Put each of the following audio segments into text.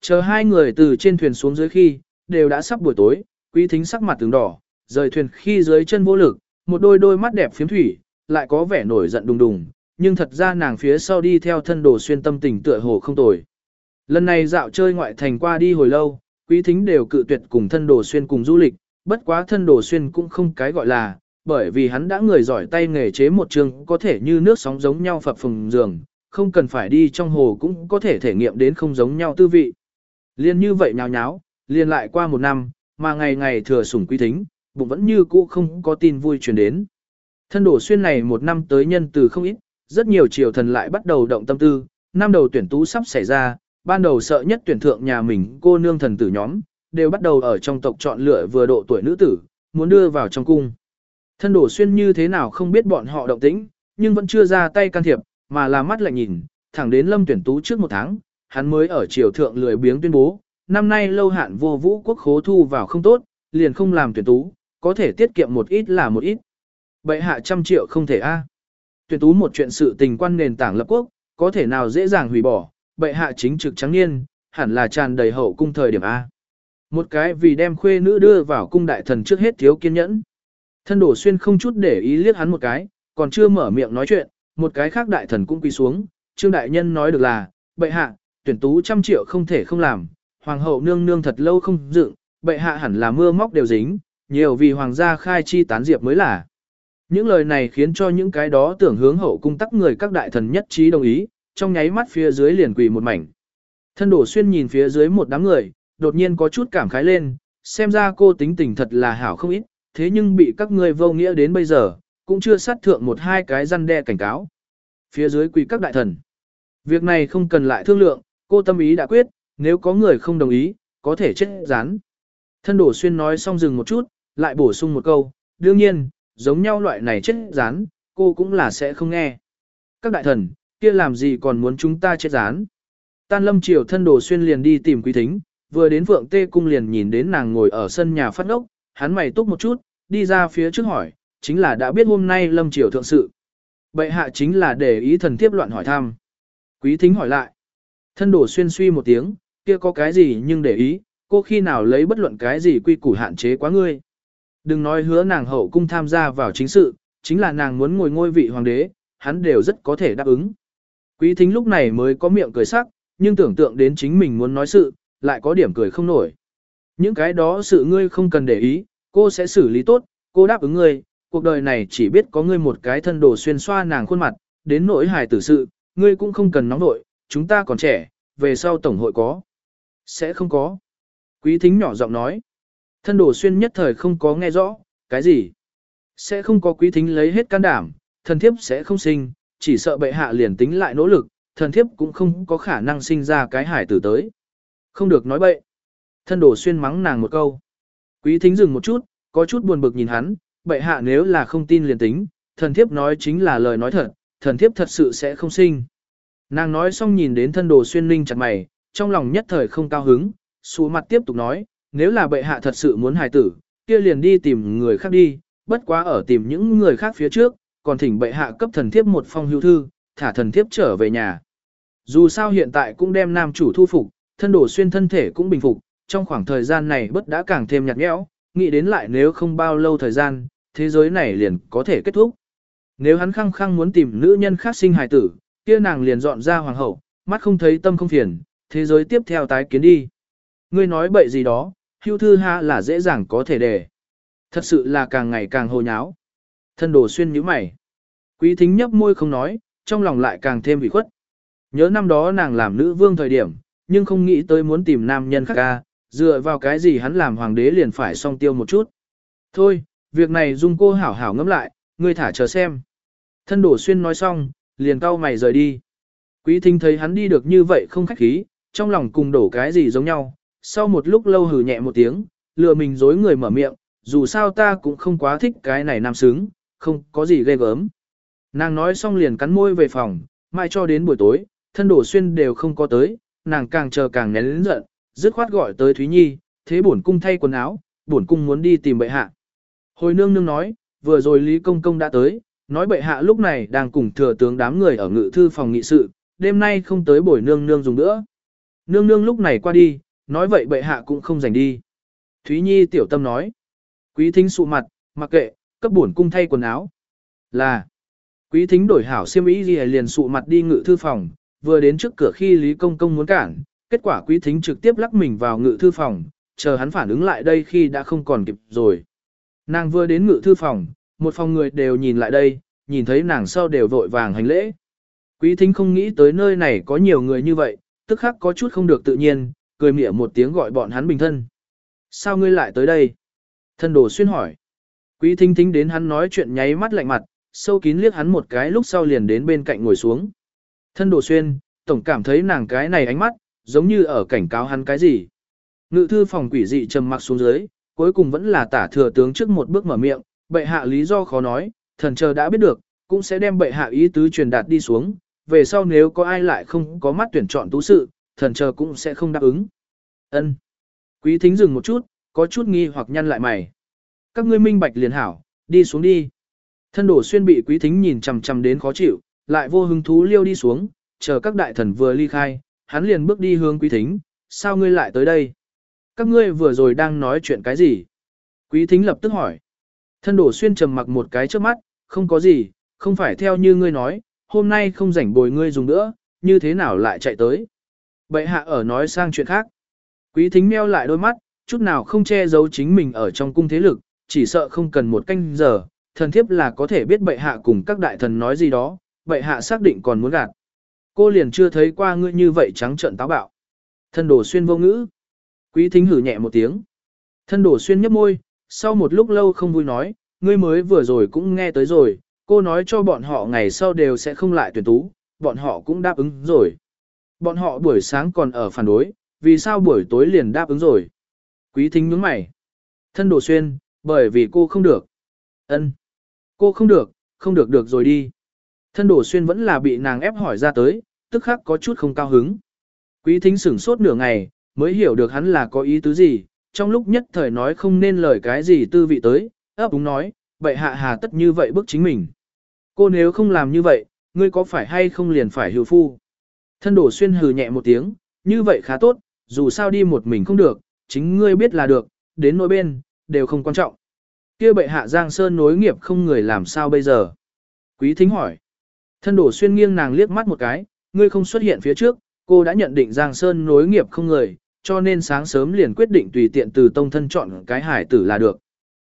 Chờ hai người từ trên thuyền xuống dưới khi, đều đã sắp buổi tối, quý thính sắc mặt tướng đỏ, rời thuyền khi dưới chân vô lực, một đôi đôi mắt đẹp phiếm thủy, lại có vẻ nổi giận đùng đùng, nhưng thật ra nàng phía sau đi theo thân đồ xuyên tâm tình tựa hồ không tồi. Lần này dạo chơi ngoại thành qua đi hồi lâu, quý thính đều cự tuyệt cùng thân đồ xuyên cùng du lịch, bất quá thân đồ xuyên cũng không cái gọi là, bởi vì hắn đã người giỏi tay nghề chế một trường có thể như nước sóng giống nhau phập phồng giường, không cần phải đi trong hồ cũng có thể thể nghiệm đến không giống nhau tư vị. Liên như vậy nháo nháo, liên lại qua một năm, mà ngày ngày thừa sủng quý thính, bụng vẫn như cũ không có tin vui truyền đến. Thân đổ xuyên này một năm tới nhân từ không ít, rất nhiều triều thần lại bắt đầu động tâm tư, năm đầu tuyển tú sắp xảy ra, ban đầu sợ nhất tuyển thượng nhà mình cô nương thần tử nhóm, đều bắt đầu ở trong tộc chọn lựa vừa độ tuổi nữ tử, muốn đưa vào trong cung. Thân đổ xuyên như thế nào không biết bọn họ động tĩnh, nhưng vẫn chưa ra tay can thiệp, mà là mắt lại nhìn, thẳng đến lâm tuyển tú trước một tháng, hắn mới ở triều thượng lười biếng tuyên bố, năm nay lâu hạn vô vũ quốc khố thu vào không tốt, liền không làm tuyển tú, có thể tiết kiệm một ít là một ít. Bệ hạ trăm triệu không thể a. Tuyển tú một chuyện sự tình quan nền tảng lập quốc, có thể nào dễ dàng hủy bỏ, bệ hạ chính trực trắng niên, hẳn là tràn đầy hậu cung thời điểm A. Một cái vì đem khuê nữ đưa vào cung đại thần trước hết thiếu kiên nhẫn. Thân đổ xuyên không chút để ý liếc hắn một cái, còn chưa mở miệng nói chuyện, một cái khác đại thần cũng quỳ xuống, trương đại nhân nói được là, bệ hạ, tuyển tú trăm triệu không thể không làm, hoàng hậu nương nương thật lâu không dựng, bệ hạ hẳn là mưa móc đều dính, nhiều vì hoàng gia khai chi tán diệp mới là. Những lời này khiến cho những cái đó tưởng hướng hậu cung tắc người các đại thần nhất trí đồng ý, trong nháy mắt phía dưới liền quỳ một mảnh. Thân đổ xuyên nhìn phía dưới một đám người, đột nhiên có chút cảm khái lên, xem ra cô tính tình thật là hảo không ít, thế nhưng bị các ngươi vô nghĩa đến bây giờ, cũng chưa sát thượng một hai cái răn đe cảnh cáo. Phía dưới quỳ các đại thần. Việc này không cần lại thương lượng, cô tâm ý đã quyết, nếu có người không đồng ý, có thể chết rán. Thân đổ xuyên nói xong dừng một chút, lại bổ sung một câu, đương nhiên, giống nhau loại này chết rán, cô cũng là sẽ không nghe. Các đại thần, kia làm gì còn muốn chúng ta chết rán. Tan lâm triều thân đồ xuyên liền đi tìm quý thính, vừa đến vượng tê cung liền nhìn đến nàng ngồi ở sân nhà phát ốc, hắn mày túc một chút, đi ra phía trước hỏi, chính là đã biết hôm nay lâm triều thượng sự. Bệ hạ chính là để ý thần thiếp loạn hỏi thăm. Quý thính hỏi lại. Thân đổ xuyên suy một tiếng, kia có cái gì nhưng để ý, cô khi nào lấy bất luận cái gì quy củ hạn chế quá ngươi. Đừng nói hứa nàng hậu cung tham gia vào chính sự, chính là nàng muốn ngồi ngôi vị hoàng đế, hắn đều rất có thể đáp ứng. Quý thính lúc này mới có miệng cười sắc, nhưng tưởng tượng đến chính mình muốn nói sự, lại có điểm cười không nổi. Những cái đó sự ngươi không cần để ý, cô sẽ xử lý tốt, cô đáp ứng ngươi, cuộc đời này chỉ biết có ngươi một cái thân đồ xuyên xoa nàng khuôn mặt, đến nỗi hài tử sự, ngươi cũng không cần nóng nội, chúng ta còn trẻ, về sau tổng hội có. Sẽ không có. Quý thính nhỏ giọng nói. Thân đồ xuyên nhất thời không có nghe rõ, cái gì? Sẽ không có quý thính lấy hết can đảm, thần thiếp sẽ không sinh, chỉ sợ bệ hạ liền tính lại nỗ lực, thần thiếp cũng không có khả năng sinh ra cái hải tử tới. Không được nói bậy. Thân đồ xuyên mắng nàng một câu. Quý thính dừng một chút, có chút buồn bực nhìn hắn, bệ hạ nếu là không tin liền tính, thần thiếp nói chính là lời nói thật, thần thiếp thật sự sẽ không sinh. Nàng nói xong nhìn đến thân đồ xuyên linh chặt mày, trong lòng nhất thời không cao hứng, xù mặt tiếp tục nói, nếu là bệ hạ thật sự muốn hài tử, kia liền đi tìm người khác đi, bất quá ở tìm những người khác phía trước, còn thỉnh bệ hạ cấp thần thiếp một phong hưu thư, thả thần thiếp trở về nhà. Dù sao hiện tại cũng đem nam chủ thu phục, thân đổ xuyên thân thể cũng bình phục, trong khoảng thời gian này bất đã càng thêm nhạt nhẽo, nghĩ đến lại nếu không bao lâu thời gian, thế giới này liền có thể kết thúc. Nếu hắn khăng khăng muốn tìm nữ nhân khác sinh hài tử, kia nàng liền dọn ra hoàng hậu, mắt không thấy tâm không phiền, thế giới tiếp theo tái kiến đi. Ngươi nói bậy gì đó, hưu thư ha là dễ dàng có thể đề. Thật sự là càng ngày càng hồ nháo. Thân đồ xuyên nhíu mày. Quý thính nhấp môi không nói, trong lòng lại càng thêm bị khuất. Nhớ năm đó nàng làm nữ vương thời điểm, nhưng không nghĩ tới muốn tìm nam nhân khác ca, dựa vào cái gì hắn làm hoàng đế liền phải song tiêu một chút. Thôi, việc này dung cô hảo hảo ngẫm lại, ngươi thả chờ xem. Thân đổ xuyên nói xong, liền cau mày rời đi. Quý thính thấy hắn đi được như vậy không khách khí, trong lòng cùng đổ cái gì giống nhau. Sau một lúc lâu hừ nhẹ một tiếng, lừa mình dối người mở miệng, dù sao ta cũng không quá thích cái này nam sướng, không có gì ghê gớm. Nàng nói xong liền cắn môi về phòng, mai cho đến buổi tối, thân đổ xuyên đều không có tới, nàng càng chờ càng nén lớn giận, dứt khoát gọi tới Thúy Nhi, thế bổn cung thay quần áo, bổn cung muốn đi tìm bệ hạ. Hồi nương nương nói, vừa rồi Lý Công Công đã tới, nói bệ hạ lúc này đang cùng thừa tướng đám người ở ngự thư phòng nghị sự, đêm nay không tới buổi nương nương dùng nữa. Nương nương lúc này qua đi, nói vậy bệ hạ cũng không rảnh đi. Thúy Nhi tiểu tâm nói. Quý thính sụ mặt, mặc kệ, cấp bổn cung thay quần áo. Là. Quý thính đổi hảo xiêm ý gì liền sụ mặt đi ngự thư phòng, vừa đến trước cửa khi Lý Công Công muốn cản, kết quả quý thính trực tiếp lắc mình vào ngự thư phòng, chờ hắn phản ứng lại đây khi đã không còn kịp rồi. Nàng vừa đến ngự thư phòng, một phòng người đều nhìn lại đây, nhìn thấy nàng sau đều vội vàng hành lễ. Quý thính không nghĩ tới nơi này có nhiều người như vậy, tức khắc có chút không được tự nhiên, cười mỉa một tiếng gọi bọn hắn bình thân. Sao ngươi lại tới đây? Thân đồ xuyên hỏi. Quý thính thính đến hắn nói chuyện nháy mắt lạnh mặt, sâu kín liếc hắn một cái lúc sau liền đến bên cạnh ngồi xuống. Thân đồ xuyên, tổng cảm thấy nàng cái này ánh mắt, giống như ở cảnh cáo hắn cái gì. Ngự thư phòng quỷ dị trầm mặc xuống dưới, cuối cùng vẫn là tả thừa tướng trước một bước mở miệng, bệ hạ lý do khó nói, thần chờ đã biết được, cũng sẽ đem bệ hạ ý tứ truyền đạt đi xuống, về sau nếu có ai lại không có mắt tuyển chọn tú sự, thần chờ cũng sẽ không đáp ứng. Ân. Quý thính dừng một chút, có chút nghi hoặc nhăn lại mày. Các ngươi minh bạch liền hảo, đi xuống đi. Thân đổ xuyên bị quý thính nhìn chằm chằm đến khó chịu, lại vô hứng thú liêu đi xuống, chờ các đại thần vừa ly khai, hắn liền bước đi hướng quý thính, sao ngươi lại tới đây? Các ngươi vừa rồi đang nói chuyện cái gì? Quý thính lập tức hỏi. Thân đổ xuyên trầm mặc một cái trước mắt, không có gì, không phải theo như ngươi nói, hôm nay không rảnh bồi ngươi dùng nữa, như thế nào lại chạy tới? Bệ hạ ở nói sang chuyện khác. Quý thính meo lại đôi mắt, chút nào không che giấu chính mình ở trong cung thế lực, chỉ sợ không cần một canh giờ, thần thiếp là có thể biết bệ hạ cùng các đại thần nói gì đó, bệ hạ xác định còn muốn gạt. Cô liền chưa thấy qua ngươi như vậy trắng trợn táo bạo. Thân đổ xuyên vô ngữ. Quý thính hử nhẹ một tiếng. Thân đổ xuyên nhấp môi, sau một lúc lâu không vui nói, ngươi mới vừa rồi cũng nghe tới rồi, cô nói cho bọn họ ngày sau đều sẽ không lại tuyển tú, bọn họ cũng đáp ứng rồi. Bọn họ buổi sáng còn ở phản đối, vì sao buổi tối liền đáp ứng rồi. Quý thính nhướng mày. Thân đổ xuyên, bởi vì cô không được. ân Cô không được, không được được rồi đi. Thân đổ xuyên vẫn là bị nàng ép hỏi ra tới, tức khắc có chút không cao hứng. Quý thính sửng sốt nửa ngày, mới hiểu được hắn là có ý tứ gì, trong lúc nhất thời nói không nên lời cái gì tư vị tới, ấp úng nói, vậy hạ hà tất như vậy bức chính mình. Cô nếu không làm như vậy, ngươi có phải hay không liền phải hưu phu. Thân đổ xuyên hừ nhẹ một tiếng, như vậy khá tốt, dù sao đi một mình không được, chính ngươi biết là được, đến nỗi bên, đều không quan trọng. kia bệ hạ Giang Sơn nối nghiệp không người làm sao bây giờ. Quý thính hỏi. Thân đổ xuyên nghiêng nàng liếc mắt một cái, ngươi không xuất hiện phía trước, cô đã nhận định Giang Sơn nối nghiệp không người, cho nên sáng sớm liền quyết định tùy tiện từ tông thân chọn cái hải tử là được.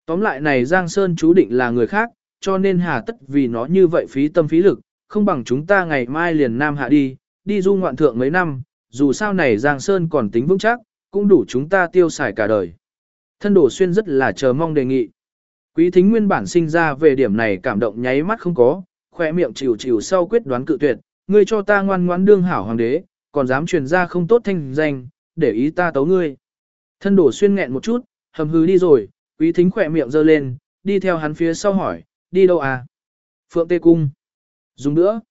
Tóm lại này Giang Sơn chú định là người khác, cho nên hà tất vì nó như vậy phí tâm phí lực, không bằng chúng ta ngày mai liền nam hạ đi, đi du ngoạn thượng mấy năm, dù sao này Giang Sơn còn tính vững chắc, cũng đủ chúng ta tiêu xài cả đời. Thân đổ xuyên rất là chờ mong đề nghị. Quý thính nguyên bản sinh ra về điểm này cảm động nháy mắt không có, khỏe miệng chịu chịu sau quyết đoán cự tuyệt, ngươi cho ta ngoan ngoãn đương hảo hoàng đế, còn dám truyền ra không tốt thanh danh, để ý ta tấu ngươi. Thân đổ xuyên nghẹn một chút, hầm hứ đi rồi, quý thính khỏe miệng giơ lên, đi theo hắn phía sau hỏi, đi đâu à? Phượng Tê Cung. Dùng nữa.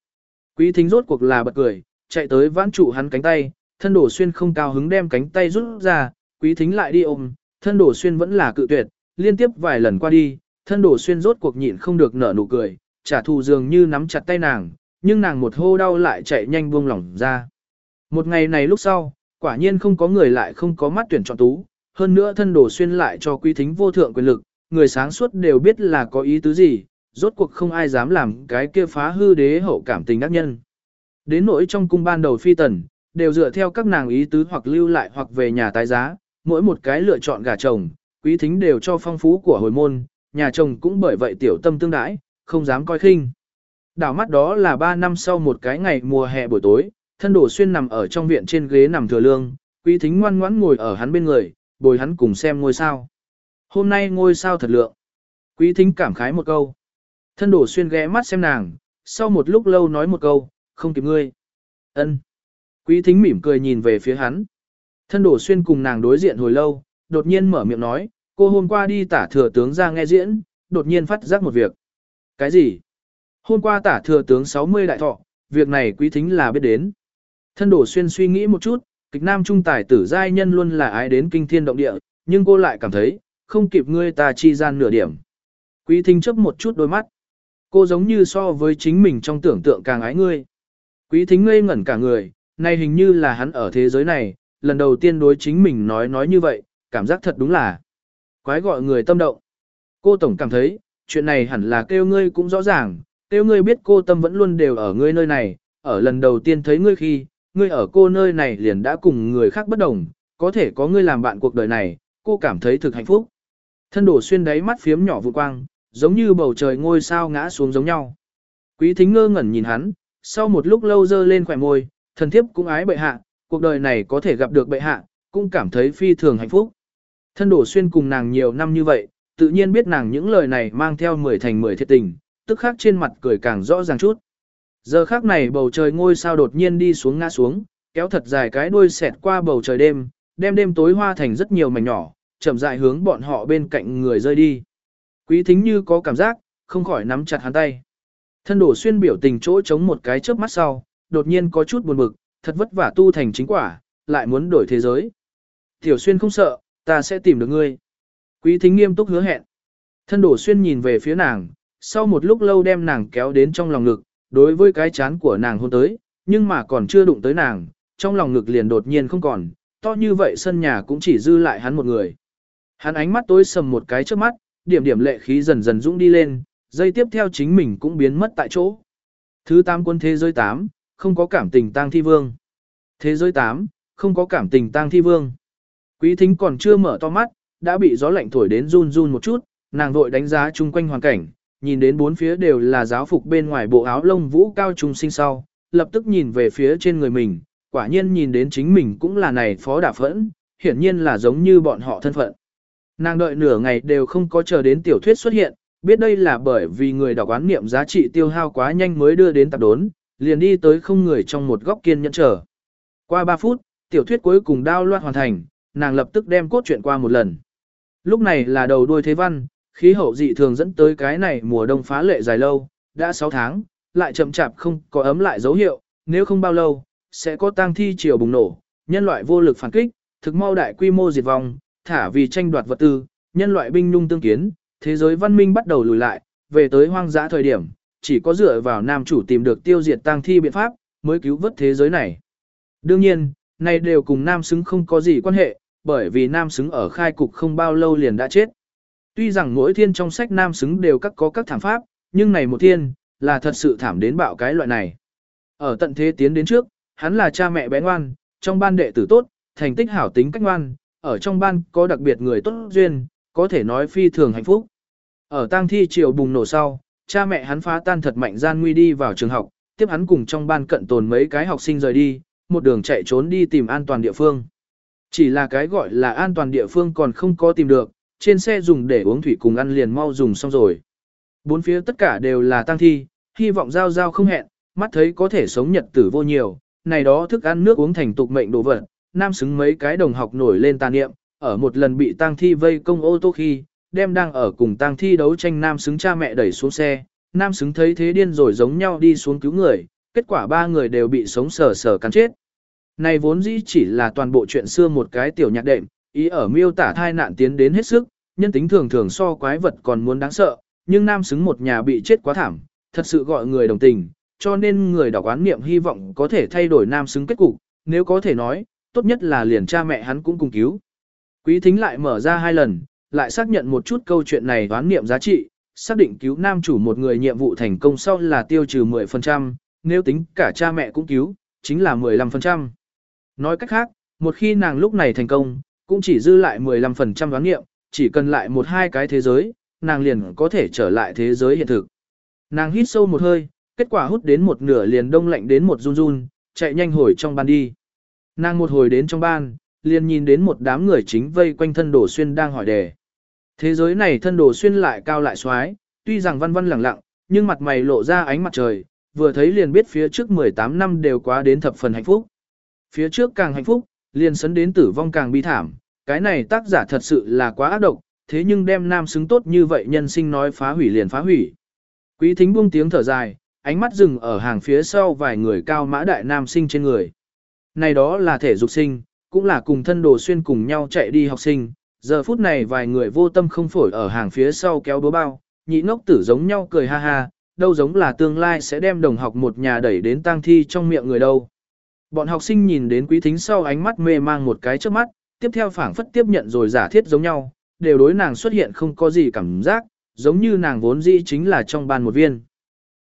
Quý thính rốt cuộc là bật cười, chạy tới vãn trụ hắn cánh tay, thân đổ xuyên không cao hứng đem cánh tay rút ra, quý thính lại đi ôm, thân đổ xuyên vẫn là cự tuyệt, liên tiếp vài lần qua đi, thân đổ xuyên rốt cuộc nhịn không được nở nụ cười, trả thù dường như nắm chặt tay nàng, nhưng nàng một hô đau lại chạy nhanh buông lỏng ra. Một ngày này lúc sau, quả nhiên không có người lại không có mắt tuyển chọn tú, hơn nữa thân đổ xuyên lại cho quý thính vô thượng quyền lực, người sáng suốt đều biết là có ý tứ gì, rốt cuộc không ai dám làm cái kia phá hư đế hậu cảm tình đắc nhân. Đến nỗi trong cung ban đầu phi tần, đều dựa theo các nàng ý tứ hoặc lưu lại hoặc về nhà tái giá, mỗi một cái lựa chọn gả chồng, quý thính đều cho phong phú của hồi môn, nhà chồng cũng bởi vậy tiểu tâm tương đãi, không dám coi khinh. Đảo mắt đó là 3 năm sau một cái ngày mùa hè buổi tối, thân đổ xuyên nằm ở trong viện trên ghế nằm thừa lương, quý thính ngoan ngoãn ngồi ở hắn bên người, bồi hắn cùng xem ngôi sao. Hôm nay ngôi sao thật lượng. Quý thính cảm khái một câu. Thân đổ xuyên ghé mắt xem nàng, sau một lúc lâu nói một câu, không kịp ngươi. ân Quý thính mỉm cười nhìn về phía hắn. Thân đổ xuyên cùng nàng đối diện hồi lâu, đột nhiên mở miệng nói, cô hôm qua đi tả thừa tướng ra nghe diễn, đột nhiên phát giác một việc. Cái gì? Hôm qua tả thừa tướng 60 đại thọ, việc này quý thính là biết đến. Thân đổ xuyên suy nghĩ một chút, kịch nam trung tài tử giai nhân luôn là ái đến kinh thiên động địa, nhưng cô lại cảm thấy, không kịp ngươi ta chi gian nửa điểm. Quý thính chấp một chút đôi mắt. Cô giống như so với chính mình trong tưởng tượng càng ái ngươi. Quý thính ngây ngẩn cả người, Này hình như là hắn ở thế giới này, lần đầu tiên đối chính mình nói nói như vậy, cảm giác thật đúng là quái gọi người tâm động. Cô Tổng cảm thấy, chuyện này hẳn là kêu ngươi cũng rõ ràng, kêu ngươi biết cô tâm vẫn luôn đều ở ngươi nơi này, ở lần đầu tiên thấy ngươi khi, ngươi ở cô nơi này liền đã cùng người khác bất đồng, có thể có ngươi làm bạn cuộc đời này, cô cảm thấy thực hạnh phúc. Thân đổ xuyên đáy mắt phiếm nhỏ vụ quang, giống như bầu trời ngôi sao ngã xuống giống nhau. Quý thính ngơ ngẩn nhìn hắn, sau một lúc lâu dơ lên khỏe môi, thần thiếp cũng ái bệ hạ, cuộc đời này có thể gặp được bệ hạ, cũng cảm thấy phi thường hạnh phúc. Thân đổ xuyên cùng nàng nhiều năm như vậy, tự nhiên biết nàng những lời này mang theo mười thành mười thiệt tình, tức khác trên mặt cười càng rõ ràng chút. Giờ khác này bầu trời ngôi sao đột nhiên đi xuống ngã xuống, kéo thật dài cái đuôi xẹt qua bầu trời đêm, đem đêm tối hoa thành rất nhiều mảnh nhỏ, chậm rãi hướng bọn họ bên cạnh người rơi đi. Quý thính như có cảm giác, không khỏi nắm chặt hắn tay. Thân đổ xuyên biểu tình chỗ chống một cái chớp mắt sau, đột nhiên có chút buồn bực, thật vất vả tu thành chính quả, lại muốn đổi thế giới. Tiểu xuyên không sợ, ta sẽ tìm được ngươi. Quý thính nghiêm túc hứa hẹn. Thân đổ xuyên nhìn về phía nàng, sau một lúc lâu đem nàng kéo đến trong lòng ngực, đối với cái chán của nàng hôn tới, nhưng mà còn chưa đụng tới nàng, trong lòng ngực liền đột nhiên không còn, to như vậy sân nhà cũng chỉ dư lại hắn một người. Hắn ánh mắt tối sầm một cái trước mắt, điểm điểm lệ khí dần dần dũng đi lên, dây tiếp theo chính mình cũng biến mất tại chỗ. Thứ 8 quân thế giới 8, không có cảm tình tang thi vương. Thế giới 8, không có cảm tình tang thi vương. Quý thính còn chưa mở to mắt, đã bị gió lạnh thổi đến run run một chút, nàng vội đánh giá chung quanh hoàn cảnh, nhìn đến bốn phía đều là giáo phục bên ngoài bộ áo lông vũ cao trung sinh sau, lập tức nhìn về phía trên người mình, quả nhiên nhìn đến chính mình cũng là này phó đả phẫn, hiển nhiên là giống như bọn họ thân phận. Nàng đợi nửa ngày đều không có chờ đến tiểu thuyết xuất hiện, biết đây là bởi vì người đọc quán niệm giá trị tiêu hao quá nhanh mới đưa đến tập đốn, liền đi tới không người trong một góc kiên nhẫn chờ. Qua 3 phút, tiểu thuyết cuối cùng đao loạt hoàn thành, nàng lập tức đem cốt truyện qua một lần. Lúc này là đầu đuôi thế văn, khí hậu dị thường dẫn tới cái này mùa đông phá lệ dài lâu, đã 6 tháng, lại chậm chạp không có ấm lại dấu hiệu, nếu không bao lâu, sẽ có tang thi chiều bùng nổ, nhân loại vô lực phản kích, thực mau đại quy mô diệt vong, thả vì tranh đoạt vật tư, nhân loại binh nhung tương kiến, thế giới văn minh bắt đầu lùi lại, về tới hoang dã thời điểm, chỉ có dựa vào nam chủ tìm được tiêu diệt tang thi biện pháp, mới cứu vớt thế giới này. Đương nhiên, này đều cùng nam xứng không có gì quan hệ, bởi vì nam xứng ở khai cục không bao lâu liền đã chết. Tuy rằng mỗi thiên trong sách nam xứng đều các có các thảm pháp, nhưng này một thiên, là thật sự thảm đến bạo cái loại này. Ở tận thế tiến đến trước, hắn là cha mẹ bé ngoan, trong ban đệ tử tốt, thành tích hảo tính cách ngoan, ở trong ban có đặc biệt người tốt duyên, có thể nói phi thường hạnh phúc. Ở tang thi triều bùng nổ sau, cha mẹ hắn phá tan thật mạnh gian nguy đi vào trường học, tiếp hắn cùng trong ban cận tồn mấy cái học sinh rời đi, một đường chạy trốn đi tìm an toàn địa phương. Chỉ là cái gọi là an toàn địa phương còn không có tìm được, trên xe dùng để uống thủy cùng ăn liền mau dùng xong rồi. Bốn phía tất cả đều là tang thi, hy vọng giao giao không hẹn, mắt thấy có thể sống nhật tử vô nhiều, này đó thức ăn nước uống thành tục mệnh đồ vật, nam xứng mấy cái đồng học nổi lên tà niệm, ở một lần bị tang thi vây công ô tô khi, đem đang ở cùng tang thi đấu tranh nam xứng cha mẹ đẩy xuống xe, nam xứng thấy thế điên rồi giống nhau đi xuống cứu người, kết quả ba người đều bị sống sờ sờ cắn chết. Này vốn dĩ chỉ là toàn bộ chuyện xưa một cái tiểu nhạc đệm, ý ở miêu tả thai nạn tiến đến hết sức, nhân tính thường thường so quái vật còn muốn đáng sợ, nhưng nam xứng một nhà bị chết quá thảm, thật sự gọi người đồng tình, cho nên người đọc án niệm hy vọng có thể thay đổi nam xứng kết cục, nếu có thể nói, tốt nhất là liền cha mẹ hắn cũng cùng cứu. Quý thính lại mở ra hai lần, lại xác nhận một chút câu chuyện này đoán niệm giá trị, xác định cứu nam chủ một người nhiệm vụ thành công sau là tiêu trừ 10%, nếu tính cả cha mẹ cũng cứu, chính là 15%. Nói cách khác, một khi nàng lúc này thành công, cũng chỉ dư lại 15% đoán nghiệm, chỉ cần lại một hai cái thế giới, nàng liền có thể trở lại thế giới hiện thực. Nàng hít sâu một hơi, kết quả hút đến một nửa liền đông lạnh đến một run run, chạy nhanh hồi trong ban đi. Nàng một hồi đến trong ban, liền nhìn đến một đám người chính vây quanh thân đồ xuyên đang hỏi đề. Thế giới này thân đồ xuyên lại cao lại xoái, tuy rằng văn văn lẳng lặng, nhưng mặt mày lộ ra ánh mặt trời, vừa thấy liền biết phía trước 18 năm đều quá đến thập phần hạnh phúc. Phía trước càng hạnh phúc, liền sấn đến tử vong càng bi thảm, cái này tác giả thật sự là quá ác độc, thế nhưng đem nam xứng tốt như vậy nhân sinh nói phá hủy liền phá hủy. Quý thính buông tiếng thở dài, ánh mắt dừng ở hàng phía sau vài người cao mã đại nam sinh trên người. Này đó là thể dục sinh, cũng là cùng thân đồ xuyên cùng nhau chạy đi học sinh, giờ phút này vài người vô tâm không phổi ở hàng phía sau kéo búa bao, nhị ngốc tử giống nhau cười ha ha, đâu giống là tương lai sẽ đem đồng học một nhà đẩy đến tang thi trong miệng người đâu. Bọn học sinh nhìn đến quý thính sau ánh mắt mê mang một cái trước mắt, tiếp theo phảng phất tiếp nhận rồi giả thiết giống nhau, đều đối nàng xuất hiện không có gì cảm giác, giống như nàng vốn dĩ chính là trong ban một viên.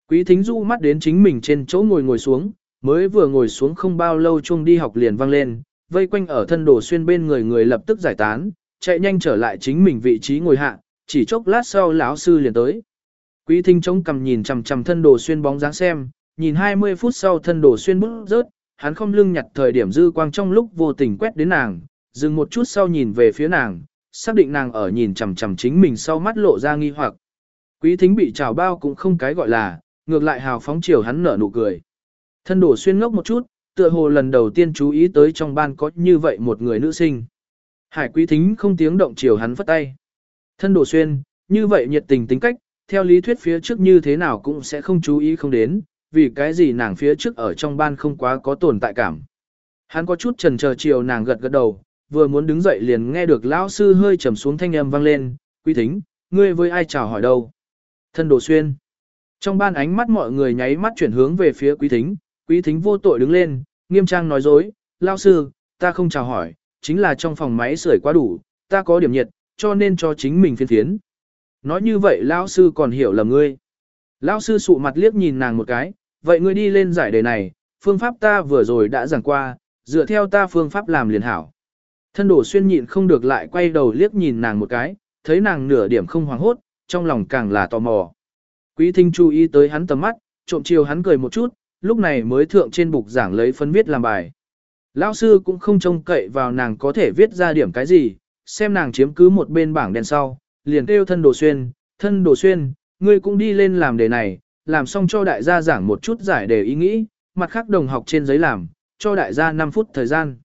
Quý thính du mắt đến chính mình trên chỗ ngồi ngồi xuống, mới vừa ngồi xuống không bao lâu chung đi học liền vang lên, vây quanh ở thân đồ xuyên bên người người lập tức giải tán, chạy nhanh trở lại chính mình vị trí ngồi hạ, chỉ chốc lát sau lão sư liền tới. Quý thính chống cầm nhìn chằm chằm thân đồ xuyên bóng dáng xem, nhìn 20 phút sau thân đồ xuyên bước rớt, hắn không lưng nhặt thời điểm dư quang trong lúc vô tình quét đến nàng, dừng một chút sau nhìn về phía nàng, xác định nàng ở nhìn chằm chằm chính mình sau mắt lộ ra nghi hoặc. Quý thính bị trào bao cũng không cái gọi là, ngược lại hào phóng chiều hắn nở nụ cười. Thân đổ xuyên ngốc một chút, tựa hồ lần đầu tiên chú ý tới trong ban có như vậy một người nữ sinh. Hải quý thính không tiếng động chiều hắn phất tay. Thân đổ xuyên, như vậy nhiệt tình tính cách, theo lý thuyết phía trước như thế nào cũng sẽ không chú ý không đến, vì cái gì nàng phía trước ở trong ban không quá có tồn tại cảm. Hắn có chút trần chờ chiều nàng gật gật đầu, vừa muốn đứng dậy liền nghe được lão sư hơi trầm xuống thanh âm vang lên, quý thính, ngươi với ai chào hỏi đâu? Thân đồ xuyên. Trong ban ánh mắt mọi người nháy mắt chuyển hướng về phía quý thính, quý thính vô tội đứng lên, nghiêm trang nói dối, lão sư, ta không chào hỏi, chính là trong phòng máy sưởi quá đủ, ta có điểm nhiệt, cho nên cho chính mình phiên phiến. Nói như vậy lão sư còn hiểu lầm ngươi. Lão sư sụ mặt liếc nhìn nàng một cái, vậy ngươi đi lên giải đề này, phương pháp ta vừa rồi đã giảng qua, dựa theo ta phương pháp làm liền hảo. Thân đổ xuyên nhịn không được lại quay đầu liếc nhìn nàng một cái, thấy nàng nửa điểm không hoảng hốt, trong lòng càng là tò mò. Quý thính chú ý tới hắn tầm mắt, trộm chiều hắn cười một chút, lúc này mới thượng trên bục giảng lấy phân viết làm bài. Lão sư cũng không trông cậy vào nàng có thể viết ra điểm cái gì, xem nàng chiếm cứ một bên bảng đèn sau, liền kêu thân đồ xuyên, thân đồ xuyên, ngươi cũng đi lên làm đề này, làm xong cho đại gia giảng một chút giải đề ý nghĩ, mặt khác đồng học trên giấy làm, cho đại gia 5 phút thời gian.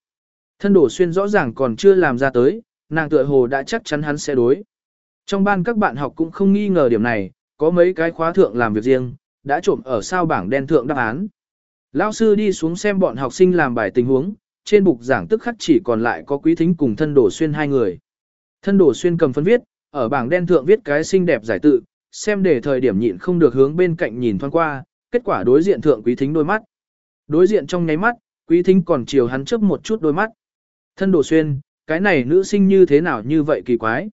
Thân đổ xuyên rõ ràng còn chưa làm ra tới, nàng tựa hồ đã chắc chắn hắn sẽ đối. Trong ban các bạn học cũng không nghi ngờ điểm này, có mấy cái khóa thượng làm việc riêng, đã trộm ở sao bảng đen thượng đáp án. Lão sư đi xuống xem bọn học sinh làm bài tình huống, trên bục giảng tức khắc chỉ còn lại có quý thính cùng thân đổ xuyên hai người. Thân đổ xuyên cầm phân viết, ở bảng đen thượng viết cái xinh đẹp giải tự, xem để thời điểm nhịn không được hướng bên cạnh nhìn thoáng qua, kết quả đối diện thượng quý thính đôi mắt. Đối diện trong nháy mắt, quý thính còn chiều hắn chớp một chút đôi mắt. Thân đồ xuyên, cái này nữ sinh như thế nào như vậy kỳ quái.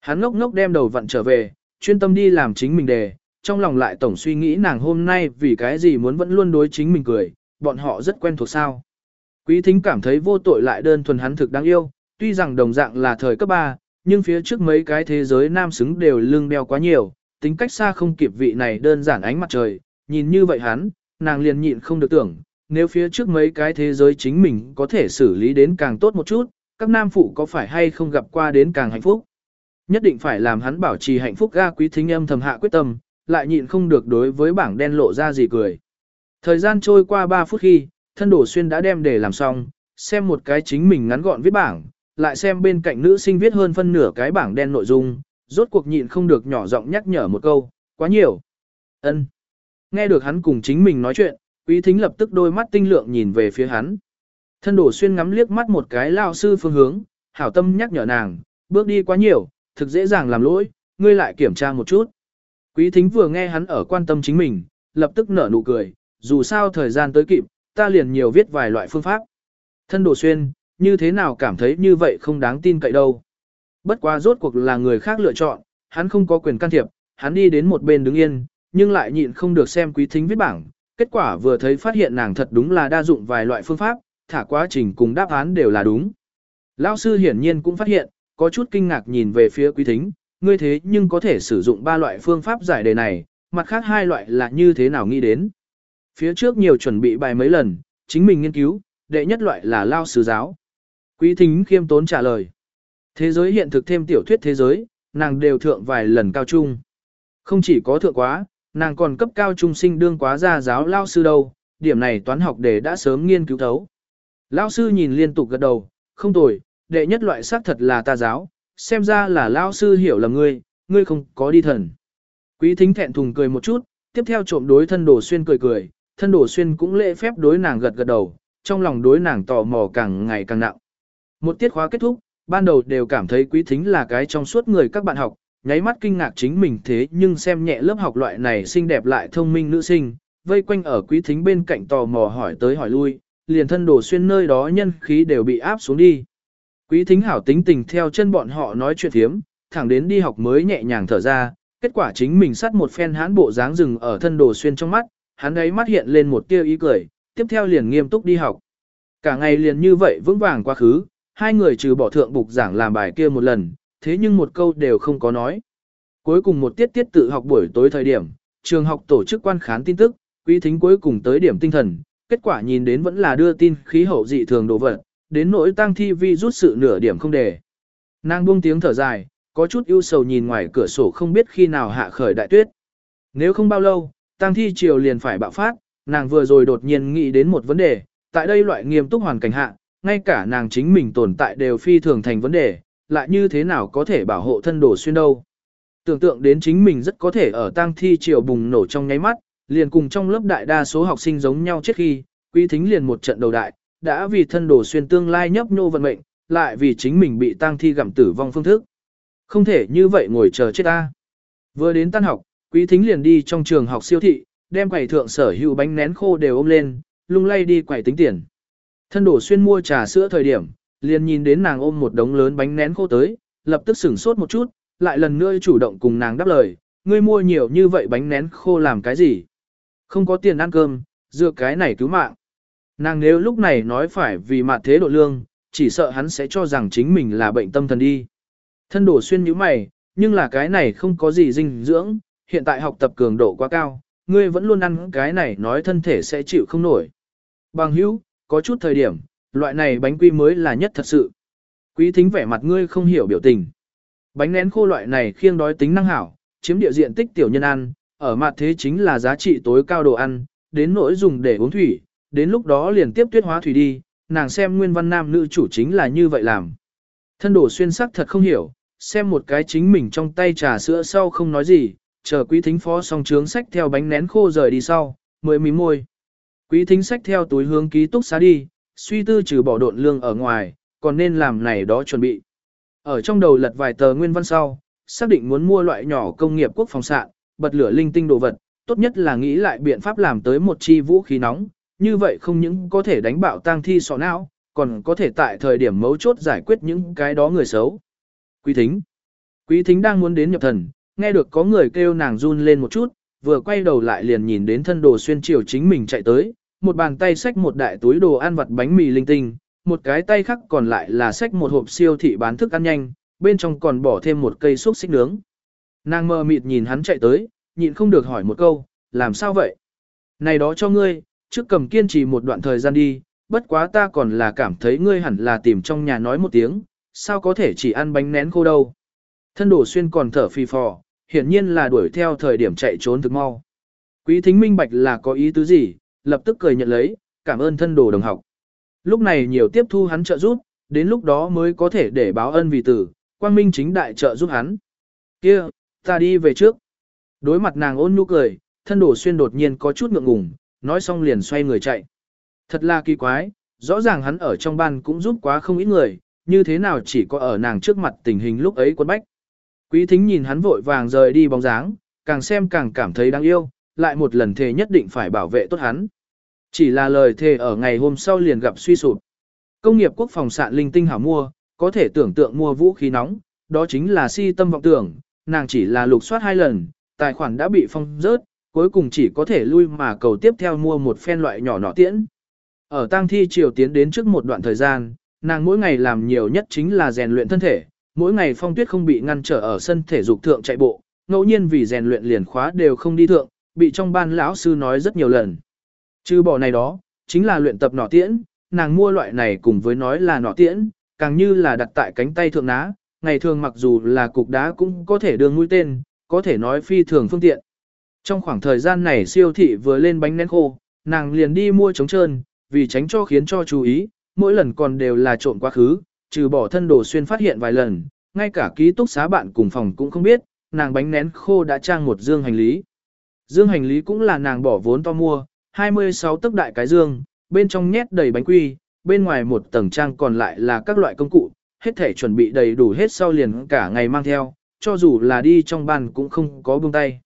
Hắn ngốc ngốc đem đầu vặn trở về, chuyên tâm đi làm chính mình đề, trong lòng lại tổng suy nghĩ nàng hôm nay vì cái gì muốn vẫn luôn đối chính mình cười, bọn họ rất quen thuộc sao. Quý thính cảm thấy vô tội lại đơn thuần hắn thực đáng yêu, tuy rằng đồng dạng là thời cấp 3, nhưng phía trước mấy cái thế giới nam xứng đều lưng đeo quá nhiều, tính cách xa không kịp vị này đơn giản ánh mặt trời, nhìn như vậy hắn, nàng liền nhịn không được tưởng, nếu phía trước mấy cái thế giới chính mình có thể xử lý đến càng tốt một chút, các nam phụ có phải hay không gặp qua đến càng hạnh phúc. Nhất định phải làm hắn bảo trì hạnh phúc ga quý thính âm thầm hạ quyết tâm, lại nhịn không được đối với bảng đen lộ ra gì cười. Thời gian trôi qua 3 phút khi, thân đổ xuyên đã đem để làm xong, xem một cái chính mình ngắn gọn viết bảng, lại xem bên cạnh nữ sinh viết hơn phân nửa cái bảng đen nội dung, rốt cuộc nhịn không được nhỏ giọng nhắc nhở một câu, quá nhiều. ân Nghe được hắn cùng chính mình nói chuyện, quý thính lập tức đôi mắt tinh lượng nhìn về phía hắn. Thân đổ xuyên ngắm liếc mắt một cái lao sư phương hướng, hảo tâm nhắc nhở nàng, bước đi quá nhiều, thực dễ dàng làm lỗi, ngươi lại kiểm tra một chút. Quý thính vừa nghe hắn ở quan tâm chính mình, lập tức nở nụ cười, dù sao thời gian tới kịp, ta liền nhiều viết vài loại phương pháp. Thân đổ xuyên, như thế nào cảm thấy như vậy không đáng tin cậy đâu. Bất quá rốt cuộc là người khác lựa chọn, hắn không có quyền can thiệp, hắn đi đến một bên đứng yên, nhưng lại nhịn không được xem quý thính viết bảng, kết quả vừa thấy phát hiện nàng thật đúng là đa dụng vài loại phương pháp, thả quá trình cùng đáp án đều là đúng. Lão sư hiển nhiên cũng phát hiện, có chút kinh ngạc nhìn về phía quý thính, ngươi thế nhưng có thể sử dụng ba loại phương pháp giải đề này, mặt khác hai loại là như thế nào nghĩ đến. Phía trước nhiều chuẩn bị bài mấy lần, chính mình nghiên cứu, đệ nhất loại là lao sư giáo. Quý thính khiêm tốn trả lời. Thế giới hiện thực thêm tiểu thuyết thế giới, nàng đều thượng vài lần cao trung. Không chỉ có thượng quá, nàng còn cấp cao trung sinh đương quá gia giáo lao sư đâu, điểm này toán học đề đã sớm nghiên cứu thấu. Lao sư nhìn liên tục gật đầu, không tồi, đệ nhất loại xác thật là ta giáo, xem ra là lao sư hiểu là ngươi, ngươi không có đi thần. Quý thính thẹn thùng cười một chút, tiếp theo trộm đối thân đồ xuyên cười cười, thân đồ xuyên cũng lễ phép đối nàng gật gật đầu, trong lòng đối nàng tò mò càng ngày càng nặng. Một tiết khóa kết thúc, ban đầu đều cảm thấy quý thính là cái trong suốt người các bạn học, nháy mắt kinh ngạc chính mình thế nhưng xem nhẹ lớp học loại này xinh đẹp lại thông minh nữ sinh, vây quanh ở quý thính bên cạnh tò mò hỏi tới hỏi lui, liền thân đổ xuyên nơi đó nhân khí đều bị áp xuống đi. Quý thính hảo tính tình theo chân bọn họ nói chuyện thiếm, thẳng đến đi học mới nhẹ nhàng thở ra, kết quả chính mình sắt một phen hãn bộ dáng rừng ở thân đồ xuyên trong mắt, hắn ấy mắt hiện lên một tia ý cười, tiếp theo liền nghiêm túc đi học. Cả ngày liền như vậy vững vàng quá khứ, hai người trừ bỏ thượng bục giảng làm bài kia một lần, thế nhưng một câu đều không có nói. Cuối cùng một tiết tiết tự học buổi tối thời điểm, trường học tổ chức quan khán tin tức, quý thính cuối cùng tới điểm tinh thần, kết quả nhìn đến vẫn là đưa tin khí hậu dị thường đồ vật, đến nỗi tăng thi vi rút sự nửa điểm không để. Nàng buông tiếng thở dài, có chút ưu sầu nhìn ngoài cửa sổ không biết khi nào hạ khởi đại tuyết. Nếu không bao lâu, tăng thi chiều liền phải bạo phát, nàng vừa rồi đột nhiên nghĩ đến một vấn đề, tại đây loại nghiêm túc hoàn cảnh hạ, ngay cả nàng chính mình tồn tại đều phi thường thành vấn đề, lại như thế nào có thể bảo hộ thân đồ xuyên đâu. Tưởng tượng đến chính mình rất có thể ở tang thi chiều bùng nổ trong nháy mắt, liền cùng trong lớp đại đa số học sinh giống nhau trước khi, quý thính liền một trận đầu đại, đã vì thân đồ xuyên tương lai nhấp nô vận mệnh, lại vì chính mình bị tang thi gặm tử vong phương thức. Không thể như vậy ngồi chờ chết ta. Vừa đến tan học, quý thính liền đi trong trường học siêu thị, đem quầy thượng sở hữu bánh nén khô đều ôm lên, lung lay đi quầy tính tiền. Thân đổ xuyên mua trà sữa thời điểm, liền nhìn đến nàng ôm một đống lớn bánh nén khô tới, lập tức sửng sốt một chút, lại lần nữa chủ động cùng nàng đáp lời, ngươi mua nhiều như vậy bánh nén khô làm cái gì? Không có tiền ăn cơm, dựa cái này cứu mạng. Nàng nếu lúc này nói phải vì mặt thế độ lương, chỉ sợ hắn sẽ cho rằng chính mình là bệnh tâm thần đi. Thân đổ xuyên như mày, nhưng là cái này không có gì dinh dưỡng, hiện tại học tập cường độ quá cao, ngươi vẫn luôn ăn cái này nói thân thể sẽ chịu không nổi. Bằng hữu, có chút thời điểm, loại này bánh quy mới là nhất thật sự. Quý thính vẻ mặt ngươi không hiểu biểu tình. Bánh nén khô loại này khiêng đói tính năng hảo, chiếm địa diện tích tiểu nhân ăn, ở mặt thế chính là giá trị tối cao đồ ăn, đến nỗi dùng để uống thủy, đến lúc đó liền tiếp tuyết hóa thủy đi, nàng xem nguyên văn nam nữ chủ chính là như vậy làm. Thân đổ xuyên sắc thật không hiểu, xem một cái chính mình trong tay trà sữa sau không nói gì, chờ quý thính phó xong trướng sách theo bánh nén khô rời đi sau, mới mím môi. Quý thính sách theo túi hướng ký túc xá đi, suy tư trừ bỏ độn lương ở ngoài, còn nên làm này đó chuẩn bị. Ở trong đầu lật vài tờ nguyên văn sau, xác định muốn mua loại nhỏ công nghiệp quốc phòng sạn, bật lửa linh tinh đồ vật, tốt nhất là nghĩ lại biện pháp làm tới một chi vũ khí nóng, như vậy không những có thể đánh bạo tang thi sọ não, còn có thể tại thời điểm mấu chốt giải quyết những cái đó người xấu. Quý thính. Quý thính đang muốn đến nhập thần, nghe được có người kêu nàng run lên một chút, vừa quay đầu lại liền nhìn đến thân đồ xuyên chiều chính mình chạy tới, một bàn tay xách một đại túi đồ ăn vặt bánh mì linh tinh, một cái tay khác còn lại là xách một hộp siêu thị bán thức ăn nhanh, bên trong còn bỏ thêm một cây xúc xích nướng. Nàng mơ mịt nhìn hắn chạy tới, nhịn không được hỏi một câu, làm sao vậy? Này đó cho ngươi, trước cầm kiên trì một đoạn thời gian đi, bất quá ta còn là cảm thấy ngươi hẳn là tìm trong nhà nói một tiếng, sao có thể chỉ ăn bánh nén khô đâu. Thân đổ xuyên còn thở phì phò, hiển nhiên là đuổi theo thời điểm chạy trốn thực mau. Quý thính minh bạch là có ý tứ gì, lập tức cười nhận lấy, cảm ơn thân đồ đồng học. Lúc này nhiều tiếp thu hắn trợ giúp, đến lúc đó mới có thể để báo ân vì tử, quang minh chính đại trợ giúp hắn. Kia, ta đi về trước. Đối mặt nàng ôn nhu cười, thân đồ xuyên đột nhiên có chút ngượng ngùng, nói xong liền xoay người chạy. Thật là kỳ quái, rõ ràng hắn ở trong ban cũng giúp quá không ít người, như thế nào chỉ có ở nàng trước mặt tình hình lúc ấy quân bách. Quý thính nhìn hắn vội vàng rời đi bóng dáng, càng xem càng cảm thấy đáng yêu, lại một lần thề nhất định phải bảo vệ tốt hắn. Chỉ là lời thề ở ngày hôm sau liền gặp suy sụp. Công nghiệp quốc phòng sạn linh tinh hảo mua, có thể tưởng tượng mua vũ khí nóng, đó chính là si tâm vọng tưởng, nàng chỉ là lục soát hai lần, tài khoản đã bị phong rớt, cuối cùng chỉ có thể lui mà cầu tiếp theo mua một phen loại nhỏ nọ tiễn. Ở tang thi triều tiến đến trước một đoạn thời gian, nàng mỗi ngày làm nhiều nhất chính là rèn luyện thân thể, mỗi ngày phong tuyết không bị ngăn trở ở sân thể dục thượng chạy bộ, ngẫu nhiên vì rèn luyện liền khóa đều không đi thượng, bị trong ban lão sư nói rất nhiều lần. Chứ bỏ này đó, chính là luyện tập nỏ tiễn, nàng mua loại này cùng với nói là nỏ tiễn, càng như là đặt tại cánh tay thượng ná, ngày thường mặc dù là cục đá cũng có thể đường mũi tên, có thể nói phi thường phương tiện. Trong khoảng thời gian này siêu thị vừa lên bánh nén khô, nàng liền đi mua trống trơn, vì tránh cho khiến cho chú ý, mỗi lần còn đều là trộn quá khứ, trừ bỏ thân đồ xuyên phát hiện vài lần, ngay cả ký túc xá bạn cùng phòng cũng không biết, nàng bánh nén khô đã trang một dương hành lý. Dương hành lý cũng là nàng bỏ vốn to mua, 26 tức đại cái dương, bên trong nhét đầy bánh quy, bên ngoài một tầng trang còn lại là các loại công cụ, hết thể chuẩn bị đầy đủ hết sau liền cả ngày mang theo, cho dù là đi trong bàn cũng không có buông tay.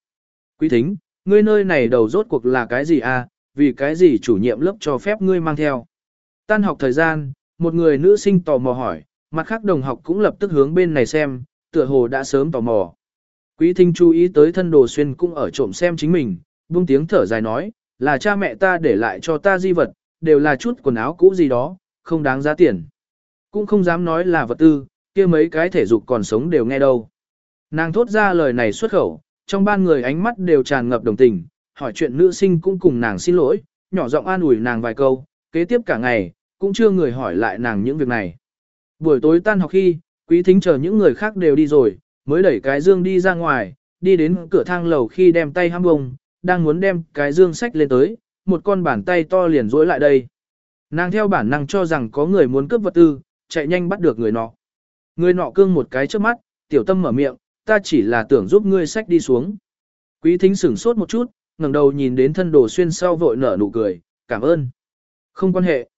Quý thính, ngươi nơi này đầu rốt cuộc là cái gì à, vì cái gì chủ nhiệm lớp cho phép ngươi mang theo. Tan học thời gian, một người nữ sinh tò mò hỏi, mặt khác đồng học cũng lập tức hướng bên này xem, tựa hồ đã sớm tò mò. Quý thính chú ý tới thân đồ xuyên cũng ở trộm xem chính mình, buông tiếng thở dài nói, là cha mẹ ta để lại cho ta di vật, đều là chút quần áo cũ gì đó, không đáng giá tiền. Cũng không dám nói là vật tư, kia mấy cái thể dục còn sống đều nghe đâu. Nàng thốt ra lời này xuất khẩu, trong ban người ánh mắt đều tràn ngập đồng tình, hỏi chuyện nữ sinh cũng cùng nàng xin lỗi, nhỏ giọng an ủi nàng vài câu, kế tiếp cả ngày, cũng chưa người hỏi lại nàng những việc này. Buổi tối tan học khi, quý thính chờ những người khác đều đi rồi, mới đẩy cái dương đi ra ngoài, đi đến cửa thang lầu khi đem tay hăm bông, đang muốn đem cái dương sách lên tới, một con bàn tay to liền rối lại đây. Nàng theo bản năng cho rằng có người muốn cướp vật tư, chạy nhanh bắt được người nọ. Người nọ cương một cái trước mắt, tiểu tâm mở miệng, ta chỉ là tưởng giúp ngươi sách đi xuống. Quý thính sửng sốt một chút, ngẩng đầu nhìn đến thân đồ xuyên sau vội nở nụ cười, cảm ơn. Không quan hệ.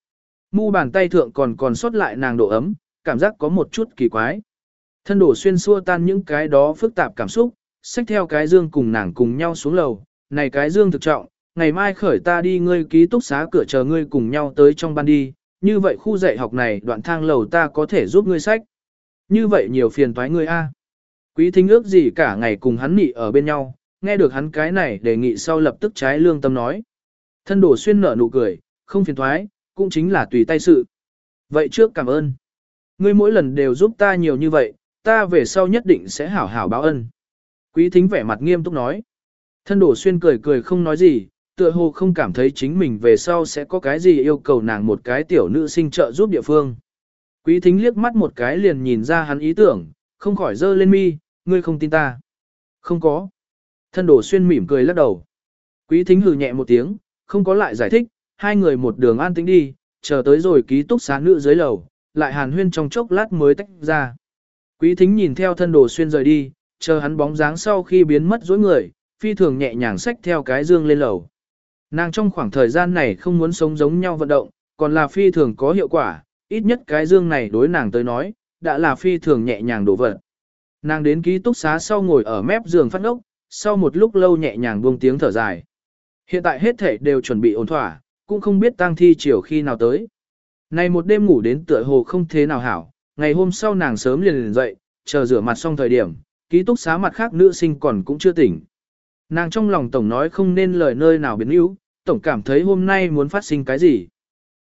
Mu bàn tay thượng còn còn sót lại nàng độ ấm, cảm giác có một chút kỳ quái. Thân đổ xuyên xua tan những cái đó phức tạp cảm xúc, xách theo cái dương cùng nàng cùng nhau xuống lầu. Này cái dương thực trọng, ngày mai khởi ta đi ngươi ký túc xá cửa chờ ngươi cùng nhau tới trong ban đi, như vậy khu dạy học này đoạn thang lầu ta có thể giúp ngươi sách. Như vậy nhiều phiền toái ngươi a. Quý thính ước gì cả ngày cùng hắn nị ở bên nhau, nghe được hắn cái này đề nghị sau lập tức trái lương tâm nói. Thân đổ xuyên nở nụ cười, không phiền thoái, cũng chính là tùy tay sự. Vậy trước cảm ơn. Ngươi mỗi lần đều giúp ta nhiều như vậy, ta về sau nhất định sẽ hảo hảo báo ân. Quý thính vẻ mặt nghiêm túc nói. Thân đổ xuyên cười cười không nói gì, tựa hồ không cảm thấy chính mình về sau sẽ có cái gì yêu cầu nàng một cái tiểu nữ sinh trợ giúp địa phương. Quý thính liếc mắt một cái liền nhìn ra hắn ý tưởng, không khỏi dơ lên mi, ngươi không tin ta. Không có. Thân đổ xuyên mỉm cười lắc đầu. Quý thính hừ nhẹ một tiếng, không có lại giải thích, hai người một đường an tĩnh đi, chờ tới rồi ký túc xá nữ dưới lầu, lại hàn huyên trong chốc lát mới tách ra. Quý thính nhìn theo thân đồ xuyên rời đi, chờ hắn bóng dáng sau khi biến mất dối người, phi thường nhẹ nhàng xách theo cái dương lên lầu. Nàng trong khoảng thời gian này không muốn sống giống nhau vận động, còn là phi thường có hiệu quả, ít nhất cái dương này đối nàng tới nói, đã là phi thường nhẹ nhàng đổ vật. Nàng đến ký túc xá sau ngồi ở mép giường phát ngốc, sau một lúc lâu nhẹ nhàng buông tiếng thở dài. Hiện tại hết thể đều chuẩn bị ổn thỏa, cũng không biết tang thi chiều khi nào tới. Này một đêm ngủ đến tựa hồ không thế nào hảo, ngày hôm sau nàng sớm liền liền dậy, chờ rửa mặt xong thời điểm, ký túc xá mặt khác nữ sinh còn cũng chưa tỉnh. Nàng trong lòng tổng nói không nên lời nơi nào biến yếu, tổng cảm thấy hôm nay muốn phát sinh cái gì.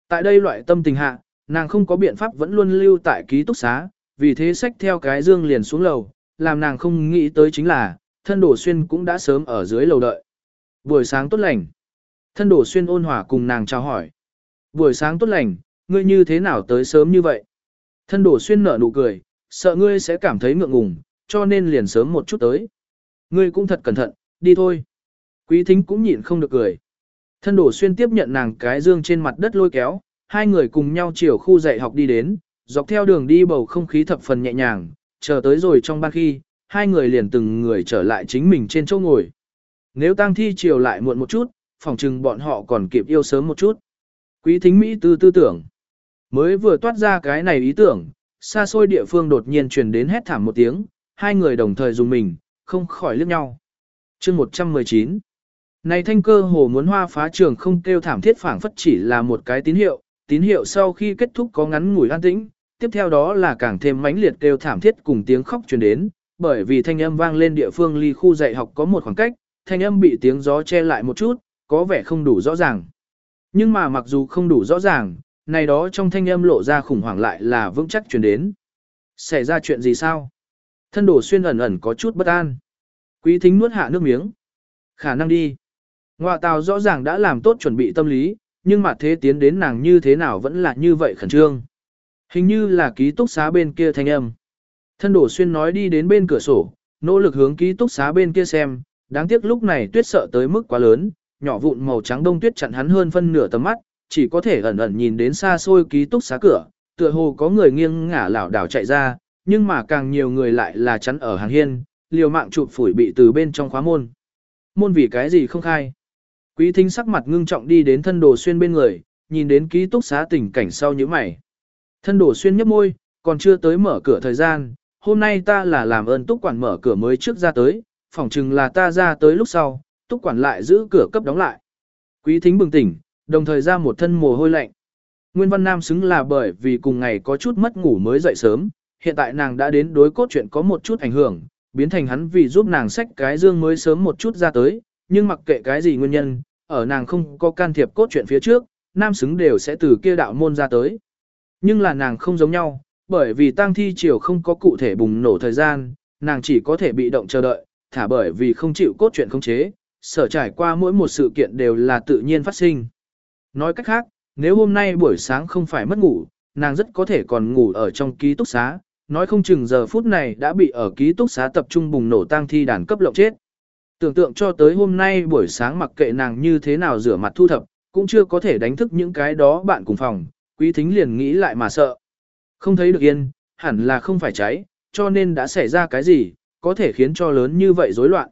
Tại đây loại tâm tình hạ, nàng không có biện pháp vẫn luôn lưu tại ký túc xá, vì thế sách theo cái dương liền xuống lầu, làm nàng không nghĩ tới chính là, thân đổ xuyên cũng đã sớm ở dưới lầu đợi. Buổi sáng tốt lành. Thân đổ xuyên ôn hòa cùng nàng chào hỏi. Buổi sáng tốt lành, ngươi như thế nào tới sớm như vậy? Thân đổ xuyên nở nụ cười, sợ ngươi sẽ cảm thấy ngượng ngùng, cho nên liền sớm một chút tới. Ngươi cũng thật cẩn thận, đi thôi. Quý thính cũng nhịn không được cười. Thân đổ xuyên tiếp nhận nàng cái dương trên mặt đất lôi kéo, hai người cùng nhau chiều khu dạy học đi đến, dọc theo đường đi bầu không khí thập phần nhẹ nhàng, chờ tới rồi trong ban khi, hai người liền từng người trở lại chính mình trên chỗ ngồi. Nếu tang thi chiều lại muộn một chút, phòng chừng bọn họ còn kịp yêu sớm một chút. Quý thính Mỹ tư tư tưởng. Mới vừa toát ra cái này ý tưởng, xa xôi địa phương đột nhiên truyền đến hét thảm một tiếng, hai người đồng thời dùng mình, không khỏi liếc nhau chương 119 Này thanh cơ hồ muốn hoa phá trường không kêu thảm thiết phảng phất chỉ là một cái tín hiệu, tín hiệu sau khi kết thúc có ngắn ngủi an tĩnh, tiếp theo đó là càng thêm mãnh liệt kêu thảm thiết cùng tiếng khóc truyền đến, bởi vì thanh âm vang lên địa phương ly khu dạy học có một khoảng cách, thanh âm bị tiếng gió che lại một chút, có vẻ không đủ rõ ràng. Nhưng mà mặc dù không đủ rõ ràng, này đó trong thanh âm lộ ra khủng hoảng lại là vững chắc truyền đến. Xảy ra chuyện gì sao? Thân đổ xuyên ẩn ẩn có chút bất an. Quý thính nuốt hạ nước miếng. Khả năng đi. Ngoại tào rõ ràng đã làm tốt chuẩn bị tâm lý, nhưng mà thế tiến đến nàng như thế nào vẫn là như vậy khẩn trương. Hình như là ký túc xá bên kia thanh âm. Thân đổ xuyên nói đi đến bên cửa sổ, nỗ lực hướng ký túc xá bên kia xem, đáng tiếc lúc này tuyết sợ tới mức quá lớn, nhỏ vụn màu trắng đông tuyết chặn hắn hơn phân nửa tầm mắt, chỉ có thể ẩn ẩn nhìn đến xa xôi ký túc xá cửa, tựa hồ có người nghiêng ngả lảo đảo chạy ra, nhưng mà càng nhiều người lại là chắn ở hàng hiên, liều mạng chụp phủi bị từ bên trong khóa môn. Môn vì cái gì không khai? Quý thính sắc mặt ngưng trọng đi đến thân đồ xuyên bên người, nhìn đến ký túc xá tình cảnh sau như mày. Thân đồ xuyên nhấp môi, còn chưa tới mở cửa thời gian, hôm nay ta là làm ơn túc quản mở cửa mới trước ra tới, phỏng chừng là ta ra tới lúc sau, túc quản lại giữ cửa cấp đóng lại. Quý thính bừng tỉnh, đồng thời ra một thân mồ hôi lạnh. Nguyên văn nam xứng là bởi vì cùng ngày có chút mất ngủ mới dậy sớm, hiện tại nàng đã đến đối cốt chuyện có một chút ảnh hưởng, biến thành hắn vì giúp nàng xách cái dương mới sớm một chút ra tới, nhưng mặc kệ cái gì nguyên nhân, ở nàng không có can thiệp cốt truyện phía trước, nam xứng đều sẽ từ kia đạo môn ra tới. Nhưng là nàng không giống nhau, bởi vì tang thi chiều không có cụ thể bùng nổ thời gian, nàng chỉ có thể bị động chờ đợi, thả bởi vì không chịu cốt truyện không chế, sở trải qua mỗi một sự kiện đều là tự nhiên phát sinh. Nói cách khác, nếu hôm nay buổi sáng không phải mất ngủ, nàng rất có thể còn ngủ ở trong ký túc xá, nói không chừng giờ phút này đã bị ở ký túc xá tập trung bùng nổ tang thi đàn cấp lộng chết. Tưởng tượng cho tới hôm nay buổi sáng mặc kệ nàng như thế nào rửa mặt thu thập, cũng chưa có thể đánh thức những cái đó bạn cùng phòng, quý thính liền nghĩ lại mà sợ. Không thấy được yên, hẳn là không phải cháy, cho nên đã xảy ra cái gì, có thể khiến cho lớn như vậy rối loạn.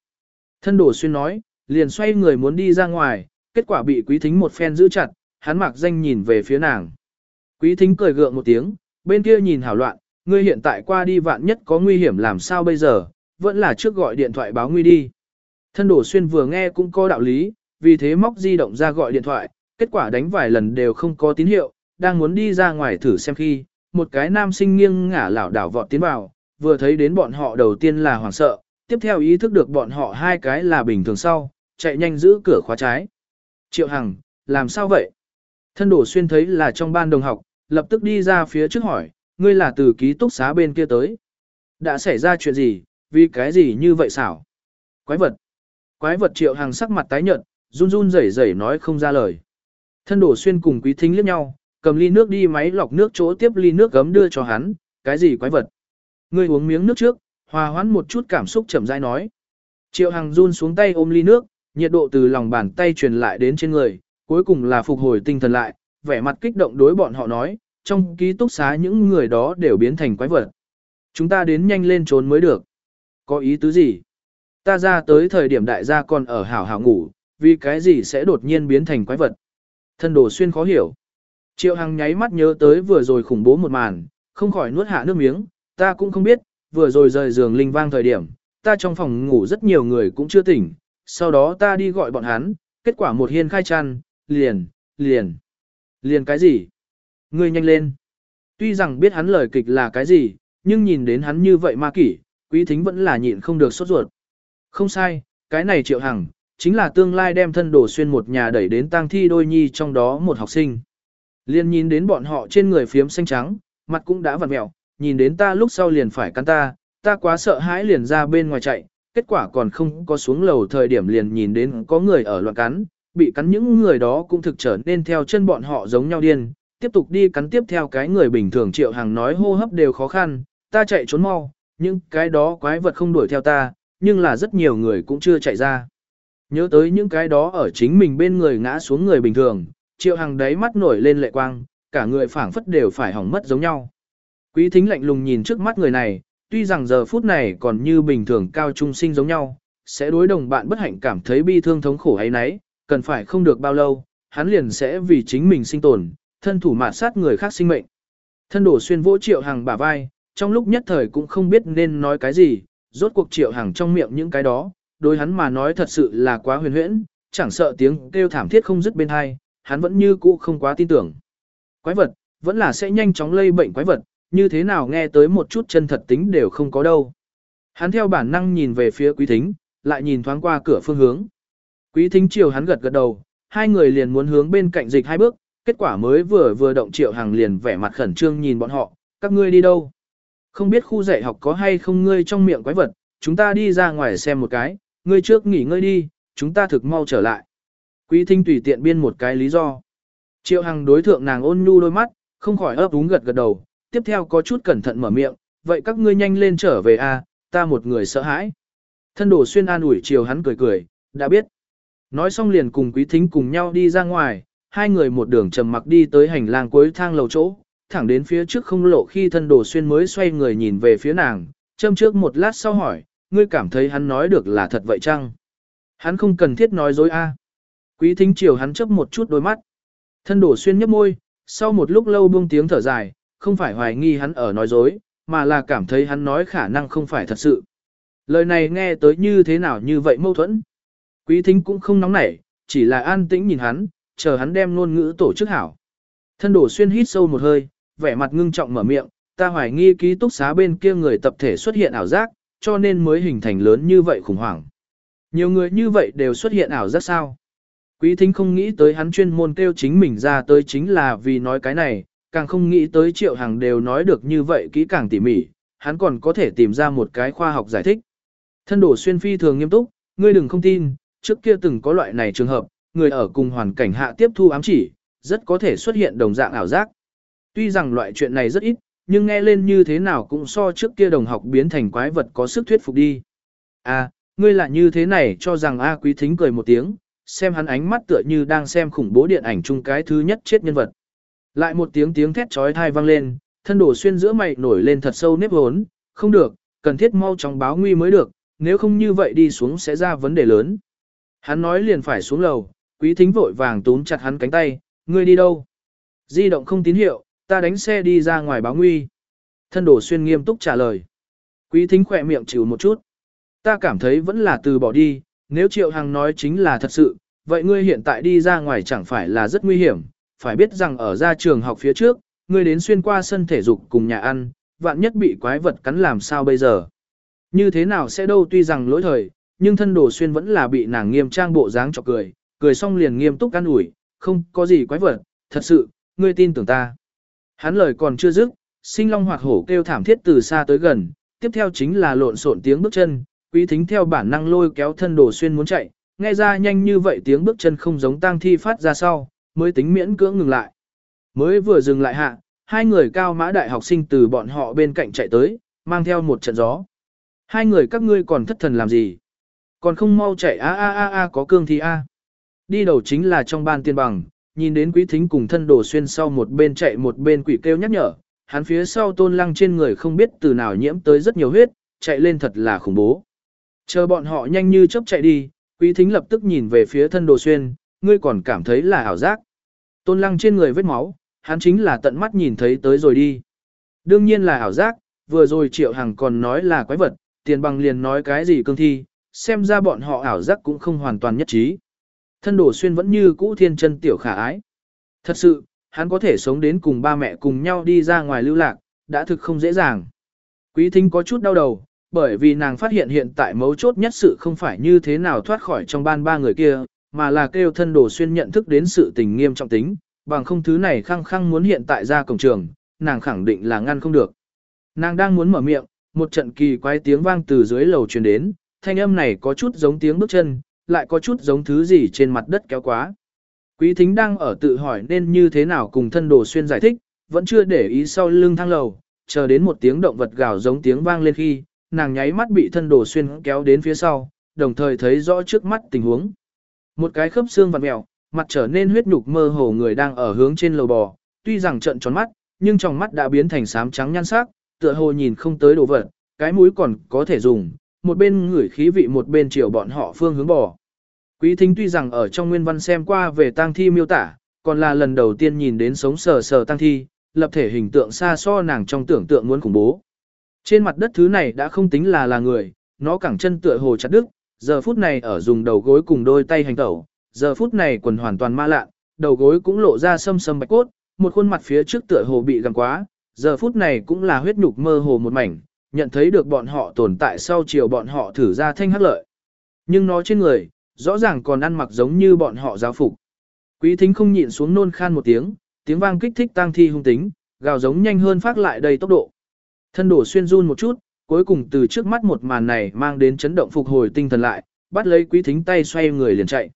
Thân đổ xuyên nói, liền xoay người muốn đi ra ngoài, kết quả bị quý thính một phen giữ chặt, hắn mặc danh nhìn về phía nàng. Quý thính cười gượng một tiếng, bên kia nhìn hảo loạn, ngươi hiện tại qua đi vạn nhất có nguy hiểm làm sao bây giờ, vẫn là trước gọi điện thoại báo nguy đi. Thân đổ xuyên vừa nghe cũng có đạo lý, vì thế móc di động ra gọi điện thoại, kết quả đánh vài lần đều không có tín hiệu, đang muốn đi ra ngoài thử xem khi, một cái nam sinh nghiêng ngả lảo đảo vọt tiến vào, vừa thấy đến bọn họ đầu tiên là hoảng sợ, tiếp theo ý thức được bọn họ hai cái là bình thường sau, chạy nhanh giữ cửa khóa trái. Triệu Hằng, làm sao vậy? Thân đổ xuyên thấy là trong ban đồng học, lập tức đi ra phía trước hỏi, ngươi là từ ký túc xá bên kia tới. Đã xảy ra chuyện gì, vì cái gì như vậy xảo? Quái vật. Quái vật Triệu hàng sắc mặt tái nhợt, run run rẩy rẩy nói không ra lời. Thân đổ xuyên cùng quý thính liếc nhau, cầm ly nước đi máy lọc nước chỗ tiếp ly nước gấm đưa cho hắn, cái gì quái vật. Ngươi uống miếng nước trước, hòa hoãn một chút cảm xúc chậm rãi nói. Triệu Hằng run xuống tay ôm ly nước, nhiệt độ từ lòng bàn tay truyền lại đến trên người, cuối cùng là phục hồi tinh thần lại, vẻ mặt kích động đối bọn họ nói, trong ký túc xá những người đó đều biến thành quái vật. Chúng ta đến nhanh lên trốn mới được. Có ý tứ gì? Ta ra tới thời điểm đại gia còn ở hảo hảo ngủ, vì cái gì sẽ đột nhiên biến thành quái vật? Thân đồ xuyên khó hiểu. Triệu Hằng nháy mắt nhớ tới vừa rồi khủng bố một màn, không khỏi nuốt hạ nước miếng, ta cũng không biết, vừa rồi rời giường linh vang thời điểm, ta trong phòng ngủ rất nhiều người cũng chưa tỉnh, sau đó ta đi gọi bọn hắn, kết quả một hiên khai chăn, liền, liền, liền cái gì? Ngươi nhanh lên. Tuy rằng biết hắn lời kịch là cái gì, nhưng nhìn đến hắn như vậy ma kỷ, quý thính vẫn là nhịn không được sốt ruột. Không sai, cái này triệu hằng, chính là tương lai đem thân đổ xuyên một nhà đẩy đến tang thi đôi nhi trong đó một học sinh. Liên nhìn đến bọn họ trên người phiếm xanh trắng, mặt cũng đã vặn mẹo, nhìn đến ta lúc sau liền phải cắn ta, ta quá sợ hãi liền ra bên ngoài chạy, kết quả còn không có xuống lầu thời điểm liền nhìn đến có người ở loạn cắn, bị cắn những người đó cũng thực trở nên theo chân bọn họ giống nhau điên, tiếp tục đi cắn tiếp theo cái người bình thường triệu hàng nói hô hấp đều khó khăn, ta chạy trốn mau, nhưng cái đó quái vật không đuổi theo ta, nhưng là rất nhiều người cũng chưa chạy ra. Nhớ tới những cái đó ở chính mình bên người ngã xuống người bình thường, triệu hàng đáy mắt nổi lên lệ quang, cả người phảng phất đều phải hỏng mất giống nhau. Quý thính lạnh lùng nhìn trước mắt người này, tuy rằng giờ phút này còn như bình thường cao trung sinh giống nhau, sẽ đối đồng bạn bất hạnh cảm thấy bi thương thống khổ hay nấy, cần phải không được bao lâu, hắn liền sẽ vì chính mình sinh tồn, thân thủ mạt sát người khác sinh mệnh. Thân đổ xuyên vỗ triệu hàng bả vai, trong lúc nhất thời cũng không biết nên nói cái gì, rốt cuộc triệu hàng trong miệng những cái đó, đối hắn mà nói thật sự là quá huyền huyễn, chẳng sợ tiếng kêu thảm thiết không dứt bên hai, hắn vẫn như cũ không quá tin tưởng. Quái vật, vẫn là sẽ nhanh chóng lây bệnh quái vật, như thế nào nghe tới một chút chân thật tính đều không có đâu. Hắn theo bản năng nhìn về phía quý thính, lại nhìn thoáng qua cửa phương hướng. Quý thính chiều hắn gật gật đầu, hai người liền muốn hướng bên cạnh dịch hai bước, kết quả mới vừa vừa động triệu hàng liền vẻ mặt khẩn trương nhìn bọn họ, các ngươi đi đâu? Không biết khu dạy học có hay không ngươi trong miệng quái vật, chúng ta đi ra ngoài xem một cái, ngươi trước nghỉ ngơi đi, chúng ta thực mau trở lại. Quý thính tùy tiện biên một cái lý do. Triệu Hằng đối thượng nàng ôn nhu đôi mắt, không khỏi ấp úng gật gật đầu, tiếp theo có chút cẩn thận mở miệng, vậy các ngươi nhanh lên trở về a, ta một người sợ hãi. Thân đồ xuyên an ủi chiều hắn cười cười, đã biết. Nói xong liền cùng quý thính cùng nhau đi ra ngoài, hai người một đường trầm mặc đi tới hành lang cuối thang lầu chỗ, thẳng đến phía trước không lộ khi thân đồ xuyên mới xoay người nhìn về phía nàng, châm trước một lát sau hỏi, ngươi cảm thấy hắn nói được là thật vậy chăng? Hắn không cần thiết nói dối a. Quý thính chiều hắn chấp một chút đôi mắt. Thân đổ xuyên nhấp môi, sau một lúc lâu buông tiếng thở dài, không phải hoài nghi hắn ở nói dối, mà là cảm thấy hắn nói khả năng không phải thật sự. Lời này nghe tới như thế nào như vậy mâu thuẫn. Quý thính cũng không nóng nảy, chỉ là an tĩnh nhìn hắn, chờ hắn đem ngôn ngữ tổ chức hảo. Thân đổ xuyên hít sâu một hơi, vẻ mặt ngưng trọng mở miệng, ta hoài nghi ký túc xá bên kia người tập thể xuất hiện ảo giác, cho nên mới hình thành lớn như vậy khủng hoảng. Nhiều người như vậy đều xuất hiện ảo giác sao? Quý thính không nghĩ tới hắn chuyên môn kêu chính mình ra tới chính là vì nói cái này, càng không nghĩ tới triệu hàng đều nói được như vậy kỹ càng tỉ mỉ, hắn còn có thể tìm ra một cái khoa học giải thích. Thân đổ xuyên phi thường nghiêm túc, ngươi đừng không tin, trước kia từng có loại này trường hợp, người ở cùng hoàn cảnh hạ tiếp thu ám chỉ, rất có thể xuất hiện đồng dạng ảo giác. Tuy rằng loại chuyện này rất ít, nhưng nghe lên như thế nào cũng so trước kia đồng học biến thành quái vật có sức thuyết phục đi. À, ngươi là như thế này cho rằng A quý thính cười một tiếng, xem hắn ánh mắt tựa như đang xem khủng bố điện ảnh chung cái thứ nhất chết nhân vật. Lại một tiếng tiếng thét trói thai vang lên, thân đổ xuyên giữa mày nổi lên thật sâu nếp hốn, không được, cần thiết mau chóng báo nguy mới được, nếu không như vậy đi xuống sẽ ra vấn đề lớn. Hắn nói liền phải xuống lầu, quý thính vội vàng túm chặt hắn cánh tay, ngươi đi đâu? Di động không tín hiệu, ta đánh xe đi ra ngoài báo nguy. Thân đổ xuyên nghiêm túc trả lời. Quý thính khỏe miệng chịu một chút. Ta cảm thấy vẫn là từ bỏ đi, nếu Triệu Hằng nói chính là thật sự, vậy ngươi hiện tại đi ra ngoài chẳng phải là rất nguy hiểm, phải biết rằng ở ra trường học phía trước, ngươi đến xuyên qua sân thể dục cùng nhà ăn, vạn nhất bị quái vật cắn làm sao bây giờ. Như thế nào sẽ đâu tuy rằng lỗi thời, nhưng thân đồ xuyên vẫn là bị nàng nghiêm trang bộ dáng chọc cười, cười xong liền nghiêm túc can ủi, không có gì quái vật, thật sự, ngươi tin tưởng ta. Hắn lời còn chưa dứt, sinh long hoạt hổ kêu thảm thiết từ xa tới gần, tiếp theo chính là lộn xộn tiếng bước chân, quý thính theo bản năng lôi kéo thân đồ xuyên muốn chạy, nghe ra nhanh như vậy tiếng bước chân không giống tang thi phát ra sau, mới tính miễn cưỡng ngừng lại. Mới vừa dừng lại hạ, hai người cao mã đại học sinh từ bọn họ bên cạnh chạy tới, mang theo một trận gió. Hai người các ngươi còn thất thần làm gì? Còn không mau chạy a a a a có cương thì a. Đi đầu chính là trong ban tiên bằng, nhìn đến quý thính cùng thân đồ xuyên sau một bên chạy một bên quỷ kêu nhắc nhở, hắn phía sau tôn lăng trên người không biết từ nào nhiễm tới rất nhiều huyết, chạy lên thật là khủng bố. Chờ bọn họ nhanh như chớp chạy đi, quý thính lập tức nhìn về phía thân đồ xuyên, ngươi còn cảm thấy là ảo giác. Tôn lăng trên người vết máu, hắn chính là tận mắt nhìn thấy tới rồi đi. Đương nhiên là ảo giác, vừa rồi triệu hằng còn nói là quái vật, tiền bằng liền nói cái gì cương thi, xem ra bọn họ ảo giác cũng không hoàn toàn nhất trí. Thân đổ xuyên vẫn như cũ thiên chân tiểu khả ái. Thật sự, hắn có thể sống đến cùng ba mẹ cùng nhau đi ra ngoài lưu lạc, đã thực không dễ dàng. Quý thính có chút đau đầu, bởi vì nàng phát hiện hiện tại mấu chốt nhất sự không phải như thế nào thoát khỏi trong ban ba người kia, mà là kêu thân đồ xuyên nhận thức đến sự tình nghiêm trọng tính, bằng không thứ này khăng khăng muốn hiện tại ra cổng trường, nàng khẳng định là ngăn không được. Nàng đang muốn mở miệng, một trận kỳ quái tiếng vang từ dưới lầu truyền đến, thanh âm này có chút giống tiếng bước chân, lại có chút giống thứ gì trên mặt đất kéo quá. Quý thính đang ở tự hỏi nên như thế nào cùng thân đồ xuyên giải thích, vẫn chưa để ý sau lưng thang lầu, chờ đến một tiếng động vật gào giống tiếng vang lên khi, nàng nháy mắt bị thân đồ xuyên kéo đến phía sau, đồng thời thấy rõ trước mắt tình huống. Một cái khớp xương vặn mèo, mặt trở nên huyết nhục mơ hồ người đang ở hướng trên lầu bò, tuy rằng trận tròn mắt, nhưng trong mắt đã biến thành xám trắng nhan sắc, tựa hồ nhìn không tới đồ vật, cái mũi còn có thể dùng, một bên ngửi khí vị một bên chiều bọn họ phương hướng bò. Quý thính tuy rằng ở trong nguyên văn xem qua về tang thi miêu tả, còn là lần đầu tiên nhìn đến sống sờ sờ tang thi, lập thể hình tượng xa so nàng trong tưởng tượng muốn khủng bố. Trên mặt đất thứ này đã không tính là là người, nó cẳng chân tựa hồ chặt đứt, giờ phút này ở dùng đầu gối cùng đôi tay hành tẩu, giờ phút này quần hoàn toàn ma lạ, đầu gối cũng lộ ra sâm sâm bạch cốt, một khuôn mặt phía trước tựa hồ bị gặm quá, giờ phút này cũng là huyết nhục mơ hồ một mảnh, nhận thấy được bọn họ tồn tại sau chiều bọn họ thử ra thanh hắc lợi. Nhưng nó trên người, rõ ràng còn ăn mặc giống như bọn họ giáo phục. Quý thính không nhịn xuống nôn khan một tiếng, tiếng vang kích thích tang thi hung tính, gào giống nhanh hơn phát lại đầy tốc độ. Thân đổ xuyên run một chút, cuối cùng từ trước mắt một màn này mang đến chấn động phục hồi tinh thần lại, bắt lấy quý thính tay xoay người liền chạy.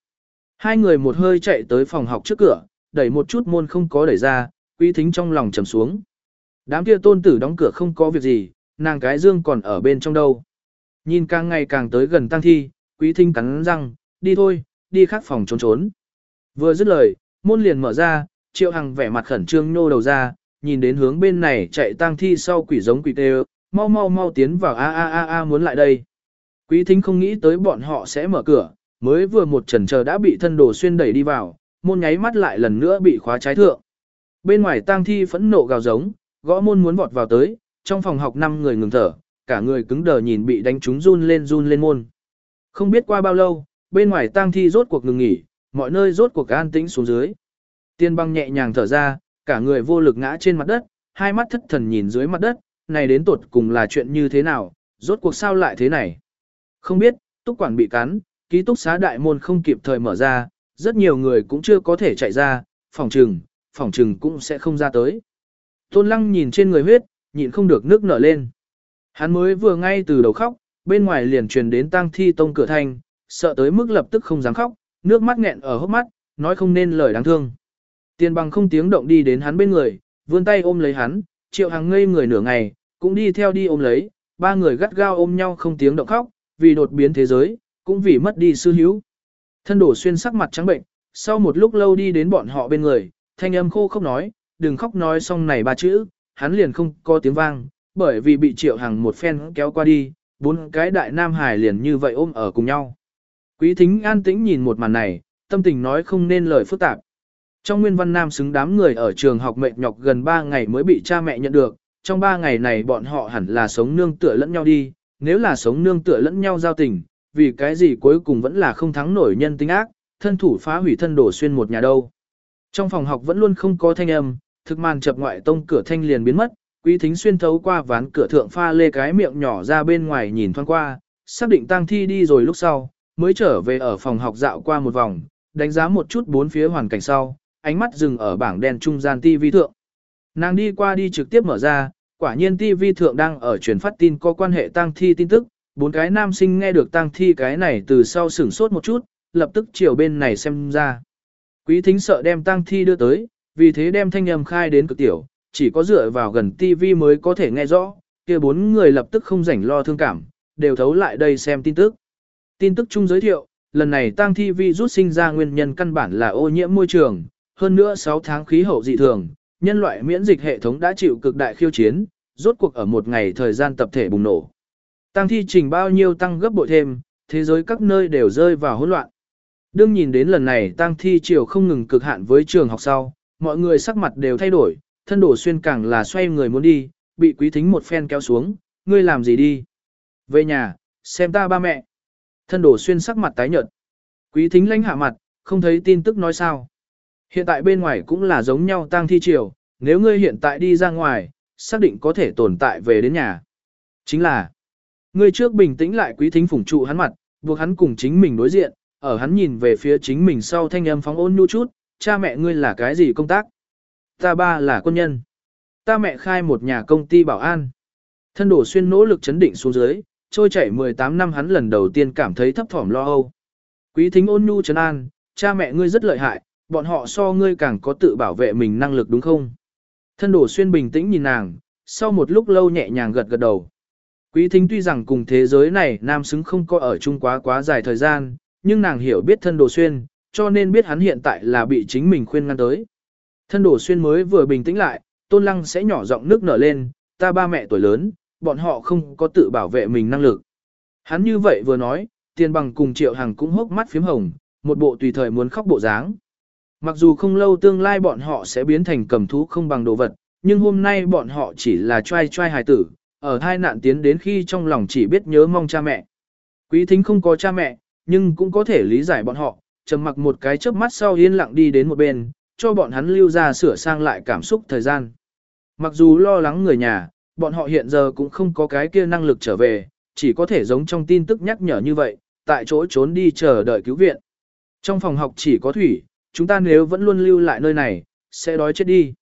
Hai người một hơi chạy tới phòng học trước cửa, đẩy một chút môn không có đẩy ra, quý thính trong lòng trầm xuống. Đám kia tôn tử đóng cửa không có việc gì, nàng cái dương còn ở bên trong đâu. Nhìn càng ngày càng tới gần tăng thi, quý thính cắn răng, đi thôi, đi khác phòng trốn trốn. Vừa dứt lời, môn liền mở ra, triệu hằng vẻ mặt khẩn trương nô đầu ra, nhìn đến hướng bên này chạy tang thi sau quỷ giống quỷ tê mau mau mau tiến vào a a a a muốn lại đây. Quý thính không nghĩ tới bọn họ sẽ mở cửa, mới vừa một trần chờ đã bị thân đồ xuyên đẩy đi vào, môn nháy mắt lại lần nữa bị khóa trái thượng. Bên ngoài tang thi phẫn nộ gào giống, gõ môn muốn vọt vào tới, trong phòng học năm người ngừng thở, cả người cứng đờ nhìn bị đánh trúng run lên run lên môn. Không biết qua bao lâu, bên ngoài tang thi rốt cuộc ngừng nghỉ, mọi nơi rốt cuộc an tĩnh xuống dưới. Tiên băng nhẹ nhàng thở ra, cả người vô lực ngã trên mặt đất, hai mắt thất thần nhìn dưới mặt đất, này đến tột cùng là chuyện như thế nào, rốt cuộc sao lại thế này. Không biết, túc quản bị cắn, ký túc xá đại môn không kịp thời mở ra, rất nhiều người cũng chưa có thể chạy ra, phòng trừng, phòng trừng cũng sẽ không ra tới. Tôn lăng nhìn trên người huyết, nhịn không được nước nở lên. Hắn mới vừa ngay từ đầu khóc, bên ngoài liền truyền đến tang thi tông cửa thành, sợ tới mức lập tức không dám khóc, nước mắt nghẹn ở hốc mắt, nói không nên lời đáng thương. Tiền bằng không tiếng động đi đến hắn bên người, vươn tay ôm lấy hắn, triệu hàng ngây người nửa ngày, cũng đi theo đi ôm lấy, ba người gắt gao ôm nhau không tiếng động khóc, vì đột biến thế giới, cũng vì mất đi sư hữu. Thân đổ xuyên sắc mặt trắng bệnh, sau một lúc lâu đi đến bọn họ bên người, thanh âm khô không nói, đừng khóc nói xong này ba chữ, hắn liền không có tiếng vang, bởi vì bị triệu hàng một phen kéo qua đi, bốn cái đại nam hải liền như vậy ôm ở cùng nhau. Quý thính an tĩnh nhìn một màn này, tâm tình nói không nên lời phức tạp. Trong nguyên văn nam xứng đám người ở trường học mệt nhọc gần 3 ngày mới bị cha mẹ nhận được, trong 3 ngày này bọn họ hẳn là sống nương tựa lẫn nhau đi, nếu là sống nương tựa lẫn nhau giao tình, vì cái gì cuối cùng vẫn là không thắng nổi nhân tính ác, thân thủ phá hủy thân đổ xuyên một nhà đâu. Trong phòng học vẫn luôn không có thanh âm, thực màn chập ngoại tông cửa thanh liền biến mất, quý thính xuyên thấu qua ván cửa thượng pha lê cái miệng nhỏ ra bên ngoài nhìn thoáng qua, xác định tang thi đi rồi lúc sau, mới trở về ở phòng học dạo qua một vòng, đánh giá một chút bốn phía hoàn cảnh sau, ánh mắt dừng ở bảng đen trung gian TV thượng. Nàng đi qua đi trực tiếp mở ra, quả nhiên TV thượng đang ở truyền phát tin có quan hệ tang thi tin tức, bốn cái nam sinh nghe được tang thi cái này từ sau sửng sốt một chút, lập tức chiều bên này xem ra. Quý thính sợ đem tang thi đưa tới, vì thế đem thanh âm khai đến cực tiểu, chỉ có dựa vào gần TV mới có thể nghe rõ, kia bốn người lập tức không rảnh lo thương cảm, đều thấu lại đây xem tin tức. Tin tức chung giới thiệu, lần này tang thi vi rút sinh ra nguyên nhân căn bản là ô nhiễm môi trường, hơn nữa 6 tháng khí hậu dị thường, nhân loại miễn dịch hệ thống đã chịu cực đại khiêu chiến, rốt cuộc ở một ngày thời gian tập thể bùng nổ. Tăng thi trình bao nhiêu tăng gấp bội thêm, thế giới các nơi đều rơi vào hỗn loạn. Đương nhìn đến lần này tăng thi chiều không ngừng cực hạn với trường học sau, mọi người sắc mặt đều thay đổi, thân đổ xuyên càng là xoay người muốn đi, bị quý thính một phen kéo xuống, ngươi làm gì đi? Về nhà, xem ta ba mẹ. Thân đổ xuyên sắc mặt tái nhợt. Quý thính lãnh hạ mặt, không thấy tin tức nói sao. Hiện tại bên ngoài cũng là giống nhau tang thi triều, nếu ngươi hiện tại đi ra ngoài, xác định có thể tồn tại về đến nhà. Chính là, ngươi trước bình tĩnh lại quý thính phủng trụ hắn mặt, buộc hắn cùng chính mình đối diện, ở hắn nhìn về phía chính mình sau thanh âm phóng ôn nhu chút, cha mẹ ngươi là cái gì công tác? Ta ba là quân nhân. Ta mẹ khai một nhà công ty bảo an. Thân đổ xuyên nỗ lực chấn định xuống dưới, trôi chảy 18 năm hắn lần đầu tiên cảm thấy thấp thỏm lo âu. Quý thính ôn nhu trấn an, cha mẹ ngươi rất lợi hại, bọn họ so ngươi càng có tự bảo vệ mình năng lực đúng không? Thân đổ xuyên bình tĩnh nhìn nàng, sau một lúc lâu nhẹ nhàng gật gật đầu. Quý thính tuy rằng cùng thế giới này nam xứng không có ở chung quá quá dài thời gian, nhưng nàng hiểu biết thân đồ xuyên, cho nên biết hắn hiện tại là bị chính mình khuyên ngăn tới. Thân đổ xuyên mới vừa bình tĩnh lại, tôn lăng sẽ nhỏ giọng nước nở lên, ta ba mẹ tuổi lớn, bọn họ không có tự bảo vệ mình năng lực. Hắn như vậy vừa nói, tiền bằng cùng triệu hàng cũng hốc mắt phím hồng, một bộ tùy thời muốn khóc bộ dáng. Mặc dù không lâu tương lai bọn họ sẽ biến thành cầm thú không bằng đồ vật, nhưng hôm nay bọn họ chỉ là trai trai hài tử, ở hai nạn tiến đến khi trong lòng chỉ biết nhớ mong cha mẹ. Quý thính không có cha mẹ, nhưng cũng có thể lý giải bọn họ, trầm mặc một cái chớp mắt sau yên lặng đi đến một bên, cho bọn hắn lưu ra sửa sang lại cảm xúc thời gian. Mặc dù lo lắng người nhà, bọn họ hiện giờ cũng không có cái kia năng lực trở về, chỉ có thể giống trong tin tức nhắc nhở như vậy, tại chỗ trốn đi chờ đợi cứu viện. Trong phòng học chỉ có thủy, chúng ta nếu vẫn luôn lưu lại nơi này, sẽ đói chết đi.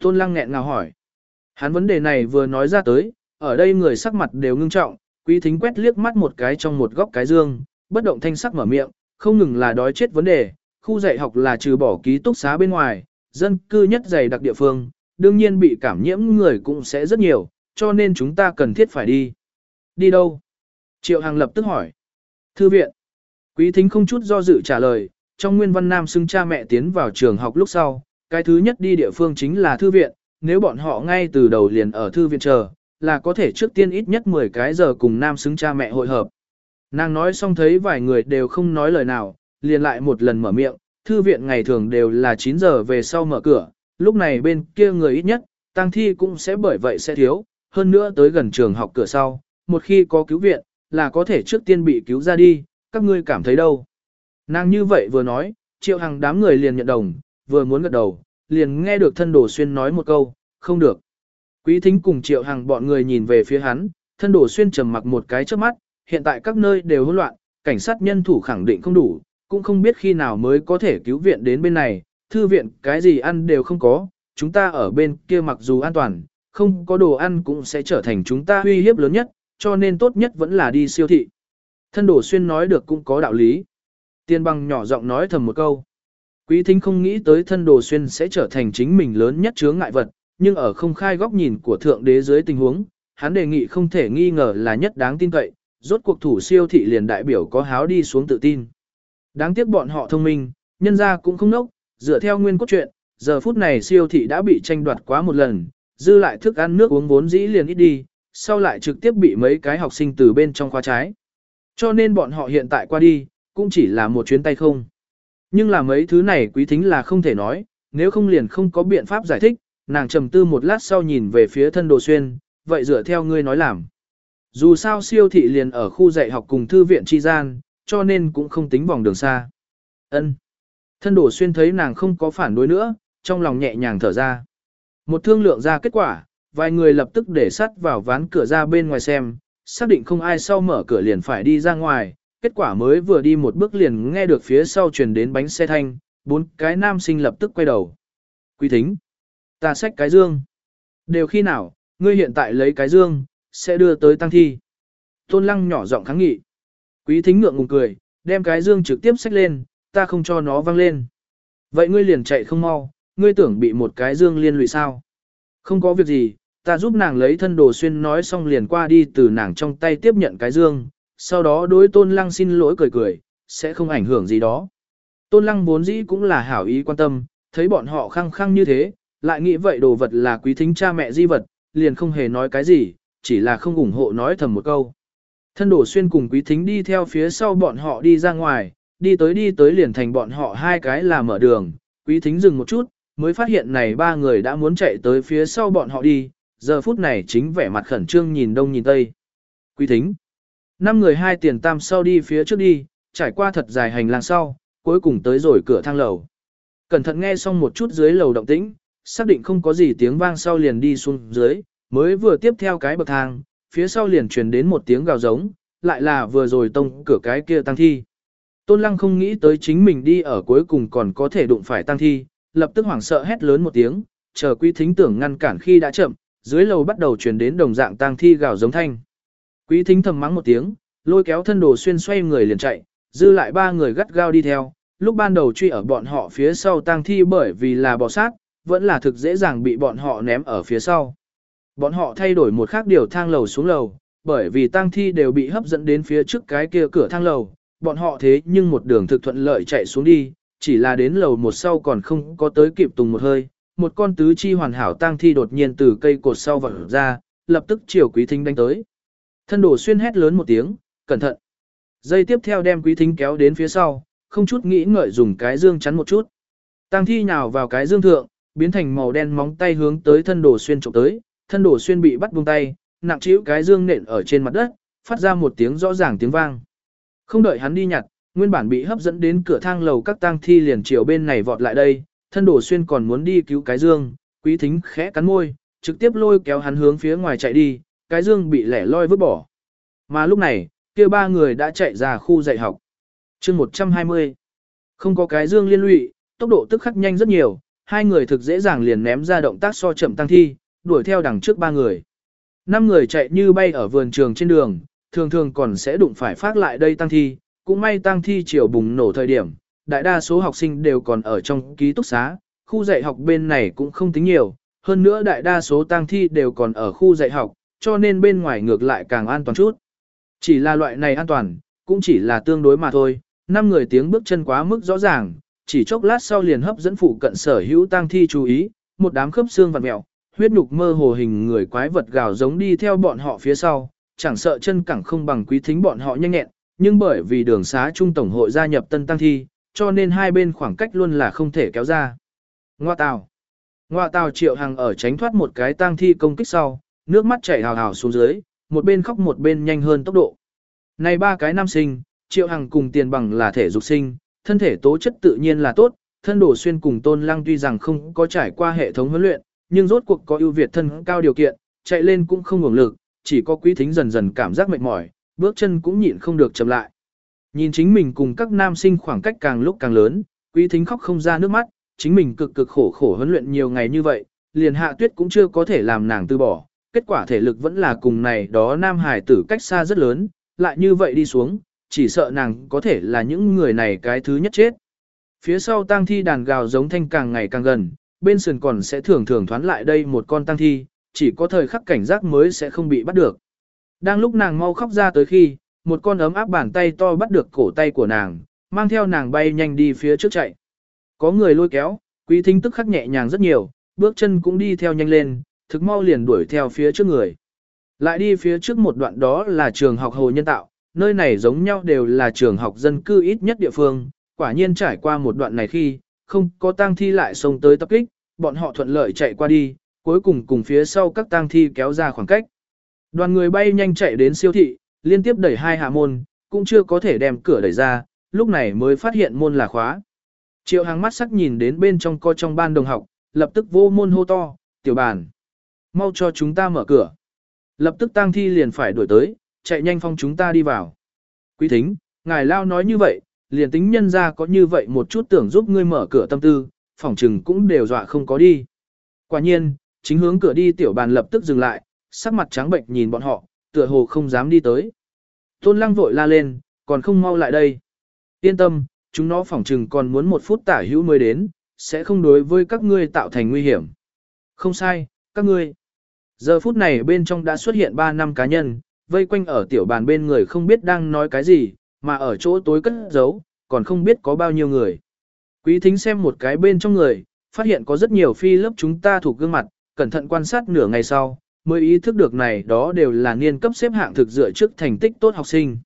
Tôn lăng nghẹn ngào hỏi. Hắn vấn đề này vừa nói ra tới, ở đây người sắc mặt đều ngưng trọng, quý thính quét liếc mắt một cái trong một góc cái dương, bất động thanh sắc mở miệng, không ngừng là đói chết vấn đề, khu dạy học là trừ bỏ ký túc xá bên ngoài, dân cư nhất dày đặc địa phương, đương nhiên bị cảm nhiễm người cũng sẽ rất nhiều, cho nên chúng ta cần thiết phải đi. Đi đâu? Triệu Hằng lập tức hỏi. Thư viện. Quý thính không chút do dự trả lời, trong nguyên văn nam xưng cha mẹ tiến vào trường học lúc sau, cái thứ nhất đi địa phương chính là thư viện, nếu bọn họ ngay từ đầu liền ở thư viện chờ, là có thể trước tiên ít nhất 10 cái giờ cùng nam xứng cha mẹ hội hợp. Nàng nói xong thấy vài người đều không nói lời nào, liền lại một lần mở miệng, thư viện ngày thường đều là 9 giờ về sau mở cửa, lúc này bên kia người ít nhất, tăng thi cũng sẽ bởi vậy sẽ thiếu, hơn nữa tới gần trường học cửa sau, một khi có cứu viện, là có thể trước tiên bị cứu ra đi, các ngươi cảm thấy đâu. Nàng như vậy vừa nói, triệu hàng đám người liền nhận đồng, vừa muốn gật đầu, liền nghe được thân đồ xuyên nói một câu, không được. Quý thính cùng triệu hàng bọn người nhìn về phía hắn, thân đồ xuyên trầm mặc một cái trước mắt, hiện tại các nơi đều hỗn loạn, cảnh sát nhân thủ khẳng định không đủ, cũng không biết khi nào mới có thể cứu viện đến bên này, thư viện cái gì ăn đều không có, chúng ta ở bên kia mặc dù an toàn, không có đồ ăn cũng sẽ trở thành chúng ta uy hiếp lớn nhất, cho nên tốt nhất vẫn là đi siêu thị. Thân đổ xuyên nói được cũng có đạo lý. Tiên bằng nhỏ giọng nói thầm một câu. Quý thính không nghĩ tới thân đồ xuyên sẽ trở thành chính mình lớn nhất chướng ngại vật, nhưng ở không khai góc nhìn của thượng đế dưới tình huống, hắn đề nghị không thể nghi ngờ là nhất đáng tin cậy, rốt cuộc thủ siêu thị liền đại biểu có háo đi xuống tự tin. Đáng tiếc bọn họ thông minh, nhân ra cũng không nốc, dựa theo nguyên cốt truyện, giờ phút này siêu thị đã bị tranh đoạt quá một lần, dư lại thức ăn nước uống vốn dĩ liền ít đi, sau lại trực tiếp bị mấy cái học sinh từ bên trong khoa trái. Cho nên bọn họ hiện tại qua đi, cũng chỉ là một chuyến tay không. Nhưng là mấy thứ này quý thính là không thể nói, nếu không liền không có biện pháp giải thích, nàng trầm tư một lát sau nhìn về phía thân đồ xuyên, vậy dựa theo ngươi nói làm. Dù sao siêu thị liền ở khu dạy học cùng thư viện tri gian, cho nên cũng không tính vòng đường xa. Ân. Thân đổ xuyên thấy nàng không có phản đối nữa, trong lòng nhẹ nhàng thở ra. Một thương lượng ra kết quả, vài người lập tức để sắt vào ván cửa ra bên ngoài xem, xác định không ai sau mở cửa liền phải đi ra ngoài, kết quả mới vừa đi một bước liền nghe được phía sau truyền đến bánh xe thanh, bốn cái nam sinh lập tức quay đầu. Quý thính, ta xách cái dương. Đều khi nào, ngươi hiện tại lấy cái dương, sẽ đưa tới tăng thi. Tôn lăng nhỏ giọng kháng nghị. Quý thính ngượng ngùng cười, đem cái dương trực tiếp xách lên, ta không cho nó văng lên. Vậy ngươi liền chạy không mau, ngươi tưởng bị một cái dương liên lụy sao? Không có việc gì, ta giúp nàng lấy thân đồ xuyên nói xong liền qua đi từ nàng trong tay tiếp nhận cái dương, sau đó đối tôn lăng xin lỗi cười cười, sẽ không ảnh hưởng gì đó. Tôn lăng vốn dĩ cũng là hảo ý quan tâm, thấy bọn họ khăng khăng như thế, lại nghĩ vậy đồ vật là quý thính cha mẹ di vật, liền không hề nói cái gì, chỉ là không ủng hộ nói thầm một câu. Thân đổ xuyên cùng quý thính đi theo phía sau bọn họ đi ra ngoài, đi tới đi tới liền thành bọn họ hai cái là mở đường, quý thính dừng một chút, mới phát hiện này ba người đã muốn chạy tới phía sau bọn họ đi, giờ phút này chính vẻ mặt khẩn trương nhìn đông nhìn tây. Quý thính, năm người hai tiền tam sau đi phía trước đi, trải qua thật dài hành lang sau, cuối cùng tới rồi cửa thang lầu. Cẩn thận nghe xong một chút dưới lầu động tĩnh, xác định không có gì tiếng vang sau liền đi xuống dưới, mới vừa tiếp theo cái bậc thang, phía sau liền truyền đến một tiếng gào giống, lại là vừa rồi tông cửa cái kia tăng thi. Tôn lăng không nghĩ tới chính mình đi ở cuối cùng còn có thể đụng phải tăng thi, lập tức hoảng sợ hét lớn một tiếng, chờ quý thính tưởng ngăn cản khi đã chậm, dưới lầu bắt đầu truyền đến đồng dạng tăng thi gào giống thanh. Quý thính thầm mắng một tiếng, lôi kéo thân đồ xuyên xoay người liền chạy, dư lại ba người gắt gao đi theo, lúc ban đầu truy ở bọn họ phía sau tăng thi bởi vì là bò sát, vẫn là thực dễ dàng bị bọn họ ném ở phía sau. Bọn họ thay đổi một khác điều thang lầu xuống lầu, bởi vì tang thi đều bị hấp dẫn đến phía trước cái kia cửa thang lầu, bọn họ thế nhưng một đường thực thuận lợi chạy xuống đi, chỉ là đến lầu một sau còn không có tới kịp tùng một hơi, một con tứ chi hoàn hảo tang thi đột nhiên từ cây cột sau vọt ra, lập tức chiều quý thính đánh tới. Thân đổ xuyên hét lớn một tiếng, cẩn thận. Dây tiếp theo đem quý thính kéo đến phía sau, không chút nghĩ ngợi dùng cái dương chắn một chút. Tang thi nhào vào cái dương thượng, biến thành màu đen móng tay hướng tới thân đổ xuyên trộm tới, thân đổ xuyên bị bắt buông tay, nặng chịu cái dương nện ở trên mặt đất, phát ra một tiếng rõ ràng tiếng vang. Không đợi hắn đi nhặt, nguyên bản bị hấp dẫn đến cửa thang lầu các tang thi liền chiều bên này vọt lại đây, thân đổ xuyên còn muốn đi cứu cái dương, quý thính khẽ cắn môi, trực tiếp lôi kéo hắn hướng phía ngoài chạy đi, cái dương bị lẻ loi vứt bỏ. Mà lúc này, kia ba người đã chạy ra khu dạy học. chương 120. Không có cái dương liên lụy, tốc độ tức khắc nhanh rất nhiều, hai người thực dễ dàng liền ném ra động tác so chậm tăng thi, đuổi theo đằng trước ba người. Năm người chạy như bay ở vườn trường trên đường, thường thường còn sẽ đụng phải phát lại đây tăng thi, cũng may tăng thi chiều bùng nổ thời điểm, đại đa số học sinh đều còn ở trong ký túc xá, khu dạy học bên này cũng không tính nhiều, hơn nữa đại đa số tăng thi đều còn ở khu dạy học, cho nên bên ngoài ngược lại càng an toàn chút. Chỉ là loại này an toàn, cũng chỉ là tương đối mà thôi, năm người tiếng bước chân quá mức rõ ràng, chỉ chốc lát sau liền hấp dẫn phụ cận sở hữu tăng thi chú ý, một đám khớp xương vặn mẹo, huyết nhục mơ hồ hình người quái vật gào giống đi theo bọn họ phía sau, chẳng sợ chân cẳng không bằng quý thính bọn họ nhanh nhẹn, nhưng bởi vì đường xá trung tổng hội gia nhập tân tăng thi, cho nên hai bên khoảng cách luôn là không thể kéo ra. Ngoa tào. Ngoa tào triệu hàng ở tránh thoát một cái tăng thi công kích sau, nước mắt chảy hào hào xuống dưới, một bên khóc một bên nhanh hơn tốc độ. Này ba cái nam sinh, triệu hàng cùng tiền bằng là thể dục sinh, thân thể tố chất tự nhiên là tốt, thân đổ xuyên cùng tôn lăng tuy rằng không có trải qua hệ thống huấn luyện, nhưng rốt cuộc có ưu việt thân cao điều kiện, chạy lên cũng không ngủng lực, chỉ có quý thính dần dần cảm giác mệt mỏi, bước chân cũng nhịn không được chậm lại. Nhìn chính mình cùng các nam sinh khoảng cách càng lúc càng lớn, quý thính khóc không ra nước mắt, chính mình cực cực khổ khổ huấn luyện nhiều ngày như vậy, liền hạ tuyết cũng chưa có thể làm nàng từ bỏ, kết quả thể lực vẫn là cùng này đó nam hải tử cách xa rất lớn, lại như vậy đi xuống, chỉ sợ nàng có thể là những người này cái thứ nhất chết. Phía sau tang thi đàn gào giống thanh càng ngày càng gần, bên sườn còn sẽ thường thường thoán lại đây một con tang thi, chỉ có thời khắc cảnh giác mới sẽ không bị bắt được. Đang lúc nàng mau khóc ra tới khi, một con ấm áp bàn tay to bắt được cổ tay của nàng, mang theo nàng bay nhanh đi phía trước chạy. Có người lôi kéo, quý thính tức khắc nhẹ nhàng rất nhiều, bước chân cũng đi theo nhanh lên, thực mau liền đuổi theo phía trước người. Lại đi phía trước một đoạn đó là trường học hồ nhân tạo, nơi này giống nhau đều là trường học dân cư ít nhất địa phương, quả nhiên trải qua một đoạn này khi, không có tang thi lại xông tới tập kích, bọn họ thuận lợi chạy qua đi, cuối cùng cùng phía sau các tang thi kéo ra khoảng cách. Đoàn người bay nhanh chạy đến siêu thị, liên tiếp đẩy hai hạ môn, cũng chưa có thể đem cửa đẩy ra, lúc này mới phát hiện môn là khóa. Triệu hàng mắt sắc nhìn đến bên trong co trong ban đồng học, lập tức vô môn hô to, tiểu bàn. Mau cho chúng ta mở cửa. Lập tức tang thi liền phải đuổi tới, chạy nhanh phong chúng ta đi vào. Quý thính, ngài lao nói như vậy, liền tính nhân ra có như vậy một chút tưởng giúp ngươi mở cửa tâm tư, phòng trừng cũng đều dọa không có đi. Quả nhiên, chính hướng cửa đi tiểu bàn lập tức dừng lại, sắc mặt trắng bệnh nhìn bọn họ, tựa hồ không dám đi tới. Tôn lăng vội la lên, còn không mau lại đây. Yên tâm, chúng nó phỏng trừng còn muốn một phút tả hữu mới đến, sẽ không đối với các ngươi tạo thành nguy hiểm. Không sai, các ngươi. Giờ phút này bên trong đã xuất hiện 3 năm cá nhân, vây quanh ở tiểu bàn bên người không biết đang nói cái gì, mà ở chỗ tối cất giấu, còn không biết có bao nhiêu người. Quý thính xem một cái bên trong người, phát hiện có rất nhiều phi lớp chúng ta thuộc gương mặt, cẩn thận quan sát nửa ngày sau, mới ý thức được này đó đều là niên cấp xếp hạng thực dựa trước thành tích tốt học sinh.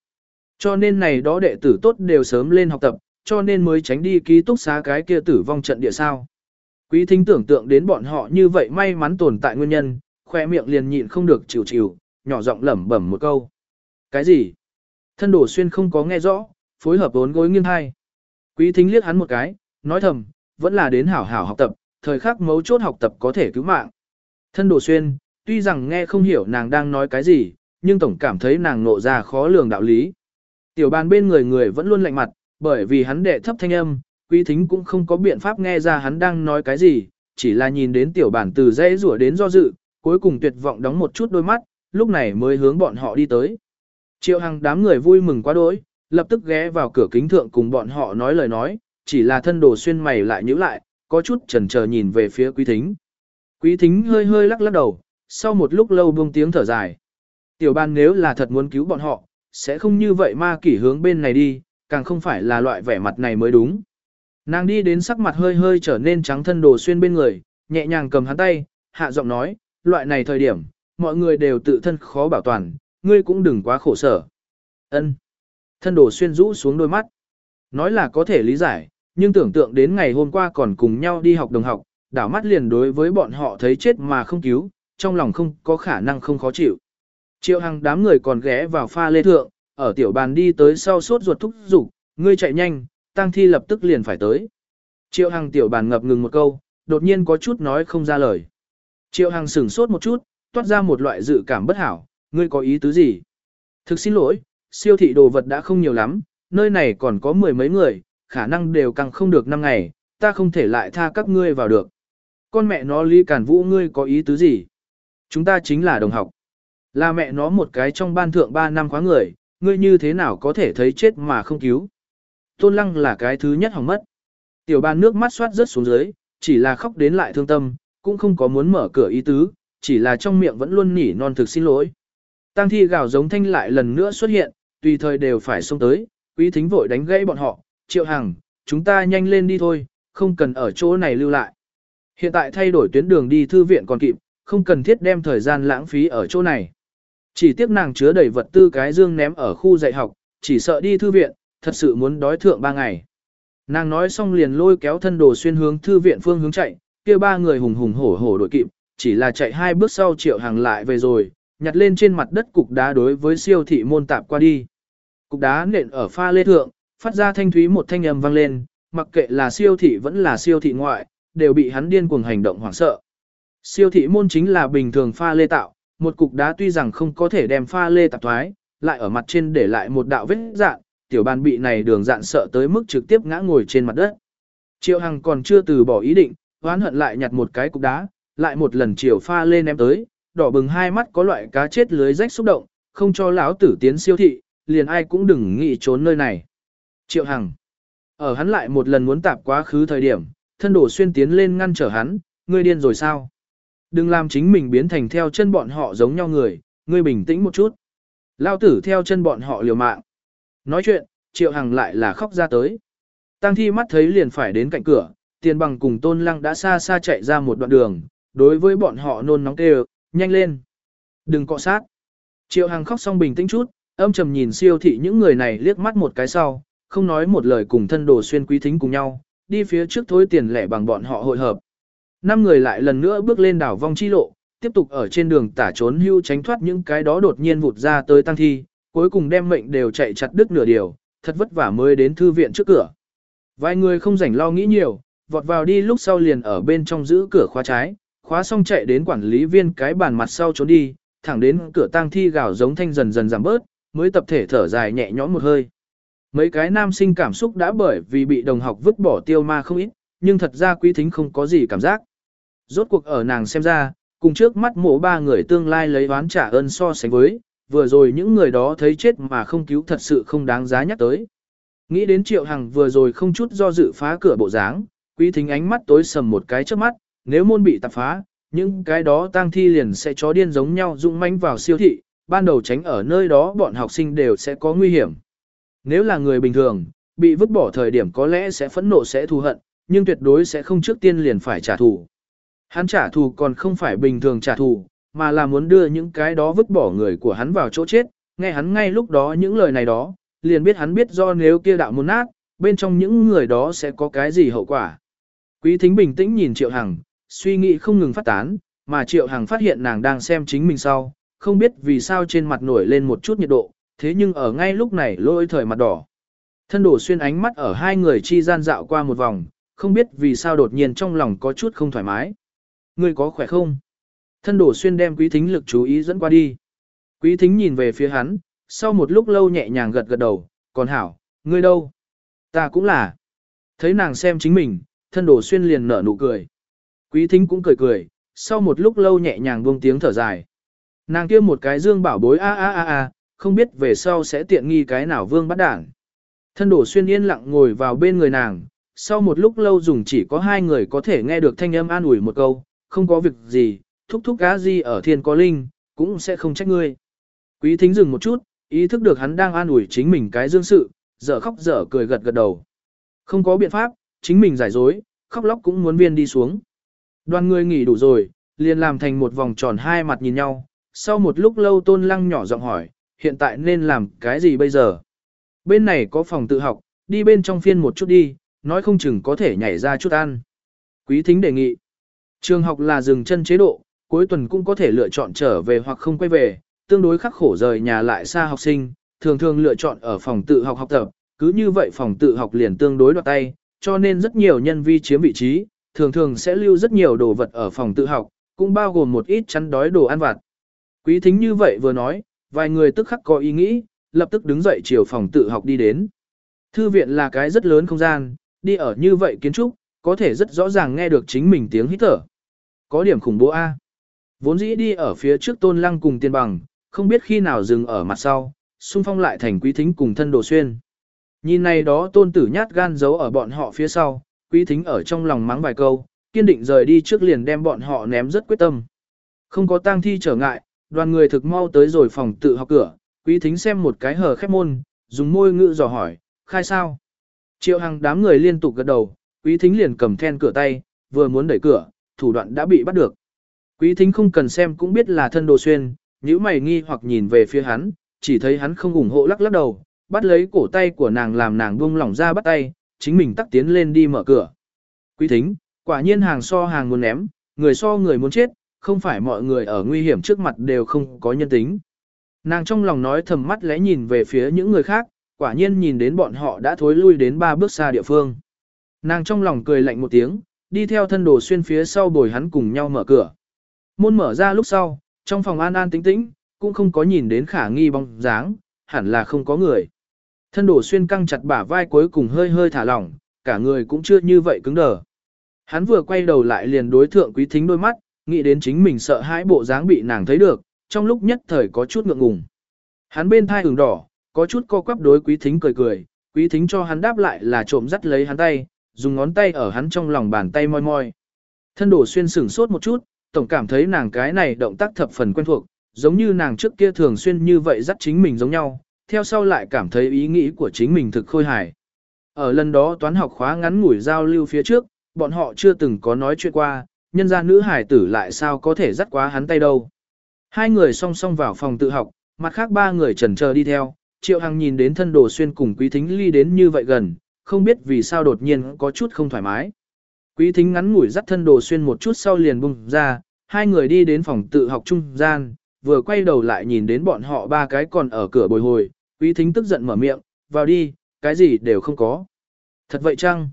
Cho nên này đó đệ tử tốt đều sớm lên học tập, cho nên mới tránh đi ký túc xá cái kia tử vong trận địa sao. Quý thính tưởng tượng đến bọn họ như vậy may mắn tồn tại nguyên nhân, khoe miệng liền nhịn không được chịu chịu, nhỏ giọng lẩm bẩm một câu. Cái gì? Thân đổ xuyên không có nghe rõ, phối hợp vốn gối nghiêng hai. Quý thính liếc hắn một cái, nói thầm, vẫn là đến hảo hảo học tập, thời khắc mấu chốt học tập có thể cứu mạng. Thân đổ xuyên, tuy rằng nghe không hiểu nàng đang nói cái gì, nhưng tổng cảm thấy nàng nộ ra khó lường đạo lý. Tiểu bàn bên người người vẫn luôn lạnh mặt, bởi vì hắn đệ thấp thanh âm, quý thính cũng không có biện pháp nghe ra hắn đang nói cái gì, chỉ là nhìn đến tiểu bản từ dễ rủa đến do dự, cuối cùng tuyệt vọng đóng một chút đôi mắt, lúc này mới hướng bọn họ đi tới. Triệu Hằng đám người vui mừng quá đỗi, lập tức ghé vào cửa kính thượng cùng bọn họ nói lời nói, chỉ là thân đồ xuyên mày lại nhíu lại, có chút chần chờ nhìn về phía quý thính. Quý thính hơi hơi lắc lắc đầu, sau một lúc lâu buông tiếng thở dài. Tiểu ban nếu là thật muốn cứu bọn họ, sẽ không như vậy ma kỷ hướng bên này đi, càng không phải là loại vẻ mặt này mới đúng. Nàng đi đến sắc mặt hơi hơi trở nên trắng thân đồ xuyên bên người, nhẹ nhàng cầm hắn tay, hạ giọng nói, loại này thời điểm, mọi người đều tự thân khó bảo toàn, ngươi cũng đừng quá khổ sở. Ân. Thân đồ xuyên rũ xuống đôi mắt. Nói là có thể lý giải, nhưng tưởng tượng đến ngày hôm qua còn cùng nhau đi học đồng học, đảo mắt liền đối với bọn họ thấy chết mà không cứu, trong lòng không có khả năng không khó chịu. Triệu Hằng đám người còn ghé vào pha lê thượng, ở tiểu bàn đi tới sau suốt ruột thúc giục, ngươi chạy nhanh, tang thi lập tức liền phải tới. Triệu Hằng tiểu bàn ngập ngừng một câu, đột nhiên có chút nói không ra lời. Triệu Hằng sửng sốt một chút, toát ra một loại dự cảm bất hảo, ngươi có ý tứ gì? Thực xin lỗi, siêu thị đồ vật đã không nhiều lắm, nơi này còn có mười mấy người, khả năng đều càng không được năm ngày, ta không thể lại tha các ngươi vào được. Con mẹ nó Lý Cản Vũ ngươi có ý tứ gì? Chúng ta chính là đồng học. Là mẹ nó một cái trong ban thượng ba năm khóa người, ngươi như thế nào có thể thấy chết mà không cứu? Tôn Lăng là cái thứ nhất hỏng mất. Tiểu ban nước mắt xoát rớt xuống dưới, chỉ là khóc đến lại thương tâm, cũng không có muốn mở cửa ý tứ, chỉ là trong miệng vẫn luôn nỉ non thực xin lỗi. Tang thi gào giống thanh lại lần nữa xuất hiện, tùy thời đều phải xông tới, quý thính vội đánh gãy bọn họ, triệu hằng, chúng ta nhanh lên đi thôi, không cần ở chỗ này lưu lại. Hiện tại thay đổi tuyến đường đi thư viện còn kịp, không cần thiết đem thời gian lãng phí ở chỗ này. Chỉ tiếc nàng chứa đầy vật tư cái dương ném ở khu dạy học, chỉ sợ đi thư viện, thật sự muốn đói thượng ba ngày. Nàng nói xong liền lôi kéo thân đồ xuyên hướng thư viện phương hướng chạy, kia ba người hùng hùng hổ hổ đội kịp, chỉ là chạy hai bước sau triệu hàng lại về rồi, nhặt lên trên mặt đất cục đá đối với siêu thị môn tạp qua đi. Cục đá nện ở pha lê thượng, phát ra thanh thúy một thanh âm vang lên, mặc kệ là siêu thị vẫn là siêu thị ngoại, đều bị hắn điên cuồng hành động hoảng sợ. Siêu thị môn chính là bình thường pha lê tạo, một cục đá tuy rằng không có thể đem pha lê tạp thoái, lại ở mặt trên để lại một đạo vết dạn, tiểu bàn bị này đường dạn sợ tới mức trực tiếp ngã ngồi trên mặt đất. Triệu Hằng còn chưa từ bỏ ý định, oán hận lại nhặt một cái cục đá, lại một lần chiều pha lê ném tới, đỏ bừng hai mắt có loại cá chết lưới rách xúc động, không cho lão tử tiến siêu thị, liền ai cũng đừng nghĩ trốn nơi này. Triệu Hằng. Ở hắn lại một lần muốn tạp quá khứ thời điểm, thân đổ xuyên tiến lên ngăn trở hắn, ngươi điên rồi sao? Đừng làm chính mình biến thành theo chân bọn họ giống nhau người, ngươi bình tĩnh một chút. Lao tử theo chân bọn họ liều mạng. Nói chuyện, Triệu Hằng lại là khóc ra tới. Tăng thi mắt thấy liền phải đến cạnh cửa, tiền bằng cùng tôn lăng đã xa xa chạy ra một đoạn đường, đối với bọn họ nôn nóng kêu, nhanh lên. Đừng cọ sát. Triệu Hằng khóc xong bình tĩnh chút, âm trầm nhìn siêu thị những người này liếc mắt một cái sau, không nói một lời cùng thân đồ xuyên quý thính cùng nhau, đi phía trước thối tiền lẻ bằng bọn họ hội hợp. Năm người lại lần nữa bước lên đảo vong chi lộ, tiếp tục ở trên đường tả trốn hưu tránh thoát những cái đó đột nhiên vụt ra tới tăng thi, cuối cùng đem mệnh đều chạy chặt đứt nửa điều, thật vất vả mới đến thư viện trước cửa. Vài người không rảnh lo nghĩ nhiều, vọt vào đi lúc sau liền ở bên trong giữ cửa khóa trái, khóa xong chạy đến quản lý viên cái bàn mặt sau trốn đi, thẳng đến cửa tang thi gào giống thanh dần dần giảm bớt, mới tập thể thở dài nhẹ nhõm một hơi. Mấy cái nam sinh cảm xúc đã bởi vì bị đồng học vứt bỏ tiêu ma không ít, nhưng thật ra quý thính không có gì cảm giác. Rốt cuộc ở nàng xem ra, cùng trước mắt mộ ba người tương lai lấy oán trả ơn so sánh với, vừa rồi những người đó thấy chết mà không cứu thật sự không đáng giá nhắc tới. Nghĩ đến Triệu Hằng vừa rồi không chút do dự phá cửa bộ dáng, quý thính ánh mắt tối sầm một cái trước mắt, nếu môn bị tạp phá, những cái đó tang thi liền sẽ chó điên giống nhau dũng manh vào siêu thị, ban đầu tránh ở nơi đó bọn học sinh đều sẽ có nguy hiểm. Nếu là người bình thường, bị vứt bỏ thời điểm có lẽ sẽ phẫn nộ sẽ thù hận, nhưng tuyệt đối sẽ không trước tiên liền phải trả thù. Hắn trả thù còn không phải bình thường trả thù, mà là muốn đưa những cái đó vứt bỏ người của hắn vào chỗ chết, nghe hắn ngay lúc đó những lời này đó, liền biết hắn biết do nếu kia đạo muốn nát, bên trong những người đó sẽ có cái gì hậu quả. Quý thính bình tĩnh nhìn Triệu Hằng, suy nghĩ không ngừng phát tán, mà Triệu Hằng phát hiện nàng đang xem chính mình sau, không biết vì sao trên mặt nổi lên một chút nhiệt độ, thế nhưng ở ngay lúc này lôi thời mặt đỏ. Thân đổ xuyên ánh mắt ở hai người chi gian dạo qua một vòng, không biết vì sao đột nhiên trong lòng có chút không thoải mái. Ngươi có khỏe không? Thân đổ xuyên đem quý thính lực chú ý dẫn qua đi. Quý thính nhìn về phía hắn, sau một lúc lâu nhẹ nhàng gật gật đầu, còn hảo, ngươi đâu? Ta cũng là. Thấy nàng xem chính mình, thân đổ xuyên liền nở nụ cười. Quý thính cũng cười cười, sau một lúc lâu nhẹ nhàng buông tiếng thở dài. Nàng kia một cái dương bảo bối a a a a, không biết về sau sẽ tiện nghi cái nào vương bắt đảng. Thân đổ xuyên yên lặng ngồi vào bên người nàng, sau một lúc lâu dùng chỉ có hai người có thể nghe được thanh âm an ủi một câu, không có việc gì, thúc thúc gá gì ở thiên có linh, cũng sẽ không trách ngươi. Quý thính dừng một chút, ý thức được hắn đang an ủi chính mình cái dương sự, dở khóc dở cười gật gật đầu. Không có biện pháp, chính mình giải dối, khóc lóc cũng muốn viên đi xuống. Đoàn người nghỉ đủ rồi, liền làm thành một vòng tròn hai mặt nhìn nhau. Sau một lúc lâu tôn lăng nhỏ giọng hỏi, hiện tại nên làm cái gì bây giờ? Bên này có phòng tự học, đi bên trong phiên một chút đi, nói không chừng có thể nhảy ra chút ăn. Quý thính đề nghị. Trường học là dừng chân chế độ, cuối tuần cũng có thể lựa chọn trở về hoặc không quay về, tương đối khắc khổ rời nhà lại xa học sinh, thường thường lựa chọn ở phòng tự học học tập, cứ như vậy phòng tự học liền tương đối đoạt tay, cho nên rất nhiều nhân vi chiếm vị trí, thường thường sẽ lưu rất nhiều đồ vật ở phòng tự học, cũng bao gồm một ít chăn đói đồ ăn vặt. Quý thính như vậy vừa nói, vài người tức khắc có ý nghĩ, lập tức đứng dậy chiều phòng tự học đi đến. Thư viện là cái rất lớn không gian, đi ở như vậy kiến trúc, có thể rất rõ ràng nghe được chính mình tiếng hít thở. Có điểm khủng bố A. Vốn dĩ đi ở phía trước tôn lăng cùng tiên bằng, không biết khi nào dừng ở mặt sau, xung phong lại thành quý thính cùng thân đồ xuyên. Nhìn này đó tôn tử nhát gan giấu ở bọn họ phía sau, quý thính ở trong lòng mắng vài câu, kiên định rời đi trước liền đem bọn họ ném rất quyết tâm. Không có tang thi trở ngại, đoàn người thực mau tới rồi phòng tự học cửa, quý thính xem một cái hở khép môn, dùng môi ngữ dò hỏi, khai sao? Triệu hàng đám người liên tục gật đầu, quý thính liền cầm then cửa tay, vừa muốn đẩy cửa, thủ đoạn đã bị bắt được. Quý thính không cần xem cũng biết là thân đồ xuyên, nếu mày nghi hoặc nhìn về phía hắn, chỉ thấy hắn không ủng hộ lắc lắc đầu, bắt lấy cổ tay của nàng làm nàng buông lỏng ra bắt tay, chính mình tắt tiến lên đi mở cửa. Quý thính, quả nhiên hàng so hàng muốn ném, người so người muốn chết, không phải mọi người ở nguy hiểm trước mặt đều không có nhân tính. Nàng trong lòng nói thầm mắt lẽ nhìn về phía những người khác, quả nhiên nhìn đến bọn họ đã thối lui đến ba bước xa địa phương. Nàng trong lòng cười lạnh một tiếng, đi theo thân đồ xuyên phía sau bồi hắn cùng nhau mở cửa. Môn mở ra lúc sau, trong phòng an an tĩnh tĩnh, cũng không có nhìn đến khả nghi bóng dáng, hẳn là không có người. Thân đổ xuyên căng chặt bả vai cuối cùng hơi hơi thả lỏng, cả người cũng chưa như vậy cứng đờ. Hắn vừa quay đầu lại liền đối thượng quý thính đôi mắt, nghĩ đến chính mình sợ hãi bộ dáng bị nàng thấy được, trong lúc nhất thời có chút ngượng ngùng. Hắn bên thai ửng đỏ, có chút co quắp đối quý thính cười cười, quý thính cho hắn đáp lại là trộm dắt lấy hắn tay, dùng ngón tay ở hắn trong lòng bàn tay moi moi. Thân đổ xuyên sửng sốt một chút, tổng cảm thấy nàng cái này động tác thập phần quen thuộc, giống như nàng trước kia thường xuyên như vậy dắt chính mình giống nhau, theo sau lại cảm thấy ý nghĩ của chính mình thực khôi hài. Ở lần đó toán học khóa ngắn ngủi giao lưu phía trước, bọn họ chưa từng có nói chuyện qua, nhân ra nữ hải tử lại sao có thể dắt quá hắn tay đâu. Hai người song song vào phòng tự học, mặt khác ba người chần chờ đi theo, Triệu Hằng nhìn đến thân đồ xuyên cùng Quý Thính ly đến như vậy gần, không biết vì sao đột nhiên có chút không thoải mái. Quý Thính ngắn ngủi dắt thân đồ xuyên một chút sau liền bung ra, hai người đi đến phòng tự học trung gian, vừa quay đầu lại nhìn đến bọn họ ba cái còn ở cửa bồi hồi, Quý Thính tức giận mở miệng, vào đi, cái gì đều không có. Thật vậy chăng?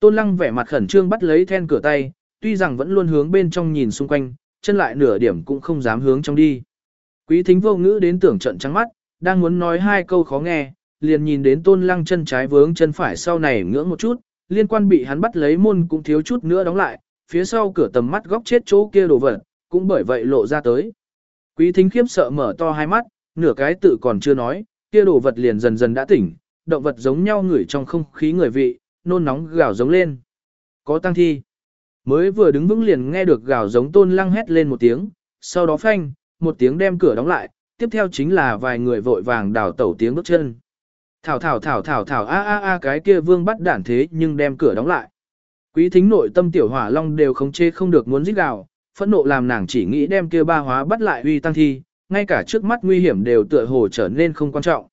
Tôn Lăng vẻ mặt khẩn trương bắt lấy then cửa tay, tuy rằng vẫn luôn hướng bên trong nhìn xung quanh, chân lại nửa điểm cũng không dám hướng trong đi. Quý thính vô ngữ đến tưởng trận trắng mắt, đang muốn nói hai câu khó nghe, liền nhìn đến tôn lăng chân trái vướng chân phải sau này ngưỡng một chút, liên quan bị hắn bắt lấy môn cũng thiếu chút nữa đóng lại, phía sau cửa tầm mắt góc chết chỗ kia đồ vật, cũng bởi vậy lộ ra tới. Quý thính khiếp sợ mở to hai mắt, nửa cái tự còn chưa nói, kia đồ vật liền dần dần đã tỉnh, động vật giống nhau ngửi trong không khí người vị, nôn nóng gào giống lên. Có tăng thi. Mới vừa đứng vững liền nghe được gào giống tôn lăng hét lên một tiếng, sau đó phanh, một tiếng đem cửa đóng lại, tiếp theo chính là vài người vội vàng đào tẩu tiếng bước chân. Thảo thảo thảo thảo thảo a a a cái kia vương bắt đản thế nhưng đem cửa đóng lại. Quý thính nội tâm tiểu hỏa long đều không chê không được muốn giết gào, phẫn nộ làm nàng chỉ nghĩ đem kia ba hóa bắt lại uy tăng thi, ngay cả trước mắt nguy hiểm đều tựa hồ trở nên không quan trọng.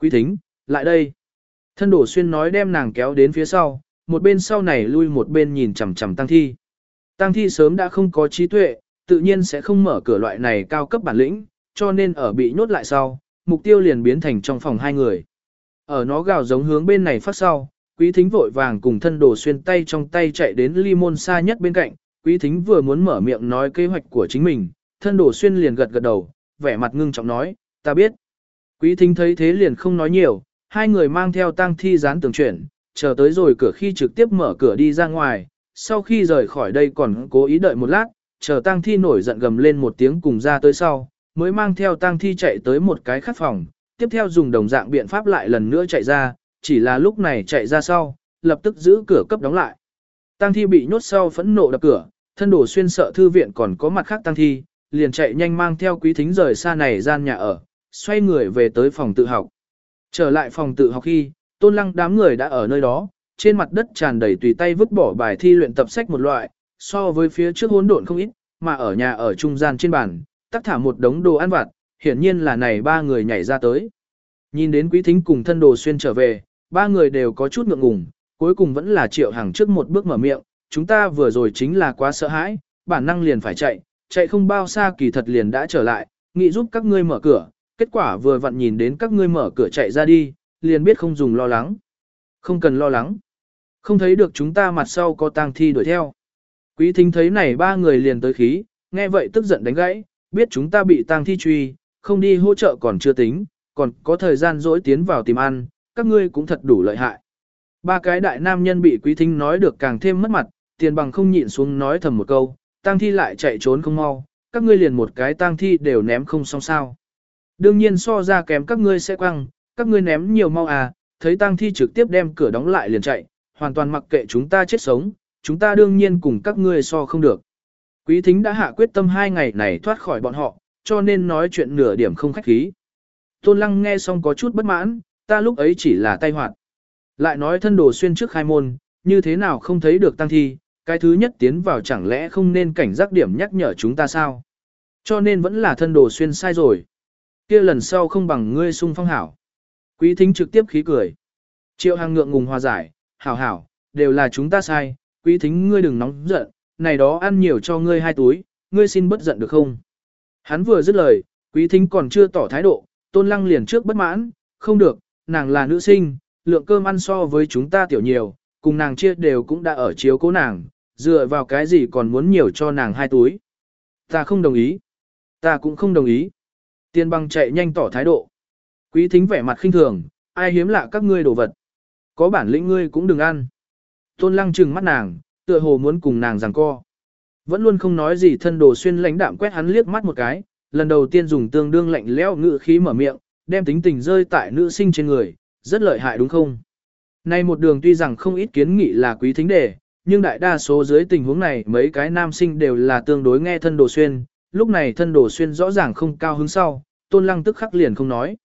Quý thính, lại đây. Thân đổ xuyên nói đem nàng kéo đến phía sau, một bên sau này lui một bên nhìn chằm chằm tăng thi. Tăng thi sớm đã không có trí tuệ, tự nhiên sẽ không mở cửa loại này cao cấp bản lĩnh, cho nên ở bị nhốt lại sau, mục tiêu liền biến thành trong phòng hai người. Ở nó gào giống hướng bên này phát sau, quý thính vội vàng cùng thân đồ xuyên tay trong tay chạy đến ly môn xa nhất bên cạnh, quý thính vừa muốn mở miệng nói kế hoạch của chính mình, thân đồ xuyên liền gật gật đầu, vẻ mặt ngưng trọng nói, ta biết. Quý thính thấy thế liền không nói nhiều, hai người mang theo tang thi dán tường chuyển, chờ tới rồi cửa khi trực tiếp mở cửa đi ra ngoài, sau khi rời khỏi đây còn cố ý đợi một lát, chờ tang thi nổi giận gầm lên một tiếng cùng ra tới sau, mới mang theo tang thi chạy tới một cái khắc phòng, tiếp theo dùng đồng dạng biện pháp lại lần nữa chạy ra, chỉ là lúc này chạy ra sau, lập tức giữ cửa cấp đóng lại. Tang thi bị nhốt sau phẫn nộ đập cửa, thân đổ xuyên sợ thư viện còn có mặt khác tang thi, liền chạy nhanh mang theo quý thính rời xa này gian nhà ở, xoay người về tới phòng tự học. Trở lại phòng tự học khi, tôn lăng đám người đã ở nơi đó, trên mặt đất tràn đầy tùy tay vứt bỏ bài thi luyện tập sách một loại, so với phía trước hỗn độn không ít, mà ở nhà ở trung gian trên bàn, tắc thả một đống đồ ăn vặt, hiển nhiên là này ba người nhảy ra tới. Nhìn đến quý thính cùng thân đồ xuyên trở về, ba người đều có chút ngượng ngùng, cuối cùng vẫn là triệu hàng trước một bước mở miệng, chúng ta vừa rồi chính là quá sợ hãi, bản năng liền phải chạy, chạy không bao xa kỳ thật liền đã trở lại, nghị giúp các ngươi mở cửa, kết quả vừa vặn nhìn đến các ngươi mở cửa chạy ra đi, liền biết không dùng lo lắng. Không cần lo lắng. Không thấy được chúng ta mặt sau có tang thi đuổi theo. Quý thính thấy này ba người liền tới khí, nghe vậy tức giận đánh gãy, biết chúng ta bị tang thi truy, không đi hỗ trợ còn chưa tính, còn có thời gian dỗi tiến vào tìm ăn, các ngươi cũng thật đủ lợi hại. Ba cái đại nam nhân bị quý thính nói được càng thêm mất mặt, tiền bằng không nhịn xuống nói thầm một câu, tang thi lại chạy trốn không mau, các ngươi liền một cái tang thi đều ném không xong sao. Đương nhiên so ra kém các ngươi sẽ quăng, các ngươi ném nhiều mau à, thấy tang thi trực tiếp đem cửa đóng lại liền chạy, hoàn toàn mặc kệ chúng ta chết sống, chúng ta đương nhiên cùng các ngươi so không được. Quý thính đã hạ quyết tâm hai ngày này thoát khỏi bọn họ, cho nên nói chuyện nửa điểm không khách khí. Tôn lăng nghe xong có chút bất mãn, ta lúc ấy chỉ là tay hoạt. Lại nói thân đồ xuyên trước khai môn, như thế nào không thấy được tăng thi, cái thứ nhất tiến vào chẳng lẽ không nên cảnh giác điểm nhắc nhở chúng ta sao? Cho nên vẫn là thân đồ xuyên sai rồi. kia lần sau không bằng ngươi sung phong hảo. Quý thính trực tiếp khí cười. Triệu hàng ngượng ngùng hòa giải, hảo hảo, đều là chúng ta sai, quý thính ngươi đừng nóng giận, này đó ăn nhiều cho ngươi hai túi, ngươi xin bất giận được không? Hắn vừa dứt lời, quý thính còn chưa tỏ thái độ, tôn lăng liền trước bất mãn, không được, nàng là nữ sinh, lượng cơm ăn so với chúng ta tiểu nhiều, cùng nàng chia đều cũng đã ở chiếu cố nàng, dựa vào cái gì còn muốn nhiều cho nàng hai túi. Ta không đồng ý. Ta cũng không đồng ý. Tiên băng chạy nhanh tỏ thái độ. Quý thính vẻ mặt khinh thường, ai hiếm lạ các ngươi đồ vật. Có bản lĩnh ngươi cũng đừng ăn. Tôn lăng trừng mắt nàng, tựa hồ muốn cùng nàng giằng co. Vẫn luôn không nói gì thân đồ xuyên lãnh đạm quét hắn liếc mắt một cái, lần đầu tiên dùng tương đương lạnh lẽo ngữ khí mở miệng, đem tính tình rơi tại nữ sinh trên người, rất lợi hại đúng không? Nay một đường tuy rằng không ít kiến nghị là quý thính đề, nhưng đại đa số dưới tình huống này mấy cái nam sinh đều là tương đối nghe thân đồ xuyên, lúc này thân đồ xuyên rõ ràng không cao hứng sau, tôn lăng tức khắc liền không nói.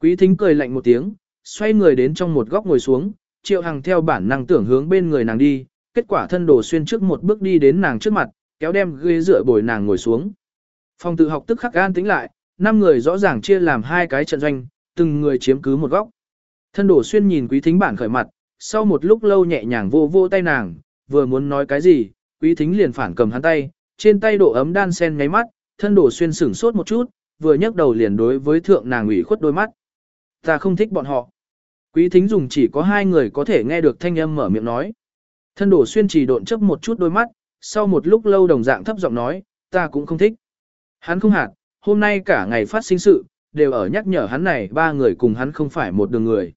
Quý thính cười lạnh một tiếng, xoay người đến trong một góc ngồi xuống, triệu hằng theo bản năng tưởng hướng bên người nàng đi, kết quả thân đồ xuyên trước một bước đi đến nàng trước mặt, kéo đem ghế dựa bồi nàng ngồi xuống. Phòng tự học tức khắc an tĩnh lại, năm người rõ ràng chia làm hai cái trận doanh, từng người chiếm cứ một góc. Thân đổ xuyên nhìn quý thính bản khởi mặt, sau một lúc lâu nhẹ nhàng vô vô tay nàng, vừa muốn nói cái gì, quý thính liền phản cầm hắn tay, trên tay độ ấm đan sen nháy mắt, thân đổ xuyên sửng sốt một chút, vừa nhấc đầu liền đối với thượng nàng ủy khuất đôi mắt. Ta không thích bọn họ. Quý thính dùng chỉ có hai người có thể nghe được thanh âm mở miệng nói. Thân đổ xuyên chỉ độn chấp một chút đôi mắt, sau một lúc lâu đồng dạng thấp giọng nói, ta cũng không thích. Hắn không hạt, hôm nay cả ngày phát sinh sự, đều ở nhắc nhở hắn này ba người cùng hắn không phải một đường người.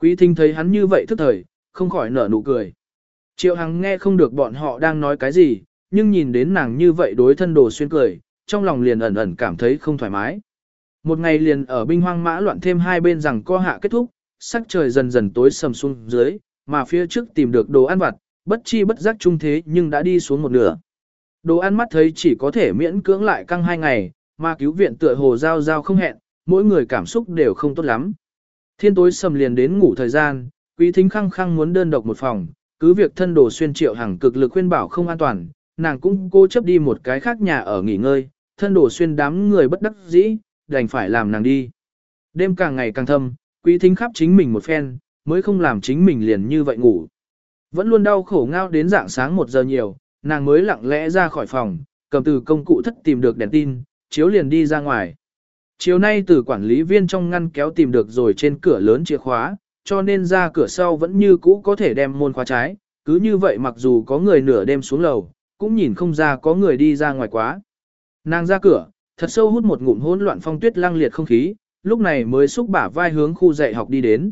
Quý thính thấy hắn như vậy thức thời, không khỏi nở nụ cười. Triệu Hằng nghe không được bọn họ đang nói cái gì, nhưng nhìn đến nàng như vậy đối thân đồ xuyên cười, trong lòng liền ẩn ẩn cảm thấy không thoải mái. Một ngày liền ở binh hoang mã loạn thêm hai bên rằng co hạ kết thúc, sắc trời dần dần tối sầm xuống dưới, mà phía trước tìm được đồ ăn vặt, bất chi bất giác trung thế nhưng đã đi xuống một nửa. Đồ ăn mắt thấy chỉ có thể miễn cưỡng lại căng hai ngày, mà cứu viện tựa hồ giao giao không hẹn, mỗi người cảm xúc đều không tốt lắm. Thiên tối sầm liền đến ngủ thời gian, quý thính khăng khăng muốn đơn độc một phòng, cứ việc thân đồ xuyên triệu hàng cực lực khuyên bảo không an toàn, nàng cũng cố chấp đi một cái khác nhà ở nghỉ ngơi, thân đồ xuyên đám người bất đắc dĩ, đành phải làm nàng đi. Đêm càng ngày càng thâm, quý thính khắp chính mình một phen, mới không làm chính mình liền như vậy ngủ. Vẫn luôn đau khổ ngao đến dạng sáng một giờ nhiều, nàng mới lặng lẽ ra khỏi phòng, cầm từ công cụ thất tìm được đèn tin, chiếu liền đi ra ngoài. Chiều nay từ quản lý viên trong ngăn kéo tìm được rồi trên cửa lớn chìa khóa, cho nên ra cửa sau vẫn như cũ có thể đem môn khóa trái, cứ như vậy mặc dù có người nửa đêm xuống lầu, cũng nhìn không ra có người đi ra ngoài quá. Nàng ra cửa, thật sâu hút một ngụm hỗn loạn phong tuyết lăng liệt không khí, lúc này mới xúc bả vai hướng khu dạy học đi đến.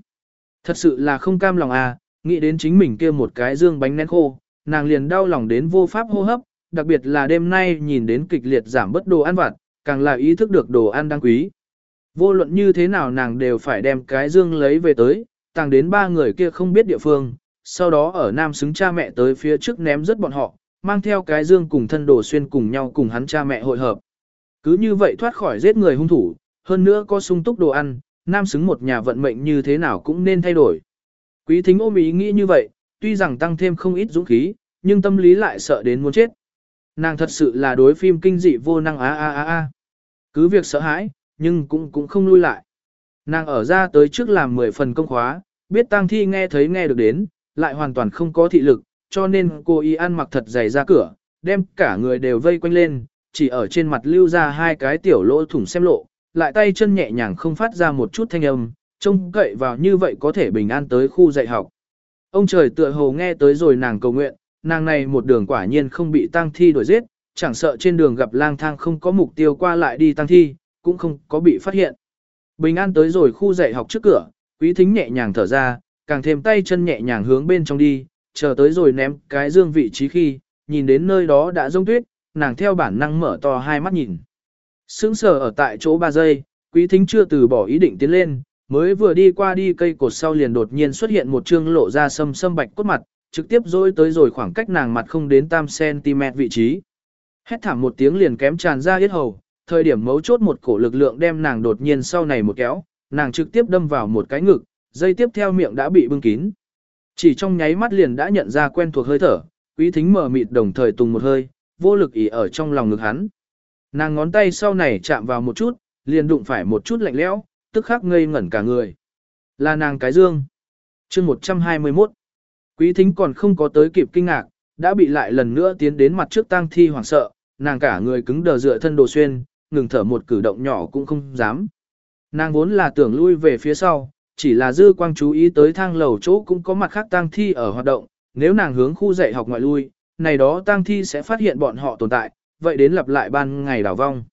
Thật sự là không cam lòng à, nghĩ đến chính mình kia một cái dương bánh nén khô, nàng liền đau lòng đến vô pháp hô hấp, đặc biệt là đêm nay nhìn đến kịch liệt giảm bất đồ ăn vặt, càng là ý thức được đồ ăn đáng quý. Vô luận như thế nào nàng đều phải đem cái dương lấy về tới, tàng đến ba người kia không biết địa phương, sau đó ở nam xứng cha mẹ tới phía trước ném rất bọn họ, mang theo cái dương cùng thân đồ xuyên cùng nhau cùng hắn cha mẹ hội hợp. Cứ như vậy thoát khỏi giết người hung thủ, hơn nữa có sung túc đồ ăn, nam xứng một nhà vận mệnh như thế nào cũng nên thay đổi. Quý thính ôm ý nghĩ như vậy, tuy rằng tăng thêm không ít dũng khí, nhưng tâm lý lại sợ đến muốn chết. Nàng thật sự là đối phim kinh dị vô năng a a a a. Cứ việc sợ hãi, nhưng cũng cũng không lui lại. Nàng ở ra tới trước làm 10 phần công khóa, biết tang thi nghe thấy nghe được đến, lại hoàn toàn không có thị lực, cho nên cô y ăn mặc thật dày ra cửa, đem cả người đều vây quanh lên, chỉ ở trên mặt lưu ra hai cái tiểu lỗ thủng xem lộ, lại tay chân nhẹ nhàng không phát ra một chút thanh âm, trông cậy vào như vậy có thể bình an tới khu dạy học. Ông trời tựa hồ nghe tới rồi nàng cầu nguyện, nàng này một đường quả nhiên không bị tang thi đuổi giết, chẳng sợ trên đường gặp lang thang không có mục tiêu qua lại đi tang thi, cũng không có bị phát hiện. Bình an tới rồi khu dạy học trước cửa, quý thính nhẹ nhàng thở ra, càng thêm tay chân nhẹ nhàng hướng bên trong đi, chờ tới rồi ném cái dương vị trí khi, nhìn đến nơi đó đã rông tuyết, nàng theo bản năng mở to hai mắt nhìn. Sững sờ ở tại chỗ 3 giây, quý thính chưa từ bỏ ý định tiến lên, mới vừa đi qua đi cây cột sau liền đột nhiên xuất hiện một trương lộ ra sâm sâm bạch cốt mặt, trực tiếp dối tới rồi khoảng cách nàng mặt không đến tam cm vị trí. Hét thảm một tiếng liền kém tràn ra yết hầu, thời điểm mấu chốt một cổ lực lượng đem nàng đột nhiên sau này một kéo, nàng trực tiếp đâm vào một cái ngực, dây tiếp theo miệng đã bị bưng kín. Chỉ trong nháy mắt liền đã nhận ra quen thuộc hơi thở, quý thính mở mịt đồng thời tùng một hơi, vô lực ỉ ở trong lòng ngực hắn. Nàng ngón tay sau này chạm vào một chút, liền đụng phải một chút lạnh lẽo, tức khắc ngây ngẩn cả người. Là nàng cái dương. chương 121. Quý thính còn không có tới kịp kinh ngạc, đã bị lại lần nữa tiến đến mặt trước tang thi hoảng sợ, nàng cả người cứng đờ dựa thân đồ xuyên, ngừng thở một cử động nhỏ cũng không dám. Nàng vốn là tưởng lui về phía sau, chỉ là dư quang chú ý tới thang lầu chỗ cũng có mặt khác tang thi ở hoạt động, nếu nàng hướng khu dạy học ngoại lui, này đó tang thi sẽ phát hiện bọn họ tồn tại, vậy đến lặp lại ban ngày đảo vong.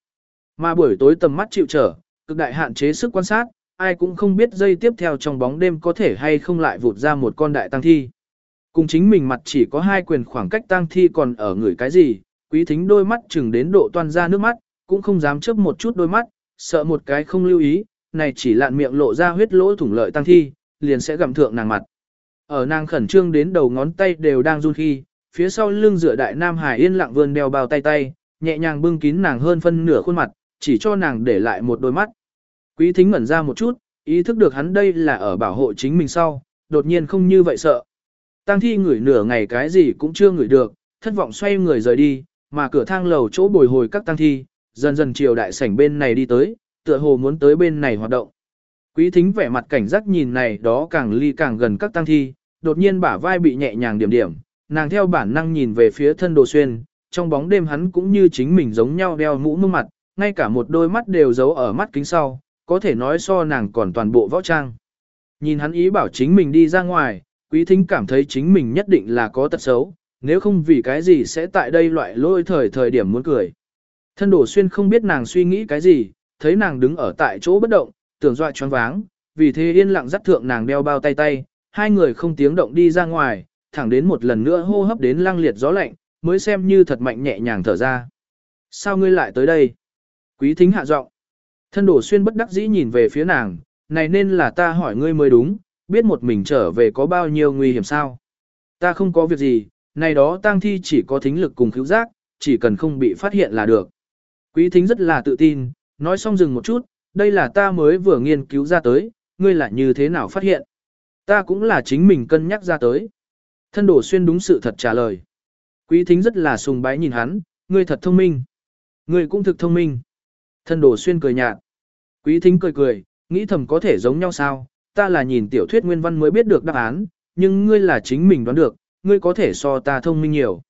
Mà buổi tối tầm mắt chịu trở, cực đại hạn chế sức quan sát, ai cũng không biết dây tiếp theo trong bóng đêm có thể hay không lại vụt ra một con đại tang thi. Cùng chính mình mặt chỉ có hai quyền khoảng cách tang thi còn ở người cái gì, quý thính đôi mắt chừng đến độ toan ra nước mắt, cũng không dám chớp một chút đôi mắt, sợ một cái không lưu ý, này chỉ lạn miệng lộ ra huyết lỗ thủng lợi tăng thi, liền sẽ gặm thượng nàng mặt. Ở nàng khẩn trương đến đầu ngón tay đều đang run khi, phía sau lưng dựa đại nam hải yên lặng vươn đeo bao tay tay, nhẹ nhàng bưng kín nàng hơn phân nửa khuôn mặt, chỉ cho nàng để lại một đôi mắt. Quý thính ngẩn ra một chút, ý thức được hắn đây là ở bảo hộ chính mình sau, đột nhiên không như vậy sợ. Tăng thi ngửi nửa ngày cái gì cũng chưa ngửi được, thất vọng xoay người rời đi, mà cửa thang lầu chỗ bồi hồi các tăng thi, dần dần chiều đại sảnh bên này đi tới, tựa hồ muốn tới bên này hoạt động. Quý thính vẻ mặt cảnh giác nhìn này đó càng ly càng gần các tăng thi, đột nhiên bả vai bị nhẹ nhàng điểm điểm, nàng theo bản năng nhìn về phía thân đồ xuyên, trong bóng đêm hắn cũng như chính mình giống nhau đeo mũ mông mặt, ngay cả một đôi mắt đều giấu ở mắt kính sau, có thể nói so nàng còn toàn bộ võ trang. Nhìn hắn ý bảo chính mình đi ra ngoài, quý thính cảm thấy chính mình nhất định là có tật xấu, nếu không vì cái gì sẽ tại đây loại lôi thời thời điểm muốn cười. Thân đổ xuyên không biết nàng suy nghĩ cái gì, thấy nàng đứng ở tại chỗ bất động, tưởng dọa choáng váng, vì thế yên lặng dắt thượng nàng đeo bao tay tay, hai người không tiếng động đi ra ngoài, thẳng đến một lần nữa hô hấp đến lăng liệt gió lạnh, mới xem như thật mạnh nhẹ nhàng thở ra. Sao ngươi lại tới đây? Quý thính hạ giọng. Thân đổ xuyên bất đắc dĩ nhìn về phía nàng, này nên là ta hỏi ngươi mới đúng, biết một mình trở về có bao nhiêu nguy hiểm sao? Ta không có việc gì, này đó tang thi chỉ có thính lực cùng cứu giác, chỉ cần không bị phát hiện là được. Quý thính rất là tự tin, nói xong dừng một chút, đây là ta mới vừa nghiên cứu ra tới, ngươi là như thế nào phát hiện. Ta cũng là chính mình cân nhắc ra tới. Thân đổ xuyên đúng sự thật trả lời. Quý thính rất là sùng bái nhìn hắn, ngươi thật thông minh. Ngươi cũng thực thông minh. Thân đổ xuyên cười nhạt. Quý thính cười cười, nghĩ thầm có thể giống nhau sao, ta là nhìn tiểu thuyết nguyên văn mới biết được đáp án, nhưng ngươi là chính mình đoán được, ngươi có thể so ta thông minh nhiều.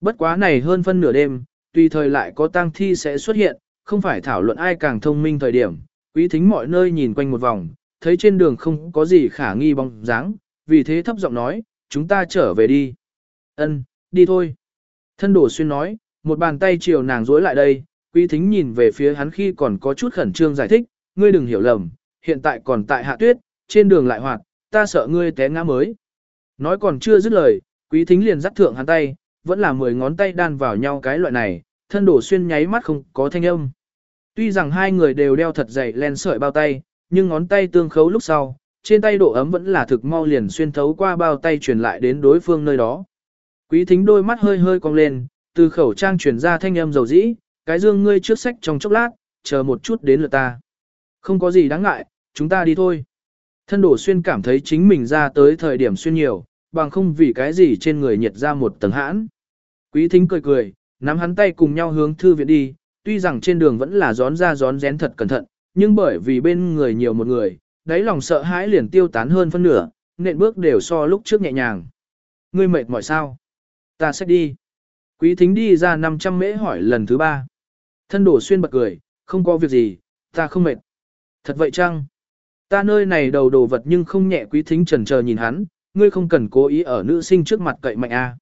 Bất quá này hơn phân nửa đêm, tùy thời lại có tang thi sẽ xuất hiện, không phải thảo luận ai càng thông minh thời điểm. Quý thính mọi nơi nhìn quanh một vòng, thấy trên đường không có gì khả nghi bóng dáng, vì thế thấp giọng nói, chúng ta trở về đi. Ân, đi thôi. Thân đổ xuyên nói, một bàn tay chiều nàng dối lại đây, quý thính nhìn về phía hắn khi còn có chút khẩn trương giải thích, ngươi đừng hiểu lầm, hiện tại còn tại hạ tuyết, trên đường lại hoạt, ta sợ ngươi té ngã mới. Nói còn chưa dứt lời, quý thính liền dắt thượng hắn tay, vẫn là mười ngón tay đan vào nhau cái loại này, thân đổ xuyên nháy mắt không có thanh âm. Tuy rằng hai người đều đeo thật dày len sợi bao tay, nhưng ngón tay tương khấu lúc sau, trên tay độ ấm vẫn là thực mau liền xuyên thấu qua bao tay truyền lại đến đối phương nơi đó. Quý thính đôi mắt hơi hơi cong lên, từ khẩu trang truyền ra thanh âm dầu dĩ, cái dương ngươi trước sách trong chốc lát, chờ một chút đến lượt ta. Không có gì đáng ngại, chúng ta đi thôi. Thân đổ xuyên cảm thấy chính mình ra tới thời điểm xuyên nhiều, bằng không vì cái gì trên người nhiệt ra một tầng hãn. Quý thính cười cười, nắm hắn tay cùng nhau hướng thư viện đi, tuy rằng trên đường vẫn là gión ra gión rén thật cẩn thận, nhưng bởi vì bên người nhiều một người, đáy lòng sợ hãi liền tiêu tán hơn phân nửa, nện bước đều so lúc trước nhẹ nhàng. Ngươi mệt mỏi sao? Ta sẽ đi. Quý thính đi ra 500 mễ hỏi lần thứ ba. Thân đổ xuyên bật cười, không có việc gì, ta không mệt. Thật vậy chăng? Ta nơi này đầu đồ vật nhưng không nhẹ quý thính trần chờ nhìn hắn, ngươi không cần cố ý ở nữ sinh trước mặt cậy mạnh a.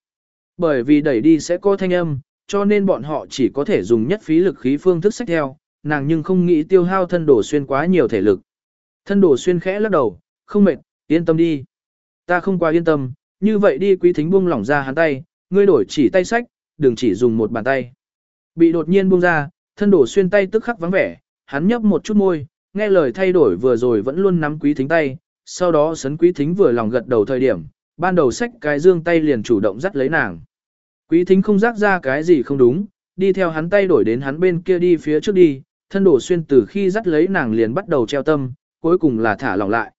Bởi vì đẩy đi sẽ có thanh âm, cho nên bọn họ chỉ có thể dùng nhất phí lực khí phương thức sách theo, nàng nhưng không nghĩ tiêu hao thân đổ xuyên quá nhiều thể lực. Thân đổ xuyên khẽ lắc đầu, không mệt, yên tâm đi. Ta không quá yên tâm, như vậy đi quý thính buông lỏng ra hắn tay, ngươi đổi chỉ tay sách, đừng chỉ dùng một bàn tay. Bị đột nhiên buông ra, thân đổ xuyên tay tức khắc vắng vẻ, hắn nhấp một chút môi, nghe lời thay đổi vừa rồi vẫn luôn nắm quý thính tay, sau đó sấn quý thính vừa lòng gật đầu thời điểm, ban đầu sách cái dương tay liền chủ động dắt lấy nàng. Quý thính không rác ra cái gì không đúng, đi theo hắn tay đổi đến hắn bên kia đi phía trước đi, thân đổ xuyên từ khi dắt lấy nàng liền bắt đầu treo tâm, cuối cùng là thả lỏng lại.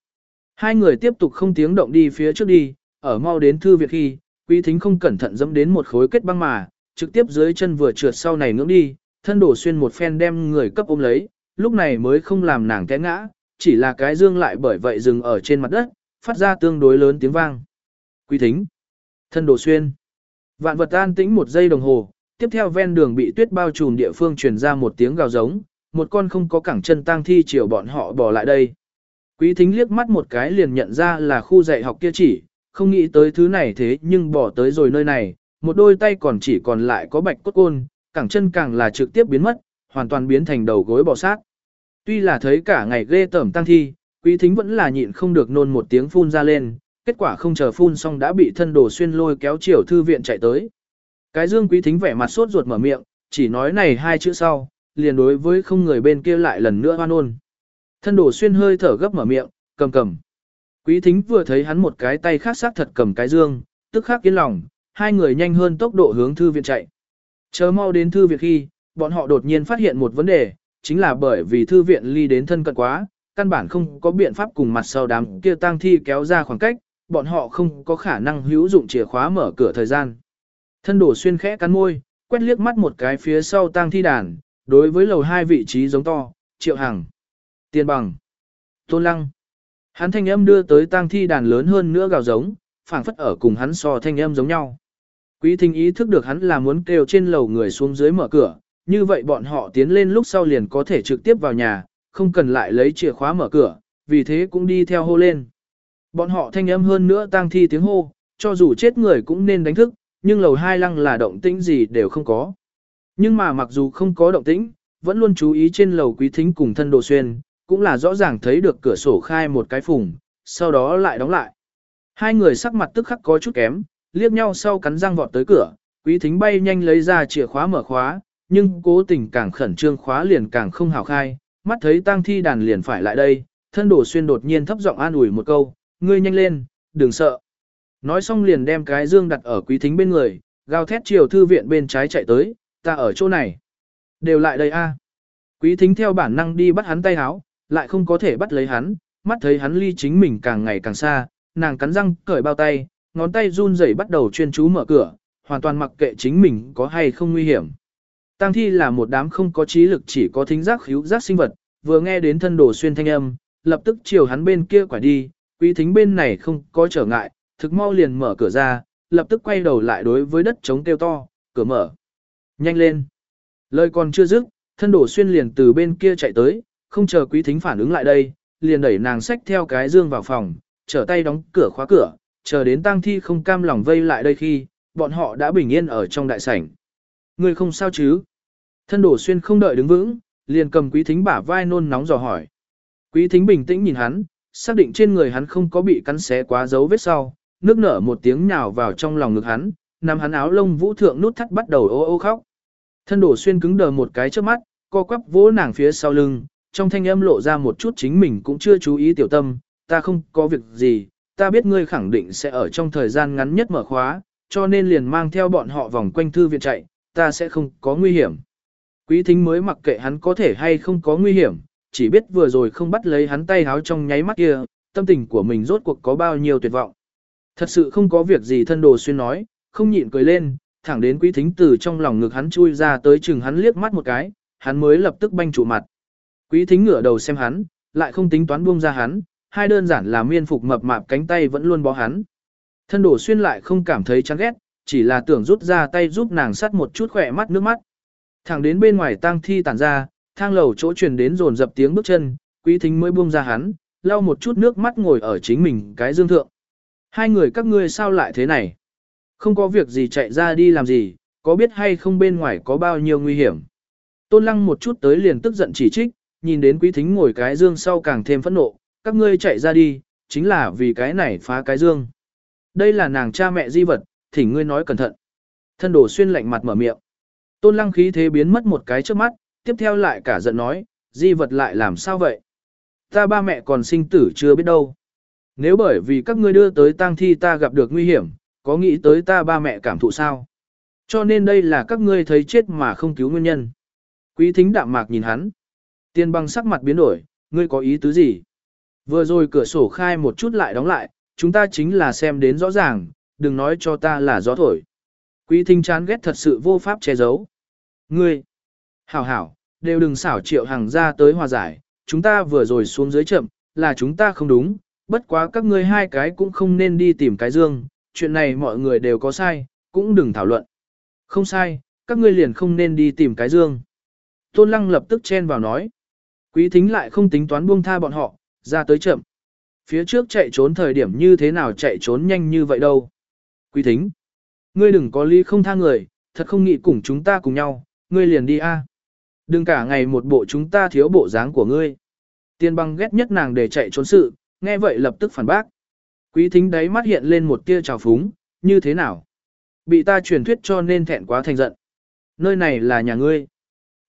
Hai người tiếp tục không tiếng động đi phía trước đi, ở mau đến thư viện khi, quý thính không cẩn thận dẫm đến một khối kết băng mà, trực tiếp dưới chân vừa trượt sau này ngưỡng đi, thân đổ xuyên một phen đem người cấp ôm lấy, lúc này mới không làm nàng té ngã, chỉ là cái dương lại bởi vậy dừng ở trên mặt đất, phát ra tương đối lớn tiếng vang. Quý thính, thân đồ xuyên. Vạn vật an tĩnh một giây đồng hồ, tiếp theo ven đường bị tuyết bao trùm địa phương truyền ra một tiếng gào giống, một con không có cẳng chân tang thi chiều bọn họ bỏ lại đây. Quý thính liếc mắt một cái liền nhận ra là khu dạy học kia chỉ, không nghĩ tới thứ này thế nhưng bỏ tới rồi nơi này, một đôi tay còn chỉ còn lại có bạch cốt côn, cẳng chân càng là trực tiếp biến mất, hoàn toàn biến thành đầu gối bò sát. Tuy là thấy cả ngày ghê tởm tăng thi, quý thính vẫn là nhịn không được nôn một tiếng phun ra lên, kết quả không chờ phun xong đã bị thân đồ xuyên lôi kéo chiều thư viện chạy tới. Cái dương quý thính vẻ mặt sốt ruột mở miệng, chỉ nói này hai chữ sau, liền đối với không người bên kia lại lần nữa hoan ôn. Thân đồ xuyên hơi thở gấp mở miệng, cầm cầm. Quý thính vừa thấy hắn một cái tay khác sát thật cầm cái dương, tức khắc yên lòng, hai người nhanh hơn tốc độ hướng thư viện chạy. Chờ mau đến thư viện khi, bọn họ đột nhiên phát hiện một vấn đề, chính là bởi vì thư viện ly đến thân cận quá, căn bản không có biện pháp cùng mặt sau đám kia tang thi kéo ra khoảng cách, bọn họ không có khả năng hữu dụng chìa khóa mở cửa thời gian. Thân đổ xuyên khẽ cắn môi, quét liếc mắt một cái phía sau tang thi đàn, đối với lầu hai vị trí giống to, triệu hàng tiền bằng, tôn lăng. Hắn thanh âm đưa tới tang thi đàn lớn hơn nữa gào giống, phảng phất ở cùng hắn so thanh âm giống nhau. Quý thính ý thức được hắn là muốn kêu trên lầu người xuống dưới mở cửa, như vậy bọn họ tiến lên lúc sau liền có thể trực tiếp vào nhà, không cần lại lấy chìa khóa mở cửa, vì thế cũng đi theo hô lên. Bọn họ thanh âm hơn nữa tang thi tiếng hô, cho dù chết người cũng nên đánh thức, nhưng lầu hai lăng là động tĩnh gì đều không có. Nhưng mà mặc dù không có động tĩnh, vẫn luôn chú ý trên lầu quý thính cùng thân đồ xuyên, cũng là rõ ràng thấy được cửa sổ khai một cái phùng, sau đó lại đóng lại. Hai người sắc mặt tức khắc có chút kém, liếc nhau sau cắn răng vọt tới cửa, quý thính bay nhanh lấy ra chìa khóa mở khóa, nhưng cố tình càng khẩn trương khóa liền càng không hào khai, mắt thấy tang thi đàn liền phải lại đây, thân đổ xuyên đột nhiên thấp giọng an ủi một câu, ngươi nhanh lên, đừng sợ. Nói xong liền đem cái dương đặt ở quý thính bên người, gào thét chiều thư viện bên trái chạy tới, ta ở chỗ này. Đều lại đây a. Quý thính theo bản năng đi bắt hắn tay háo, lại không có thể bắt lấy hắn, mắt thấy hắn ly chính mình càng ngày càng xa, nàng cắn răng cởi bao tay, ngón tay run rẩy bắt đầu chuyên chú mở cửa, hoàn toàn mặc kệ chính mình có hay không nguy hiểm. Tang thi là một đám không có trí lực chỉ có thính giác khíu giác sinh vật, vừa nghe đến thân đồ xuyên thanh âm, lập tức chiều hắn bên kia quả đi, quý thính bên này không có trở ngại, thực mau liền mở cửa ra, lập tức quay đầu lại đối với đất chống kêu to, cửa mở. Nhanh lên. Lời còn chưa dứt, thân đổ xuyên liền từ bên kia chạy tới, không chờ quý thính phản ứng lại đây, liền đẩy nàng sách theo cái dương vào phòng, trở tay đóng cửa khóa cửa, chờ đến tang thi không cam lòng vây lại đây khi, bọn họ đã bình yên ở trong đại sảnh. Ngươi không sao chứ? Thân đổ xuyên không đợi đứng vững, liền cầm quý thính bả vai nôn nóng dò hỏi. Quý thính bình tĩnh nhìn hắn, xác định trên người hắn không có bị cắn xé quá dấu vết sau, nước nở một tiếng nhào vào trong lòng ngực hắn, nằm hắn áo lông vũ thượng nút thắt bắt đầu ô ô khóc. Thân đổ xuyên cứng đờ một cái trước mắt, co quắp vỗ nàng phía sau lưng, trong thanh âm lộ ra một chút chính mình cũng chưa chú ý tiểu tâm, ta không có việc gì, ta biết ngươi khẳng định sẽ ở trong thời gian ngắn nhất mở khóa, cho nên liền mang theo bọn họ vòng quanh thư viện chạy, ta sẽ không có nguy hiểm. Quý thính mới mặc kệ hắn có thể hay không có nguy hiểm, chỉ biết vừa rồi không bắt lấy hắn tay háo trong nháy mắt kia, tâm tình của mình rốt cuộc có bao nhiêu tuyệt vọng. Thật sự không có việc gì thân đồ xuyên nói, không nhịn cười lên, thẳng đến quý thính từ trong lòng ngực hắn chui ra tới chừng hắn liếc mắt một cái, hắn mới lập tức banh trụ mặt. Quý thính ngửa đầu xem hắn, lại không tính toán buông ra hắn, hai đơn giản là miên phục mập mạp cánh tay vẫn luôn bó hắn. Thân đổ xuyên lại không cảm thấy chán ghét, chỉ là tưởng rút ra tay giúp nàng sắt một chút khỏe mắt nước mắt. Thẳng đến bên ngoài tang thi tản ra, thang lầu chỗ truyền đến rồn dập tiếng bước chân, quý thính mới buông ra hắn, lau một chút nước mắt ngồi ở chính mình cái dương thượng. Hai người các ngươi sao lại thế này? Không có việc gì chạy ra đi làm gì, có biết hay không bên ngoài có bao nhiêu nguy hiểm? Tôn lăng một chút tới liền tức giận chỉ trích, nhìn đến quý thính ngồi cái dương sau càng thêm phẫn nộ, các ngươi chạy ra đi, chính là vì cái này phá cái dương. Đây là nàng cha mẹ di vật, thỉnh ngươi nói cẩn thận. Thân đổ xuyên lạnh mặt mở miệng. Tôn lăng khí thế biến mất một cái trước mắt, tiếp theo lại cả giận nói, di vật lại làm sao vậy? Ta ba mẹ còn sinh tử chưa biết đâu. Nếu bởi vì các ngươi đưa tới tang thi ta gặp được nguy hiểm, có nghĩ tới ta ba mẹ cảm thụ sao? Cho nên đây là các ngươi thấy chết mà không cứu nguyên nhân. Quý thính đạm mạc nhìn hắn. Tiên băng sắc mặt biến đổi, ngươi có ý tứ gì? Vừa rồi cửa sổ khai một chút lại đóng lại, chúng ta chính là xem đến rõ ràng, đừng nói cho ta là gió thổi. Quý thính chán ghét thật sự vô pháp che giấu. Ngươi, hảo hảo, đều đừng xảo triệu hàng ra tới hòa giải, chúng ta vừa rồi xuống dưới chậm, là chúng ta không đúng, bất quá các ngươi hai cái cũng không nên đi tìm cái dương, chuyện này mọi người đều có sai, cũng đừng thảo luận. Không sai, các ngươi liền không nên đi tìm cái dương. Tôn lăng lập tức chen vào nói. Quý thính lại không tính toán buông tha bọn họ, ra tới chậm. Phía trước chạy trốn thời điểm như thế nào chạy trốn nhanh như vậy đâu. Quý thính, ngươi đừng có ly không tha người, thật không nghĩ cùng chúng ta cùng nhau, ngươi liền đi a. Đừng cả ngày một bộ chúng ta thiếu bộ dáng của ngươi. Tiên băng ghét nhất nàng để chạy trốn sự, nghe vậy lập tức phản bác. Quý thính đấy mắt hiện lên một tia trào phúng, như thế nào? Bị ta truyền thuyết cho nên thẹn quá thành giận. Nơi này là nhà ngươi.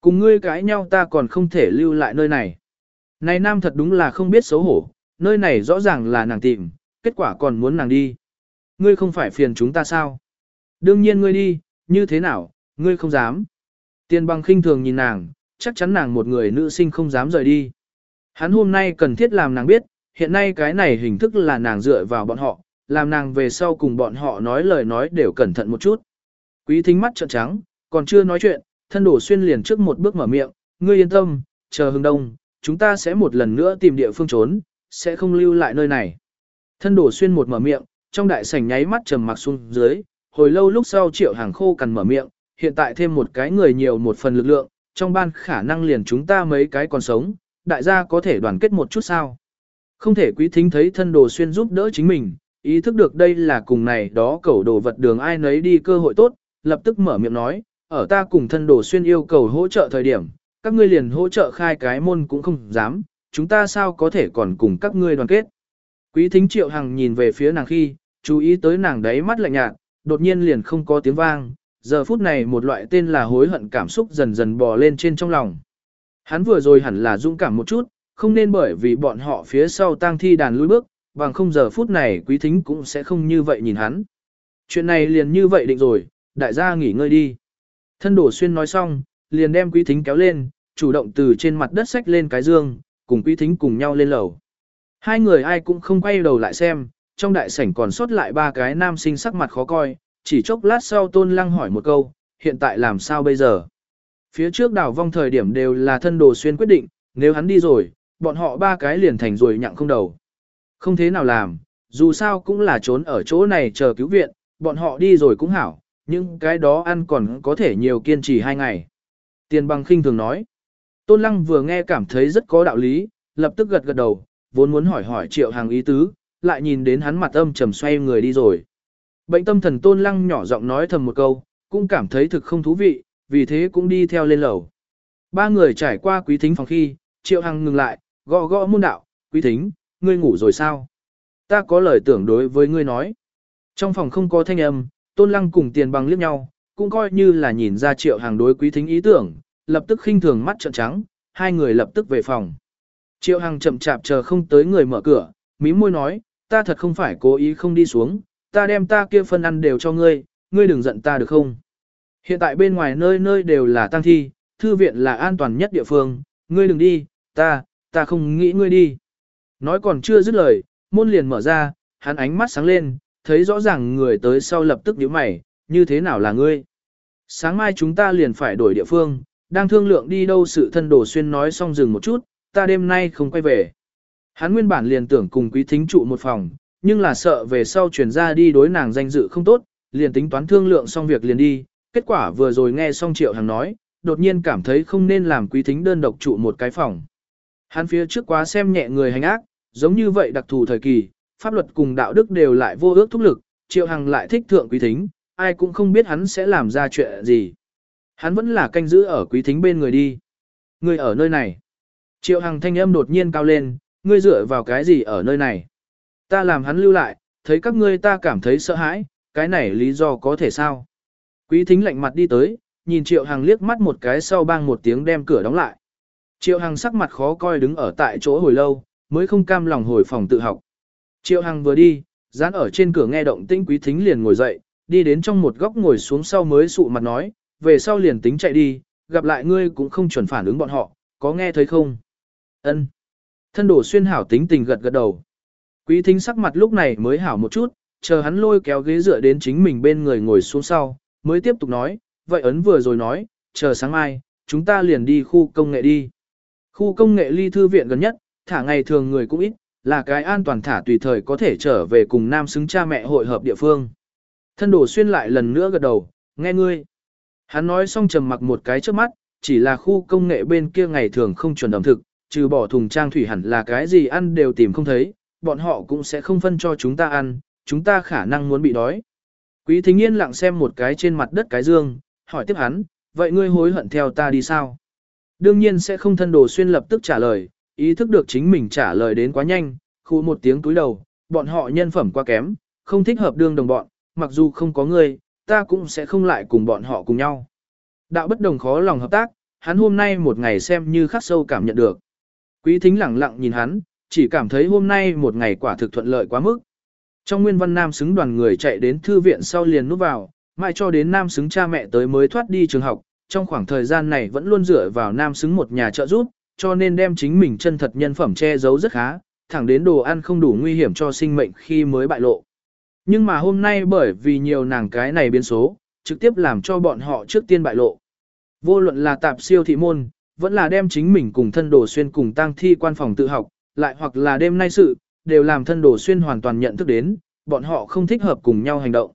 Cùng ngươi cãi nhau ta còn không thể lưu lại nơi này. Này nam thật đúng là không biết xấu hổ, nơi này rõ ràng là nàng tìm, kết quả còn muốn nàng đi. Ngươi không phải phiền chúng ta sao? Đương nhiên ngươi đi, như thế nào, ngươi không dám. Tiên băng khinh thường nhìn nàng, chắc chắn nàng một người nữ sinh không dám rời đi. Hắn hôm nay cần thiết làm nàng biết, hiện nay cái này hình thức là nàng dựa vào bọn họ, làm nàng về sau cùng bọn họ nói lời nói đều cẩn thận một chút. Quý thính mắt trợn trắng, còn chưa nói chuyện, thân đổ xuyên liền trước một bước mở miệng, ngươi yên tâm, chờ hưng đông, chúng ta sẽ một lần nữa tìm địa phương trốn, sẽ không lưu lại nơi này. Thân đổ xuyên một mở miệng, trong đại sảnh nháy mắt trầm mặc xuống dưới, hồi lâu lúc sau triệu hàng khô cần mở miệng, hiện tại thêm một cái người nhiều một phần lực lượng, trong ban khả năng liền chúng ta mấy cái còn sống, đại gia có thể đoàn kết một chút sao. Không thể quý thính thấy thân đồ xuyên giúp đỡ chính mình, ý thức được đây là cùng này đó cầu đồ vật đường ai nấy đi cơ hội tốt, lập tức mở miệng nói, ở ta cùng thân đồ xuyên yêu cầu hỗ trợ thời điểm, các ngươi liền hỗ trợ khai cái môn cũng không dám, chúng ta sao có thể còn cùng các ngươi đoàn kết. Quý thính triệu hằng nhìn về phía nàng khi, chú ý tới nàng đấy mắt lạnh nhạt, đột nhiên liền không có tiếng vang, giờ phút này một loại tên là hối hận cảm xúc dần dần bò lên trên trong lòng. Hắn vừa rồi hẳn là dũng cảm một chút, không nên bởi vì bọn họ phía sau tang thi đàn lùi bước, bằng không giờ phút này quý thính cũng sẽ không như vậy nhìn hắn. Chuyện này liền như vậy định rồi, đại gia nghỉ ngơi đi. Thân đổ xuyên nói xong, liền đem quý thính kéo lên, chủ động từ trên mặt đất xách lên cái dương, cùng quý thính cùng nhau lên lầu. Hai người ai cũng không quay đầu lại xem, trong đại sảnh còn sót lại ba cái nam sinh sắc mặt khó coi, chỉ chốc lát sau tôn lăng hỏi một câu, hiện tại làm sao bây giờ? Phía trước đảo vong thời điểm đều là thân đồ xuyên quyết định, nếu hắn đi rồi, bọn họ ba cái liền thành rồi nhặng không đầu. Không thế nào làm, dù sao cũng là trốn ở chỗ này chờ cứu viện, bọn họ đi rồi cũng hảo, nhưng cái đó ăn còn có thể nhiều kiên trì hai ngày. Tiền bằng khinh thường nói. Tôn lăng vừa nghe cảm thấy rất có đạo lý, lập tức gật gật đầu, vốn muốn hỏi hỏi triệu hàng ý tứ, lại nhìn đến hắn mặt âm trầm xoay người đi rồi. Bệnh tâm thần tôn lăng nhỏ giọng nói thầm một câu, cũng cảm thấy thực không thú vị, vì thế cũng đi theo lên lầu. Ba người trải qua quý thính phòng khi, triệu hằng ngừng lại, gõ gõ môn đạo, quý thính, ngươi ngủ rồi sao? Ta có lời tưởng đối với ngươi nói. Trong phòng không có thanh âm, tôn lăng cùng tiền bằng liếc nhau, cũng coi như là nhìn ra triệu hàng đối quý thính ý tưởng, lập tức khinh thường mắt trợn trắng, hai người lập tức về phòng. Triệu Hằng chậm chạp chờ không tới người mở cửa, mí môi nói, ta thật không phải cố ý không đi xuống, ta đem ta kia phân ăn đều cho ngươi, ngươi đừng giận ta được không? Hiện tại bên ngoài nơi nơi đều là tăng thi, thư viện là an toàn nhất địa phương, ngươi đừng đi, ta, ta không nghĩ ngươi đi. Nói còn chưa dứt lời, môn liền mở ra, hắn ánh mắt sáng lên, thấy rõ ràng người tới sau lập tức nhíu mày, như thế nào là ngươi? Sáng mai chúng ta liền phải đổi địa phương, đang thương lượng đi đâu sự thân đồ xuyên nói xong dừng một chút, ta đêm nay không quay về. Hắn nguyên bản liền tưởng cùng quý thính trụ một phòng, nhưng là sợ về sau chuyển ra đi đối nàng danh dự không tốt, liền tính toán thương lượng xong việc liền đi, kết quả vừa rồi nghe xong triệu hàng nói, đột nhiên cảm thấy không nên làm quý thính đơn độc trụ một cái phòng. Hắn phía trước quá xem nhẹ người hành ác, giống như vậy đặc thù thời kỳ, pháp luật cùng đạo đức đều lại vô ước thúc lực, triệu hằng lại thích thượng quý thính, ai cũng không biết hắn sẽ làm ra chuyện gì. Hắn vẫn là canh giữ ở quý thính bên người đi. Người ở nơi này. Triệu hằng thanh âm đột nhiên cao lên, ngươi dựa vào cái gì ở nơi này? Ta làm hắn lưu lại, thấy các ngươi ta cảm thấy sợ hãi, cái này lý do có thể sao? Quý thính lạnh mặt đi tới, nhìn Triệu Hằng liếc mắt một cái sau bang một tiếng đem cửa đóng lại. Triệu Hằng sắc mặt khó coi đứng ở tại chỗ hồi lâu, mới không cam lòng hồi phòng tự học. Triệu Hằng vừa đi, dán ở trên cửa nghe động tĩnh quý thính liền ngồi dậy, đi đến trong một góc ngồi xuống sau mới sụ mặt nói, về sau liền tính chạy đi, gặp lại ngươi cũng không chuẩn phản ứng bọn họ, có nghe thấy không? Ân. Thân đổ xuyên hảo tính tình gật gật đầu. Quý thính sắc mặt lúc này mới hảo một chút, chờ hắn lôi kéo ghế dựa đến chính mình bên người ngồi xuống sau, mới tiếp tục nói, vậy ấn vừa rồi nói, chờ sáng mai, chúng ta liền đi khu công nghệ đi. Khu công nghệ ly thư viện gần nhất, thả ngày thường người cũng ít, là cái an toàn thả tùy thời có thể trở về cùng nam xứng cha mẹ hội hợp địa phương. Thân đổ xuyên lại lần nữa gật đầu, nghe ngươi. Hắn nói xong trầm mặc một cái trước mắt, chỉ là khu công nghệ bên kia ngày thường không chuẩn ẩm thực, trừ bỏ thùng trang thủy hẳn là cái gì ăn đều tìm không thấy, bọn họ cũng sẽ không phân cho chúng ta ăn, chúng ta khả năng muốn bị đói. Quý thính yên lặng xem một cái trên mặt đất cái dương, hỏi tiếp hắn, vậy ngươi hối hận theo ta đi sao? Đương nhiên sẽ không thân đồ xuyên lập tức trả lời, ý thức được chính mình trả lời đến quá nhanh, khu một tiếng túi đầu, bọn họ nhân phẩm quá kém, không thích hợp đương đồng bọn, mặc dù không có ngươi, ta cũng sẽ không lại cùng bọn họ cùng nhau. Đạo bất đồng khó lòng hợp tác, hắn hôm nay một ngày xem như khắc sâu cảm nhận được. Quý thính lẳng lặng nhìn hắn, chỉ cảm thấy hôm nay một ngày quả thực thuận lợi quá mức. Trong nguyên văn nam xứng đoàn người chạy đến thư viện sau liền núp vào, mãi cho đến nam xứng cha mẹ tới mới thoát đi trường học, trong khoảng thời gian này vẫn luôn dựa vào nam xứng một nhà trợ giúp, cho nên đem chính mình chân thật nhân phẩm che giấu rất khá, thẳng đến đồ ăn không đủ nguy hiểm cho sinh mệnh khi mới bại lộ. Nhưng mà hôm nay bởi vì nhiều nàng cái này biến số, trực tiếp làm cho bọn họ trước tiên bại lộ. Vô luận là tạp siêu thị môn, vẫn là đem chính mình cùng thân đồ xuyên cùng tang thi quan phòng tự học, lại hoặc là đêm nay sự, đều làm thân đồ xuyên hoàn toàn nhận thức đến, bọn họ không thích hợp cùng nhau hành động.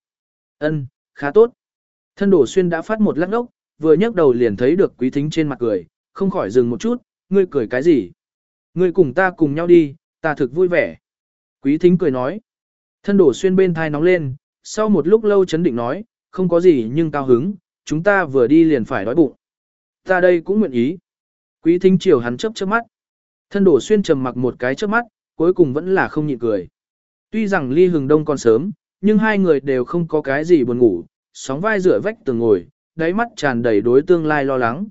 Ân, khá tốt. Thân đồ xuyên đã phát một lát ốc, vừa nhấc đầu liền thấy được quý thính trên mặt cười, không khỏi dừng một chút, ngươi cười cái gì? Ngươi cùng ta cùng nhau đi, ta thực vui vẻ. Quý thính cười nói. Thân đổ xuyên bên thai nóng lên, sau một lúc lâu chấn định nói, không có gì nhưng cao hứng, chúng ta vừa đi liền phải đói bụng. Ta đây cũng nguyện ý. Quý thính chiều hắn chớp chớp mắt. Thân đổ xuyên trầm mặc một cái chớp mắt, cuối cùng vẫn là không nhịn cười. Tuy rằng ly hừng đông còn sớm, nhưng hai người đều không có cái gì buồn ngủ, sóng vai rửa vách tường ngồi, đáy mắt tràn đầy đối tương lai lo lắng.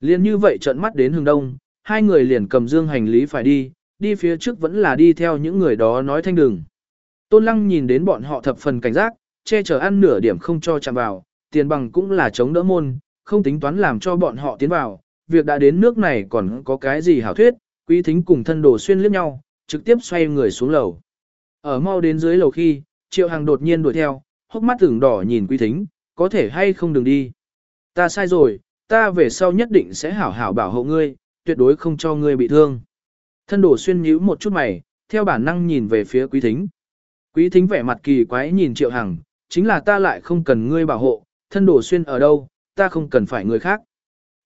Liên như vậy trợn mắt đến hừng đông, hai người liền cầm dương hành lý phải đi, đi phía trước vẫn là đi theo những người đó nói thanh đường. Tôn lăng nhìn đến bọn họ thập phần cảnh giác, che chở ăn nửa điểm không cho chạm vào, tiền bằng cũng là chống đỡ môn, không tính toán làm cho bọn họ tiến vào, việc đã đến nước này còn có cái gì hảo thuyết, quý thính cùng thân đồ xuyên liếc nhau, trực tiếp xoay người xuống lầu. Ở mau đến dưới lầu khi, triệu hàng đột nhiên đuổi theo, hốc mắt tưởng đỏ nhìn quý thính, có thể hay không đừng đi. Ta sai rồi, ta về sau nhất định sẽ hảo hảo bảo hộ ngươi, tuyệt đối không cho ngươi bị thương. Thân đổ xuyên nhíu một chút mày, theo bản năng nhìn về phía quý thính. Quý thính vẻ mặt kỳ quái nhìn triệu hằng, chính là ta lại không cần ngươi bảo hộ, thân đổ xuyên ở đâu, ta không cần phải người khác.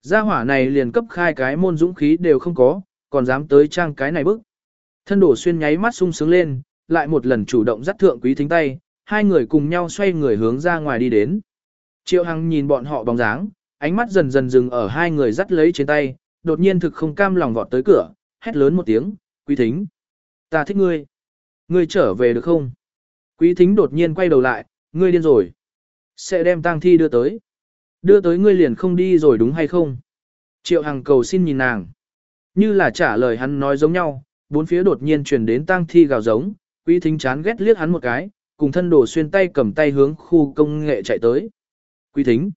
Gia hỏa này liền cấp khai cái môn dũng khí đều không có, còn dám tới trang cái này bức. Thân đổ xuyên nháy mắt sung sướng lên, lại một lần chủ động dắt thượng quý thính tay, hai người cùng nhau xoay người hướng ra ngoài đi đến. Triệu Hằng nhìn bọn họ bóng dáng, ánh mắt dần dần dừng ở hai người dắt lấy trên tay, đột nhiên thực không cam lòng vọt tới cửa, hét lớn một tiếng, quý thính. Ta thích ngươi. Ngươi trở về được không? Quý thính đột nhiên quay đầu lại, ngươi điên rồi. Sẽ đem tang thi đưa tới. Đưa tới ngươi liền không đi rồi đúng hay không? Triệu Hằng cầu xin nhìn nàng. Như là trả lời hắn nói giống nhau, bốn phía đột nhiên truyền đến tang thi gào giống, quý thính chán ghét liếc hắn một cái, cùng thân đồ xuyên tay cầm tay hướng khu công nghệ chạy tới. Quý thính.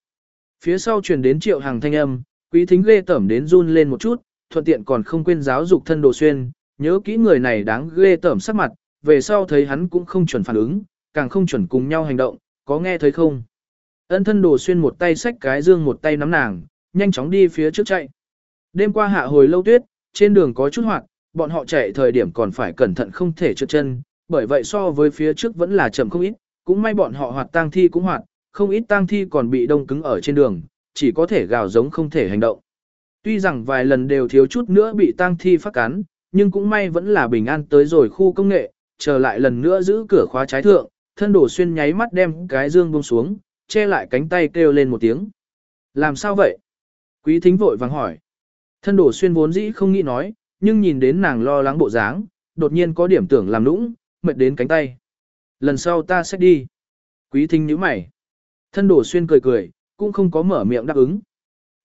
Phía sau truyền đến triệu Hằng thanh âm, quý thính ghê tởm đến run lên một chút, thuận tiện còn không quên giáo dục thân đồ xuyên, nhớ kỹ người này đáng ghê tởm sắc mặt, về sau thấy hắn cũng không chuẩn phản ứng, càng không chuẩn cùng nhau hành động, có nghe thấy không? Ân thân đồ xuyên một tay xách cái dương một tay nắm nàng, nhanh chóng đi phía trước chạy. Đêm qua hạ hồi lâu tuyết, trên đường có chút hoạt, bọn họ chạy thời điểm còn phải cẩn thận không thể trượt chân, bởi vậy so với phía trước vẫn là chậm không ít, cũng may bọn họ hoạt tang thi cũng hoạt, không ít tang thi còn bị đông cứng ở trên đường, chỉ có thể gào giống không thể hành động. Tuy rằng vài lần đều thiếu chút nữa bị tang thi phát cắn, nhưng cũng may vẫn là bình an tới rồi khu công nghệ, trở lại lần nữa giữ cửa khóa trái thượng, thân đổ xuyên nháy mắt đem cái dương buông xuống, che lại cánh tay kêu lên một tiếng. Làm sao vậy? Quý thính vội vàng hỏi. Thân đổ xuyên vốn dĩ không nghĩ nói, nhưng nhìn đến nàng lo lắng bộ dáng, đột nhiên có điểm tưởng làm nũng, mệt đến cánh tay. Lần sau ta sẽ đi. Quý thính nhíu mày. Thân đổ xuyên cười cười, cũng không có mở miệng đáp ứng.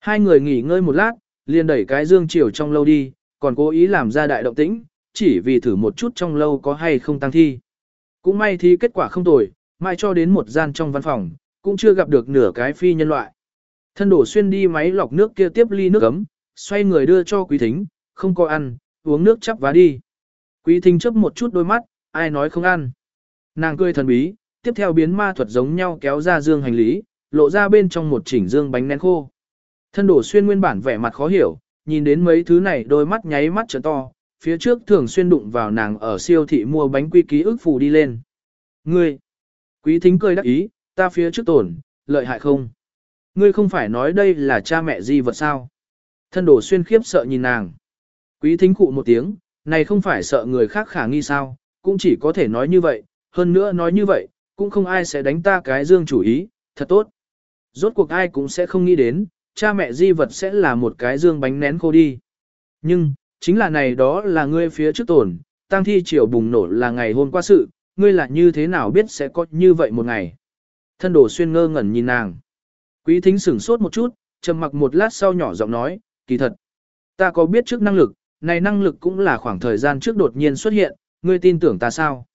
Hai người nghỉ ngơi một lát, liền đẩy cái dương chiều trong lâu đi, còn cố ý làm ra đại động tĩnh, chỉ vì thử một chút trong lâu có hay không tăng thi. Cũng may thì kết quả không tồi, mai cho đến một gian trong văn phòng, cũng chưa gặp được nửa cái phi nhân loại. Thân đổ xuyên đi máy lọc nước kia tiếp ly nước ấm, xoay người đưa cho quý thính, không có ăn, uống nước chắp vá đi. Quý thính chấp một chút đôi mắt, ai nói không ăn. Nàng cười thần bí, tiếp theo biến ma thuật giống nhau kéo ra dương hành lý, lộ ra bên trong một chỉnh dương bánh nén khô. Thân đổ xuyên nguyên bản vẻ mặt khó hiểu, nhìn đến mấy thứ này đôi mắt nháy mắt trở to, phía trước thường xuyên đụng vào nàng ở siêu thị mua bánh quy ký ức phù đi lên. Ngươi, quý thính cười đắc ý, ta phía trước tổn, lợi hại không? Ngươi không phải nói đây là cha mẹ gì vật sao? Thân đổ xuyên khiếp sợ nhìn nàng. Quý thính cụ một tiếng, này không phải sợ người khác khả nghi sao, cũng chỉ có thể nói như vậy, hơn nữa nói như vậy, cũng không ai sẽ đánh ta cái dương chủ ý, thật tốt. Rốt cuộc ai cũng sẽ không nghĩ đến, cha mẹ di vật sẽ là một cái dương bánh nén khô đi. Nhưng, chính là này đó là ngươi phía trước tổn, tang thi chiều bùng nổ là ngày hôm qua sự, ngươi là như thế nào biết sẽ có như vậy một ngày. Thân đổ xuyên ngơ ngẩn nhìn nàng. Quý thính sửng sốt một chút, trầm mặc một lát sau nhỏ giọng nói, kỳ thật. Ta có biết trước năng lực, này năng lực cũng là khoảng thời gian trước đột nhiên xuất hiện, ngươi tin tưởng ta sao?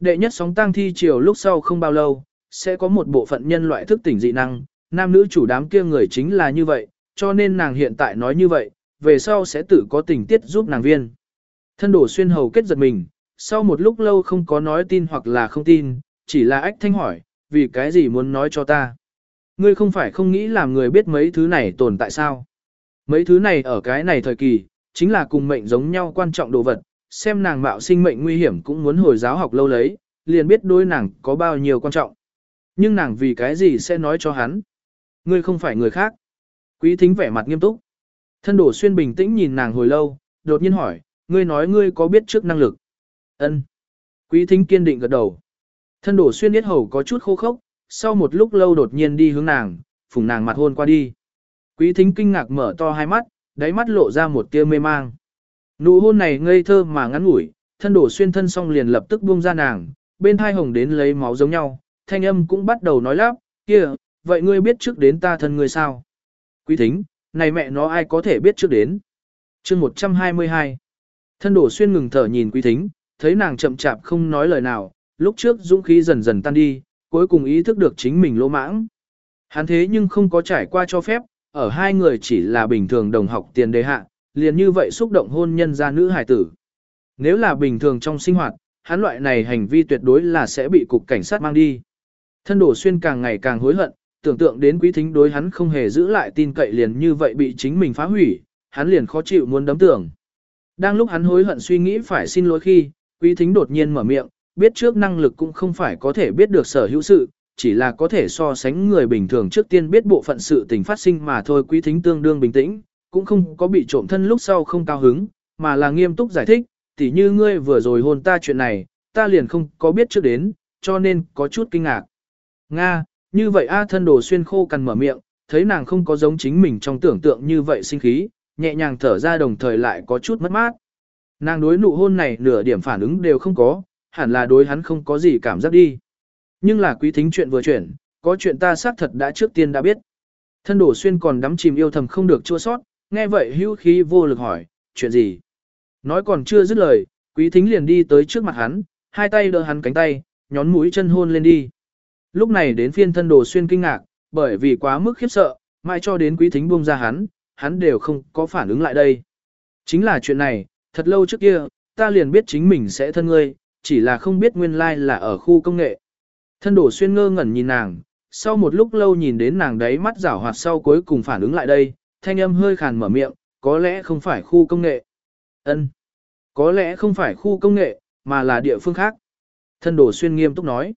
Đệ nhất sóng tang thi chiều lúc sau không bao lâu, sẽ có một bộ phận nhân loại thức tỉnh dị năng, nam nữ chủ đám kia người chính là như vậy, cho nên nàng hiện tại nói như vậy, về sau sẽ tự có tình tiết giúp nàng viên. Thân đổ xuyên hầu kết giật mình, sau một lúc lâu không có nói tin hoặc là không tin, chỉ là ách thanh hỏi, vì cái gì muốn nói cho ta. Ngươi không phải không nghĩ làm người biết mấy thứ này tồn tại sao. Mấy thứ này ở cái này thời kỳ, chính là cùng mệnh giống nhau quan trọng đồ vật, xem nàng mạo sinh mệnh nguy hiểm cũng muốn hồi giáo học lâu lấy, liền biết đôi nàng có bao nhiêu quan trọng. Nhưng nàng vì cái gì sẽ nói cho hắn? Ngươi không phải người khác. Quý thính vẻ mặt nghiêm túc. Thân đổ xuyên bình tĩnh nhìn nàng hồi lâu, đột nhiên hỏi, ngươi nói ngươi có biết trước năng lực. Ân. Quý thính kiên định gật đầu. Thân đổ xuyên biết hầu có chút khô khốc, sau một lúc lâu đột nhiên đi hướng nàng, phùng nàng mặt hôn qua đi. Quý thính kinh ngạc mở to hai mắt, đáy mắt lộ ra một tia mê mang. Nụ hôn này ngây thơ mà ngắn ngủi, thân đổ xuyên thân xong liền lập tức buông ra nàng, bên thai hồng đến lấy máu giống nhau, thanh âm cũng bắt đầu nói lắp, kia, vậy ngươi biết trước đến ta thân ngươi sao? Quý thính, này mẹ nó ai có thể biết trước đến? chương 122 Thân đổ xuyên ngừng thở nhìn quý thính, thấy nàng chậm chạp không nói lời nào, lúc trước dũng khí dần dần tan đi, cuối cùng ý thức được chính mình lỗ mãng. Hắn thế nhưng không có trải qua cho phép, ở hai người chỉ là bình thường đồng học tiền đề hạ, liền như vậy xúc động hôn nhân ra nữ hài tử. Nếu là bình thường trong sinh hoạt, hắn loại này hành vi tuyệt đối là sẽ bị cục cảnh sát mang đi. Thân đổ xuyên càng ngày càng hối hận, tưởng tượng đến quý thính đối hắn không hề giữ lại tin cậy liền như vậy bị chính mình phá hủy, hắn liền khó chịu muốn đấm tưởng. Đang lúc hắn hối hận suy nghĩ phải xin lỗi khi, quý thính đột nhiên mở miệng, biết trước năng lực cũng không phải có thể biết được sở hữu sự, chỉ là có thể so sánh người bình thường trước tiên biết bộ phận sự tình phát sinh mà thôi quý thính tương đương bình tĩnh, cũng không có bị trộm thân lúc sau không cao hứng, mà là nghiêm túc giải thích, tỉ như ngươi vừa rồi hôn ta chuyện này, ta liền không có biết trước đến, cho nên có chút kinh ngạc. Nga, như vậy A thân đồ xuyên khô cằn mở miệng, thấy nàng không có giống chính mình trong tưởng tượng như vậy sinh khí, nhẹ nhàng thở ra đồng thời lại có chút mất mát. Nàng đối nụ hôn này nửa điểm phản ứng đều không có, hẳn là đối hắn không có gì cảm giác đi. Nhưng là quý thính chuyện vừa chuyển, có chuyện ta xác thật đã trước tiên đã biết. Thân đổ xuyên còn đắm chìm yêu thầm không được chua sót, nghe vậy hữu khí vô lực hỏi, chuyện gì? Nói còn chưa dứt lời, quý thính liền đi tới trước mặt hắn, hai tay đỡ hắn cánh tay, nhón mũi chân hôn lên đi. Lúc này đến phiên thân đồ xuyên kinh ngạc, bởi vì quá mức khiếp sợ, mãi cho đến quý thính buông ra hắn, hắn đều không có phản ứng lại đây. Chính là chuyện này, thật lâu trước kia, ta liền biết chính mình sẽ thân ngươi, chỉ là không biết nguyên lai là ở khu công nghệ. Thân đổ xuyên ngơ ngẩn nhìn nàng, sau một lúc lâu nhìn đến nàng đấy mắt rảo hoạt sau cuối cùng phản ứng lại đây, thanh âm hơi khàn mở miệng, có lẽ không phải khu công nghệ. ân Có lẽ không phải khu công nghệ, mà là địa phương khác. Thân đổ xuyên nghiêm túc nói.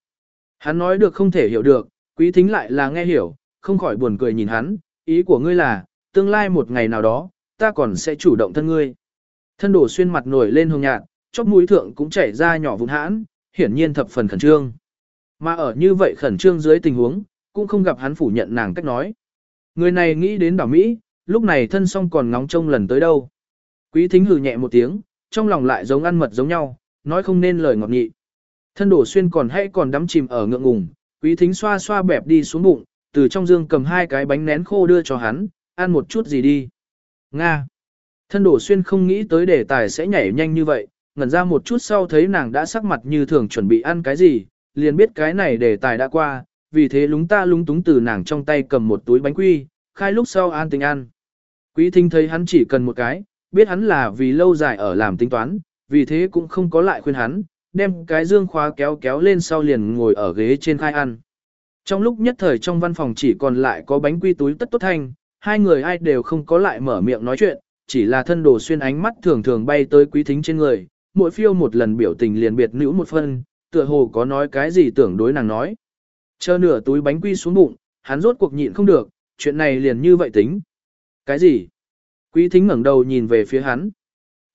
Hắn nói được không thể hiểu được, quý thính lại là nghe hiểu, không khỏi buồn cười nhìn hắn, ý của ngươi là, tương lai một ngày nào đó, ta còn sẽ chủ động thân ngươi. Thân đổ xuyên mặt nổi lên hồng nhạt, chóp mũi thượng cũng chảy ra nhỏ vụn hãn, hiển nhiên thập phần khẩn trương. Mà ở như vậy khẩn trương dưới tình huống, cũng không gặp hắn phủ nhận nàng cách nói. Người này nghĩ đến bảo Mỹ, lúc này thân song còn ngóng trông lần tới đâu. Quý thính hừ nhẹ một tiếng, trong lòng lại giống ăn mật giống nhau, nói không nên lời ngọt nghị. Thân đổ xuyên còn hay còn đắm chìm ở ngượng ngùng, quý thính xoa xoa bẹp đi xuống bụng, từ trong dương cầm hai cái bánh nén khô đưa cho hắn, ăn một chút gì đi. Nga. Thân đổ xuyên không nghĩ tới đề tài sẽ nhảy nhanh như vậy, ngẩn ra một chút sau thấy nàng đã sắc mặt như thường chuẩn bị ăn cái gì, liền biết cái này đề tài đã qua, vì thế lúng ta lúng túng từ nàng trong tay cầm một túi bánh quy, khai lúc sau an tình ăn. Quý thính thấy hắn chỉ cần một cái, biết hắn là vì lâu dài ở làm tính toán, vì thế cũng không có lại khuyên hắn, đem cái dương khóa kéo kéo lên sau liền ngồi ở ghế trên khai ăn. Trong lúc nhất thời trong văn phòng chỉ còn lại có bánh quy túi tất tốt thanh, hai người ai đều không có lại mở miệng nói chuyện, chỉ là thân đồ xuyên ánh mắt thường thường bay tới quý thính trên người, mỗi phiêu một lần biểu tình liền biệt nữ một phân, tựa hồ có nói cái gì tưởng đối nàng nói. Chờ nửa túi bánh quy xuống bụng, hắn rốt cuộc nhịn không được, chuyện này liền như vậy tính. Cái gì? Quý thính ngẩng đầu nhìn về phía hắn.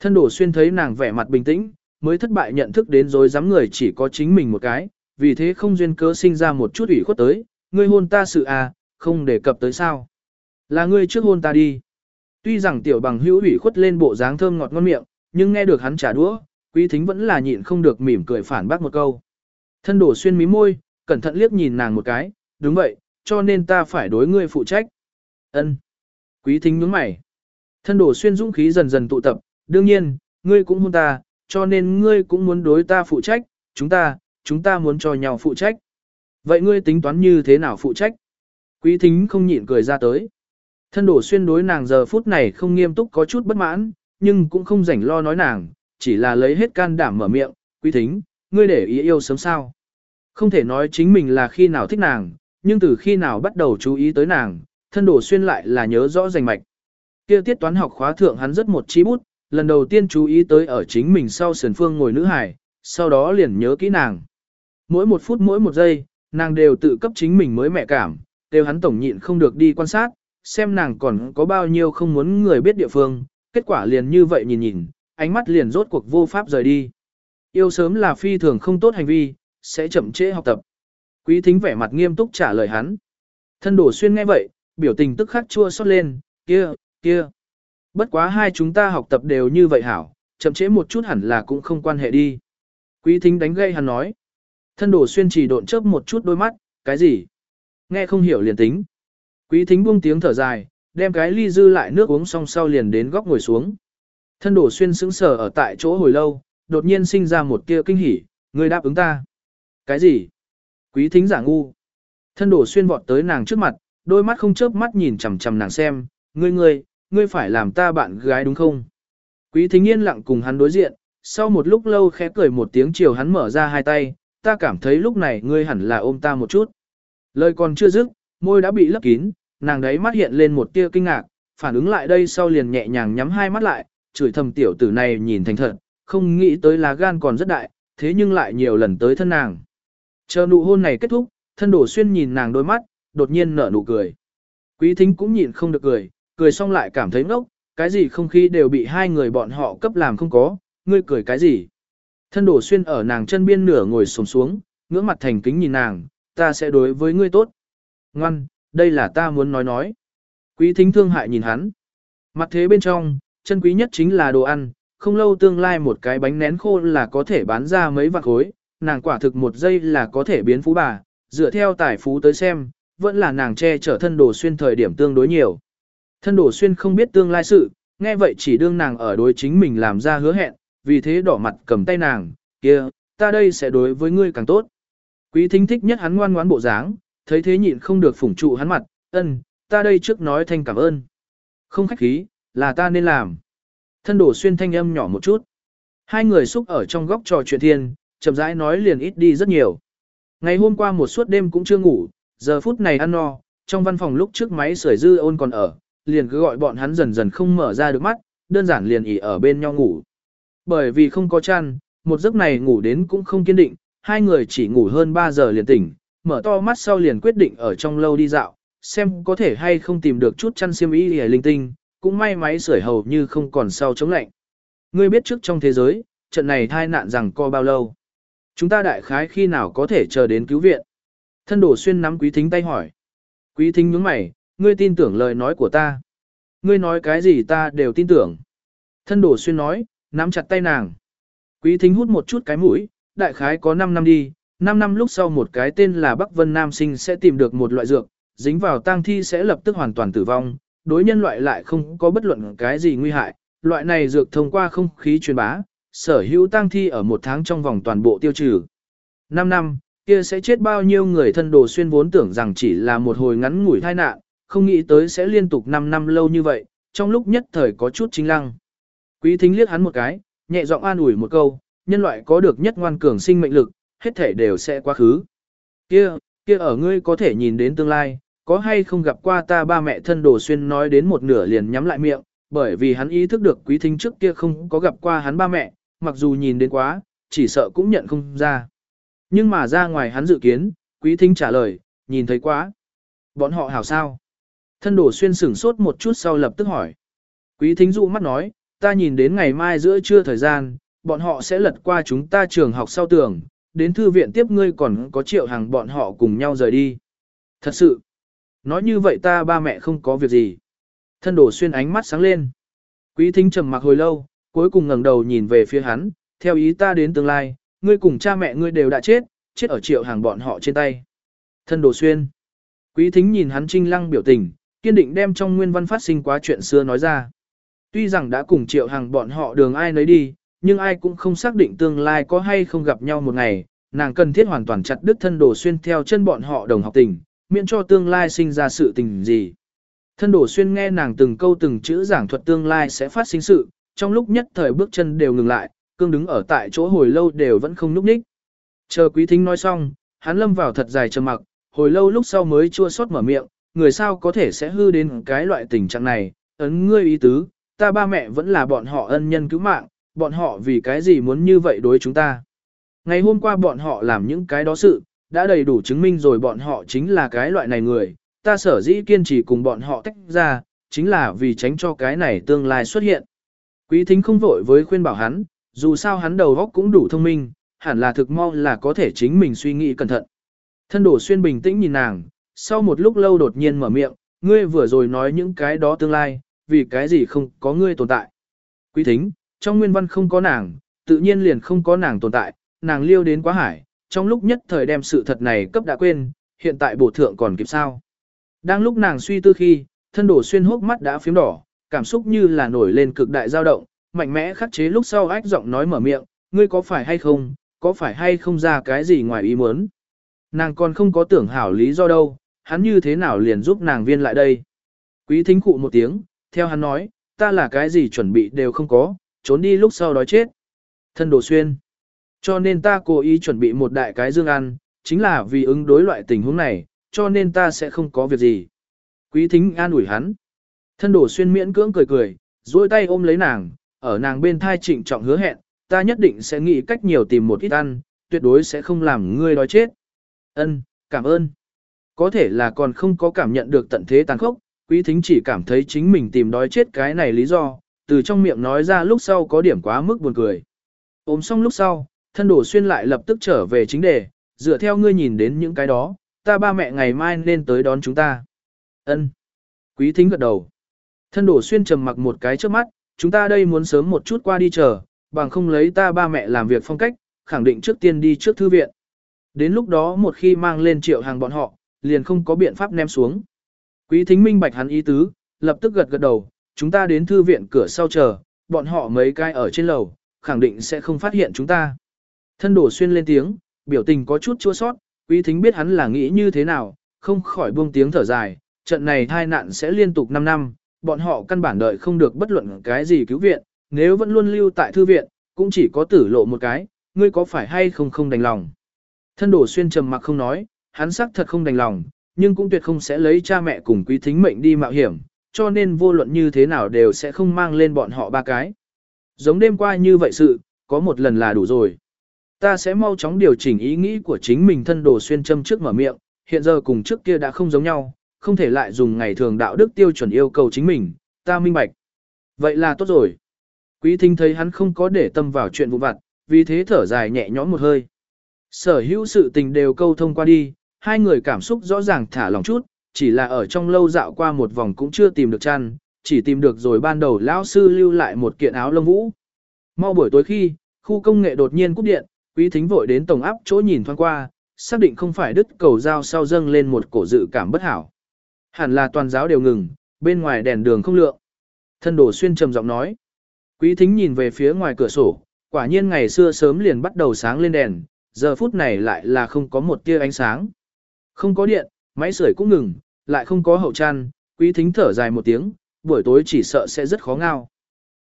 Thân đổ xuyên thấy nàng vẻ mặt bình tĩnh, mới thất bại nhận thức đến rồi dám người chỉ có chính mình một cái, vì thế không duyên cớ sinh ra một chút ủy khuất tới, ngươi hôn ta sự à, không đề cập tới sao. Là ngươi trước hôn ta đi. Tuy rằng tiểu bằng hữu ủy khuất lên bộ dáng thơm ngọt ngon miệng, nhưng nghe được hắn trả đũa, quý thính vẫn là nhịn không được mỉm cười phản bác một câu. Thân đổ xuyên mí môi, cẩn thận liếc nhìn nàng một cái, đúng vậy, cho nên ta phải đối ngươi phụ trách. Ân. Quý thính nhướng mày. Thân đổ xuyên dũng khí dần dần tụ tập, đương nhiên, ngươi cũng hôn ta, cho nên ngươi cũng muốn đối ta phụ trách, chúng ta, chúng ta muốn cho nhau phụ trách. Vậy ngươi tính toán như thế nào phụ trách? Quý thính không nhịn cười ra tới. Thân đổ xuyên đối nàng giờ phút này không nghiêm túc có chút bất mãn, nhưng cũng không rảnh lo nói nàng, chỉ là lấy hết can đảm mở miệng, quý thính, ngươi để ý yêu sớm sao. Không thể nói chính mình là khi nào thích nàng, nhưng từ khi nào bắt đầu chú ý tới nàng, thân đổ xuyên lại là nhớ rõ rành mạch. Kia tiết toán học khóa thượng hắn rất một chi bút, lần đầu tiên chú ý tới ở chính mình sau sườn phương ngồi nữ hải, sau đó liền nhớ kỹ nàng. Mỗi một phút mỗi một giây, nàng đều tự cấp chính mình mới mẹ cảm, đều hắn tổng nhịn không được đi quan sát, xem nàng còn có bao nhiêu không muốn người biết địa phương, kết quả liền như vậy nhìn nhìn, ánh mắt liền rốt cuộc vô pháp rời đi. Yêu sớm là phi thường không tốt hành vi, sẽ chậm trễ học tập. Quý thính vẻ mặt nghiêm túc trả lời hắn. Thân đổ xuyên nghe vậy, biểu tình tức khắc chua xót lên, kia, kia. Bất quá hai chúng ta học tập đều như vậy hảo, chậm trễ một chút hẳn là cũng không quan hệ đi. Quý thính đánh gây hắn nói. Thân đổ xuyên chỉ độn chớp một chút đôi mắt, cái gì? Nghe không hiểu liền tính. Quý thính buông tiếng thở dài, đem cái ly dư lại nước uống xong sau liền đến góc ngồi xuống. Thân đổ xuyên sững sờ ở tại chỗ hồi lâu, đột nhiên sinh ra một tia kinh hỉ, người đáp ứng ta. Cái gì? Quý thính giả ngu. Thân đổ xuyên vọt tới nàng trước mặt, đôi mắt không chớp mắt nhìn chằm chằm nàng xem, ngươi ngươi, ngươi phải làm ta bạn gái đúng không? Quý thính yên lặng cùng hắn đối diện, sau một lúc lâu khẽ cười một tiếng chiều hắn mở ra hai tay, ta cảm thấy lúc này ngươi hẳn là ôm ta một chút. Lời còn chưa dứt, môi đã bị lấp kín, nàng đấy mắt hiện lên một tia kinh ngạc, phản ứng lại đây sau liền nhẹ nhàng nhắm hai mắt lại, chửi thầm tiểu tử này nhìn thành thật, không nghĩ tới lá gan còn rất đại, thế nhưng lại nhiều lần tới thân nàng. Chờ nụ hôn này kết thúc, thân đổ xuyên nhìn nàng đôi mắt, đột nhiên nở nụ cười. Quý thính cũng nhịn không được cười, cười xong lại cảm thấy ngốc, cái gì không khí đều bị hai người bọn họ cấp làm không có, ngươi cười cái gì. Thân đổ xuyên ở nàng chân biên nửa ngồi xổm xuống, ngưỡng mặt thành kính nhìn nàng, ta sẽ đối với ngươi tốt. Ngoan, đây là ta muốn nói nói. Quý thính thương hại nhìn hắn. Mặt thế bên trong, chân quý nhất chính là đồ ăn, không lâu tương lai một cái bánh nén khô là có thể bán ra mấy vạn khối, nàng quả thực một giây là có thể biến phú bà, dựa theo tài phú tới xem, vẫn là nàng che chở thân đồ xuyên thời điểm tương đối nhiều. Thân đồ xuyên không biết tương lai sự, nghe vậy chỉ đương nàng ở đối chính mình làm ra hứa hẹn, vì thế đỏ mặt cầm tay nàng, kia, ta đây sẽ đối với ngươi càng tốt. Quý thính thích nhất hắn ngoan ngoãn bộ dáng, thấy thế nhịn không được phủng trụ hắn mặt, ân, ta đây trước nói thanh cảm ơn. Không khách khí, là ta nên làm. Thân đổ xuyên thanh âm nhỏ một chút. Hai người xúc ở trong góc trò chuyện thiên, chậm rãi nói liền ít đi rất nhiều. Ngày hôm qua một suốt đêm cũng chưa ngủ, giờ phút này ăn no, trong văn phòng lúc trước máy sưởi dư ôn còn ở, liền cứ gọi bọn hắn dần dần không mở ra được mắt, đơn giản liền ỉ ở bên nhau ngủ. Bởi vì không có chăn, một giấc này ngủ đến cũng không kiên định, hai người chỉ ngủ hơn 3 giờ liền tỉnh, mở to mắt sau liền quyết định ở trong lâu đi dạo, xem có thể hay không tìm được chút chăn xiêm y hề linh tinh, cũng may máy sưởi hầu như không còn sau chống lạnh. Ngươi biết trước trong thế giới, trận này thai nạn rằng co bao lâu. Chúng ta đại khái khi nào có thể chờ đến cứu viện. Thân đổ xuyên nắm quý thính tay hỏi. Quý thính nhướng mày, ngươi tin tưởng lời nói của ta. Ngươi nói cái gì ta đều tin tưởng. Thân đổ xuyên nói, nắm chặt tay nàng. Quý thính hút một chút cái mũi, đại khái có 5 năm đi, 5 năm lúc sau một cái tên là Bắc Vân Nam sinh sẽ tìm được một loại dược, dính vào tang thi sẽ lập tức hoàn toàn tử vong, đối nhân loại lại không có bất luận cái gì nguy hại, loại này dược thông qua không khí truyền bá, sở hữu tang thi ở một tháng trong vòng toàn bộ tiêu trừ. 5 năm, kia sẽ chết bao nhiêu người thân đồ xuyên vốn tưởng rằng chỉ là một hồi ngắn ngủi tai nạn, không nghĩ tới sẽ liên tục 5 năm lâu như vậy, trong lúc nhất thời có chút chính lăng. Quý thính liếc hắn một cái, nhẹ giọng an ủi một câu, nhân loại có được nhất ngoan cường sinh mệnh lực, hết thể đều sẽ quá khứ. Kia, kia ở ngươi có thể nhìn đến tương lai, có hay không gặp qua ta ba mẹ thân đồ xuyên nói đến một nửa liền nhắm lại miệng, bởi vì hắn ý thức được quý thính trước kia không có gặp qua hắn ba mẹ, mặc dù nhìn đến quá, chỉ sợ cũng nhận không ra. Nhưng mà ra ngoài hắn dự kiến, quý thính trả lời, nhìn thấy quá. Bọn họ hảo sao? Thân đồ xuyên sửng sốt một chút sau lập tức hỏi. Quý thính dụ mắt nói, ta nhìn đến ngày mai giữa trưa thời gian, bọn họ sẽ lật qua chúng ta trường học sau tường, đến thư viện tiếp ngươi còn có triệu hàng bọn họ cùng nhau rời đi. Thật sự, nói như vậy ta ba mẹ không có việc gì. Thân đổ xuyên ánh mắt sáng lên. Quý thính trầm mặc hồi lâu, cuối cùng ngẩng đầu nhìn về phía hắn, theo ý ta đến tương lai, ngươi cùng cha mẹ ngươi đều đã chết, chết ở triệu hàng bọn họ trên tay. Thân đồ xuyên. Quý thính nhìn hắn trinh lăng biểu tình, kiên định đem trong nguyên văn phát sinh quá chuyện xưa nói ra. Tuy rằng đã cùng triệu hàng bọn họ đường ai nấy đi, nhưng ai cũng không xác định tương lai có hay không gặp nhau một ngày, nàng cần thiết hoàn toàn chặt đứt thân đồ xuyên theo chân bọn họ đồng học tình, miễn cho tương lai sinh ra sự tình gì. Thân đổ xuyên nghe nàng từng câu từng chữ giảng thuật tương lai sẽ phát sinh sự, trong lúc nhất thời bước chân đều ngừng lại, cương đứng ở tại chỗ hồi lâu đều vẫn không núp ních. Chờ quý thính nói xong, hắn lâm vào thật dài trầm mặc, hồi lâu lúc sau mới chua xót mở miệng, người sao có thể sẽ hư đến cái loại tình trạng này, ấn ngươi ý tứ, ta ba mẹ vẫn là bọn họ ân nhân cứu mạng, bọn họ vì cái gì muốn như vậy đối chúng ta. Ngày hôm qua bọn họ làm những cái đó sự, đã đầy đủ chứng minh rồi bọn họ chính là cái loại này người, ta sở dĩ kiên trì cùng bọn họ tách ra, chính là vì tránh cho cái này tương lai xuất hiện. Quý thính không vội với khuyên bảo hắn, dù sao hắn đầu óc cũng đủ thông minh, hẳn là thực mau là có thể chính mình suy nghĩ cẩn thận. Thân đổ xuyên bình tĩnh nhìn nàng, sau một lúc lâu đột nhiên mở miệng, ngươi vừa rồi nói những cái đó tương lai, vì cái gì không có ngươi tồn tại. Quý thính, trong nguyên văn không có nàng, tự nhiên liền không có nàng tồn tại, nàng liêu đến quá hải, trong lúc nhất thời đem sự thật này cấp đã quên, hiện tại bổ thượng còn kịp sao. Đang lúc nàng suy tư khi, thân đổ xuyên hốc mắt đã phím đỏ, cảm xúc như là nổi lên cực đại dao động, mạnh mẽ khắc chế lúc sau ách giọng nói mở miệng, ngươi có phải hay không, có phải hay không ra cái gì ngoài ý muốn. Nàng còn không có tưởng hảo lý do đâu, hắn như thế nào liền giúp nàng viên lại đây. Quý thính cụ một tiếng, theo hắn nói, ta là cái gì chuẩn bị đều không có, trốn đi lúc sau đói chết. Thân đồ xuyên. Cho nên ta cố ý chuẩn bị một đại cái dương ăn, chính là vì ứng đối loại tình huống này, cho nên ta sẽ không có việc gì. Quý thính an ủi hắn. Thân đổ xuyên miễn cưỡng cười cười, duỗi tay ôm lấy nàng, ở nàng bên thai trịnh trọng hứa hẹn, ta nhất định sẽ nghĩ cách nhiều tìm một ít ăn, tuyệt đối sẽ không làm ngươi đói chết. Ân, cảm ơn. Có thể là còn không có cảm nhận được tận thế tàn khốc, quý thính chỉ cảm thấy chính mình tìm đói chết cái này lý do, từ trong miệng nói ra lúc sau có điểm quá mức buồn cười. Ôm xong lúc sau, thân đổ xuyên lại lập tức trở về chính đề, dựa theo ngươi nhìn đến những cái đó, ta ba mẹ ngày mai nên tới đón chúng ta. Ân. Quý thính gật đầu. Thân đổ xuyên trầm mặc một cái trước mắt, chúng ta đây muốn sớm một chút qua đi chờ, bằng không lấy ta ba mẹ làm việc phong cách, khẳng định trước tiên đi trước thư viện. Đến lúc đó một khi mang lên triệu hàng bọn họ, liền không có biện pháp ném xuống. Quý thính minh bạch hắn ý tứ, lập tức gật gật đầu, chúng ta đến thư viện cửa sau chờ, bọn họ mấy cái ở trên lầu, khẳng định sẽ không phát hiện chúng ta. Thân đổ xuyên lên tiếng, biểu tình có chút chua sót, quý thính biết hắn là nghĩ như thế nào, không khỏi buông tiếng thở dài, trận này thai nạn sẽ liên tục 5 năm, bọn họ căn bản đợi không được bất luận cái gì cứu viện, nếu vẫn luôn lưu tại thư viện, cũng chỉ có tử lộ một cái, ngươi có phải hay không không đành lòng. Thân đổ xuyên trầm mặc không nói, hắn xác thật không đành lòng, nhưng cũng tuyệt không sẽ lấy cha mẹ cùng quý thính mệnh đi mạo hiểm, cho nên vô luận như thế nào đều sẽ không mang lên bọn họ ba cái. Giống đêm qua như vậy sự, có một lần là đủ rồi. Ta sẽ mau chóng điều chỉnh ý nghĩ của chính mình thân đồ xuyên châm trước mở miệng, hiện giờ cùng trước kia đã không giống nhau, không thể lại dùng ngày thường đạo đức tiêu chuẩn yêu cầu chính mình, ta minh bạch. Vậy là tốt rồi. Quý thính thấy hắn không có để tâm vào chuyện vụ vặt, vì thế thở dài nhẹ nhõm một hơi. Sở hữu sự tình đều câu thông qua đi, hai người cảm xúc rõ ràng thả lòng chút, chỉ là ở trong lâu dạo qua một vòng cũng chưa tìm được chăn, chỉ tìm được rồi ban đầu lão sư lưu lại một kiện áo lông vũ. Mau buổi tối khi, khu công nghệ đột nhiên cúp điện, quý thính vội đến tổng áp chỗ nhìn thoáng qua, xác định không phải đứt cầu dao sau dâng lên một cổ dự cảm bất hảo. Hẳn là toàn giáo đều ngừng, bên ngoài đèn đường không lượng. Thân đồ xuyên trầm giọng nói. Quý thính nhìn về phía ngoài cửa sổ, quả nhiên ngày xưa sớm liền bắt đầu sáng lên đèn, giờ phút này lại là không có một tia ánh sáng. Không có điện, máy sưởi cũng ngừng, lại không có hậu chăn, quý thính thở dài một tiếng, buổi tối chỉ sợ sẽ rất khó ngao.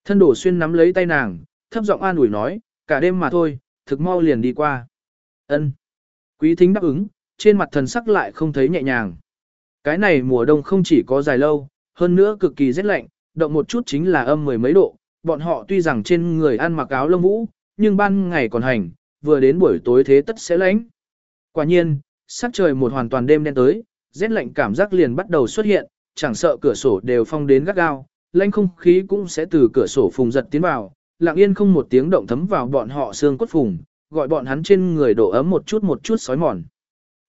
Thân đổ xuyên nắm lấy tay nàng, thấp giọng an ủi nói, cả đêm mà thôi, thực mau liền đi qua. Ân. Quý thính đáp ứng, trên mặt thần sắc lại không thấy nhẹ nhàng. Cái này mùa đông không chỉ có dài lâu, hơn nữa cực kỳ rét lạnh, động một chút chính là âm mười mấy độ, bọn họ tuy rằng trên người ăn mặc áo lông vũ, nhưng ban ngày còn hành, vừa đến buổi tối thế tất sẽ lạnh. Quả nhiên, sắc trời một hoàn toàn đêm đen tới, rét lạnh cảm giác liền bắt đầu xuất hiện, chẳng sợ cửa sổ đều phong đến gắt gao, lạnh không khí cũng sẽ từ cửa sổ phùng giật tiến vào, lặng yên không một tiếng động thấm vào bọn họ xương cốt phùng, gọi bọn hắn trên người đổ ấm một chút một chút sói mòn.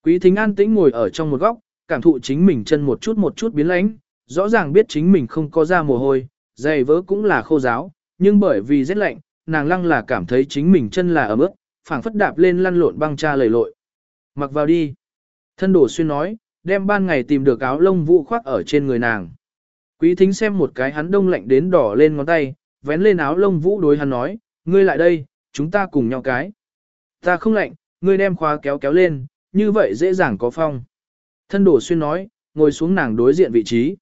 Quý thính an tĩnh ngồi ở trong một góc, cảm thụ chính mình chân một chút một chút biến lãnh, rõ ràng biết chính mình không có ra mồ hôi, giày vỡ cũng là khô giáo, nhưng bởi vì rét lạnh, nàng lăng là cảm thấy chính mình chân là ấm ướt, phảng phất đạp lên lăn lộn băng cha lầy lội. Mặc vào đi. Thân đổ xuyên nói, đem ban ngày tìm được áo lông vũ khoác ở trên người nàng. Quý thính xem một cái hắn đông lạnh đến đỏ lên ngón tay, vén lên áo lông vũ đối hắn nói, ngươi lại đây, chúng ta cùng nhau cái. Ta không lạnh, ngươi đem khóa kéo kéo lên, như vậy dễ dàng có phong. Thân đổ xuyên nói, ngồi xuống nàng đối diện vị trí.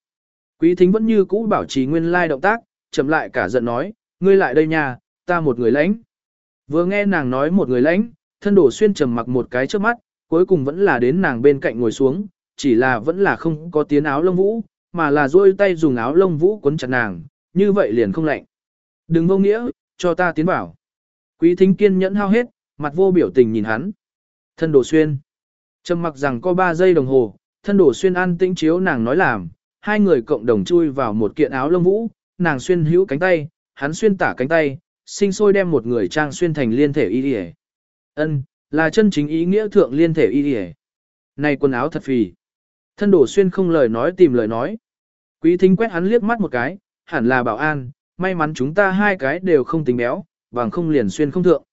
Quý thính vẫn như cũ bảo trì nguyên lai động tác, chậm lại cả giận nói, ngươi lại đây nha, ta một người lãnh. Vừa nghe nàng nói một người lãnh, thân đổ xuyên trầm mặc một cái trước mắt, cuối cùng vẫn là đến nàng bên cạnh ngồi xuống, chỉ là vẫn là không có tiếng áo lông vũ, mà là duỗi tay dùng áo lông vũ quấn chặt nàng, như vậy liền không lạnh. Đừng vô nghĩa, cho ta tiến vào. Quý thính kiên nhẫn hao hết, mặt vô biểu tình nhìn hắn. Thân đồ xuyên. Trầm mặc rằng có 3 giây đồng hồ, thân đồ xuyên an tĩnh chiếu nàng nói làm, hai người cộng đồng chui vào một kiện áo lông vũ, nàng xuyên hữu cánh tay, hắn xuyên tả cánh tay, sinh sôi đem một người trang xuyên thành liên thể y y Ân, là chân chính ý nghĩa thượng liên thể y y Này quần áo thật phì. Thân đổ xuyên không lời nói tìm lời nói. Quý thính quét hắn liếc mắt một cái, hẳn là bảo an, may mắn chúng ta hai cái đều không tính béo, bằng không liền xuyên không thượng.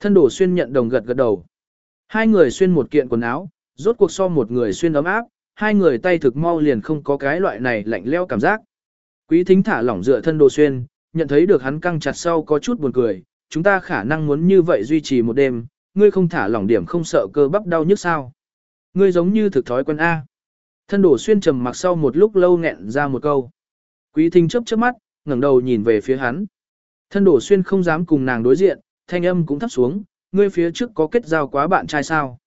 Thân đổ xuyên nhận đồng gật gật đầu. Hai người xuyên một kiện quần áo, rốt cuộc so một người xuyên ấm áp, hai người tay thực mau liền không có cái loại này lạnh leo cảm giác. Quý thính thả lỏng dựa thân đồ xuyên, nhận thấy được hắn căng chặt sau có chút buồn cười, chúng ta khả năng muốn như vậy duy trì một đêm, ngươi không thả lỏng điểm không sợ cơ bắp đau nhức sao. Ngươi giống như thực thói quen A. Thân đổ xuyên trầm mặc sau một lúc lâu nghẹn ra một câu. Quý thính chớp chớp mắt, ngẩng đầu nhìn về phía hắn. Thân đổ xuyên không dám cùng nàng đối diện, thanh âm cũng thấp xuống, ngươi phía trước có kết giao quá bạn trai sao?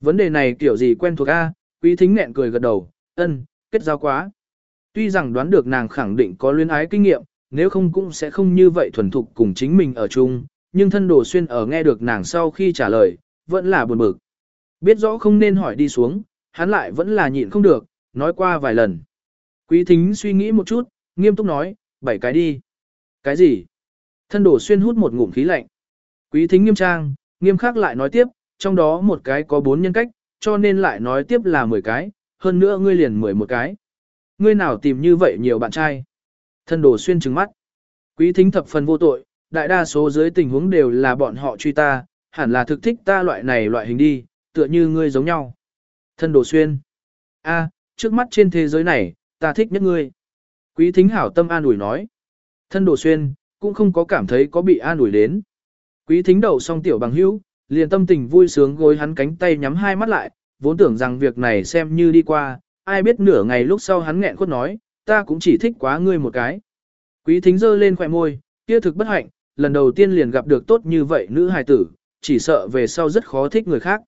Vấn đề này kiểu gì quen thuộc A, quý thính nghẹn cười gật đầu, ân, kết giao quá. Tuy rằng đoán được nàng khẳng định có luyến ái kinh nghiệm, nếu không cũng sẽ không như vậy thuần thục cùng chính mình ở chung, nhưng thân đồ xuyên ở nghe được nàng sau khi trả lời, vẫn là buồn bực. Biết rõ không nên hỏi đi xuống, hắn lại vẫn là nhịn không được, nói qua vài lần. Quý thính suy nghĩ một chút, nghiêm túc nói, bảy cái đi. Cái gì? Thân đổ xuyên hút một ngụm khí lạnh. Quý thính nghiêm trang, nghiêm khắc lại nói tiếp, trong đó một cái có bốn nhân cách, cho nên lại nói tiếp là mười cái, hơn nữa ngươi liền mười một cái. Ngươi nào tìm như vậy nhiều bạn trai? Thân đồ xuyên trừng mắt. Quý thính thập phần vô tội, đại đa số dưới tình huống đều là bọn họ truy ta, hẳn là thực thích ta loại này loại hình đi, tựa như ngươi giống nhau. Thân đồ xuyên. a trước mắt trên thế giới này, ta thích nhất ngươi. Quý thính hảo tâm an ủi nói. Thân đồ xuyên, cũng không có cảm thấy có bị an ủi đến. Quý thính đầu xong tiểu bằng hữu, liền tâm tình vui sướng gối hắn cánh tay nhắm hai mắt lại, vốn tưởng rằng việc này xem như đi qua, ai biết nửa ngày lúc sau hắn nghẹn khuất nói, ta cũng chỉ thích quá ngươi một cái. Quý thính giơ lên khỏe môi, kia thực bất hạnh, lần đầu tiên liền gặp được tốt như vậy nữ hài tử, chỉ sợ về sau rất khó thích người khác.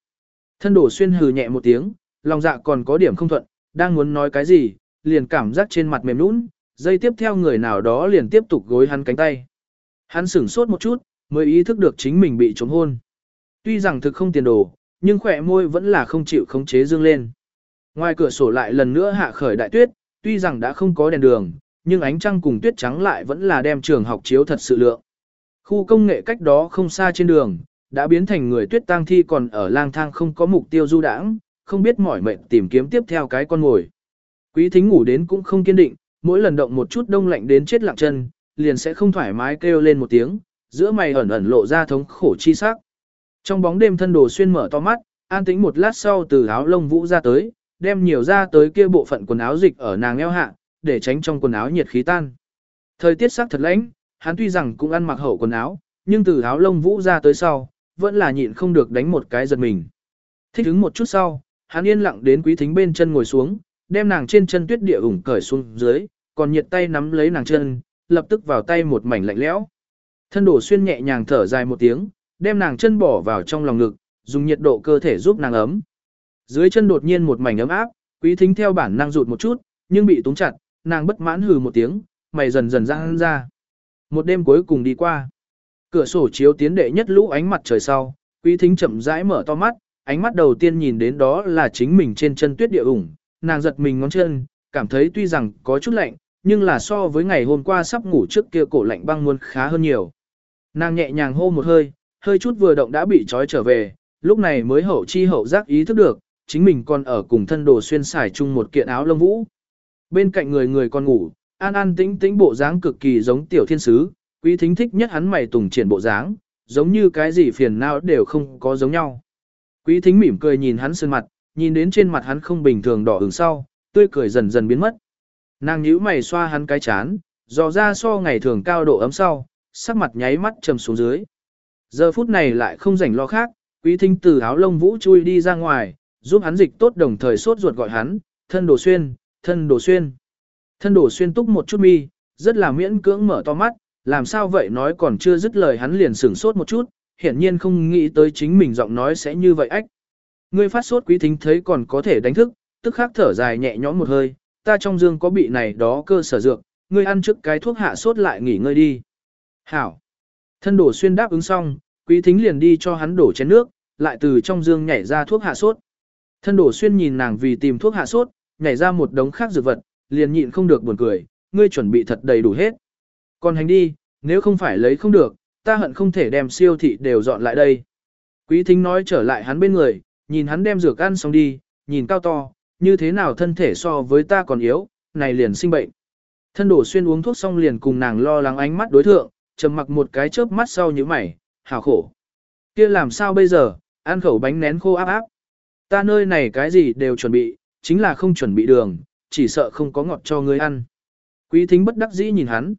Thân đổ xuyên hừ nhẹ một tiếng, lòng dạ còn có điểm không thuận, đang muốn nói cái gì, liền cảm giác trên mặt mềm nũng, dây tiếp theo người nào đó liền tiếp tục gối hắn cánh tay. Hắn sửng sốt một chút, mới ý thức được chính mình bị trống hôn. Tuy rằng thực không tiền đồ, nhưng khỏe môi vẫn là không chịu khống chế dương lên. Ngoài cửa sổ lại lần nữa hạ khởi đại tuyết, tuy rằng đã không có đèn đường, nhưng ánh trăng cùng tuyết trắng lại vẫn là đem trường học chiếu thật sự lượng. Khu công nghệ cách đó không xa trên đường, đã biến thành người tuyết tang thi còn ở lang thang không có mục tiêu du đãng, không biết mỏi mệt tìm kiếm tiếp theo cái con ngồi. Quý thính ngủ đến cũng không kiên định, mỗi lần động một chút đông lạnh đến chết lặng chân, liền sẽ không thoải mái kêu lên một tiếng, giữa mày ẩn ẩn lộ ra thống khổ chi sắc. Trong bóng đêm thân đồ xuyên mở to mắt, an tĩnh một lát sau từ áo lông vũ ra tới, đem nhiều ra tới kia bộ phận quần áo dịch ở nàng eo hạ, để tránh trong quần áo nhiệt khí tan. Thời tiết sắc thật lạnh, hắn tuy rằng cũng ăn mặc hậu quần áo, nhưng từ áo lông vũ ra tới sau, vẫn là nhịn không được đánh một cái giật mình. Thích ứng một chút sau, hắn yên lặng đến quý thính bên chân ngồi xuống, đem nàng trên chân tuyết địa ủng cởi xuống dưới, còn nhiệt tay nắm lấy nàng chân, lập tức vào tay một mảnh lạnh lẽo. Thân đổ xuyên nhẹ nhàng thở dài một tiếng, đem nàng chân bỏ vào trong lòng ngực, dùng nhiệt độ cơ thể giúp nàng ấm. Dưới chân đột nhiên một mảnh ấm áp, quý thính theo bản năng rụt một chút, nhưng bị túng chặt, nàng bất mãn hừ một tiếng, mày dần dần ra ra. Một đêm cuối cùng đi qua. Cửa sổ chiếu tiến đệ nhất lũ ánh mặt trời sau, quý thính chậm rãi mở to mắt, ánh mắt đầu tiên nhìn đến đó là chính mình trên chân tuyết địa ủng, nàng giật mình ngón chân, cảm thấy tuy rằng có chút lạnh, nhưng là so với ngày hôm qua sắp ngủ trước kia cổ lạnh băng muốn khá hơn nhiều. Nàng nhẹ nhàng hô một hơi, hơi chút vừa động đã bị trói trở về, lúc này mới hậu chi hậu giác ý thức được, chính mình còn ở cùng thân đồ xuyên xài chung một kiện áo lông vũ. Bên cạnh người người còn ngủ, an an tĩnh tĩnh bộ dáng cực kỳ giống tiểu thiên sứ, quý thính thích nhất hắn mày tùng triển bộ dáng, giống như cái gì phiền não đều không có giống nhau. Quý thính mỉm cười nhìn hắn sơn mặt, nhìn đến trên mặt hắn không bình thường đỏ ửng sau, tươi cười dần dần biến mất. Nàng nhíu mày xoa hắn cái chán, dò ra so ngày thường cao độ ấm sau, sắc mặt nháy mắt trầm xuống dưới. Giờ phút này lại không rảnh lo khác, quý thính từ áo lông vũ chui đi ra ngoài, giúp hắn dịch tốt đồng thời sốt ruột gọi hắn, thân đồ xuyên, thân đồ xuyên. Thân đồ xuyên túc một chút mi, rất là miễn cưỡng mở to mắt, làm sao vậy nói còn chưa dứt lời hắn liền sửng sốt một chút, hiển nhiên không nghĩ tới chính mình giọng nói sẽ như vậy ách. Ngươi phát sốt quý thính thấy còn có thể đánh thức, tức khắc thở dài nhẹ nhõm một hơi, ta trong dương có bị này đó cơ sở dược, ngươi ăn trước cái thuốc hạ sốt lại nghỉ ngơi đi. Hảo. Thân đổ xuyên đáp ứng xong, quý thính liền đi cho hắn đổ chén nước, lại từ trong dương nhảy ra thuốc hạ sốt. Thân đổ xuyên nhìn nàng vì tìm thuốc hạ sốt, nhảy ra một đống khác dược vật, liền nhịn không được buồn cười, ngươi chuẩn bị thật đầy đủ hết. Còn hành đi, nếu không phải lấy không được, ta hận không thể đem siêu thị đều dọn lại đây. Quý thính nói trở lại hắn bên người, nhìn hắn đem dược ăn xong đi, nhìn cao to, như thế nào thân thể so với ta còn yếu, này liền sinh bệnh. Thân đổ xuyên uống thuốc xong liền cùng nàng lo lắng ánh mắt đối thượng, trầm mặc một cái chớp mắt sau như mày, hào khổ. kia làm sao bây giờ, ăn khẩu bánh nén khô áp áp. Ta nơi này cái gì đều chuẩn bị, chính là không chuẩn bị đường, chỉ sợ không có ngọt cho ngươi ăn. Quý thính bất đắc dĩ nhìn hắn.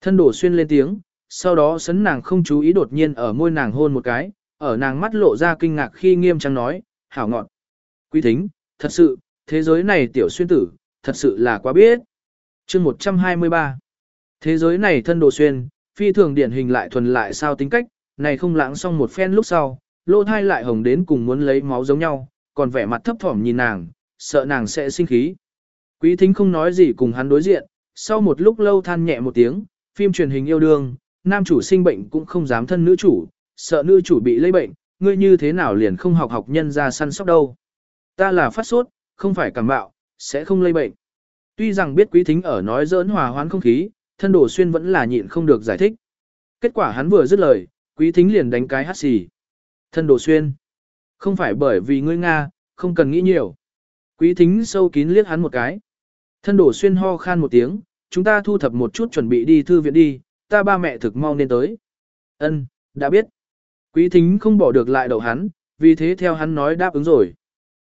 Thân đổ xuyên lên tiếng, sau đó sấn nàng không chú ý đột nhiên ở môi nàng hôn một cái, ở nàng mắt lộ ra kinh ngạc khi nghiêm trang nói, hảo ngọn. Quý thính, thật sự, thế giới này tiểu xuyên tử, thật sự là quá biết. chương 123 Thế giới này thân đồ xuyên, phi thường điển hình lại thuần lại sao tính cách, này không lãng xong một phen lúc sau, lô thai lại hồng đến cùng muốn lấy máu giống nhau, còn vẻ mặt thấp thỏm nhìn nàng, sợ nàng sẽ sinh khí. Quý thính không nói gì cùng hắn đối diện, sau một lúc lâu than nhẹ một tiếng, phim truyền hình yêu đương, nam chủ sinh bệnh cũng không dám thân nữ chủ, sợ nữ chủ bị lây bệnh, ngươi như thế nào liền không học học nhân ra săn sóc đâu. Ta là phát sốt, không phải cảm bạo, sẽ không lây bệnh. Tuy rằng biết quý thính ở nói giỡn hòa hoãn không khí, thân đổ xuyên vẫn là nhịn không được giải thích. Kết quả hắn vừa dứt lời, quý thính liền đánh cái hát xì. Thân đổ xuyên. Không phải bởi vì ngươi Nga, không cần nghĩ nhiều. Quý thính sâu kín liếc hắn một cái. Thân đổ xuyên ho khan một tiếng, chúng ta thu thập một chút chuẩn bị đi thư viện đi, ta ba mẹ thực mau nên tới. Ân, đã biết. Quý thính không bỏ được lại đầu hắn, vì thế theo hắn nói đáp ứng rồi.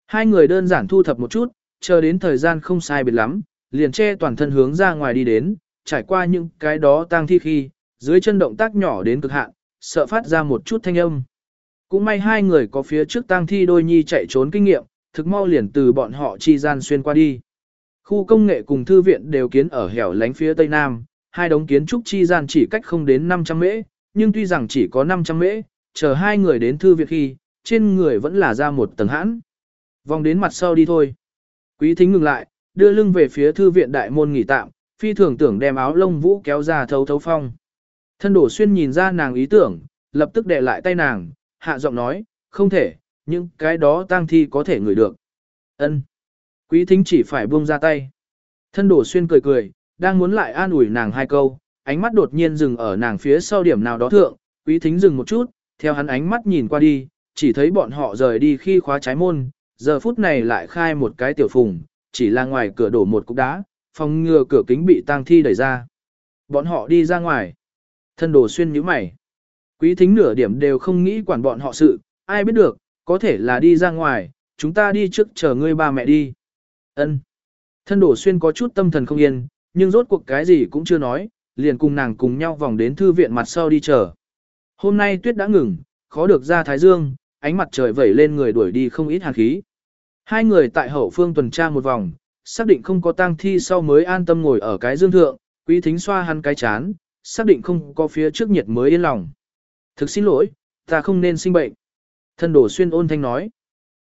Hai người đơn giản thu thập một chút, chờ đến thời gian không sai biệt lắm, liền che toàn thân hướng ra ngoài đi đến, trải qua những cái đó tang thi khi, dưới chân động tác nhỏ đến cực hạn, sợ phát ra một chút thanh âm. Cũng may hai người có phía trước tang thi đôi nhi chạy trốn kinh nghiệm, thực mau liền từ bọn họ chi gian xuyên qua đi. Khu công nghệ cùng thư viện đều kiến ở hẻo lánh phía tây nam, hai đống kiến trúc chi gian chỉ cách không đến 500 mễ, nhưng tuy rằng chỉ có 500 mễ, chờ hai người đến thư viện khi, trên người vẫn là ra một tầng hãn. Vòng đến mặt sau đi thôi. Quý thính ngừng lại, đưa lưng về phía thư viện đại môn nghỉ tạm, phi thường tưởng đem áo lông vũ kéo ra thấu thấu phong. Thân đổ xuyên nhìn ra nàng ý tưởng, lập tức đè lại tay nàng, hạ giọng nói, không thể, nhưng cái đó tang thi có thể ngửi được. Ân. Quý thính chỉ phải buông ra tay. Thân đổ xuyên cười cười, đang muốn lại an ủi nàng hai câu, ánh mắt đột nhiên dừng ở nàng phía sau điểm nào đó thượng, quý thính dừng một chút, theo hắn ánh mắt nhìn qua đi, chỉ thấy bọn họ rời đi khi khóa trái môn, giờ phút này lại khai một cái tiểu phùng, chỉ là ngoài cửa đổ một cục đá, phòng ngừa cửa kính bị tang thi đẩy ra. Bọn họ đi ra ngoài. Thân đồ xuyên nhíu mày. Quý thính nửa điểm đều không nghĩ quản bọn họ sự, ai biết được, có thể là đi ra ngoài, chúng ta đi trước chờ ngươi ba mẹ đi. Ân. Thân đổ xuyên có chút tâm thần không yên, nhưng rốt cuộc cái gì cũng chưa nói, liền cùng nàng cùng nhau vòng đến thư viện mặt sau đi chờ. Hôm nay tuyết đã ngừng, khó được ra thái dương, ánh mặt trời vẩy lên người đuổi đi không ít hàn khí. Hai người tại hậu phương tuần tra một vòng, xác định không có tang thi sau mới an tâm ngồi ở cái dương thượng, quý thính xoa hắn cái chán, xác định không có phía trước nhiệt mới yên lòng. Thực xin lỗi, ta không nên sinh bệnh. Thân đổ xuyên ôn thanh nói.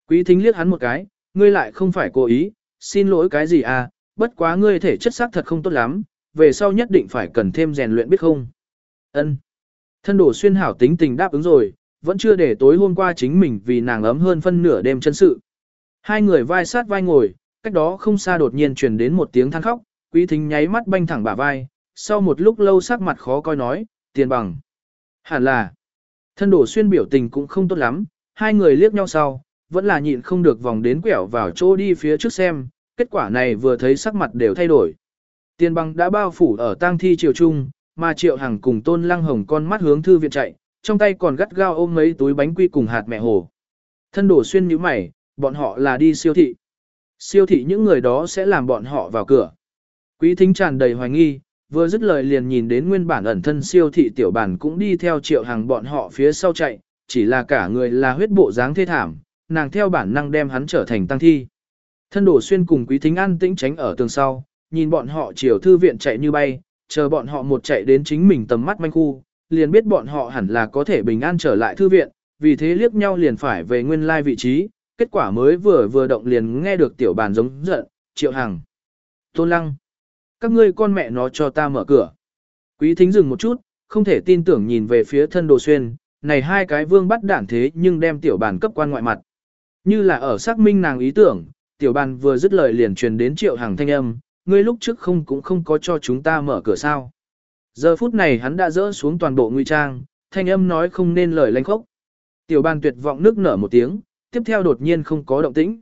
Quý thính liếc hắn một cái, ngươi lại không phải cố ý, xin lỗi cái gì à, bất quá ngươi thể chất xác thật không tốt lắm, về sau nhất định phải cần thêm rèn luyện biết không. Ân. Thân đổ xuyên hảo tính tình đáp ứng rồi, vẫn chưa để tối hôm qua chính mình vì nàng ấm hơn phân nửa đêm chân sự. Hai người vai sát vai ngồi, cách đó không xa đột nhiên truyền đến một tiếng than khóc, quý thính nháy mắt banh thẳng bả vai, sau một lúc lâu sắc mặt khó coi nói, tiền bằng. Hẳn là, thân đổ xuyên biểu tình cũng không tốt lắm, hai người liếc nhau sau, vẫn là nhịn không được vòng đến quẹo vào chỗ đi phía trước xem, kết quả này vừa thấy sắc mặt đều thay đổi. Tiền bằng đã bao phủ ở tang thi triều trung, mà triệu hằng cùng tôn lăng hồng con mắt hướng thư viện chạy, trong tay còn gắt gao ôm mấy túi bánh quy cùng hạt mẹ hồ. Thân đổ xuyên nhíu mày, bọn họ là đi siêu thị. Siêu thị những người đó sẽ làm bọn họ vào cửa. Quý thính tràn đầy hoài nghi, vừa dứt lời liền nhìn đến nguyên bản ẩn thân siêu thị tiểu bản cũng đi theo triệu hàng bọn họ phía sau chạy, chỉ là cả người là huyết bộ dáng thê thảm, nàng theo bản năng đem hắn trở thành tăng thi. Thân đổ xuyên cùng quý thính an tĩnh tránh ở tường sau, nhìn bọn họ chiều thư viện chạy như bay, chờ bọn họ một chạy đến chính mình tầm mắt manh khu, liền biết bọn họ hẳn là có thể bình an trở lại thư viện, vì thế liếc nhau liền phải về nguyên lai vị trí, kết quả mới vừa vừa động liền nghe được tiểu bàn giống giận, triệu hằng. Tôn lăng. Các ngươi con mẹ nó cho ta mở cửa. Quý thính dừng một chút, không thể tin tưởng nhìn về phía thân đồ xuyên, này hai cái vương bắt đản thế nhưng đem tiểu bàn cấp quan ngoại mặt. Như là ở xác minh nàng ý tưởng, tiểu bàn vừa dứt lời liền truyền đến triệu hàng thanh âm, ngươi lúc trước không cũng không có cho chúng ta mở cửa sao. Giờ phút này hắn đã dỡ xuống toàn bộ nguy trang, thanh âm nói không nên lời lanh khốc. Tiểu bàn tuyệt vọng nước nở một tiếng, tiếp theo đột nhiên không có động tĩnh.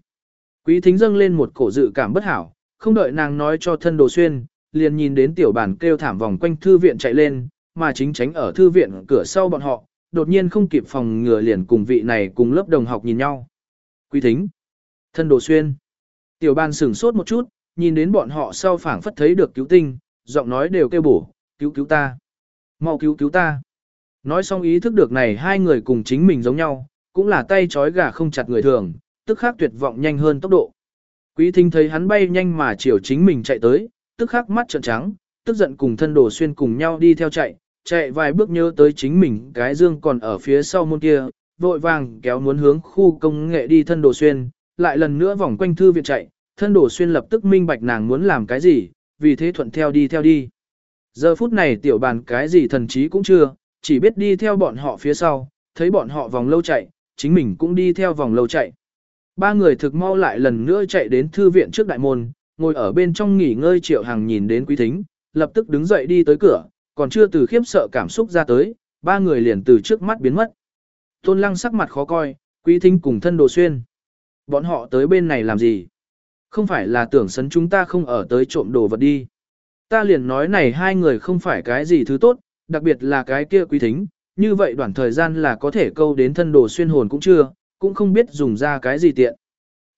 Quý thính dâng lên một cổ dự cảm bất hảo, không đợi nàng nói cho thân đồ xuyên, liền nhìn đến tiểu bàn kêu thảm vòng quanh thư viện chạy lên, mà chính tránh ở thư viện cửa sau bọn họ, đột nhiên không kịp phòng ngừa liền cùng vị này cùng lớp đồng học nhìn nhau. Quý thính, thân đồ xuyên, tiểu bàn sửng sốt một chút, nhìn đến bọn họ sau phảng phất thấy được cứu tinh, giọng nói đều kêu bổ, cứu cứu ta, mau cứu cứu ta. Nói xong ý thức được này hai người cùng chính mình giống nhau, cũng là tay trói gà không chặt người thường, tức khắc tuyệt vọng nhanh hơn tốc độ. Quý thính thấy hắn bay nhanh mà chiều chính mình chạy tới, tức khắc mắt trợn trắng, tức giận cùng thân đồ xuyên cùng nhau đi theo chạy, chạy vài bước nhớ tới chính mình cái dương còn ở phía sau môn kia, vội vàng kéo muốn hướng khu công nghệ đi thân đồ xuyên, lại lần nữa vòng quanh thư viện chạy, thân đổ xuyên lập tức minh bạch nàng muốn làm cái gì, vì thế thuận theo đi theo đi. Giờ phút này tiểu bàn cái gì thần trí cũng chưa, chỉ biết đi theo bọn họ phía sau, thấy bọn họ vòng lâu chạy, chính mình cũng đi theo vòng lâu chạy. Ba người thực mau lại lần nữa chạy đến thư viện trước đại môn, ngồi ở bên trong nghỉ ngơi triệu hàng nhìn đến quý thính, lập tức đứng dậy đi tới cửa, còn chưa từ khiếp sợ cảm xúc ra tới, ba người liền từ trước mắt biến mất. Tôn lăng sắc mặt khó coi, quý thính cùng thân đồ xuyên. Bọn họ tới bên này làm gì? Không phải là tưởng sấn chúng ta không ở tới trộm đồ vật đi. Ta liền nói này hai người không phải cái gì thứ tốt, đặc biệt là cái kia quý thính, như vậy đoạn thời gian là có thể câu đến thân đồ xuyên hồn cũng chưa, cũng không biết dùng ra cái gì tiện.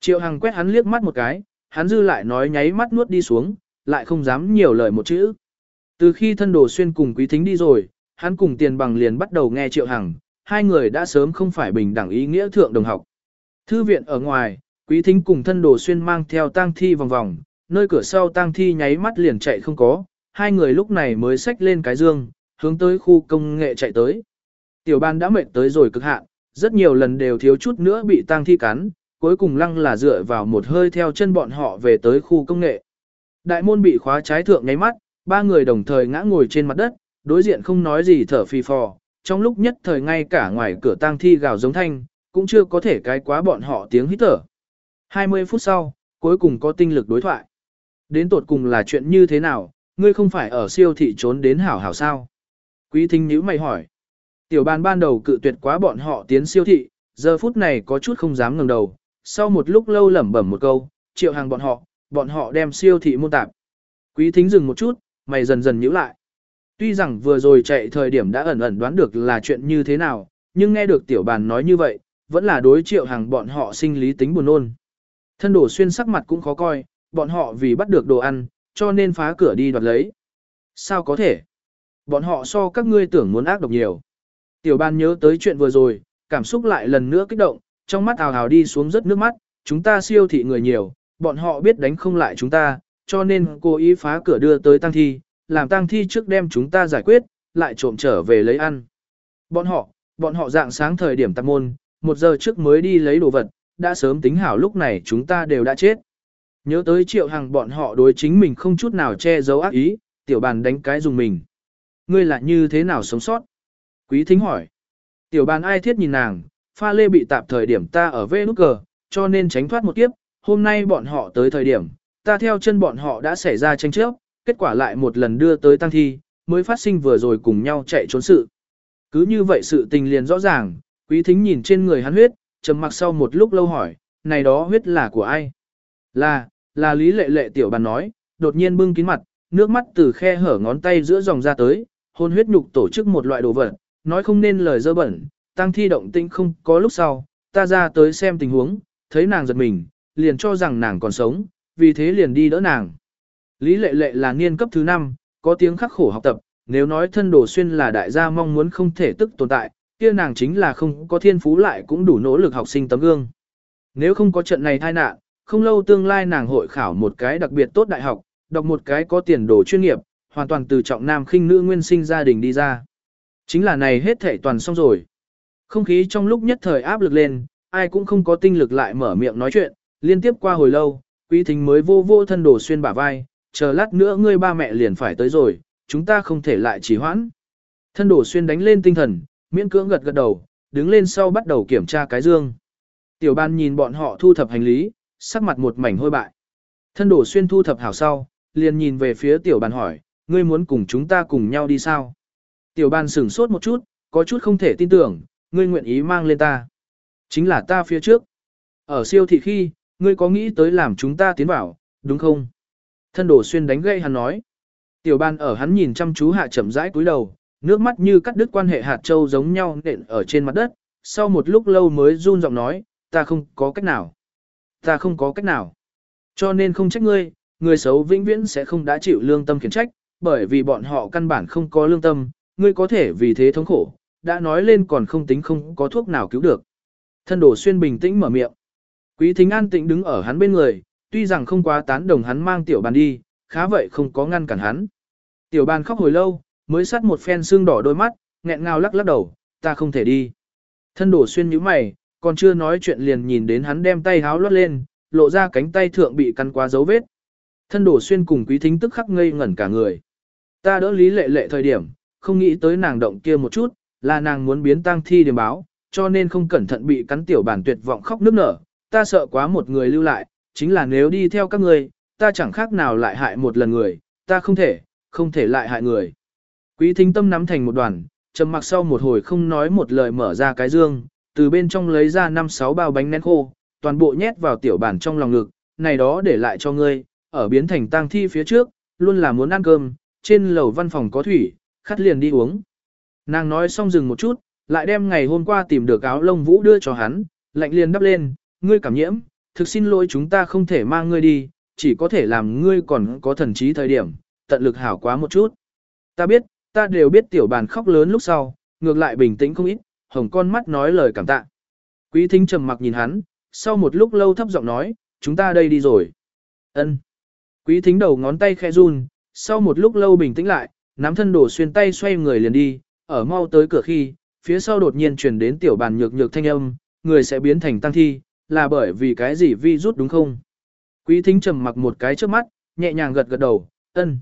Triệu Hằng quét hắn liếc mắt một cái, hắn dư lại nói nháy mắt nuốt đi xuống, lại không dám nhiều lời một chữ. Từ khi thân đồ xuyên cùng quý thính đi rồi, hắn cùng tiền bằng liền bắt đầu nghe Triệu Hằng, hai người đã sớm không phải bình đẳng ý nghĩa thượng đồng học. Thư viện ở ngoài, quý thính cùng thân đồ xuyên mang theo tang thi vòng vòng, nơi cửa sau tang thi nháy mắt liền chạy không có, hai người lúc này mới xách lên cái dương, hướng tới khu công nghệ chạy tới. Tiểu ban đã mệt tới rồi cực hạn, rất nhiều lần đều thiếu chút nữa bị tang thi cắn, cuối cùng lăng là dựa vào một hơi theo chân bọn họ về tới khu công nghệ. Đại môn bị khóa trái thượng nháy mắt, ba người đồng thời ngã ngồi trên mặt đất, đối diện không nói gì thở phì phò, trong lúc nhất thời ngay cả ngoài cửa tang thi gào giống thanh, cũng chưa có thể cái quá bọn họ tiếng hít thở. 20 phút sau, cuối cùng có tinh lực đối thoại. Đến tột cùng là chuyện như thế nào, ngươi không phải ở siêu thị trốn đến hảo hảo sao? Quý thính nhíu mày hỏi. Tiểu bàn ban đầu cự tuyệt quá bọn họ tiến siêu thị, giờ phút này có chút không dám ngẩng đầu, sau một lúc lâu lẩm bẩm một câu, triệu hàng bọn họ, bọn họ đem siêu thị môn tạp. Quý thính dừng một chút, mày dần dần nhíu lại. Tuy rằng vừa rồi chạy thời điểm đã ẩn ẩn đoán được là chuyện như thế nào, nhưng nghe được tiểu bàn nói như vậy, vẫn là đối triệu hàng bọn họ sinh lý tính buồn nôn. Thân đổ xuyên sắc mặt cũng khó coi, bọn họ vì bắt được đồ ăn, cho nên phá cửa đi đoạt lấy. Sao có thể? Bọn họ so các ngươi tưởng muốn ác độc nhiều. Tiểu ban nhớ tới chuyện vừa rồi, cảm xúc lại lần nữa kích động, trong mắt ào ào đi xuống rất nước mắt, chúng ta siêu thị người nhiều, bọn họ biết đánh không lại chúng ta, cho nên cố ý phá cửa đưa tới tăng thi, làm tăng thi trước đem chúng ta giải quyết, lại trộm trở về lấy ăn. Bọn họ, bọn họ dạng sáng thời điểm tạm môn, một giờ trước mới đi lấy đồ vật, đã sớm tính hảo lúc này chúng ta đều đã chết. Nhớ tới triệu hàng bọn họ đối chính mình không chút nào che giấu ác ý, tiểu bàn đánh cái dùng mình. Ngươi là như thế nào sống sót? Quý thính hỏi. Tiểu bàn ai thiết nhìn nàng, pha lê bị tạp thời điểm ta ở vê nút cờ, cho nên tránh thoát một kiếp, hôm nay bọn họ tới thời điểm, ta theo chân bọn họ đã xảy ra tranh chấp, kết quả lại một lần đưa tới tăng thi, mới phát sinh vừa rồi cùng nhau chạy trốn sự. Cứ như vậy sự tình liền rõ ràng, quý thính nhìn trên người hắn huyết, trầm mặc sau một lúc lâu hỏi, này đó huyết là của ai? Là, là lý lệ lệ tiểu bàn nói, đột nhiên bưng kín mặt, nước mắt từ khe hở ngón tay giữa dòng ra tới, hôn huyết nhục tổ chức một loại đồ vật, nói không nên lời dơ bẩn, tăng thi động tĩnh không có lúc sau, ta ra tới xem tình huống, thấy nàng giật mình, liền cho rằng nàng còn sống, vì thế liền đi đỡ nàng. Lý lệ lệ là niên cấp thứ 5, có tiếng khắc khổ học tập, nếu nói thân đồ xuyên là đại gia mong muốn không thể tức tồn tại, kia nàng chính là không có thiên phú lại cũng đủ nỗ lực học sinh tấm gương. Nếu không có trận này tai nạn, không lâu tương lai nàng hội khảo một cái đặc biệt tốt đại học, đọc một cái có tiền đồ chuyên nghiệp, hoàn toàn từ trọng nam khinh nữ nguyên sinh gia đình đi ra. Chính là này hết thể toàn xong rồi. Không khí trong lúc nhất thời áp lực lên, ai cũng không có tinh lực lại mở miệng nói chuyện, liên tiếp qua hồi lâu, quý thính mới vô vô thân đồ xuyên bả vai, chờ lát nữa ngươi ba mẹ liền phải tới rồi, chúng ta không thể lại trì hoãn. Thân đồ xuyên đánh lên tinh thần, miễn cưỡng gật gật đầu, đứng lên sau bắt đầu kiểm tra cái dương. Tiểu ban nhìn bọn họ thu thập hành lý, sắc mặt một mảnh hôi bại. Thân đổ xuyên thu thập hảo sau, liền nhìn về phía tiểu bàn hỏi, ngươi muốn cùng chúng ta cùng nhau đi sao? Tiểu bàn sửng sốt một chút, có chút không thể tin tưởng, ngươi nguyện ý mang lên ta. Chính là ta phía trước. Ở siêu thị khi, ngươi có nghĩ tới làm chúng ta tiến vào, đúng không? Thân đổ xuyên đánh gây hắn nói. Tiểu bàn ở hắn nhìn chăm chú hạ chậm rãi cúi đầu, nước mắt như cắt đứt quan hệ hạt châu giống nhau nện ở trên mặt đất, sau một lúc lâu mới run giọng nói, ta không có cách nào. Ta không có cách nào. Cho nên không trách ngươi, người xấu vĩnh viễn sẽ không đã chịu lương tâm khiển trách, bởi vì bọn họ căn bản không có lương tâm, ngươi có thể vì thế thống khổ, đã nói lên còn không tính không có thuốc nào cứu được. Thân đổ xuyên bình tĩnh mở miệng. Quý thính an tĩnh đứng ở hắn bên người, tuy rằng không quá tán đồng hắn mang tiểu bàn đi, khá vậy không có ngăn cản hắn. Tiểu bàn khóc hồi lâu, mới sắt một phen xương đỏ đôi mắt, nghẹn ngào lắc lắc đầu, ta không thể đi. Thân đổ xuyên nhíu mày, còn chưa nói chuyện liền nhìn đến hắn đem tay háo lót lên, lộ ra cánh tay thượng bị cắn quá dấu vết. Thân đổ xuyên cùng quý thính tức khắc ngây ngẩn cả người. Ta đỡ lý lệ lệ thời điểm, không nghĩ tới nàng động kia một chút, là nàng muốn biến tang thi điểm báo, cho nên không cẩn thận bị cắn tiểu bản tuyệt vọng khóc nức nở. Ta sợ quá một người lưu lại, chính là nếu đi theo các người, ta chẳng khác nào lại hại một lần người, ta không thể, không thể lại hại người. Quý thính tâm nắm thành một đoàn, trầm mặc sau một hồi không nói một lời mở ra cái dương, từ bên trong lấy ra năm sáu bao bánh nén khô, toàn bộ nhét vào tiểu bản trong lòng ngực, này đó để lại cho ngươi, ở biến thành tang thi phía trước, luôn là muốn ăn cơm, trên lầu văn phòng có thủy, khát liền đi uống. Nàng nói xong dừng một chút, lại đem ngày hôm qua tìm được áo lông vũ đưa cho hắn, lạnh liền đắp lên, ngươi cảm nhiễm, thực xin lỗi chúng ta không thể mang ngươi đi, chỉ có thể làm ngươi còn có thần trí thời điểm, tận lực hảo quá một chút. Ta biết, ta đều biết tiểu bàn khóc lớn lúc sau, ngược lại bình tĩnh không ít, hồng con mắt nói lời cảm tạ. Quý thính trầm mặc nhìn hắn, sau một lúc lâu thấp giọng nói, chúng ta đây đi rồi. Ân. Quý thính đầu ngón tay khẽ run, sau một lúc lâu bình tĩnh lại, nắm thân đổ xuyên tay xoay người liền đi, ở mau tới cửa khi, phía sau đột nhiên truyền đến tiểu bàn nhược nhược thanh âm, người sẽ biến thành tăng thi, là bởi vì cái gì vi rút đúng không? Quý thính trầm mặc một cái trước mắt, nhẹ nhàng gật gật đầu, ân.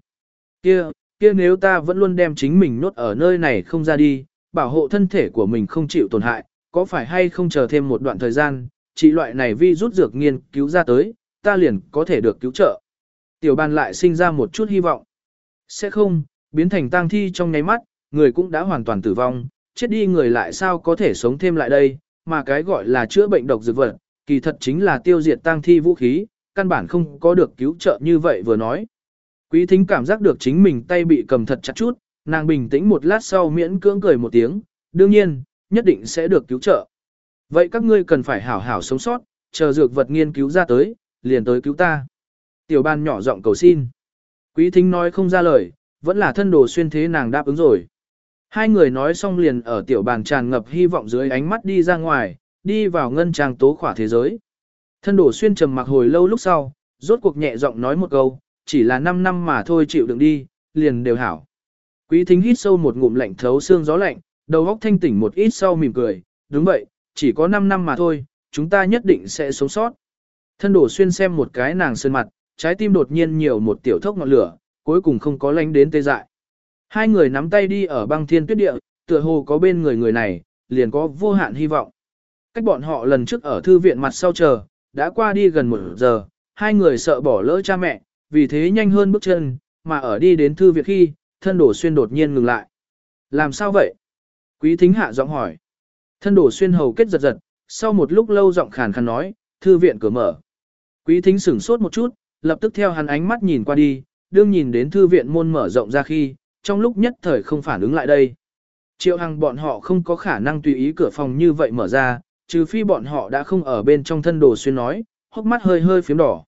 Kia, kia nếu ta vẫn luôn đem chính mình nốt ở nơi này không ra đi, bảo hộ thân thể của mình không chịu tổn hại, có phải hay không chờ thêm một đoạn thời gian, chỉ loại này vi rút dược nghiên cứu ra tới, ta liền có thể được cứu trợ. Tiểu bàn lại sinh ra một chút hy vọng. Sẽ không, biến thành tang thi trong nháy mắt, người cũng đã hoàn toàn tử vong, chết đi người lại sao có thể sống thêm lại đây, mà cái gọi là chữa bệnh độc dược vật, kỳ thật chính là tiêu diệt tang thi vũ khí, căn bản không có được cứu trợ như vậy vừa nói. Quý thính cảm giác được chính mình tay bị cầm thật chặt chút, nàng bình tĩnh một lát sau miễn cưỡng cười một tiếng, đương nhiên, nhất định sẽ được cứu trợ. Vậy các ngươi cần phải hảo hảo sống sót, chờ dược vật nghiên cứu ra tới, liền tới cứu ta. Tiểu ban nhỏ giọng cầu xin. Quý thính nói không ra lời, vẫn là thân đồ xuyên thế nàng đáp ứng rồi. Hai người nói xong liền ở tiểu bàn tràn ngập hy vọng dưới ánh mắt đi ra ngoài, đi vào ngân trang tố khỏa thế giới. Thân đồ xuyên trầm mặc hồi lâu lúc sau, rốt cuộc nhẹ giọng nói một câu, chỉ là 5 năm mà thôi chịu đựng đi, liền đều hảo. Quý thính hít sâu một ngụm lạnh thấu xương gió lạnh, đầu óc thanh tỉnh một ít sau mỉm cười, đúng vậy, chỉ có 5 năm mà thôi, chúng ta nhất định sẽ sống sót. Thân đổ xuyên xem một cái nàng sơn mặt, trái tim đột nhiên nhiều một tiểu thốc ngọn lửa, cuối cùng không có lánh đến tê dại. Hai người nắm tay đi ở băng thiên tuyết địa, tựa hồ có bên người người này, liền có vô hạn hy vọng. Cách bọn họ lần trước ở thư viện mặt sau chờ, đã qua đi gần một giờ, hai người sợ bỏ lỡ cha mẹ, vì thế nhanh hơn bước chân, mà ở đi đến thư viện khi, thân đổ xuyên đột nhiên ngừng lại. Làm sao vậy? Quý thính hạ giọng hỏi. Thân đổ xuyên hầu kết giật giật, sau một lúc lâu giọng khàn khàn nói, thư viện cửa mở. Quý thính sửng sốt một chút, lập tức theo hắn ánh mắt nhìn qua đi, đương nhìn đến thư viện môn mở rộng ra khi, trong lúc nhất thời không phản ứng lại đây. Triệu Hằng bọn họ không có khả năng tùy ý cửa phòng như vậy mở ra, trừ phi bọn họ đã không ở bên trong thân đồ xuyên nói, hốc mắt hơi hơi phím đỏ.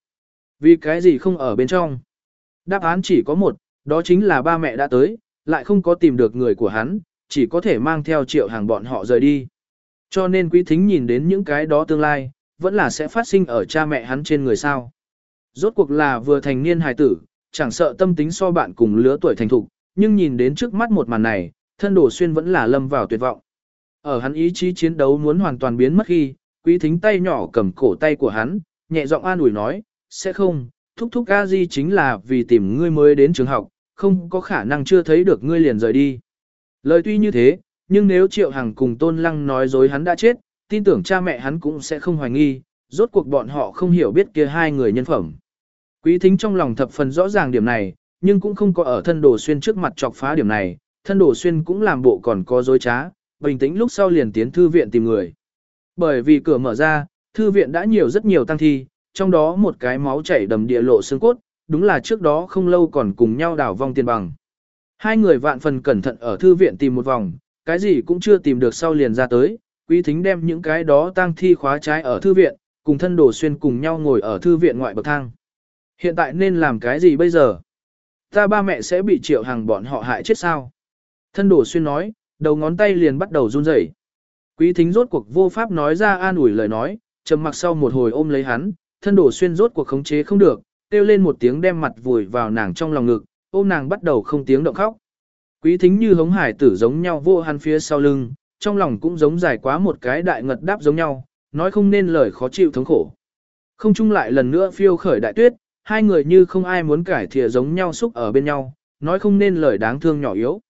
Vì cái gì không ở bên trong? Đáp án chỉ có một, đó chính là ba mẹ đã tới, lại không có tìm được người của hắn, chỉ có thể mang theo triệu hàng bọn họ rời đi. Cho nên quý thính nhìn đến những cái đó tương lai, vẫn là sẽ phát sinh ở cha mẹ hắn trên người sao. Rốt cuộc là vừa thành niên hài tử, chẳng sợ tâm tính so bạn cùng lứa tuổi thành thục, nhưng nhìn đến trước mắt một màn này, thân đồ xuyên vẫn là lâm vào tuyệt vọng. Ở hắn ý chí chiến đấu muốn hoàn toàn biến mất khi, quý thính tay nhỏ cầm cổ tay của hắn, nhẹ giọng an ủi nói, sẽ không, thúc thúc a di chính là vì tìm ngươi mới đến trường học, không có khả năng chưa thấy được ngươi liền rời đi. Lời tuy như thế, nhưng nếu Triệu Hằng cùng Tôn Lăng nói dối hắn đã chết, tin tưởng cha mẹ hắn cũng sẽ không hoài nghi, rốt cuộc bọn họ không hiểu biết kia hai người nhân phẩm. Quý thính trong lòng thập phần rõ ràng điểm này, nhưng cũng không có ở thân đồ xuyên trước mặt chọc phá điểm này, thân đồ xuyên cũng làm bộ còn có dối trá, bình tĩnh lúc sau liền tiến thư viện tìm người. Bởi vì cửa mở ra, thư viện đã nhiều rất nhiều tăng thi, trong đó một cái máu chảy đầm địa lộ xương cốt, đúng là trước đó không lâu còn cùng nhau đảo vong tiền bằng. Hai người vạn phần cẩn thận ở thư viện tìm một vòng, cái gì cũng chưa tìm được sau liền ra tới, quý thính đem những cái đó tang thi khóa trái ở thư viện, cùng thân đồ xuyên cùng nhau ngồi ở thư viện ngoại bậc thang. Hiện tại nên làm cái gì bây giờ? Ta ba mẹ sẽ bị triệu hàng bọn họ hại chết sao? Thân đồ xuyên nói, đầu ngón tay liền bắt đầu run rẩy. Quý thính rốt cuộc vô pháp nói ra an ủi lời nói, trầm mặc sau một hồi ôm lấy hắn, thân đổ xuyên rốt cuộc khống chế không được, kêu lên một tiếng đem mặt vùi vào nàng trong lòng ngực, ôm nàng bắt đầu không tiếng động khóc. Quý thính như hống hải tử giống nhau vô hắn phía sau lưng, trong lòng cũng giống dài quá một cái đại ngật đáp giống nhau, nói không nên lời khó chịu thống khổ. Không chung lại lần nữa phiêu khởi đại tuyết, hai người như không ai muốn cải thìa giống nhau xúc ở bên nhau, nói không nên lời đáng thương nhỏ yếu.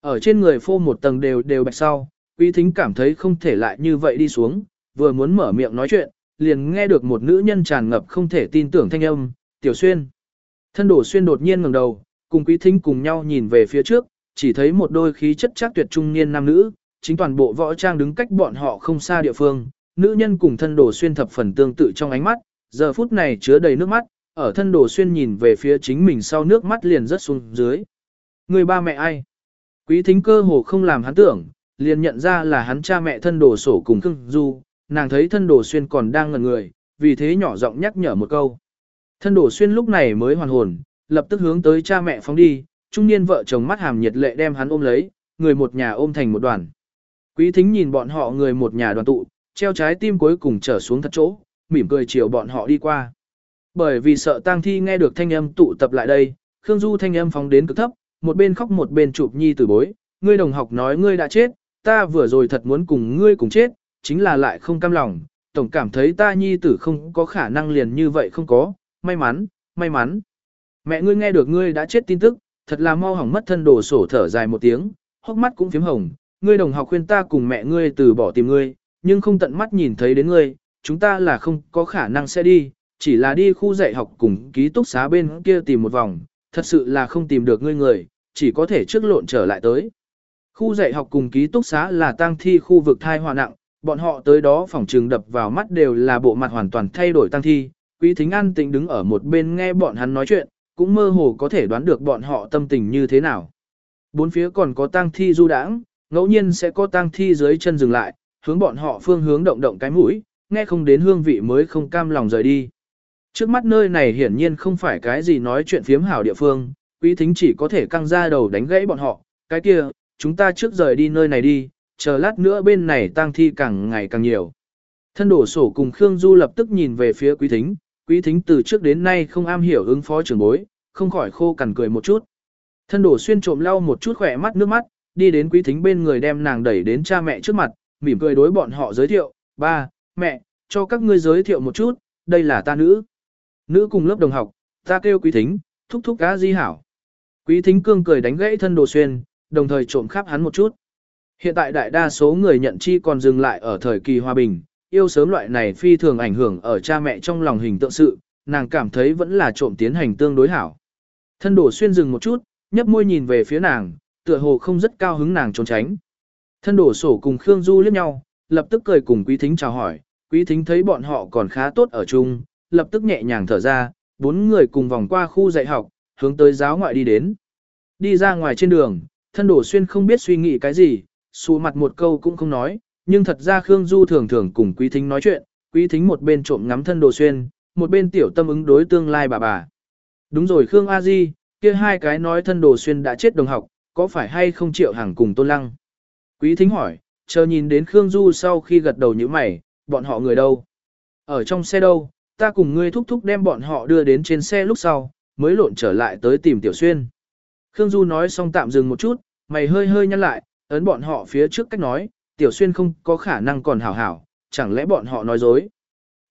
Ở trên người phô một tầng đều đều bạch sau, quý thính cảm thấy không thể lại như vậy đi xuống, vừa muốn mở miệng nói chuyện, liền nghe được một nữ nhân tràn ngập không thể tin tưởng thanh âm, tiểu xuyên. Thân đổ xuyên đột nhiên ngẩng đầu, cùng quý thính cùng nhau nhìn về phía trước, chỉ thấy một đôi khí chất chắc tuyệt trung niên nam nữ, chính toàn bộ võ trang đứng cách bọn họ không xa địa phương, nữ nhân cùng thân đổ xuyên thập phần tương tự trong ánh mắt, giờ phút này chứa đầy nước mắt, ở thân đổ xuyên nhìn về phía chính mình sau nước mắt liền rất xuống dưới. Người ba mẹ ai? Quý thính cơ hồ không làm hắn tưởng, liền nhận ra là hắn cha mẹ thân đồ sổ cùng Khương Du, nàng thấy thân đồ xuyên còn đang ngẩn người, vì thế nhỏ giọng nhắc nhở một câu. Thân đồ xuyên lúc này mới hoàn hồn, lập tức hướng tới cha mẹ phóng đi, trung niên vợ chồng mắt hàm nhiệt lệ đem hắn ôm lấy, người một nhà ôm thành một đoàn. Quý thính nhìn bọn họ người một nhà đoàn tụ, treo trái tim cuối cùng trở xuống thật chỗ, mỉm cười chiều bọn họ đi qua. Bởi vì sợ tang thi nghe được thanh âm tụ tập lại đây, Khương Du thanh âm phóng đến cực thấp, một bên khóc một bên chụp nhi từ bối, ngươi đồng học nói ngươi đã chết, ta vừa rồi thật muốn cùng ngươi cùng chết, chính là lại không cam lòng, tổng cảm thấy ta nhi tử không có khả năng liền như vậy không có, may mắn, may mắn. Mẹ ngươi nghe được ngươi đã chết tin tức, thật là mau hỏng mất thân đồ sổ thở dài một tiếng, hốc mắt cũng phím hồng, ngươi đồng học khuyên ta cùng mẹ ngươi từ bỏ tìm ngươi, nhưng không tận mắt nhìn thấy đến ngươi, chúng ta là không có khả năng sẽ đi, chỉ là đi khu dạy học cùng ký túc xá bên kia tìm một vòng, thật sự là không tìm được ngươi người, chỉ có thể trước lộn trở lại tới. Khu dạy học cùng ký túc xá là tang thi khu vực thai hòa nặng, bọn họ tới đó phòng trường đập vào mắt đều là bộ mặt hoàn toàn thay đổi tang thi. Quý thính an tĩnh đứng ở một bên nghe bọn hắn nói chuyện, cũng mơ hồ có thể đoán được bọn họ tâm tình như thế nào. Bốn phía còn có tang thi du đãng, ngẫu nhiên sẽ có tang thi dưới chân dừng lại, hướng bọn họ phương hướng động động cái mũi, nghe không đến hương vị mới không cam lòng rời đi. Trước mắt nơi này hiển nhiên không phải cái gì nói chuyện phiếm hảo địa phương, quý thính chỉ có thể căng ra đầu đánh gãy bọn họ, cái kia, chúng ta trước rời đi nơi này đi, chờ lát nữa bên này tang thi càng ngày càng nhiều. Thân đổ sổ cùng Khương Du lập tức nhìn về phía quý thính, quý thính từ trước đến nay không am hiểu ứng phó trưởng bối, không khỏi khô cằn cười một chút. Thân đổ xuyên trộm lau một chút khỏe mắt nước mắt, đi đến quý thính bên người đem nàng đẩy đến cha mẹ trước mặt, mỉm cười đối bọn họ giới thiệu, ba, mẹ, cho các ngươi giới thiệu một chút, đây là ta nữ. Nữ cùng lớp đồng học, ta kêu quý thính, thúc thúc cá di hảo. Quý thính cương cười đánh gãy thân đồ xuyên, đồng thời trộm khắp hắn một chút. Hiện tại đại đa số người nhận chi còn dừng lại ở thời kỳ hòa bình, yêu sớm loại này phi thường ảnh hưởng ở cha mẹ trong lòng hình tượng sự, nàng cảm thấy vẫn là trộm tiến hành tương đối hảo. Thân đổ xuyên dừng một chút, nhấp môi nhìn về phía nàng, tựa hồ không rất cao hứng nàng trốn tránh. Thân đổ sổ cùng Khương Du liếc nhau, lập tức cười cùng quý thính chào hỏi, quý thính thấy bọn họ còn khá tốt ở chung, lập tức nhẹ nhàng thở ra, bốn người cùng vòng qua khu dạy học, hướng tới giáo ngoại đi đến. Đi ra ngoài trên đường, thân đổ xuyên không biết suy nghĩ cái gì, xù mặt một câu cũng không nói, nhưng thật ra Khương Du thường thường cùng quý thính nói chuyện, quý thính một bên trộm ngắm thân đồ xuyên, một bên tiểu tâm ứng đối tương lai bà bà. Đúng rồi Khương A Di, kia hai cái nói thân đồ xuyên đã chết đồng học, có phải hay không triệu hàng cùng tôn lăng? Quý thính hỏi, chờ nhìn đến Khương Du sau khi gật đầu như mày, bọn họ người đâu? Ở trong xe đâu, ta cùng ngươi thúc thúc đem bọn họ đưa đến trên xe lúc sau, mới lộn trở lại tới tìm Tiểu Xuyên. Khương Du nói xong tạm dừng một chút, mày hơi hơi nhăn lại, ấn bọn họ phía trước cách nói, Tiểu Xuyên không có khả năng còn hảo hảo, chẳng lẽ bọn họ nói dối.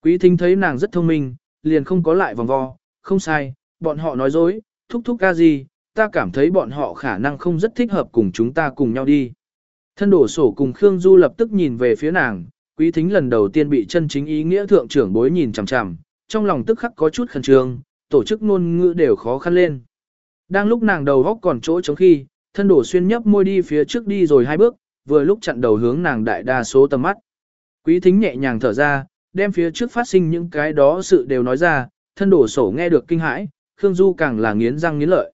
Quý thính thấy nàng rất thông minh, liền không có lại vòng vo, không sai, bọn họ nói dối, thúc thúc ca gì, ta cảm thấy bọn họ khả năng không rất thích hợp cùng chúng ta cùng nhau đi. Thân đổ sổ cùng Khương Du lập tức nhìn về phía nàng, quý thính lần đầu tiên bị chân chính ý nghĩa thượng trưởng bối nhìn chằm chằm, trong lòng tức khắc có chút khẩn trương, tổ chức ngôn ngữ đều khó khăn lên. Đang lúc nàng đầu góc còn chỗ trống khi, thân đổ xuyên nhấp môi đi phía trước đi rồi hai bước, vừa lúc chặn đầu hướng nàng đại đa số tầm mắt. Quý thính nhẹ nhàng thở ra, đem phía trước phát sinh những cái đó sự đều nói ra, thân đổ sổ nghe được kinh hãi, Khương Du càng là nghiến răng nghiến lợi.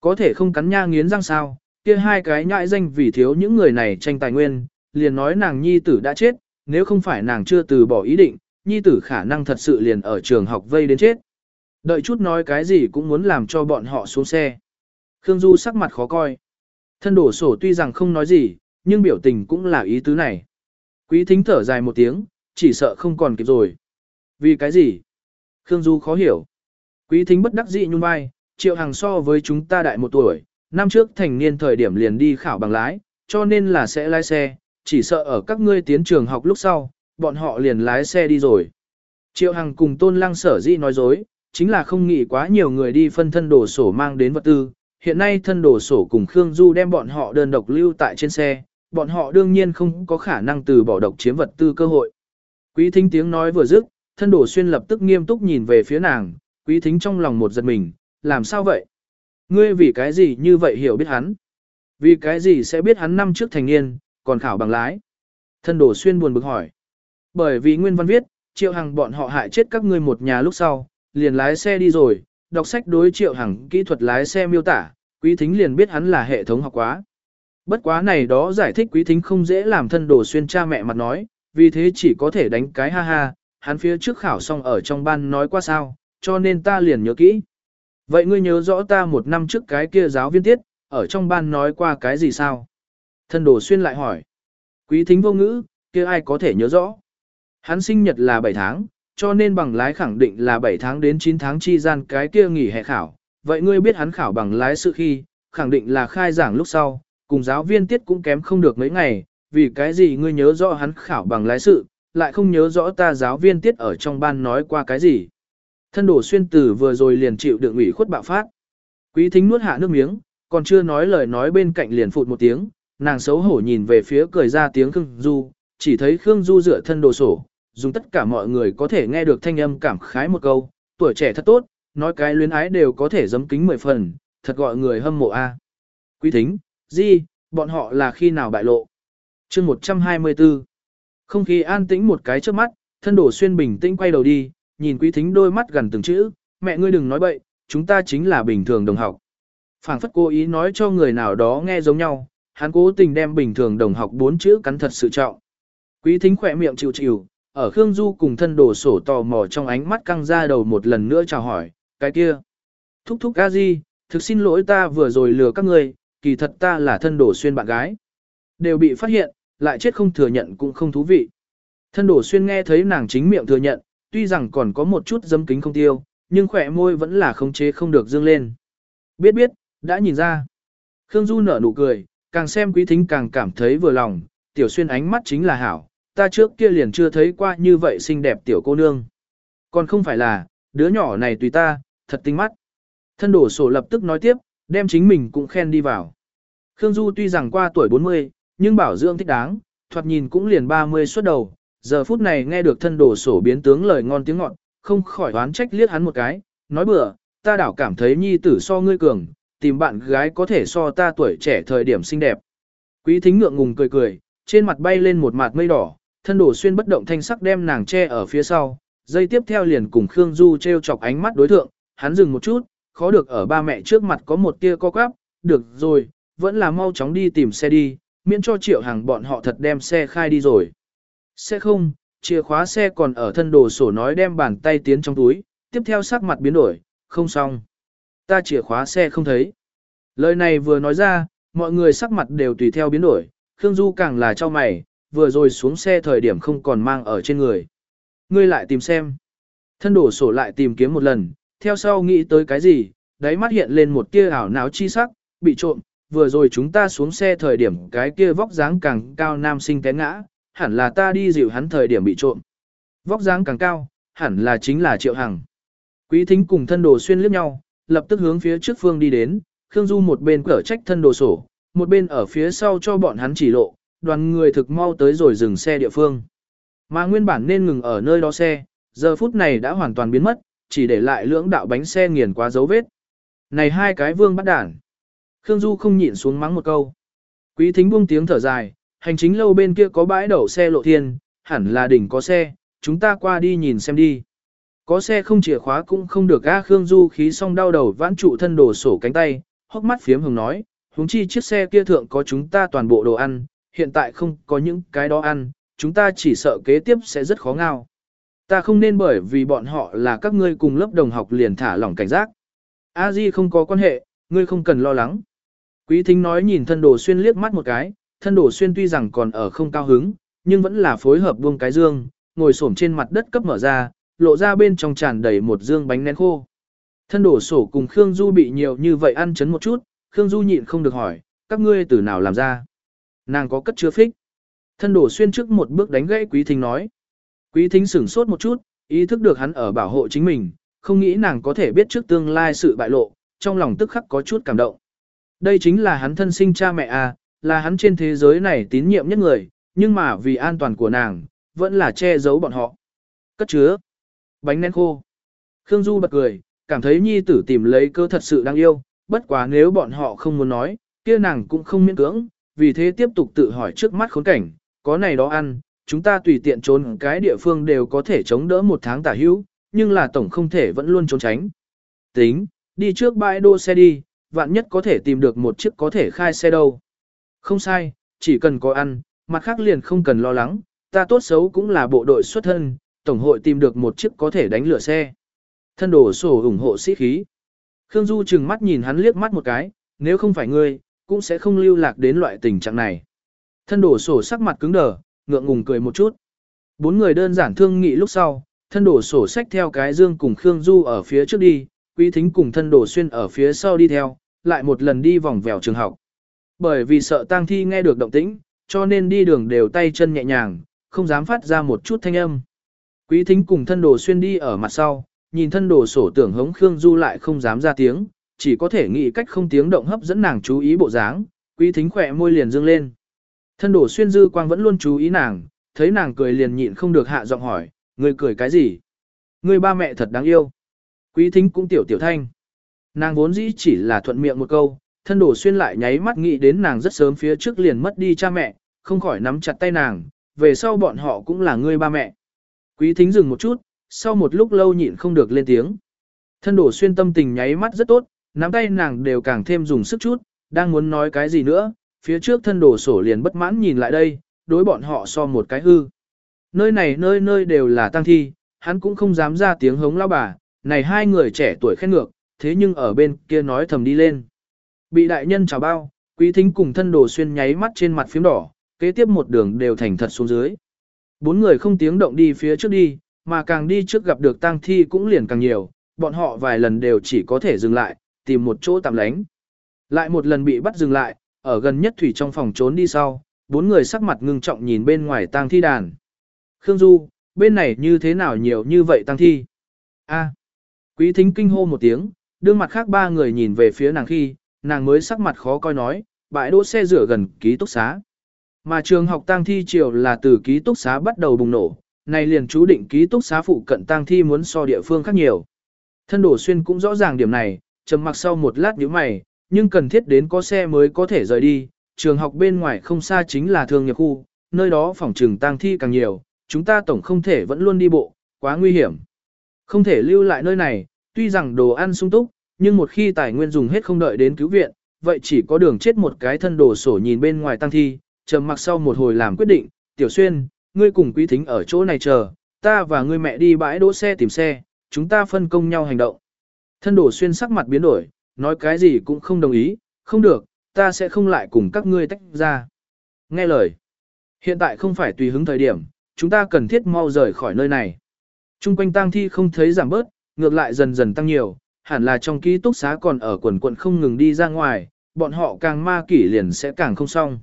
Có thể không cắn nha nghiến răng sao, kia hai cái nhãi danh vì thiếu những người này tranh tài nguyên, liền nói nàng nhi tử đã chết, nếu không phải nàng chưa từ bỏ ý định, nhi tử khả năng thật sự liền ở trường học vây đến chết. Đợi chút nói cái gì cũng muốn làm cho bọn họ xuống xe. Khương Du sắc mặt khó coi. Thân đổ sổ tuy rằng không nói gì, nhưng biểu tình cũng là ý tứ này. Quý thính thở dài một tiếng, chỉ sợ không còn kịp rồi. Vì cái gì? Khương Du khó hiểu. Quý thính bất đắc dĩ nhún vai, triệu hàng so với chúng ta đại một tuổi, năm trước thành niên thời điểm liền đi khảo bằng lái, cho nên là sẽ lái xe, chỉ sợ ở các ngươi tiến trường học lúc sau, bọn họ liền lái xe đi rồi. Triệu Hằng cùng Tôn Lăng sở dĩ nói dối, chính là không nghĩ quá nhiều người đi phân thân đổ sổ mang đến vật tư. Hiện nay thân đồ sổ cùng Khương Du đem bọn họ đơn độc lưu tại trên xe, bọn họ đương nhiên không có khả năng từ bỏ độc chiếm vật tư cơ hội. Quý thính tiếng nói vừa dứt, thân đồ xuyên lập tức nghiêm túc nhìn về phía nàng, quý thính trong lòng một giật mình, làm sao vậy? Ngươi vì cái gì như vậy hiểu biết hắn? Vì cái gì sẽ biết hắn năm trước thành niên, còn khảo bằng lái? Thân đồ xuyên buồn bực hỏi. Bởi vì nguyên văn viết, triệu hằng bọn họ hại chết các ngươi một nhà lúc sau, liền lái xe đi rồi, đọc sách đối triệu hằng kỹ thuật lái xe miêu tả, quý thính liền biết hắn là hệ thống học quá. Bất quá này đó giải thích quý thính không dễ làm thân đồ xuyên cha mẹ mặt nói, vì thế chỉ có thể đánh cái ha ha, hắn phía trước khảo xong ở trong ban nói qua sao, cho nên ta liền nhớ kỹ. Vậy ngươi nhớ rõ ta một năm trước cái kia giáo viên tiết, ở trong ban nói qua cái gì sao? Thân đồ xuyên lại hỏi. Quý thính vô ngữ, kia ai có thể nhớ rõ? Hắn sinh nhật là 7 tháng, cho nên bằng lái khẳng định là 7 tháng đến 9 tháng chi gian cái kia nghỉ hè khảo. Vậy ngươi biết hắn khảo bằng lái sự khi, khẳng định là khai giảng lúc sau, cùng giáo viên tiết cũng kém không được mấy ngày, vì cái gì ngươi nhớ rõ hắn khảo bằng lái sự, lại không nhớ rõ ta giáo viên tiết ở trong ban nói qua cái gì. Thân đổ xuyên tử vừa rồi liền chịu đựng ủy khuất bạo phát. Quý thính nuốt hạ nước miếng, còn chưa nói lời nói bên cạnh liền phụt một tiếng, nàng xấu hổ nhìn về phía cười ra tiếng Khương Du, chỉ thấy Khương Du dựa thân đồ sổ, dùng tất cả mọi người có thể nghe được thanh âm cảm khái một câu, tuổi trẻ thật tốt, nói cái luyến ái đều có thể giấm kính mười phần, thật gọi người hâm mộ a. À. Quý thính, gì, bọn họ là khi nào bại lộ? chương 124 Không khí an tĩnh một cái trước mắt, thân đổ xuyên bình tĩnh quay đầu đi, nhìn quý thính đôi mắt gần từng chữ, mẹ ngươi đừng nói bậy, chúng ta chính là bình thường đồng học. phảng phất cố ý nói cho người nào đó nghe giống nhau, hắn cố tình đem bình thường đồng học bốn chữ cắn thật sự trọng. Quý thính khỏe miệng chịu chịu, ở Khương Du cùng thân đồ sổ tò mò trong ánh mắt căng ra đầu một lần nữa chào hỏi, cái kia. Thúc thúc a di, thực xin lỗi ta vừa rồi lừa các ngươi, kỳ thật ta là thân đồ xuyên bạn gái. Đều bị phát hiện, lại chết không thừa nhận cũng không thú vị. Thân đồ xuyên nghe thấy nàng chính miệng thừa nhận, tuy rằng còn có một chút dâm kính không tiêu, nhưng khỏe môi vẫn là khống chế không được dương lên. Biết biết, đã nhìn ra. Khương Du nở nụ cười, càng xem quý thính càng cảm thấy vừa lòng, tiểu xuyên ánh mắt chính là hảo, ta trước kia liền chưa thấy qua như vậy xinh đẹp tiểu cô nương. Còn không phải là, đứa nhỏ này tùy ta, thật tinh mắt. Thân đổ sổ lập tức nói tiếp, đem chính mình cũng khen đi vào. Khương Du tuy rằng qua tuổi 40, nhưng bảo dưỡng thích đáng, thoạt nhìn cũng liền 30 xuất đầu, giờ phút này nghe được thân đổ sổ biến tướng lời ngon tiếng ngọt, không khỏi đoán trách liếc hắn một cái, nói bừa, ta đảo cảm thấy nhi tử so ngươi cường, tìm bạn gái có thể so ta tuổi trẻ thời điểm xinh đẹp. Quý thính ngượng ngùng cười cười, trên mặt bay lên một mặt mây đỏ, thân đổ xuyên bất động thanh sắc đem nàng che ở phía sau, dây tiếp theo liền cùng Khương Du treo chọc ánh mắt đối thượng, hắn dừng một chút, khó được ở ba mẹ trước mặt có một tia co quắp, được rồi, vẫn là mau chóng đi tìm xe đi, miễn cho triệu hàng bọn họ thật đem xe khai đi rồi. Xe không, chìa khóa xe còn ở thân đồ sổ nói đem bàn tay tiến trong túi, tiếp theo sắc mặt biến đổi, không xong. Ta chìa khóa xe không thấy. Lời này vừa nói ra, mọi người sắc mặt đều tùy theo biến đổi, Khương Du càng là cho mày, vừa rồi xuống xe thời điểm không còn mang ở trên người. Ngươi lại tìm xem. Thân đổ sổ lại tìm kiếm một lần, theo sau nghĩ tới cái gì, đáy mắt hiện lên một tia ảo não chi sắc, bị trộm, vừa rồi chúng ta xuống xe thời điểm cái kia vóc dáng càng cao nam sinh té ngã, hẳn là ta đi dịu hắn thời điểm bị trộm. Vóc dáng càng cao, hẳn là chính là Triệu Hằng. Quý thính cùng thân đồ xuyên liếc nhau, lập tức hướng phía trước phương đi đến, Khương Du một bên cở trách thân đồ sổ, một bên ở phía sau cho bọn hắn chỉ lộ, đoàn người thực mau tới rồi dừng xe địa phương. Mà nguyên bản nên ngừng ở nơi đó xe, giờ phút này đã hoàn toàn biến mất, chỉ để lại lưỡng đạo bánh xe nghiền qua dấu vết. Này hai cái vương bắt đản. Khương Du không nhịn xuống mắng một câu. Quý thính buông tiếng thở dài, hành chính lâu bên kia có bãi đậu xe lộ thiên, hẳn là đỉnh có xe, chúng ta qua đi nhìn xem đi. Có xe không chìa khóa cũng không được a Khương Du khí xong đau đầu vãn trụ thân đồ sổ cánh tay, hốc mắt phiếm hồng nói, huống chi chiếc xe kia thượng có chúng ta toàn bộ đồ ăn, hiện tại không có những cái đó ăn, chúng ta chỉ sợ kế tiếp sẽ rất khó ngao. Ta không nên bởi vì bọn họ là các ngươi cùng lớp đồng học liền thả lỏng cảnh giác. A Di không có quan hệ, ngươi không cần lo lắng. Quý thính nói nhìn thân đồ xuyên liếc mắt một cái, thân đồ xuyên tuy rằng còn ở không cao hứng, nhưng vẫn là phối hợp buông cái dương, ngồi xổm trên mặt đất cấp mở ra, lộ ra bên trong tràn đầy một dương bánh nén khô. Thân đổ sổ cùng Khương Du bị nhiều như vậy ăn chấn một chút, Khương Du nhịn không được hỏi, các ngươi từ nào làm ra? Nàng có cất chứa phích. Thân đổ xuyên trước một bước đánh gãy quý thính nói. Quý thính sửng sốt một chút, ý thức được hắn ở bảo hộ chính mình, không nghĩ nàng có thể biết trước tương lai sự bại lộ, trong lòng tức khắc có chút cảm động. Đây chính là hắn thân sinh cha mẹ à, là hắn trên thế giới này tín nhiệm nhất người, nhưng mà vì an toàn của nàng, vẫn là che giấu bọn họ. Cất chứa. Bánh nén khô. Khương Du bật cười, cảm thấy nhi tử tìm lấy cơ thật sự đáng yêu, bất quá nếu bọn họ không muốn nói, kia nàng cũng không miễn cưỡng, vì thế tiếp tục tự hỏi trước mắt khốn cảnh, có này đó ăn, chúng ta tùy tiện trốn cái địa phương đều có thể chống đỡ một tháng tả hữu, nhưng là tổng không thể vẫn luôn trốn tránh. Tính, đi trước bãi đô xe đi, vạn nhất có thể tìm được một chiếc có thể khai xe đâu. Không sai, chỉ cần có ăn, mặt khác liền không cần lo lắng, ta tốt xấu cũng là bộ đội xuất thân, tổng hội tìm được một chiếc có thể đánh lửa xe. Thân đồ sổ ủng hộ sĩ khí. Khương Du chừng mắt nhìn hắn liếc mắt một cái, nếu không phải ngươi, cũng sẽ không lưu lạc đến loại tình trạng này. Thân đổ sổ sắc mặt cứng đờ, ngượng ngùng cười một chút. Bốn người đơn giản thương nghị lúc sau, thân đổ sổ sách theo cái dương cùng Khương Du ở phía trước đi, quý thính cùng thân đổ xuyên ở phía sau đi theo, lại một lần đi vòng vèo trường học. Bởi vì sợ tang thi nghe được động tĩnh, cho nên đi đường đều tay chân nhẹ nhàng, không dám phát ra một chút thanh âm. Quý thính cùng thân đồ xuyên đi ở mặt sau, nhìn thân đồ sổ tưởng hống Khương Du lại không dám ra tiếng, chỉ có thể nghĩ cách không tiếng động hấp dẫn nàng chú ý bộ dáng, quý thính khỏe môi liền dương lên. Thân đổ xuyên dư quang vẫn luôn chú ý nàng, thấy nàng cười liền nhịn không được hạ giọng hỏi, người cười cái gì? Người ba mẹ thật đáng yêu. Quý thính cũng tiểu tiểu thanh. Nàng vốn dĩ chỉ là thuận miệng một câu, thân đổ xuyên lại nháy mắt nghĩ đến nàng rất sớm phía trước liền mất đi cha mẹ, không khỏi nắm chặt tay nàng, về sau bọn họ cũng là người ba mẹ. Quý thính dừng một chút, sau một lúc lâu nhịn không được lên tiếng. Thân đổ xuyên tâm tình nháy mắt rất tốt, nắm tay nàng đều càng thêm dùng sức chút, đang muốn nói cái gì nữa, phía trước thân đồ sổ liền bất mãn nhìn lại đây, đối bọn họ so một cái hư. Nơi này nơi nơi đều là tăng thi, hắn cũng không dám ra tiếng hống lao bà, này hai người trẻ tuổi khen ngược, thế nhưng ở bên kia nói thầm đi lên. Bị đại nhân chào bao, quý thính cùng thân đồ xuyên nháy mắt trên mặt phím đỏ, kế tiếp một đường đều thành thật xuống dưới. Bốn người không tiếng động đi phía trước đi, mà càng đi trước gặp được tang thi cũng liền càng nhiều, bọn họ vài lần đều chỉ có thể dừng lại, tìm một chỗ tạm lánh. Lại một lần bị bắt dừng lại, ở gần nhất thủy trong phòng trốn đi sau, bốn người sắc mặt ngưng trọng nhìn bên ngoài tang thi đàn. Khương Du, bên này như thế nào nhiều như vậy tang thi? A. Quý thính kinh hô một tiếng, đương mặt khác ba người nhìn về phía nàng khi, nàng mới sắc mặt khó coi nói, bãi đỗ xe rửa gần ký túc xá. Mà trường học tang thi chiều là từ ký túc xá bắt đầu bùng nổ, này liền chú định ký túc xá phụ cận tang thi muốn so địa phương khác nhiều. Thân đổ xuyên cũng rõ ràng điểm này, trầm mặc sau một lát nhíu mày, nhưng cần thiết đến có xe mới có thể rời đi, trường học bên ngoài không xa chính là thương nghiệp khu, nơi đó phòng trường tang thi càng nhiều, chúng ta tổng không thể vẫn luôn đi bộ, quá nguy hiểm. Không thể lưu lại nơi này, tuy rằng đồ ăn sung túc, nhưng một khi tài nguyên dùng hết không đợi đến cứu viện, vậy chỉ có đường chết một cái thân đồ sổ nhìn bên ngoài tăng thi, trầm mặc sau một hồi làm quyết định, tiểu xuyên, ngươi cùng quý thính ở chỗ này chờ, ta và ngươi mẹ đi bãi đỗ xe tìm xe, chúng ta phân công nhau hành động. Thân đổ xuyên sắc mặt biến đổi, nói cái gì cũng không đồng ý, không được, ta sẽ không lại cùng các ngươi tách ra. Nghe lời, hiện tại không phải tùy hứng thời điểm, chúng ta cần thiết mau rời khỏi nơi này. Trung quanh tang thi không thấy giảm bớt, ngược lại dần dần tăng nhiều, hẳn là trong ký túc xá còn ở quần quận không ngừng đi ra ngoài, bọn họ càng ma kỷ liền sẽ càng không xong.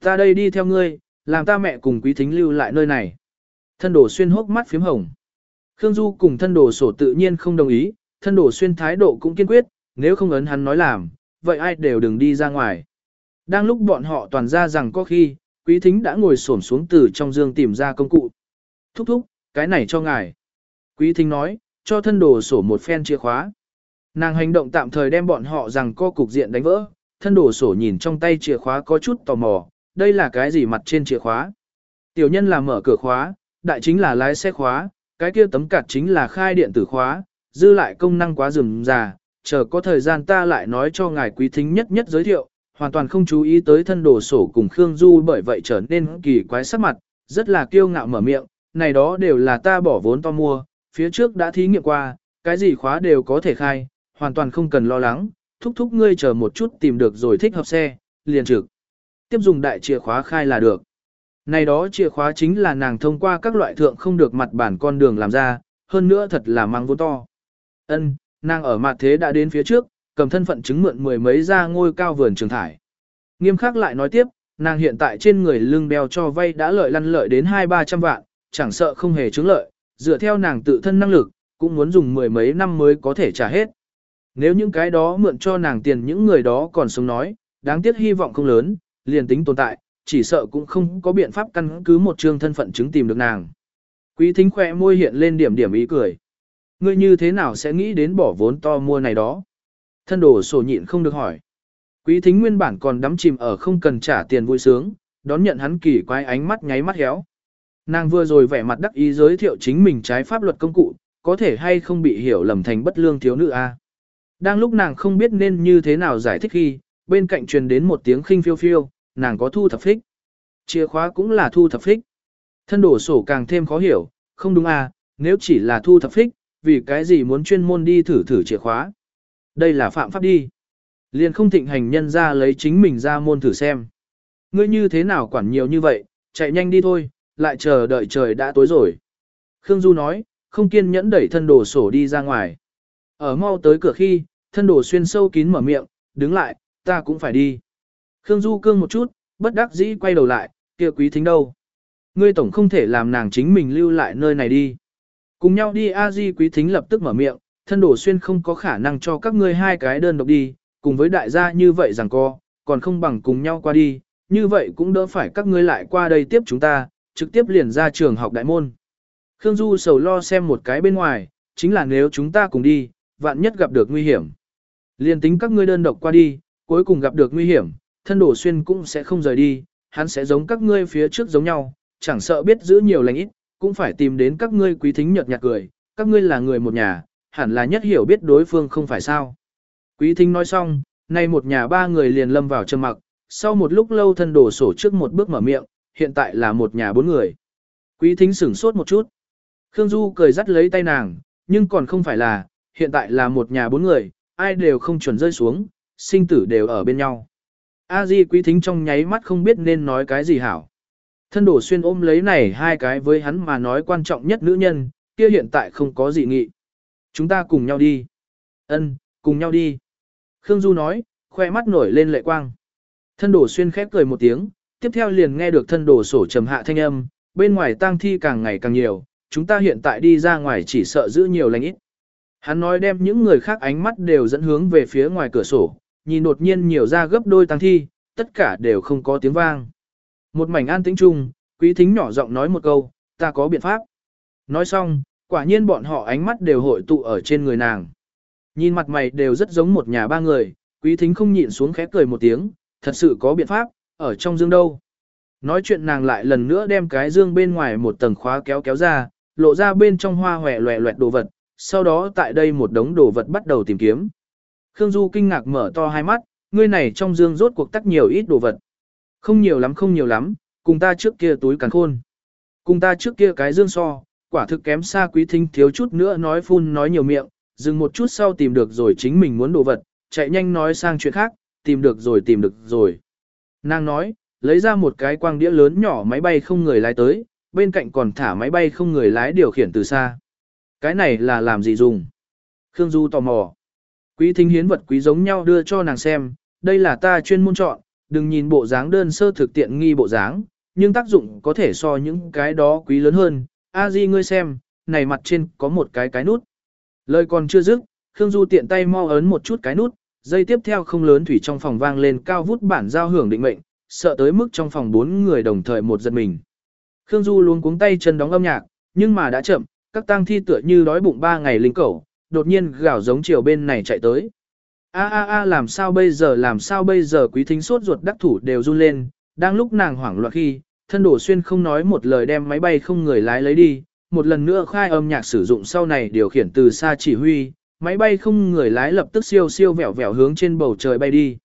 Ta đây đi theo ngươi, làm ta mẹ cùng quý thính lưu lại nơi này. Thân đồ xuyên hốc mắt phím hồng. Khương Du cùng thân đồ sổ tự nhiên không đồng ý, thân đồ xuyên thái độ cũng kiên quyết, nếu không ấn hắn nói làm, vậy ai đều đừng đi ra ngoài. Đang lúc bọn họ toàn ra rằng có khi, quý thính đã ngồi xổm xuống từ trong dương tìm ra công cụ. Thúc thúc, cái này cho ngài. Quý thính nói, cho thân đồ sổ một phen chìa khóa. Nàng hành động tạm thời đem bọn họ rằng co cục diện đánh vỡ, thân đồ sổ nhìn trong tay chìa khóa có chút tò mò, đây là cái gì mặt trên chìa khóa. Tiểu nhân là mở cửa khóa, đại chính là lái xe khóa, cái kia tấm cạt chính là khai điện tử khóa, dư lại công năng quá rườm rà, chờ có thời gian ta lại nói cho ngài quý thính nhất nhất giới thiệu, hoàn toàn không chú ý tới thân đồ sổ cùng Khương Du bởi vậy trở nên kỳ quái sắc mặt, rất là kiêu ngạo mở miệng, này đó đều là ta bỏ vốn to mua, phía trước đã thí nghiệm qua, cái gì khóa đều có thể khai, hoàn toàn không cần lo lắng, thúc thúc ngươi chờ một chút tìm được rồi thích hợp xe, liền trực. Tiếp dùng đại chìa khóa khai là được. Này đó chìa khóa chính là nàng thông qua các loại thượng không được mặt bản con đường làm ra, hơn nữa thật là mang vốn to. Ân, nàng ở mặt thế đã đến phía trước, cầm thân phận chứng mượn mười mấy ra ngôi cao vườn trường thải. Nghiêm khắc lại nói tiếp, nàng hiện tại trên người lưng đeo cho vay đã lợi lăn lợi đến hai ba trăm vạn, chẳng sợ không hề chứng lợi, dựa theo nàng tự thân năng lực, cũng muốn dùng mười mấy năm mới có thể trả hết. Nếu những cái đó mượn cho nàng tiền những người đó còn sống nói, đáng tiếc hy vọng không lớn, liền tính tồn tại, chỉ sợ cũng không có biện pháp căn cứ một chương thân phận chứng tìm được nàng. Quý thính khỏe môi hiện lên điểm điểm ý cười. Ngươi như thế nào sẽ nghĩ đến bỏ vốn to mua này đó? Thân đồ sổ nhịn không được hỏi. Quý thính nguyên bản còn đắm chìm ở không cần trả tiền vui sướng, đón nhận hắn kỳ quái ánh mắt nháy mắt héo. Nàng vừa rồi vẻ mặt đắc ý giới thiệu chính mình trái pháp luật công cụ, có thể hay không bị hiểu lầm thành bất lương thiếu nữ a. Đang lúc nàng không biết nên như thế nào giải thích khi, bên cạnh truyền đến một tiếng khinh phiêu phiêu, nàng có thu thập phích. Chìa khóa cũng là thu thập phích. Thân đổ sổ càng thêm khó hiểu, không đúng à, nếu chỉ là thu thập phích, vì cái gì muốn chuyên môn đi thử thử chìa khóa. Đây là phạm pháp đi. Liền không thịnh hành nhân ra lấy chính mình ra môn thử xem. Ngươi như thế nào quản nhiều như vậy, chạy nhanh đi thôi, lại chờ đợi trời đã tối rồi. Khương Du nói, không kiên nhẫn đẩy thân đồ sổ đi ra ngoài. Ở mau tới cửa khi, thân đồ xuyên sâu kín mở miệng, đứng lại, ta cũng phải đi. Khương Du cương một chút, bất đắc dĩ quay đầu lại, kia quý thính đâu. Ngươi tổng không thể làm nàng chính mình lưu lại nơi này đi. Cùng nhau đi a di quý thính lập tức mở miệng, thân đổ xuyên không có khả năng cho các ngươi hai cái đơn độc đi, cùng với đại gia như vậy rằng co, còn không bằng cùng nhau qua đi, như vậy cũng đỡ phải các ngươi lại qua đây tiếp chúng ta, trực tiếp liền ra trường học đại môn. Khương Du sầu lo xem một cái bên ngoài, chính là nếu chúng ta cùng đi, vạn nhất gặp được nguy hiểm. liền tính các ngươi đơn độc qua đi, cuối cùng gặp được nguy hiểm, thân đổ xuyên cũng sẽ không rời đi, hắn sẽ giống các ngươi phía trước giống nhau, chẳng sợ biết giữ nhiều lành ít, cũng phải tìm đến các ngươi quý thính nhợt nhạt cười, các ngươi là người một nhà, hẳn là nhất hiểu biết đối phương không phải sao. Quý thính nói xong, nay một nhà ba người liền lâm vào trầm mặc, sau một lúc lâu thân đổ sổ trước một bước mở miệng, hiện tại là một nhà bốn người. Quý thính sửng sốt một chút. Khương Du cười dắt lấy tay nàng, nhưng còn không phải là, hiện tại là một nhà bốn người, ai đều không chuẩn rơi xuống, sinh tử đều ở bên nhau. A Di quý thính trong nháy mắt không biết nên nói cái gì hảo. Thân đổ xuyên ôm lấy này hai cái với hắn mà nói quan trọng nhất nữ nhân, kia hiện tại không có gì nghị. Chúng ta cùng nhau đi. Ân, cùng nhau đi. Khương Du nói, khoe mắt nổi lên lệ quang. Thân đổ xuyên khép cười một tiếng, tiếp theo liền nghe được thân đổ sổ trầm hạ thanh âm, bên ngoài tang thi càng ngày càng nhiều, chúng ta hiện tại đi ra ngoài chỉ sợ giữ nhiều lành ít. Hắn nói đem những người khác ánh mắt đều dẫn hướng về phía ngoài cửa sổ, nhìn đột nhiên nhiều ra gấp đôi tăng thi, tất cả đều không có tiếng vang. Một mảnh an tĩnh chung, quý thính nhỏ giọng nói một câu, ta có biện pháp. Nói xong, quả nhiên bọn họ ánh mắt đều hội tụ ở trên người nàng. Nhìn mặt mày đều rất giống một nhà ba người, quý thính không nhịn xuống khẽ cười một tiếng, thật sự có biện pháp, ở trong dương đâu. Nói chuyện nàng lại lần nữa đem cái dương bên ngoài một tầng khóa kéo kéo ra, lộ ra bên trong hoa hòe loẹ loẹt đồ vật, sau đó tại đây một đống đồ vật bắt đầu tìm kiếm. Khương Du kinh ngạc mở to hai mắt, ngươi này trong dương rốt cuộc tắc nhiều ít đồ vật. Không nhiều lắm không nhiều lắm, cùng ta trước kia túi càn khôn. Cùng ta trước kia cái dương so, quả thực kém xa quý thính thiếu chút nữa nói phun nói nhiều miệng, dừng một chút sau tìm được rồi chính mình muốn đồ vật, chạy nhanh nói sang chuyện khác, tìm được rồi tìm được rồi. Nàng nói, lấy ra một cái quang đĩa lớn nhỏ máy bay không người lái tới, bên cạnh còn thả máy bay không người lái điều khiển từ xa. Cái này là làm gì dùng? Khương Du tò mò. Quý thính hiến vật quý giống nhau đưa cho nàng xem, đây là ta chuyên môn chọn, đừng nhìn bộ dáng đơn sơ thực tiện nghi bộ dáng, nhưng tác dụng có thể so những cái đó quý lớn hơn. A Di ngươi xem, này mặt trên có một cái cái nút. Lời còn chưa dứt, Khương Du tiện tay mo ấn một chút cái nút, dây tiếp theo không lớn thủy trong phòng vang lên cao vút bản giao hưởng định mệnh, sợ tới mức trong phòng bốn người đồng thời một giật mình. Khương Du luôn cuống tay chân đóng âm nhạc, nhưng mà đã chậm, các tang thi tựa như đói bụng ba ngày linh cẩu, đột nhiên gào giống chiều bên này chạy tới. A a a làm sao bây giờ làm sao bây giờ? Quý thính sốt ruột đắc thủ đều run lên, đang lúc nàng hoảng loạn khi, thân đổ xuyên không nói một lời đem máy bay không người lái lấy đi, một lần nữa khai âm nhạc sử dụng sau này điều khiển từ xa chỉ huy, máy bay không người lái lập tức siêu siêu vẹo vẹo hướng trên bầu trời bay đi.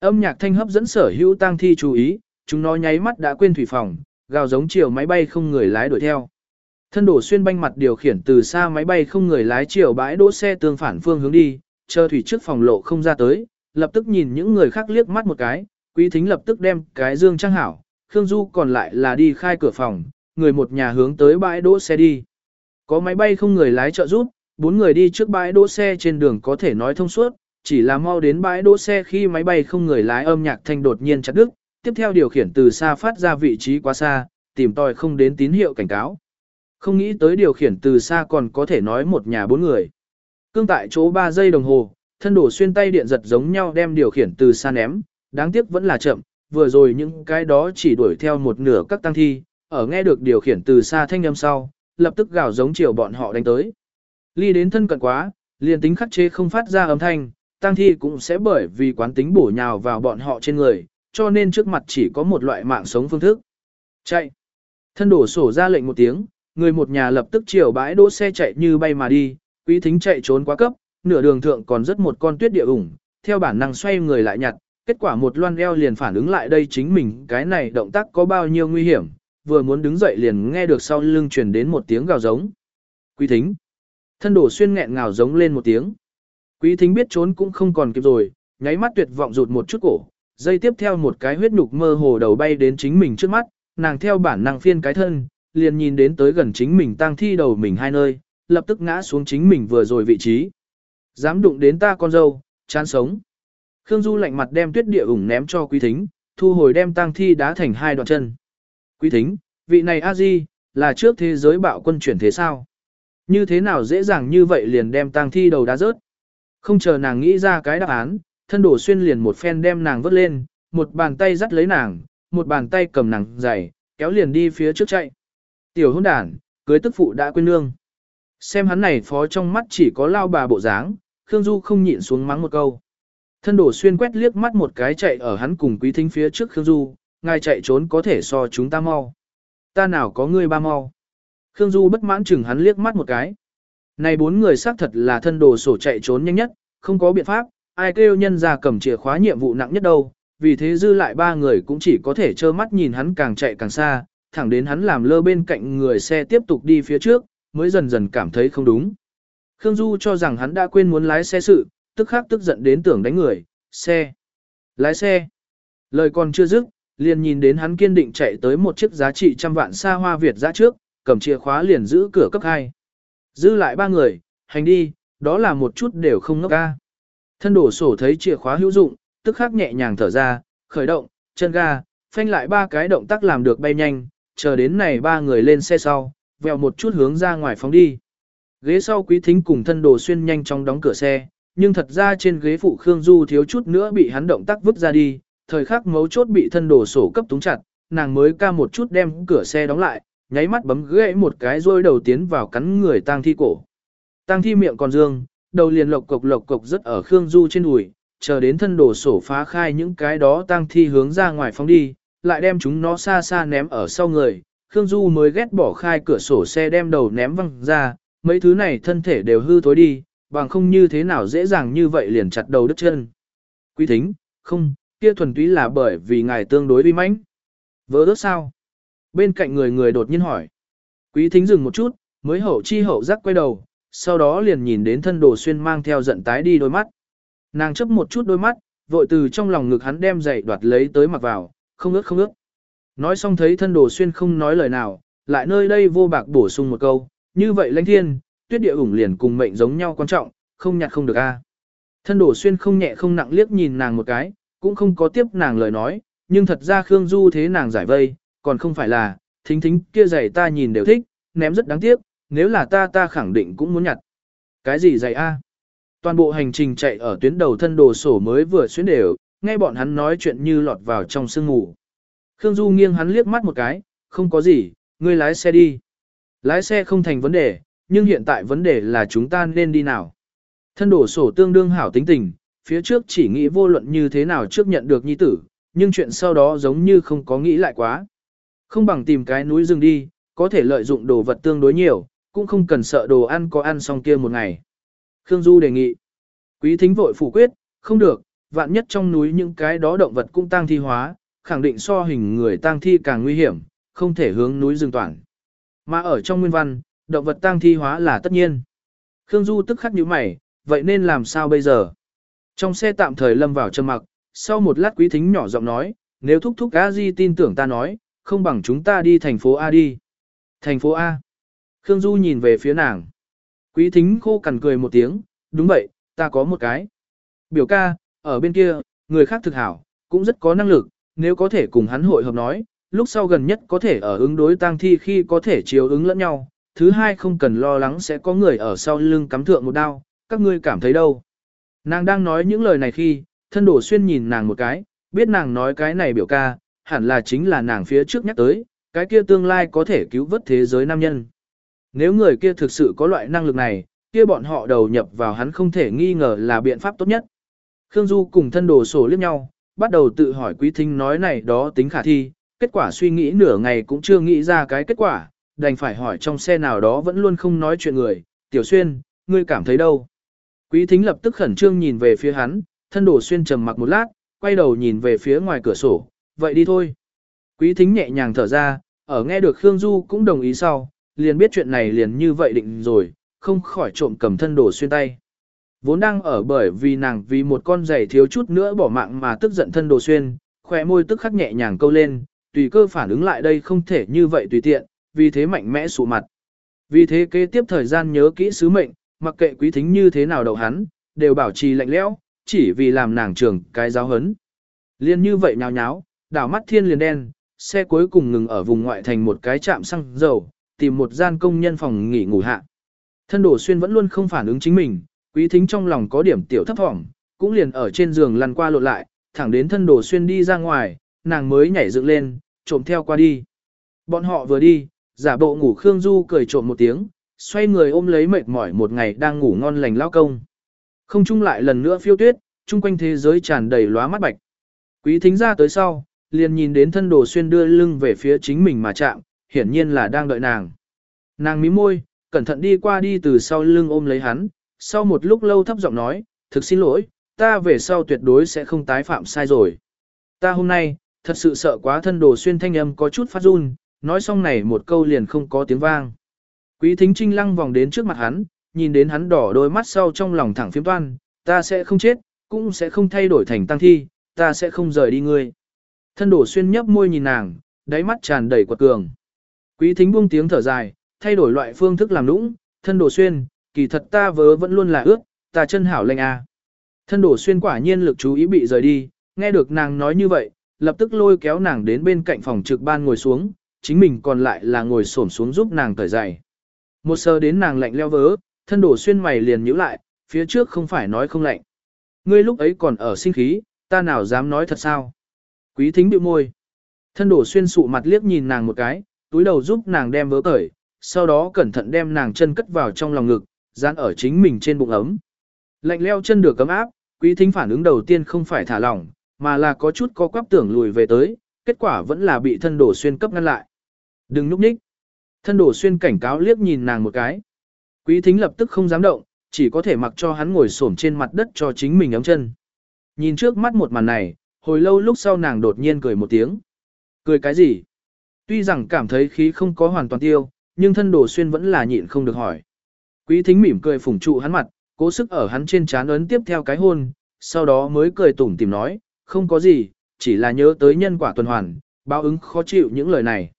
Âm nhạc thanh hấp dẫn sở hữu tang thi chú ý, chúng nó nháy mắt đã quên thủy phòng, gào giống chiều máy bay không người lái đuổi theo. Thân đổ xuyên banh mặt điều khiển từ xa máy bay không người lái chiều bãi đỗ xe tương phản phương hướng đi, chờ thủy trước phòng lộ không ra tới, lập tức nhìn những người khác liếc mắt một cái, quý thính lập tức đem cái dương trang hảo, Khương Du còn lại là đi khai cửa phòng, người một nhà hướng tới bãi đỗ xe đi. Có máy bay không người lái trợ giúp, bốn người đi trước bãi đỗ xe trên đường có thể nói thông suốt, chỉ là mau đến bãi đỗ xe khi máy bay không người lái âm nhạc thanh đột nhiên chặt đứt, tiếp theo điều khiển từ xa phát ra vị trí quá xa, tìm tòi không đến tín hiệu cảnh cáo. Không nghĩ tới điều khiển từ xa còn có thể nói một nhà bốn người. Cương tại chỗ 3 giây đồng hồ, thân đổ xuyên tay điện giật giống nhau đem điều khiển từ xa ném, đáng tiếc vẫn là chậm, vừa rồi những cái đó chỉ đuổi theo một nửa các tăng thi, ở nghe được điều khiển từ xa thanh âm sau, lập tức gào giống chiều bọn họ đánh tới. Ly đến thân cận quá, liền tính khắc chế không phát ra âm thanh, tăng thi cũng sẽ bởi vì quán tính bổ nhào vào bọn họ trên người, cho nên trước mặt chỉ có một loại mạng sống phương thức. Chạy. Thân đổ sổ ra lệnh một tiếng, người một nhà lập tức chiều bãi đỗ xe chạy như bay mà đi, quý thính chạy trốn quá cấp, nửa đường thượng còn rất một con tuyết địa ủng, theo bản năng xoay người lại nhặt, kết quả một loan eo liền phản ứng lại đây chính mình cái này động tác có bao nhiêu nguy hiểm, vừa muốn đứng dậy liền nghe được sau lưng truyền đến một tiếng gào giống. Quý thính. Thân đổ xuyên nghẹn ngào giống lên một tiếng. Quý thính biết trốn cũng không còn kịp rồi, nháy mắt tuyệt vọng rụt một chút cổ, dây tiếp theo một cái huyết nhục mơ hồ đầu bay đến chính mình trước mắt, nàng theo bản năng phiên cái thân, liền nhìn đến tới gần chính mình tang thi đầu mình hai nơi, lập tức ngã xuống chính mình vừa rồi vị trí. Dám đụng đến ta con dâu, chán sống. Khương Du lạnh mặt đem tuyết địa ủng ném cho quý thính, thu hồi đem tang thi đá thành hai đoạn chân. Quý thính, vị này a di là trước thế giới bạo quân chuyển thế sao? Như thế nào dễ dàng như vậy liền đem tang thi đầu đá rớt? Không chờ nàng nghĩ ra cái đáp án, thân đổ xuyên liền một phen đem nàng vớt lên, một bàn tay dắt lấy nàng, một bàn tay cầm nàng giày, kéo liền đi phía trước chạy. Tiểu hôn đàn, cưới tức phụ đã quên nương. Xem hắn này phó trong mắt chỉ có lao bà bộ dáng, Khương Du không nhịn xuống mắng một câu. Thân đổ xuyên quét liếc mắt một cái chạy ở hắn cùng quý thính phía trước Khương Du, ngài chạy trốn có thể so chúng ta mau. Ta nào có ngươi ba mau. Khương Du bất mãn chừng hắn liếc mắt một cái. Này bốn người xác thật là thân đồ sổ chạy trốn nhanh nhất, không có biện pháp, ai kêu nhân ra cầm chìa khóa nhiệm vụ nặng nhất đâu, vì thế dư lại ba người cũng chỉ có thể trơ mắt nhìn hắn càng chạy càng xa, thẳng đến hắn làm lơ bên cạnh người xe tiếp tục đi phía trước, mới dần dần cảm thấy không đúng. Khương Du cho rằng hắn đã quên muốn lái xe sự, tức khắc tức giận đến tưởng đánh người, xe, lái xe. Lời còn chưa dứt, liền nhìn đến hắn kiên định chạy tới một chiếc giá trị trăm vạn xa hoa Việt ra trước, cầm chìa khóa liền giữ cửa cấp 2. Giữ lại ba người, hành đi, đó là một chút đều không ngốc ca. Thân đổ sổ thấy chìa khóa hữu dụng, tức khắc nhẹ nhàng thở ra, khởi động, chân ga, phanh lại ba cái động tác làm được bay nhanh, chờ đến này ba người lên xe sau, vèo một chút hướng ra ngoài phóng đi. Ghế sau quý thính cùng thân đồ xuyên nhanh chóng đóng cửa xe, nhưng thật ra trên ghế phụ Khương Du thiếu chút nữa bị hắn động tác vứt ra đi, thời khắc mấu chốt bị thân đồ sổ cấp túng chặt, nàng mới ca một chút đem cửa xe đóng lại, nháy mắt bấm gãy một cái rôi đầu tiến vào cắn người tang thi cổ. Tang thi miệng còn dương, đầu liền lộc cục lộc cục rất ở Khương Du trên đùi, chờ đến thân đồ sổ phá khai những cái đó tang thi hướng ra ngoài phóng đi, lại đem chúng nó xa xa ném ở sau người. Khương Du mới ghét bỏ khai cửa sổ xe đem đầu ném văng ra, mấy thứ này thân thể đều hư thối đi, bằng không như thế nào dễ dàng như vậy liền chặt đầu đứt chân. Quý thính, không, kia thuần túy là bởi vì ngài tương đối uy mãnh. Vỡ ước sao? Bên cạnh người người đột nhiên hỏi. Quý thính dừng một chút, mới hậu chi hậu giác quay đầu, sau đó liền nhìn đến thân đồ xuyên mang theo giận tái đi đôi mắt. Nàng chấp một chút đôi mắt, vội từ trong lòng ngực hắn đem giày đoạt lấy tới mặc vào, không ước không ước. Nói xong thấy thân đồ xuyên không nói lời nào, lại nơi đây vô bạc bổ sung một câu, như vậy lãnh thiên, tuyết địa ủng liền cùng mệnh giống nhau quan trọng, không nhặt không được a. Thân đồ xuyên không nhẹ không nặng liếc nhìn nàng một cái, cũng không có tiếp nàng lời nói, nhưng thật ra Khương Du thế nàng giải vây, còn không phải là, thính thính kia giày ta nhìn đều thích, ném rất đáng tiếc, nếu là ta ta khẳng định cũng muốn nhặt. Cái gì giày a? Toàn bộ hành trình chạy ở tuyến đầu thân đồ sổ mới vừa xuyến đều, nghe bọn hắn nói chuyện như lọt vào trong sương ngủ. Khương Du nghiêng hắn liếc mắt một cái, không có gì, ngươi lái xe đi. Lái xe không thành vấn đề, nhưng hiện tại vấn đề là chúng ta nên đi nào. Thân đổ sổ tương đương hảo tính tình, phía trước chỉ nghĩ vô luận như thế nào trước nhận được nhi tử, nhưng chuyện sau đó giống như không có nghĩ lại quá. Không bằng tìm cái núi rừng đi, có thể lợi dụng đồ vật tương đối nhiều, cũng không cần sợ đồ ăn có ăn xong kia một ngày. Khương Du đề nghị. Quý thính vội phủ quyết, không được, vạn nhất trong núi những cái đó động vật cũng tăng thi hóa, khẳng định so hình người tang thi càng nguy hiểm, không thể hướng núi rừng toàn. Mà ở trong nguyên văn, động vật tang thi hóa là tất nhiên. Khương Du tức khắc nhíu mày, vậy nên làm sao bây giờ? Trong xe tạm thời lâm vào trầm mặc, sau một lát quý thính nhỏ giọng nói, nếu thúc thúc A Di tin tưởng ta nói, không bằng chúng ta đi thành phố A đi. Thành phố A. Khương Du nhìn về phía nàng. Quý thính khô cằn cười một tiếng, đúng vậy, ta có một cái. Biểu ca, ở bên kia, người khác thực hảo, cũng rất có năng lực, nếu có thể cùng hắn hội hợp nói, lúc sau gần nhất có thể ở ứng đối tang thi khi có thể chiếu ứng lẫn nhau, thứ hai không cần lo lắng sẽ có người ở sau lưng cắm thượng một đao, các ngươi cảm thấy đâu. Nàng đang nói những lời này khi, thân đổ xuyên nhìn nàng một cái, biết nàng nói cái này biểu ca, hẳn là chính là nàng phía trước nhắc tới, cái kia tương lai có thể cứu vớt thế giới nam nhân. Nếu người kia thực sự có loại năng lực này, kia bọn họ đầu nhập vào hắn không thể nghi ngờ là biện pháp tốt nhất. Khương Du cùng thân đồ sổ liếc nhau, bắt đầu tự hỏi quý thính nói này đó tính khả thi, kết quả suy nghĩ nửa ngày cũng chưa nghĩ ra cái kết quả, đành phải hỏi trong xe nào đó vẫn luôn không nói chuyện người, tiểu xuyên, ngươi cảm thấy đâu? Quý thính lập tức khẩn trương nhìn về phía hắn, thân đồ xuyên trầm mặc một lát, quay đầu nhìn về phía ngoài cửa sổ, vậy đi thôi. Quý thính nhẹ nhàng thở ra, ở nghe được Khương Du cũng đồng ý sau, liền biết chuyện này liền như vậy định rồi, không khỏi trộm cầm thân đồ xuyên tay. Vốn đang ở bởi vì nàng vì một con giày thiếu chút nữa bỏ mạng mà tức giận thân đồ xuyên, khỏe môi tức khắc nhẹ nhàng câu lên, tùy cơ phản ứng lại đây không thể như vậy tùy tiện, vì thế mạnh mẽ sụ mặt. Vì thế kế tiếp thời gian nhớ kỹ sứ mệnh, mặc kệ quý thính như thế nào đầu hắn, đều bảo trì lạnh lẽo, chỉ vì làm nàng trưởng cái giáo hấn. Liên như vậy nhào nháo, đảo mắt thiên liền đen, xe cuối cùng ngừng ở vùng ngoại thành một cái trạm xăng dầu, tìm một gian công nhân phòng nghỉ ngủ hạ. Thân đổ xuyên vẫn luôn không phản ứng chính mình, quý thính trong lòng có điểm tiểu thấp thỏm, cũng liền ở trên giường lăn qua lộn lại, thẳng đến thân đồ xuyên đi ra ngoài, nàng mới nhảy dựng lên, trộm theo qua đi. Bọn họ vừa đi, giả bộ ngủ Khương Du cười trộm một tiếng, xoay người ôm lấy mệt mỏi một ngày đang ngủ ngon lành lao công. Không chung lại lần nữa phiêu tuyết, chung quanh thế giới tràn đầy lóa mắt bạch. Quý thính ra tới sau, liền nhìn đến thân đồ xuyên đưa lưng về phía chính mình mà chạm, hiển nhiên là đang đợi nàng. Nàng mím môi, cẩn thận đi qua đi từ sau lưng ôm lấy hắn, sau một lúc lâu thấp giọng nói, thực xin lỗi, ta về sau tuyệt đối sẽ không tái phạm sai rồi. Ta hôm nay, thật sự sợ quá thân đồ xuyên thanh âm có chút phát run, nói xong này một câu liền không có tiếng vang. Quý thính trinh lăng vòng đến trước mặt hắn, nhìn đến hắn đỏ đôi mắt sau trong lòng thẳng phiếm toan, ta sẽ không chết, cũng sẽ không thay đổi thành tăng thi, ta sẽ không rời đi ngươi. Thân đổ xuyên nhấp môi nhìn nàng, đáy mắt tràn đầy quật cường. Quý thính buông tiếng thở dài, thay đổi loại phương thức làm nũng, thân đổ xuyên, kỳ thật ta vớ vẫn luôn là ước, ta chân hảo lệnh à. Thân đổ xuyên quả nhiên lực chú ý bị rời đi, nghe được nàng nói như vậy, lập tức lôi kéo nàng đến bên cạnh phòng trực ban ngồi xuống, chính mình còn lại là ngồi xổm xuống giúp nàng cởi giày. Một sơ đến nàng lạnh leo vớ, thân đổ xuyên mày liền nhíu lại, phía trước không phải nói không lạnh. Ngươi lúc ấy còn ở sinh khí, ta nào dám nói thật sao? Quý thính bĩu môi. Thân đổ xuyên sụ mặt liếc nhìn nàng một cái, túi đầu giúp nàng đem vớ cởi, sau đó cẩn thận đem nàng chân cất vào trong lòng ngực, dán ở chính mình trên bụng ấm. Lạnh leo chân được cấm áp, quý thính phản ứng đầu tiên không phải thả lỏng, mà là có chút có quắp tưởng lùi về tới, kết quả vẫn là bị thân đổ xuyên cấp ngăn lại. Đừng núp nhích. Thân đổ xuyên cảnh cáo liếc nhìn nàng một cái. Quý thính lập tức không dám động, chỉ có thể mặc cho hắn ngồi xổm trên mặt đất cho chính mình ấm chân. Nhìn trước mắt một màn này, hồi lâu lúc sau nàng đột nhiên cười một tiếng. Cười cái gì? Tuy rằng cảm thấy khí không có hoàn toàn tiêu, nhưng thân đồ xuyên vẫn là nhịn không được hỏi. Quý thính mỉm cười phủng trụ hắn mặt, cố sức ở hắn trên trán ấn tiếp theo cái hôn, sau đó mới cười tủm tìm nói, không có gì, chỉ là nhớ tới nhân quả tuần hoàn, báo ứng khó chịu những lời này.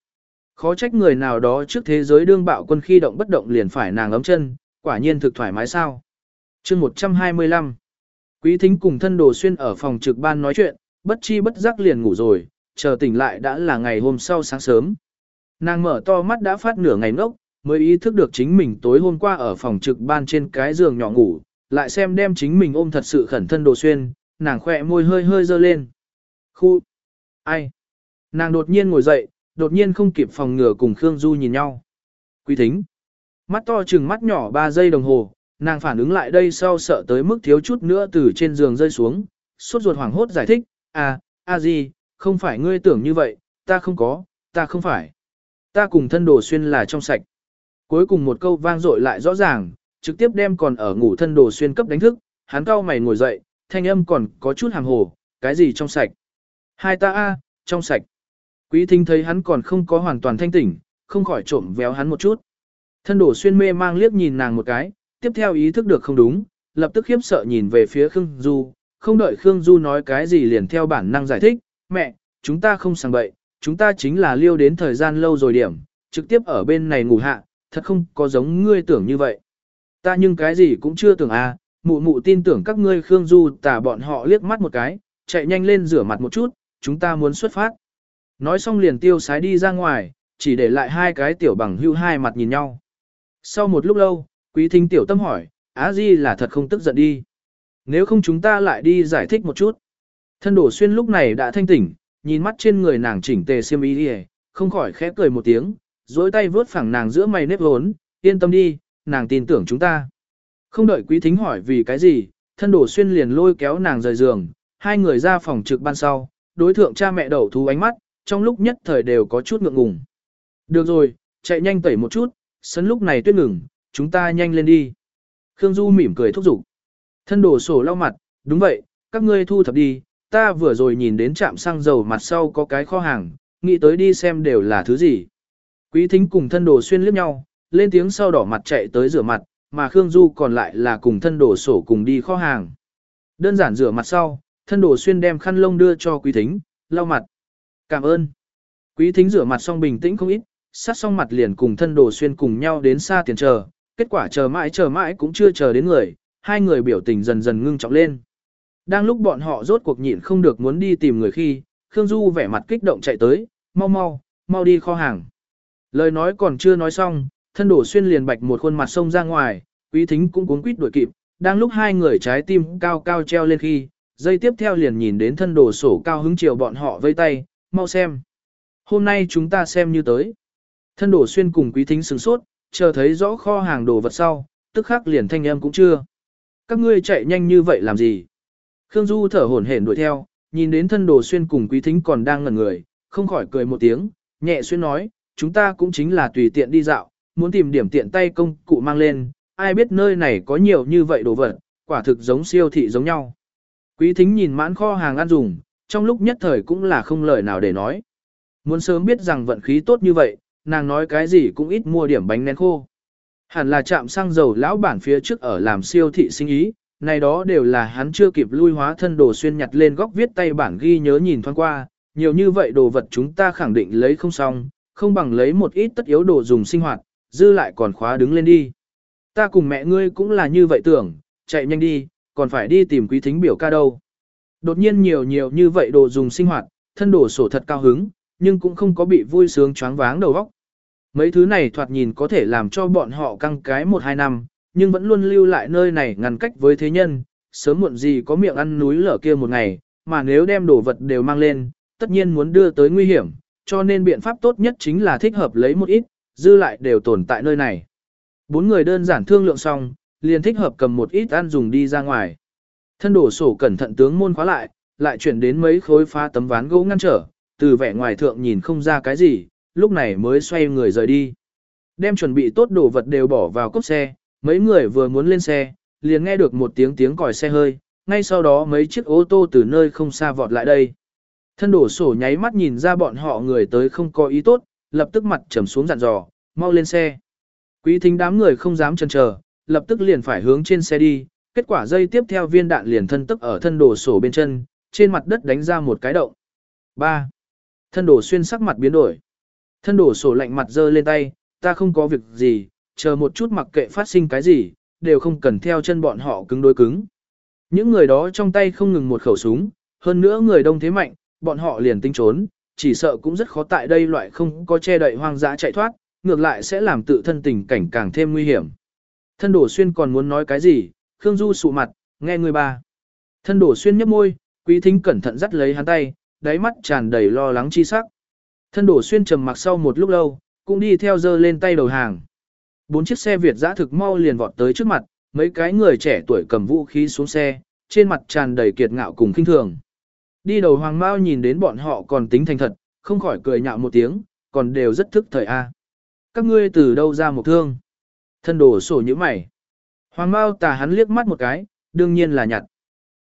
Khó trách người nào đó trước thế giới đương bạo quân khi động bất động liền phải nàng ấm chân, quả nhiên thực thoải mái sao. chương 125 Quý thính cùng thân đồ xuyên ở phòng trực ban nói chuyện, bất chi bất giác liền ngủ rồi, chờ tỉnh lại đã là ngày hôm sau sáng sớm. Nàng mở to mắt đã phát nửa ngày ngốc, mới ý thức được chính mình tối hôm qua ở phòng trực ban trên cái giường nhỏ ngủ, lại xem đem chính mình ôm thật sự khẩn thân đồ xuyên, nàng khỏe môi hơi hơi dơ lên. Khu! Ai? Nàng đột nhiên ngồi dậy, đột nhiên không kịp phòng ngừa cùng Khương Du nhìn nhau. Quý thính! Mắt to chừng mắt nhỏ 3 giây đồng hồ, nàng phản ứng lại đây sau sợ tới mức thiếu chút nữa từ trên giường rơi xuống, suốt ruột hoảng hốt giải thích, à, a à gì, không phải ngươi tưởng như vậy, ta không có, ta không phải. Ta cùng thân đồ xuyên là trong sạch. Cuối cùng một câu vang dội lại rõ ràng, trực tiếp đem còn ở ngủ thân đồ xuyên cấp đánh thức, hắn cao mày ngồi dậy, thanh âm còn có chút hàng hồ, cái gì trong sạch. Hai ta a, trong sạch. Quý thính thấy hắn còn không có hoàn toàn thanh tỉnh, không khỏi trộm véo hắn một chút. Thân đổ xuyên mê mang liếc nhìn nàng một cái, tiếp theo ý thức được không đúng, lập tức khiếp sợ nhìn về phía Khương Du, không đợi Khương Du nói cái gì liền theo bản năng giải thích, mẹ, chúng ta không sang bậy, chúng ta chính là liêu đến thời gian lâu rồi điểm, trực tiếp ở bên này ngủ hạ, thật không có giống ngươi tưởng như vậy. Ta nhưng cái gì cũng chưa tưởng à, mụ mụ tin tưởng các ngươi Khương Du tả bọn họ liếc mắt một cái, chạy nhanh lên rửa mặt một chút, chúng ta muốn xuất phát. Nói xong liền tiêu sái đi ra ngoài, chỉ để lại hai cái tiểu bằng hưu hai mặt nhìn nhau. Sau một lúc lâu, quý thính tiểu tâm hỏi, Á Di là thật không tức giận đi. Nếu không chúng ta lại đi giải thích một chút. Thân đổ xuyên lúc này đã thanh tỉnh, nhìn mắt trên người nàng chỉnh tề xiêm y đi không khỏi khẽ cười một tiếng, dối tay vớt phẳng nàng giữa mày nếp hốn, yên tâm đi, nàng tin tưởng chúng ta. Không đợi quý thính hỏi vì cái gì, thân đổ xuyên liền lôi kéo nàng rời giường, hai người ra phòng trực ban sau, đối thượng cha mẹ đầu thú ánh mắt, trong lúc nhất thời đều có chút ngượng ngùng. Được rồi, chạy nhanh tẩy một chút, sân lúc này tuyết ngừng, chúng ta nhanh lên đi. Khương Du mỉm cười thúc giục. Thân đổ sổ lau mặt, đúng vậy, các ngươi thu thập đi, ta vừa rồi nhìn đến trạm xăng dầu mặt sau có cái kho hàng, nghĩ tới đi xem đều là thứ gì. Quý thính cùng thân đồ xuyên liếc nhau, lên tiếng sau đỏ mặt chạy tới rửa mặt, mà Khương Du còn lại là cùng thân đồ sổ cùng đi kho hàng. Đơn giản rửa mặt sau, thân đồ xuyên đem khăn lông đưa cho quý thính, lau mặt. Cảm ơn. Quý thính rửa mặt xong bình tĩnh không ít, sát xong mặt liền cùng thân đồ xuyên cùng nhau đến xa tiền chờ, kết quả chờ mãi chờ mãi cũng chưa chờ đến người, hai người biểu tình dần dần ngưng trọng lên. Đang lúc bọn họ rốt cuộc nhịn không được muốn đi tìm người khi, Khương Du vẻ mặt kích động chạy tới, mau mau, mau đi kho hàng. Lời nói còn chưa nói xong, thân đổ xuyên liền bạch một khuôn mặt sông ra ngoài, quý thính cũng cuốn quýt đuổi kịp, đang lúc hai người trái tim cao cao treo lên khi, dây tiếp theo liền nhìn đến thân đổ sổ cao hứng chiều bọn họ vây tay, mau xem. Hôm nay chúng ta xem như tới. Thân đổ xuyên cùng quý thính sửng sốt, chờ thấy rõ kho hàng đồ vật sau, tức khắc liền thanh em cũng chưa. Các ngươi chạy nhanh như vậy làm gì? Khương Du thở hổn hển đuổi theo, nhìn đến thân đồ xuyên cùng quý thính còn đang ngẩn người, không khỏi cười một tiếng, nhẹ xuyên nói, chúng ta cũng chính là tùy tiện đi dạo, muốn tìm điểm tiện tay công cụ mang lên, ai biết nơi này có nhiều như vậy đồ vật, quả thực giống siêu thị giống nhau. Quý thính nhìn mãn kho hàng ăn dùng, trong lúc nhất thời cũng là không lời nào để nói. Muốn sớm biết rằng vận khí tốt như vậy, nàng nói cái gì cũng ít mua điểm bánh nén khô. Hẳn là chạm xăng dầu lão bản phía trước ở làm siêu thị sinh ý, này đó đều là hắn chưa kịp lui hóa thân đồ xuyên nhặt lên góc viết tay bản ghi nhớ nhìn thoáng qua, nhiều như vậy đồ vật chúng ta khẳng định lấy không xong, không bằng lấy một ít tất yếu đồ dùng sinh hoạt, dư lại còn khóa đứng lên đi. Ta cùng mẹ ngươi cũng là như vậy tưởng, chạy nhanh đi, còn phải đi tìm quý thính biểu ca đâu. Đột nhiên nhiều nhiều như vậy đồ dùng sinh hoạt, thân đồ sổ thật cao hứng, nhưng cũng không có bị vui sướng choáng váng đầu óc. Mấy thứ này thoạt nhìn có thể làm cho bọn họ căng cái một hai năm, nhưng vẫn luôn lưu lại nơi này ngăn cách với thế nhân, sớm muộn gì có miệng ăn núi lở kia một ngày, mà nếu đem đồ vật đều mang lên, tất nhiên muốn đưa tới nguy hiểm, cho nên biện pháp tốt nhất chính là thích hợp lấy một ít, dư lại đều tồn tại nơi này. Bốn người đơn giản thương lượng xong, liền thích hợp cầm một ít ăn dùng đi ra ngoài. Thân đổ sổ cẩn thận tướng môn khóa lại, lại chuyển đến mấy khối phá tấm ván gỗ ngăn trở, từ vẻ ngoài thượng nhìn không ra cái gì, lúc này mới xoay người rời đi. Đem chuẩn bị tốt đồ vật đều bỏ vào cốc xe, mấy người vừa muốn lên xe, liền nghe được một tiếng tiếng còi xe hơi, ngay sau đó mấy chiếc ô tô từ nơi không xa vọt lại đây. Thân đổ sổ nháy mắt nhìn ra bọn họ người tới không có ý tốt, lập tức mặt trầm xuống dặn dò, mau lên xe. Quý thính đám người không dám chần chờ, lập tức liền phải hướng trên xe đi, kết quả dây tiếp theo viên đạn liền thân tức ở thân đổ sổ bên chân, trên mặt đất đánh ra một cái động. 3. Thân đổ xuyên sắc mặt biến đổi. Thân đổ sổ lạnh mặt giơ lên tay, ta không có việc gì, chờ một chút mặc kệ phát sinh cái gì, đều không cần theo chân bọn họ cứng đối cứng. Những người đó trong tay không ngừng một khẩu súng, hơn nữa người đông thế mạnh, bọn họ liền tinh trốn, chỉ sợ cũng rất khó tại đây loại không có che đậy hoang dã chạy thoát, ngược lại sẽ làm tự thân tình cảnh càng thêm nguy hiểm. Thân đổ xuyên còn muốn nói cái gì, Khương Du sụ mặt, nghe người ba. Thân đổ xuyên nhấp môi, quý thính cẩn thận dắt lấy hắn tay, đáy mắt tràn đầy lo lắng chi sắc. Thân đổ xuyên trầm mặc sau một lúc lâu, cũng đi theo dơ lên tay đầu hàng. Bốn chiếc xe Việt giã thực mau liền vọt tới trước mặt, mấy cái người trẻ tuổi cầm vũ khí xuống xe, trên mặt tràn đầy kiệt ngạo cùng kinh thường. Đi đầu Hoàng Mao nhìn đến bọn họ còn tính thành thật, không khỏi cười nhạo một tiếng, còn đều rất thức thời A. Các ngươi từ đâu ra một thương? Thân đổ sổ như mày. Hoàng Mao tà hắn liếc mắt một cái, đương nhiên là nhặt.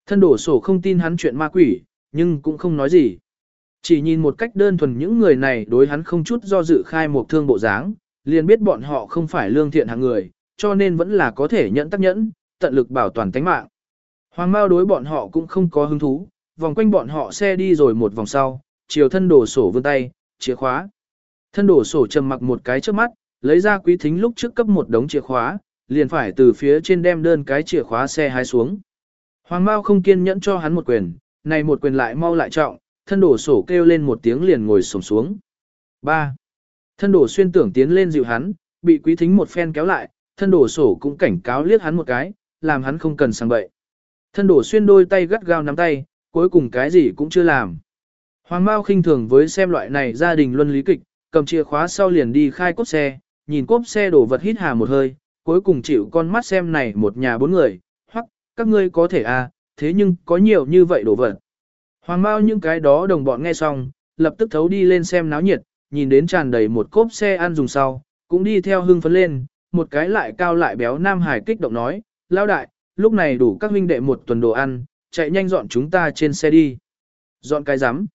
Thân đổ sổ không tin hắn chuyện ma quỷ, nhưng cũng không nói gì. Chỉ nhìn một cách đơn thuần những người này đối hắn không chút do dự khai một thương bộ dáng, liền biết bọn họ không phải lương thiện hạng người, cho nên vẫn là có thể nhận tác nhẫn, tận lực bảo toàn tánh mạng. Hoàng Mao đối bọn họ cũng không có hứng thú, vòng quanh bọn họ xe đi rồi một vòng sau, chiều thân đổ sổ vươn tay, chìa khóa. Thân đổ sổ trầm mặc một cái trước mắt, lấy ra quý thính lúc trước cấp một đống chìa khóa, liền phải từ phía trên đem đơn cái chìa khóa xe hái xuống. Hoàng Mao không kiên nhẫn cho hắn một quyền, này một quyền lại mau lại trọng, thân đổ sổ kêu lên một tiếng liền ngồi xổm xuống. 3. Thân đổ xuyên tưởng tiến lên dịu hắn, bị quý thính một phen kéo lại, thân đổ sổ cũng cảnh cáo liếc hắn một cái, làm hắn không cần sang bậy. Thân đổ xuyên đôi tay gắt gao nắm tay, cuối cùng cái gì cũng chưa làm. Hoàng Mao khinh thường với xem loại này gia đình luân lý kịch, cầm chìa khóa sau liền đi khai cốt xe, nhìn cốp xe đổ vật hít hà một hơi, cuối cùng chịu con mắt xem này một nhà bốn người, hoặc, các ngươi có thể à, thế nhưng có nhiều như vậy đổ vật. Hoàng Mao những cái đó đồng bọn nghe xong, lập tức thấu đi lên xem náo nhiệt, nhìn đến tràn đầy một cốp xe ăn dùng sau, cũng đi theo hưng phấn lên, một cái lại cao lại béo Nam Hải kích động nói, lao đại, lúc này đủ các huynh đệ một tuần đồ ăn, chạy nhanh dọn chúng ta trên xe đi. Dọn cái rắm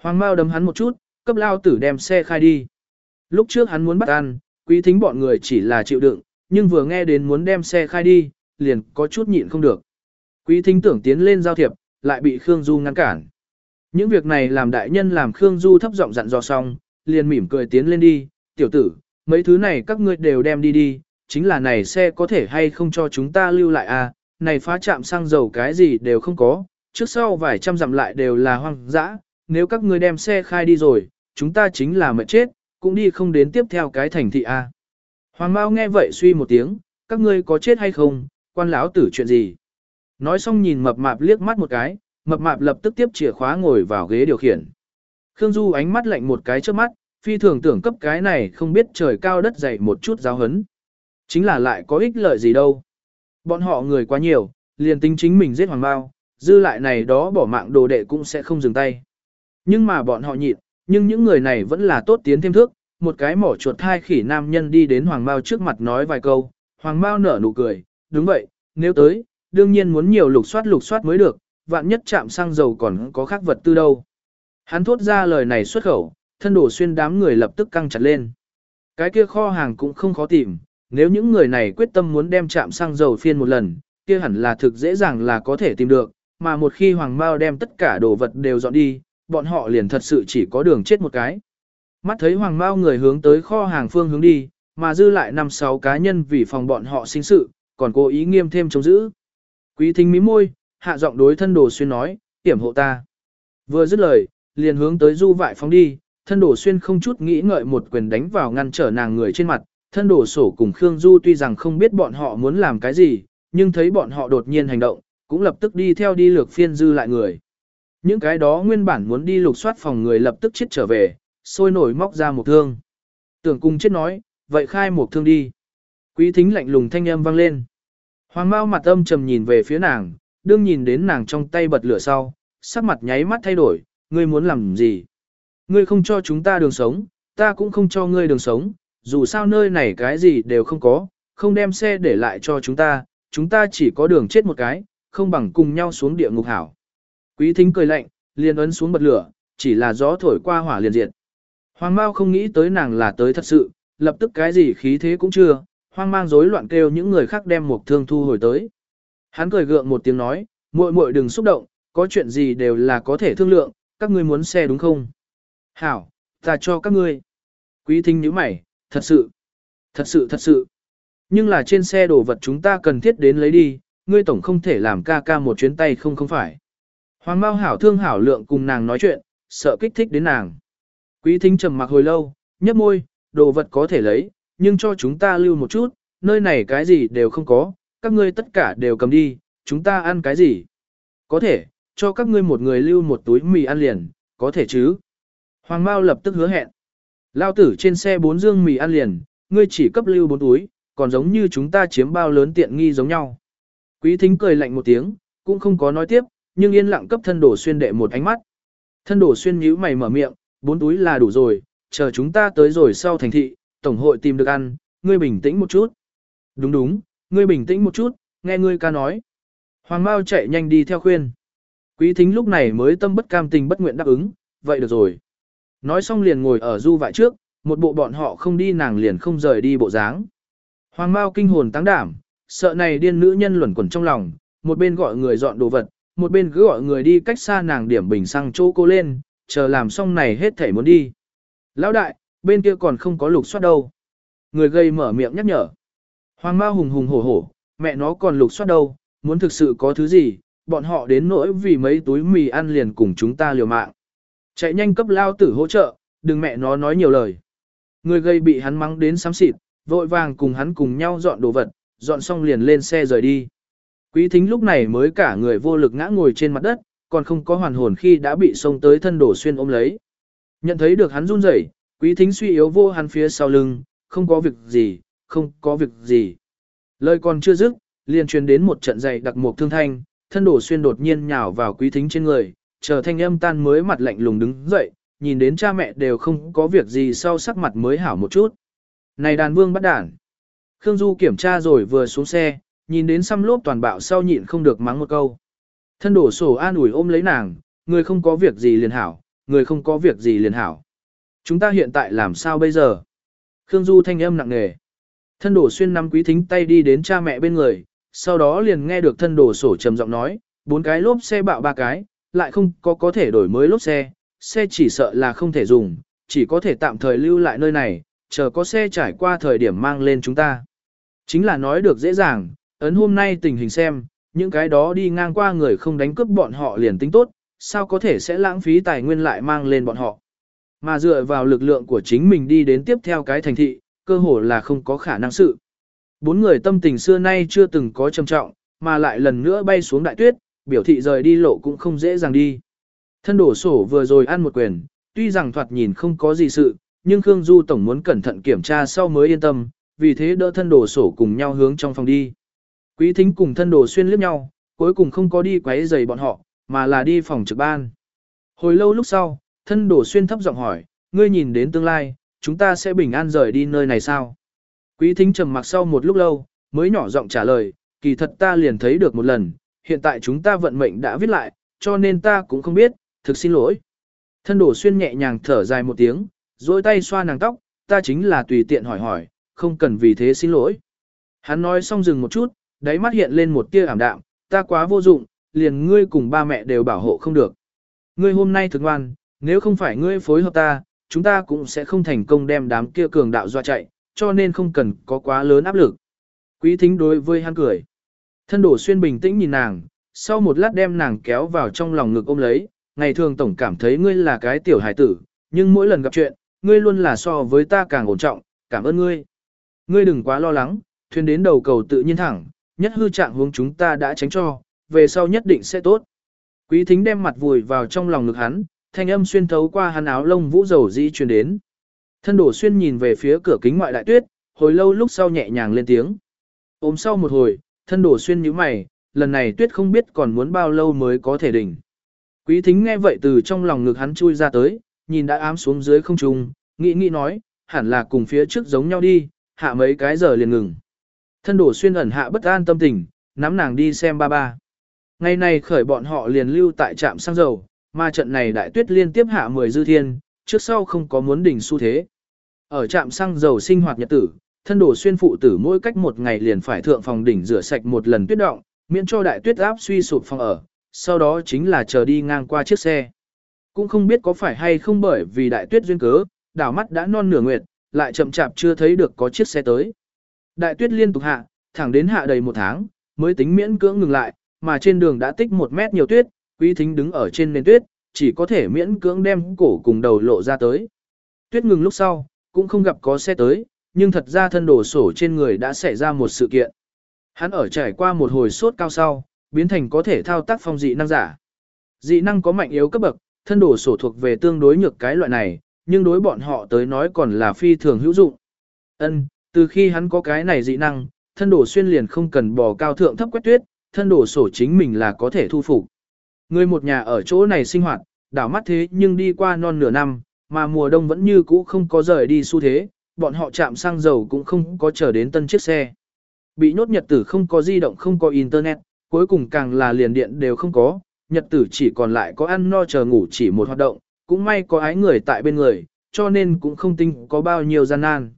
Hoàng Mao đấm hắn một chút, cấp lao tử đem xe khai đi. Lúc trước hắn muốn bắt ăn, quý thính bọn người chỉ là chịu đựng, nhưng vừa nghe đến muốn đem xe khai đi, liền có chút nhịn không được. Quý thính tưởng tiến lên giao thiệp, lại bị Khương Du ngăn cản. Những việc này làm đại nhân làm Khương Du thấp giọng dặn dò xong, liền mỉm cười tiến lên đi, tiểu tử, mấy thứ này các ngươi đều đem đi đi, chính là này xe có thể hay không cho chúng ta lưu lại à, này phá chạm xăng dầu cái gì đều không có, trước sau vài trăm dặm lại đều là hoang dã, nếu các ngươi đem xe khai đi rồi, chúng ta chính là mệt chết, cũng đi không đến tiếp theo cái thành thị a. À. Hoàng Mao nghe vậy suy một tiếng, các ngươi có chết hay không, quan lão tử chuyện gì? Nói xong nhìn mập mạp liếc mắt một cái, mập mạp lập tức tiếp chìa khóa ngồi vào ghế điều khiển. Khương Du ánh mắt lạnh một cái trước mắt, phi thường tưởng cấp cái này không biết trời cao đất dày một chút giáo hấn. Chính là lại có ích lợi gì đâu. Bọn họ người quá nhiều, liền tính chính mình giết hoàng bao, dư lại này đó bỏ mạng đồ đệ cũng sẽ không dừng tay. Nhưng mà bọn họ nhịn, nhưng những người này vẫn là tốt tiến thêm thước, một cái mỏ chuột thai khỉ nam nhân đi đến hoàng bao trước mặt nói vài câu, hoàng bao nở nụ cười, đúng vậy, nếu tới, đương nhiên muốn nhiều lục soát lục soát mới được, vạn nhất chạm xăng dầu còn có khác vật tư đâu. Hắn thốt ra lời này xuất khẩu, thân đổ xuyên đám người lập tức căng chặt lên. Cái kia kho hàng cũng không khó tìm, nếu những người này quyết tâm muốn đem chạm xăng dầu phiên một lần, kia hẳn là thực dễ dàng là có thể tìm được, mà một khi Hoàng Mao đem tất cả đồ vật đều dọn đi, bọn họ liền thật sự chỉ có đường chết một cái. Mắt thấy Hoàng Mao người hướng tới kho hàng phương hướng đi, mà dư lại năm sáu cá nhân vì phòng bọn họ sinh sự, còn cố ý nghiêm thêm chống giữ. Quý thính mí môi, hạ giọng đối thân đồ xuyên nói, tiểm hộ ta. Vừa dứt lời, liền hướng tới du vại phóng đi, thân đồ xuyên không chút nghĩ ngợi một quyền đánh vào ngăn trở nàng người trên mặt, thân đổ sổ cùng Khương Du tuy rằng không biết bọn họ muốn làm cái gì, nhưng thấy bọn họ đột nhiên hành động, cũng lập tức đi theo đi lược phiên dư lại người. Những cái đó nguyên bản muốn đi lục soát phòng người lập tức chết trở về, sôi nổi móc ra một thương. Tưởng cung chết nói, vậy khai một thương đi. Quý thính lạnh lùng thanh âm vang lên. Hoàng Mao mặt âm trầm nhìn về phía nàng, đương nhìn đến nàng trong tay bật lửa sau, sắc mặt nháy mắt thay đổi, ngươi muốn làm gì? Ngươi không cho chúng ta đường sống, ta cũng không cho ngươi đường sống, dù sao nơi này cái gì đều không có, không đem xe để lại cho chúng ta, chúng ta chỉ có đường chết một cái, không bằng cùng nhau xuống địa ngục hảo. Quý thính cười lạnh, liền ấn xuống bật lửa, chỉ là gió thổi qua hỏa liền diệt. Hoàng Mao không nghĩ tới nàng là tới thật sự, lập tức cái gì khí thế cũng chưa, hoang mang rối loạn kêu những người khác đem một thương thu hồi tới. Hắn cười gượng một tiếng nói, muội muội đừng xúc động, có chuyện gì đều là có thể thương lượng, các ngươi muốn xe đúng không? Hảo, ta cho các ngươi. Quý thính nhíu mày, thật sự, thật sự thật sự. Nhưng là trên xe đồ vật chúng ta cần thiết đến lấy đi, ngươi tổng không thể làm ca ca một chuyến tay không không phải. Hoàng Mao hảo thương hảo lượng cùng nàng nói chuyện, sợ kích thích đến nàng. Quý thính trầm mặc hồi lâu, nhấp môi, đồ vật có thể lấy, nhưng cho chúng ta lưu một chút, nơi này cái gì đều không có, các ngươi tất cả đều cầm đi, chúng ta ăn cái gì? Có thể, cho các ngươi một người lưu một túi mì ăn liền, có thể chứ? Hoàng Mao lập tức hứa hẹn. Lao tử trên xe bốn dương mì ăn liền, ngươi chỉ cấp lưu bốn túi, còn giống như chúng ta chiếm bao lớn tiện nghi giống nhau. Quý thính cười lạnh một tiếng, cũng không có nói tiếp, nhưng yên lặng cấp thân đổ xuyên đệ một ánh mắt. Thân đổ xuyên nhíu mày mở miệng, bốn túi là đủ rồi, chờ chúng ta tới rồi sau thành thị, tổng hội tìm được ăn, ngươi bình tĩnh một chút. Đúng đúng, ngươi bình tĩnh một chút, nghe ngươi ca nói. Hoàng Mao chạy nhanh đi theo khuyên. Quý thính lúc này mới tâm bất cam tình bất nguyện đáp ứng, vậy được rồi. Nói xong liền ngồi ở du vại trước, một bộ bọn họ không đi nàng liền không rời đi bộ dáng. Hoàng Mao kinh hồn tăng đảm, sợ này điên nữ nhân luẩn quẩn trong lòng, một bên gọi người dọn đồ vật, một bên cứ gọi người đi cách xa nàng điểm bình xăng chỗ cô lên, chờ làm xong này hết thể muốn đi. Lão đại, bên kia còn không có lục soát đâu. Người gây mở miệng nhắc nhở. Hoàng Mao hùng hùng hổ hổ, mẹ nó còn lục soát đâu, muốn thực sự có thứ gì, bọn họ đến nỗi vì mấy túi mì ăn liền cùng chúng ta liều mạng. Chạy nhanh cấp lao tử hỗ trợ, đừng mẹ nó nói nhiều lời. Người gây bị hắn mắng đến sám xịt, vội vàng cùng hắn cùng nhau dọn đồ vật, dọn xong liền lên xe rời đi. Quý thính lúc này mới cả người vô lực ngã ngồi trên mặt đất, còn không có hoàn hồn khi đã bị xông tới thân đổ xuyên ôm lấy. Nhận thấy được hắn run rẩy, quý thính suy yếu vô hắn phía sau lưng, không có việc gì, không có việc gì. Lời còn chưa dứt, liền truyền đến một trận dày đặc một thương thanh, thân đổ xuyên đột nhiên nhào vào quý thính trên người, chờ thanh âm tan mới mặt lạnh lùng đứng dậy, nhìn đến cha mẹ đều không có việc gì sau sắc mặt mới hảo một chút. Này đàn vương bắt đản. Khương Du kiểm tra rồi vừa xuống xe, nhìn đến xăm lốp toàn bạo sau nhịn không được mắng một câu. Thân đổ sổ an ủi ôm lấy nàng, người không có việc gì liền hảo, người không có việc gì liền hảo. Chúng ta hiện tại làm sao bây giờ? Khương Du thanh âm nặng nề. Thân đổ xuyên nắm quý thính tay đi đến cha mẹ bên người, sau đó liền nghe được thân đổ sổ trầm giọng nói, bốn cái lốp xe bạo ba cái, lại không có có thể đổi mới lốp xe, xe chỉ sợ là không thể dùng, chỉ có thể tạm thời lưu lại nơi này, chờ có xe trải qua thời điểm mang lên chúng ta. Chính là nói được dễ dàng, ấn hôm nay tình hình xem, những cái đó đi ngang qua người không đánh cướp bọn họ liền tính tốt, sao có thể sẽ lãng phí tài nguyên lại mang lên bọn họ. Mà dựa vào lực lượng của chính mình đi đến tiếp theo cái thành thị, cơ hồ là không có khả năng sự. Bốn người tâm tình xưa nay chưa từng có trầm trọng, mà lại lần nữa bay xuống đại tuyết, biểu thị rời đi lộ cũng không dễ dàng đi. Thân đổ sổ vừa rồi ăn một quyền, tuy rằng thoạt nhìn không có gì sự, nhưng Khương Du Tổng muốn cẩn thận kiểm tra sau mới yên tâm, vì thế đỡ thân đồ sổ cùng nhau hướng trong phòng đi. Quý thính cùng thân đồ xuyên liếc nhau, cuối cùng không có đi quấy giày bọn họ, mà là đi phòng trực ban. Hồi lâu lúc sau, thân đồ xuyên thấp giọng hỏi, ngươi nhìn đến tương lai, chúng ta sẽ bình an rời đi nơi này sao? Quý thính trầm mặc sau một lúc lâu, mới nhỏ giọng trả lời, kỳ thật ta liền thấy được một lần, hiện tại chúng ta vận mệnh đã viết lại, cho nên ta cũng không biết, thực xin lỗi. Thân đổ xuyên nhẹ nhàng thở dài một tiếng, dôi tay xoa nàng tóc, ta chính là tùy tiện hỏi hỏi, không cần vì thế xin lỗi. Hắn nói xong dừng một chút, đáy mắt hiện lên một tia ảm đạm, ta quá vô dụng, liền ngươi cùng ba mẹ đều bảo hộ không được. Ngươi hôm nay thực ngoan, nếu không phải ngươi phối hợp ta, chúng ta cũng sẽ không thành công đem đám kia cường đạo dọa chạy, cho nên không cần có quá lớn áp lực. Quý thính đối với hắn cười. Thân đổ xuyên bình tĩnh nhìn nàng, sau một lát đem nàng kéo vào trong lòng ngực ôm lấy, ngày thường tổng cảm thấy ngươi là cái tiểu hải tử, nhưng mỗi lần gặp chuyện, ngươi luôn là so với ta càng ổn trọng, cảm ơn ngươi. Ngươi đừng quá lo lắng, thuyền đến đầu cầu tự nhiên thẳng, nhất hư trạng hướng chúng ta đã tránh cho, về sau nhất định sẽ tốt. Quý thính đem mặt vùi vào trong lòng ngực hắn, thanh âm xuyên thấu qua hắn áo lông vũ dầu dĩ truyền đến. Thân đổ xuyên nhìn về phía cửa kính ngoại đại tuyết, hồi lâu lúc sau nhẹ nhàng lên tiếng. Ôm sau một hồi, thân đổ xuyên nhíu mày, lần này tuyết không biết còn muốn bao lâu mới có thể đỉnh. Quý thính nghe vậy từ trong lòng ngực hắn chui ra tới, nhìn đã ám xuống dưới không trung, nghĩ nghĩ nói, hẳn là cùng phía trước giống nhau đi, hạ mấy cái giờ liền ngừng. Thân đổ xuyên ẩn hạ bất an tâm tình, nắm nàng đi xem ba ba. Ngày này khởi bọn họ liền lưu tại trạm xăng dầu, mà trận này đại tuyết liên tiếp hạ 10 dư thiên, trước sau không có muốn đỉnh xu thế. Ở trạm xăng dầu sinh hoạt nhật tử, thân đổ xuyên phụ tử mỗi cách một ngày liền phải thượng phòng đỉnh rửa sạch một lần tuyết động, miễn cho đại tuyết áp suy sụp phòng ở, sau đó chính là chờ đi ngang qua chiếc xe. Cũng không biết có phải hay không bởi vì đại tuyết duyên cớ, đảo mắt đã non nửa nguyệt, lại chậm chạp chưa thấy được có chiếc xe tới. Đại tuyết liên tục hạ, thẳng đến hạ đầy một tháng, mới tính miễn cưỡng ngừng lại, mà trên đường đã tích một mét nhiều tuyết, quý thính đứng ở trên nền tuyết, chỉ có thể miễn cưỡng đem cổ cùng đầu lộ ra tới. Tuyết ngừng lúc sau, cũng không gặp có xe tới, nhưng thật ra thân đổ sổ trên người đã xảy ra một sự kiện. Hắn ở trải qua một hồi sốt cao sau, biến thành có thể thao tác phong dị năng giả. Dị năng có mạnh yếu cấp bậc, thân đổ sổ thuộc về tương đối nhược cái loại này, nhưng đối bọn họ tới nói còn là phi thường hữu dụng. Ân, từ khi hắn có cái này dị năng, thân đổ xuyên liền không cần bò cao thượng thấp quét tuyết, thân đổ sổ chính mình là có thể thu phục. Người một nhà ở chỗ này sinh hoạt, đảo mắt thế nhưng đi qua non nửa năm, mà mùa đông vẫn như cũ không có rời đi xu thế, bọn họ chạm xăng dầu cũng không có chờ đến tân chiếc xe. Bị nhốt nhật tử không có di động không có internet, cuối cùng càng là liền điện đều không có, nhật tử chỉ còn lại có ăn no chờ ngủ chỉ một hoạt động, cũng may có ái người tại bên người, cho nên cũng không tinh có bao nhiêu gian nan.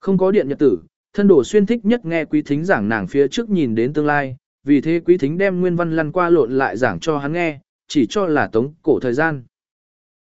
Không có điện nhật tử, thân đổ xuyên thích nhất nghe quý thính giảng nàng phía trước nhìn đến tương lai, vì thế quý thính đem nguyên văn lăn qua lộn lại giảng cho hắn nghe, chỉ cho là tống cổ thời gian.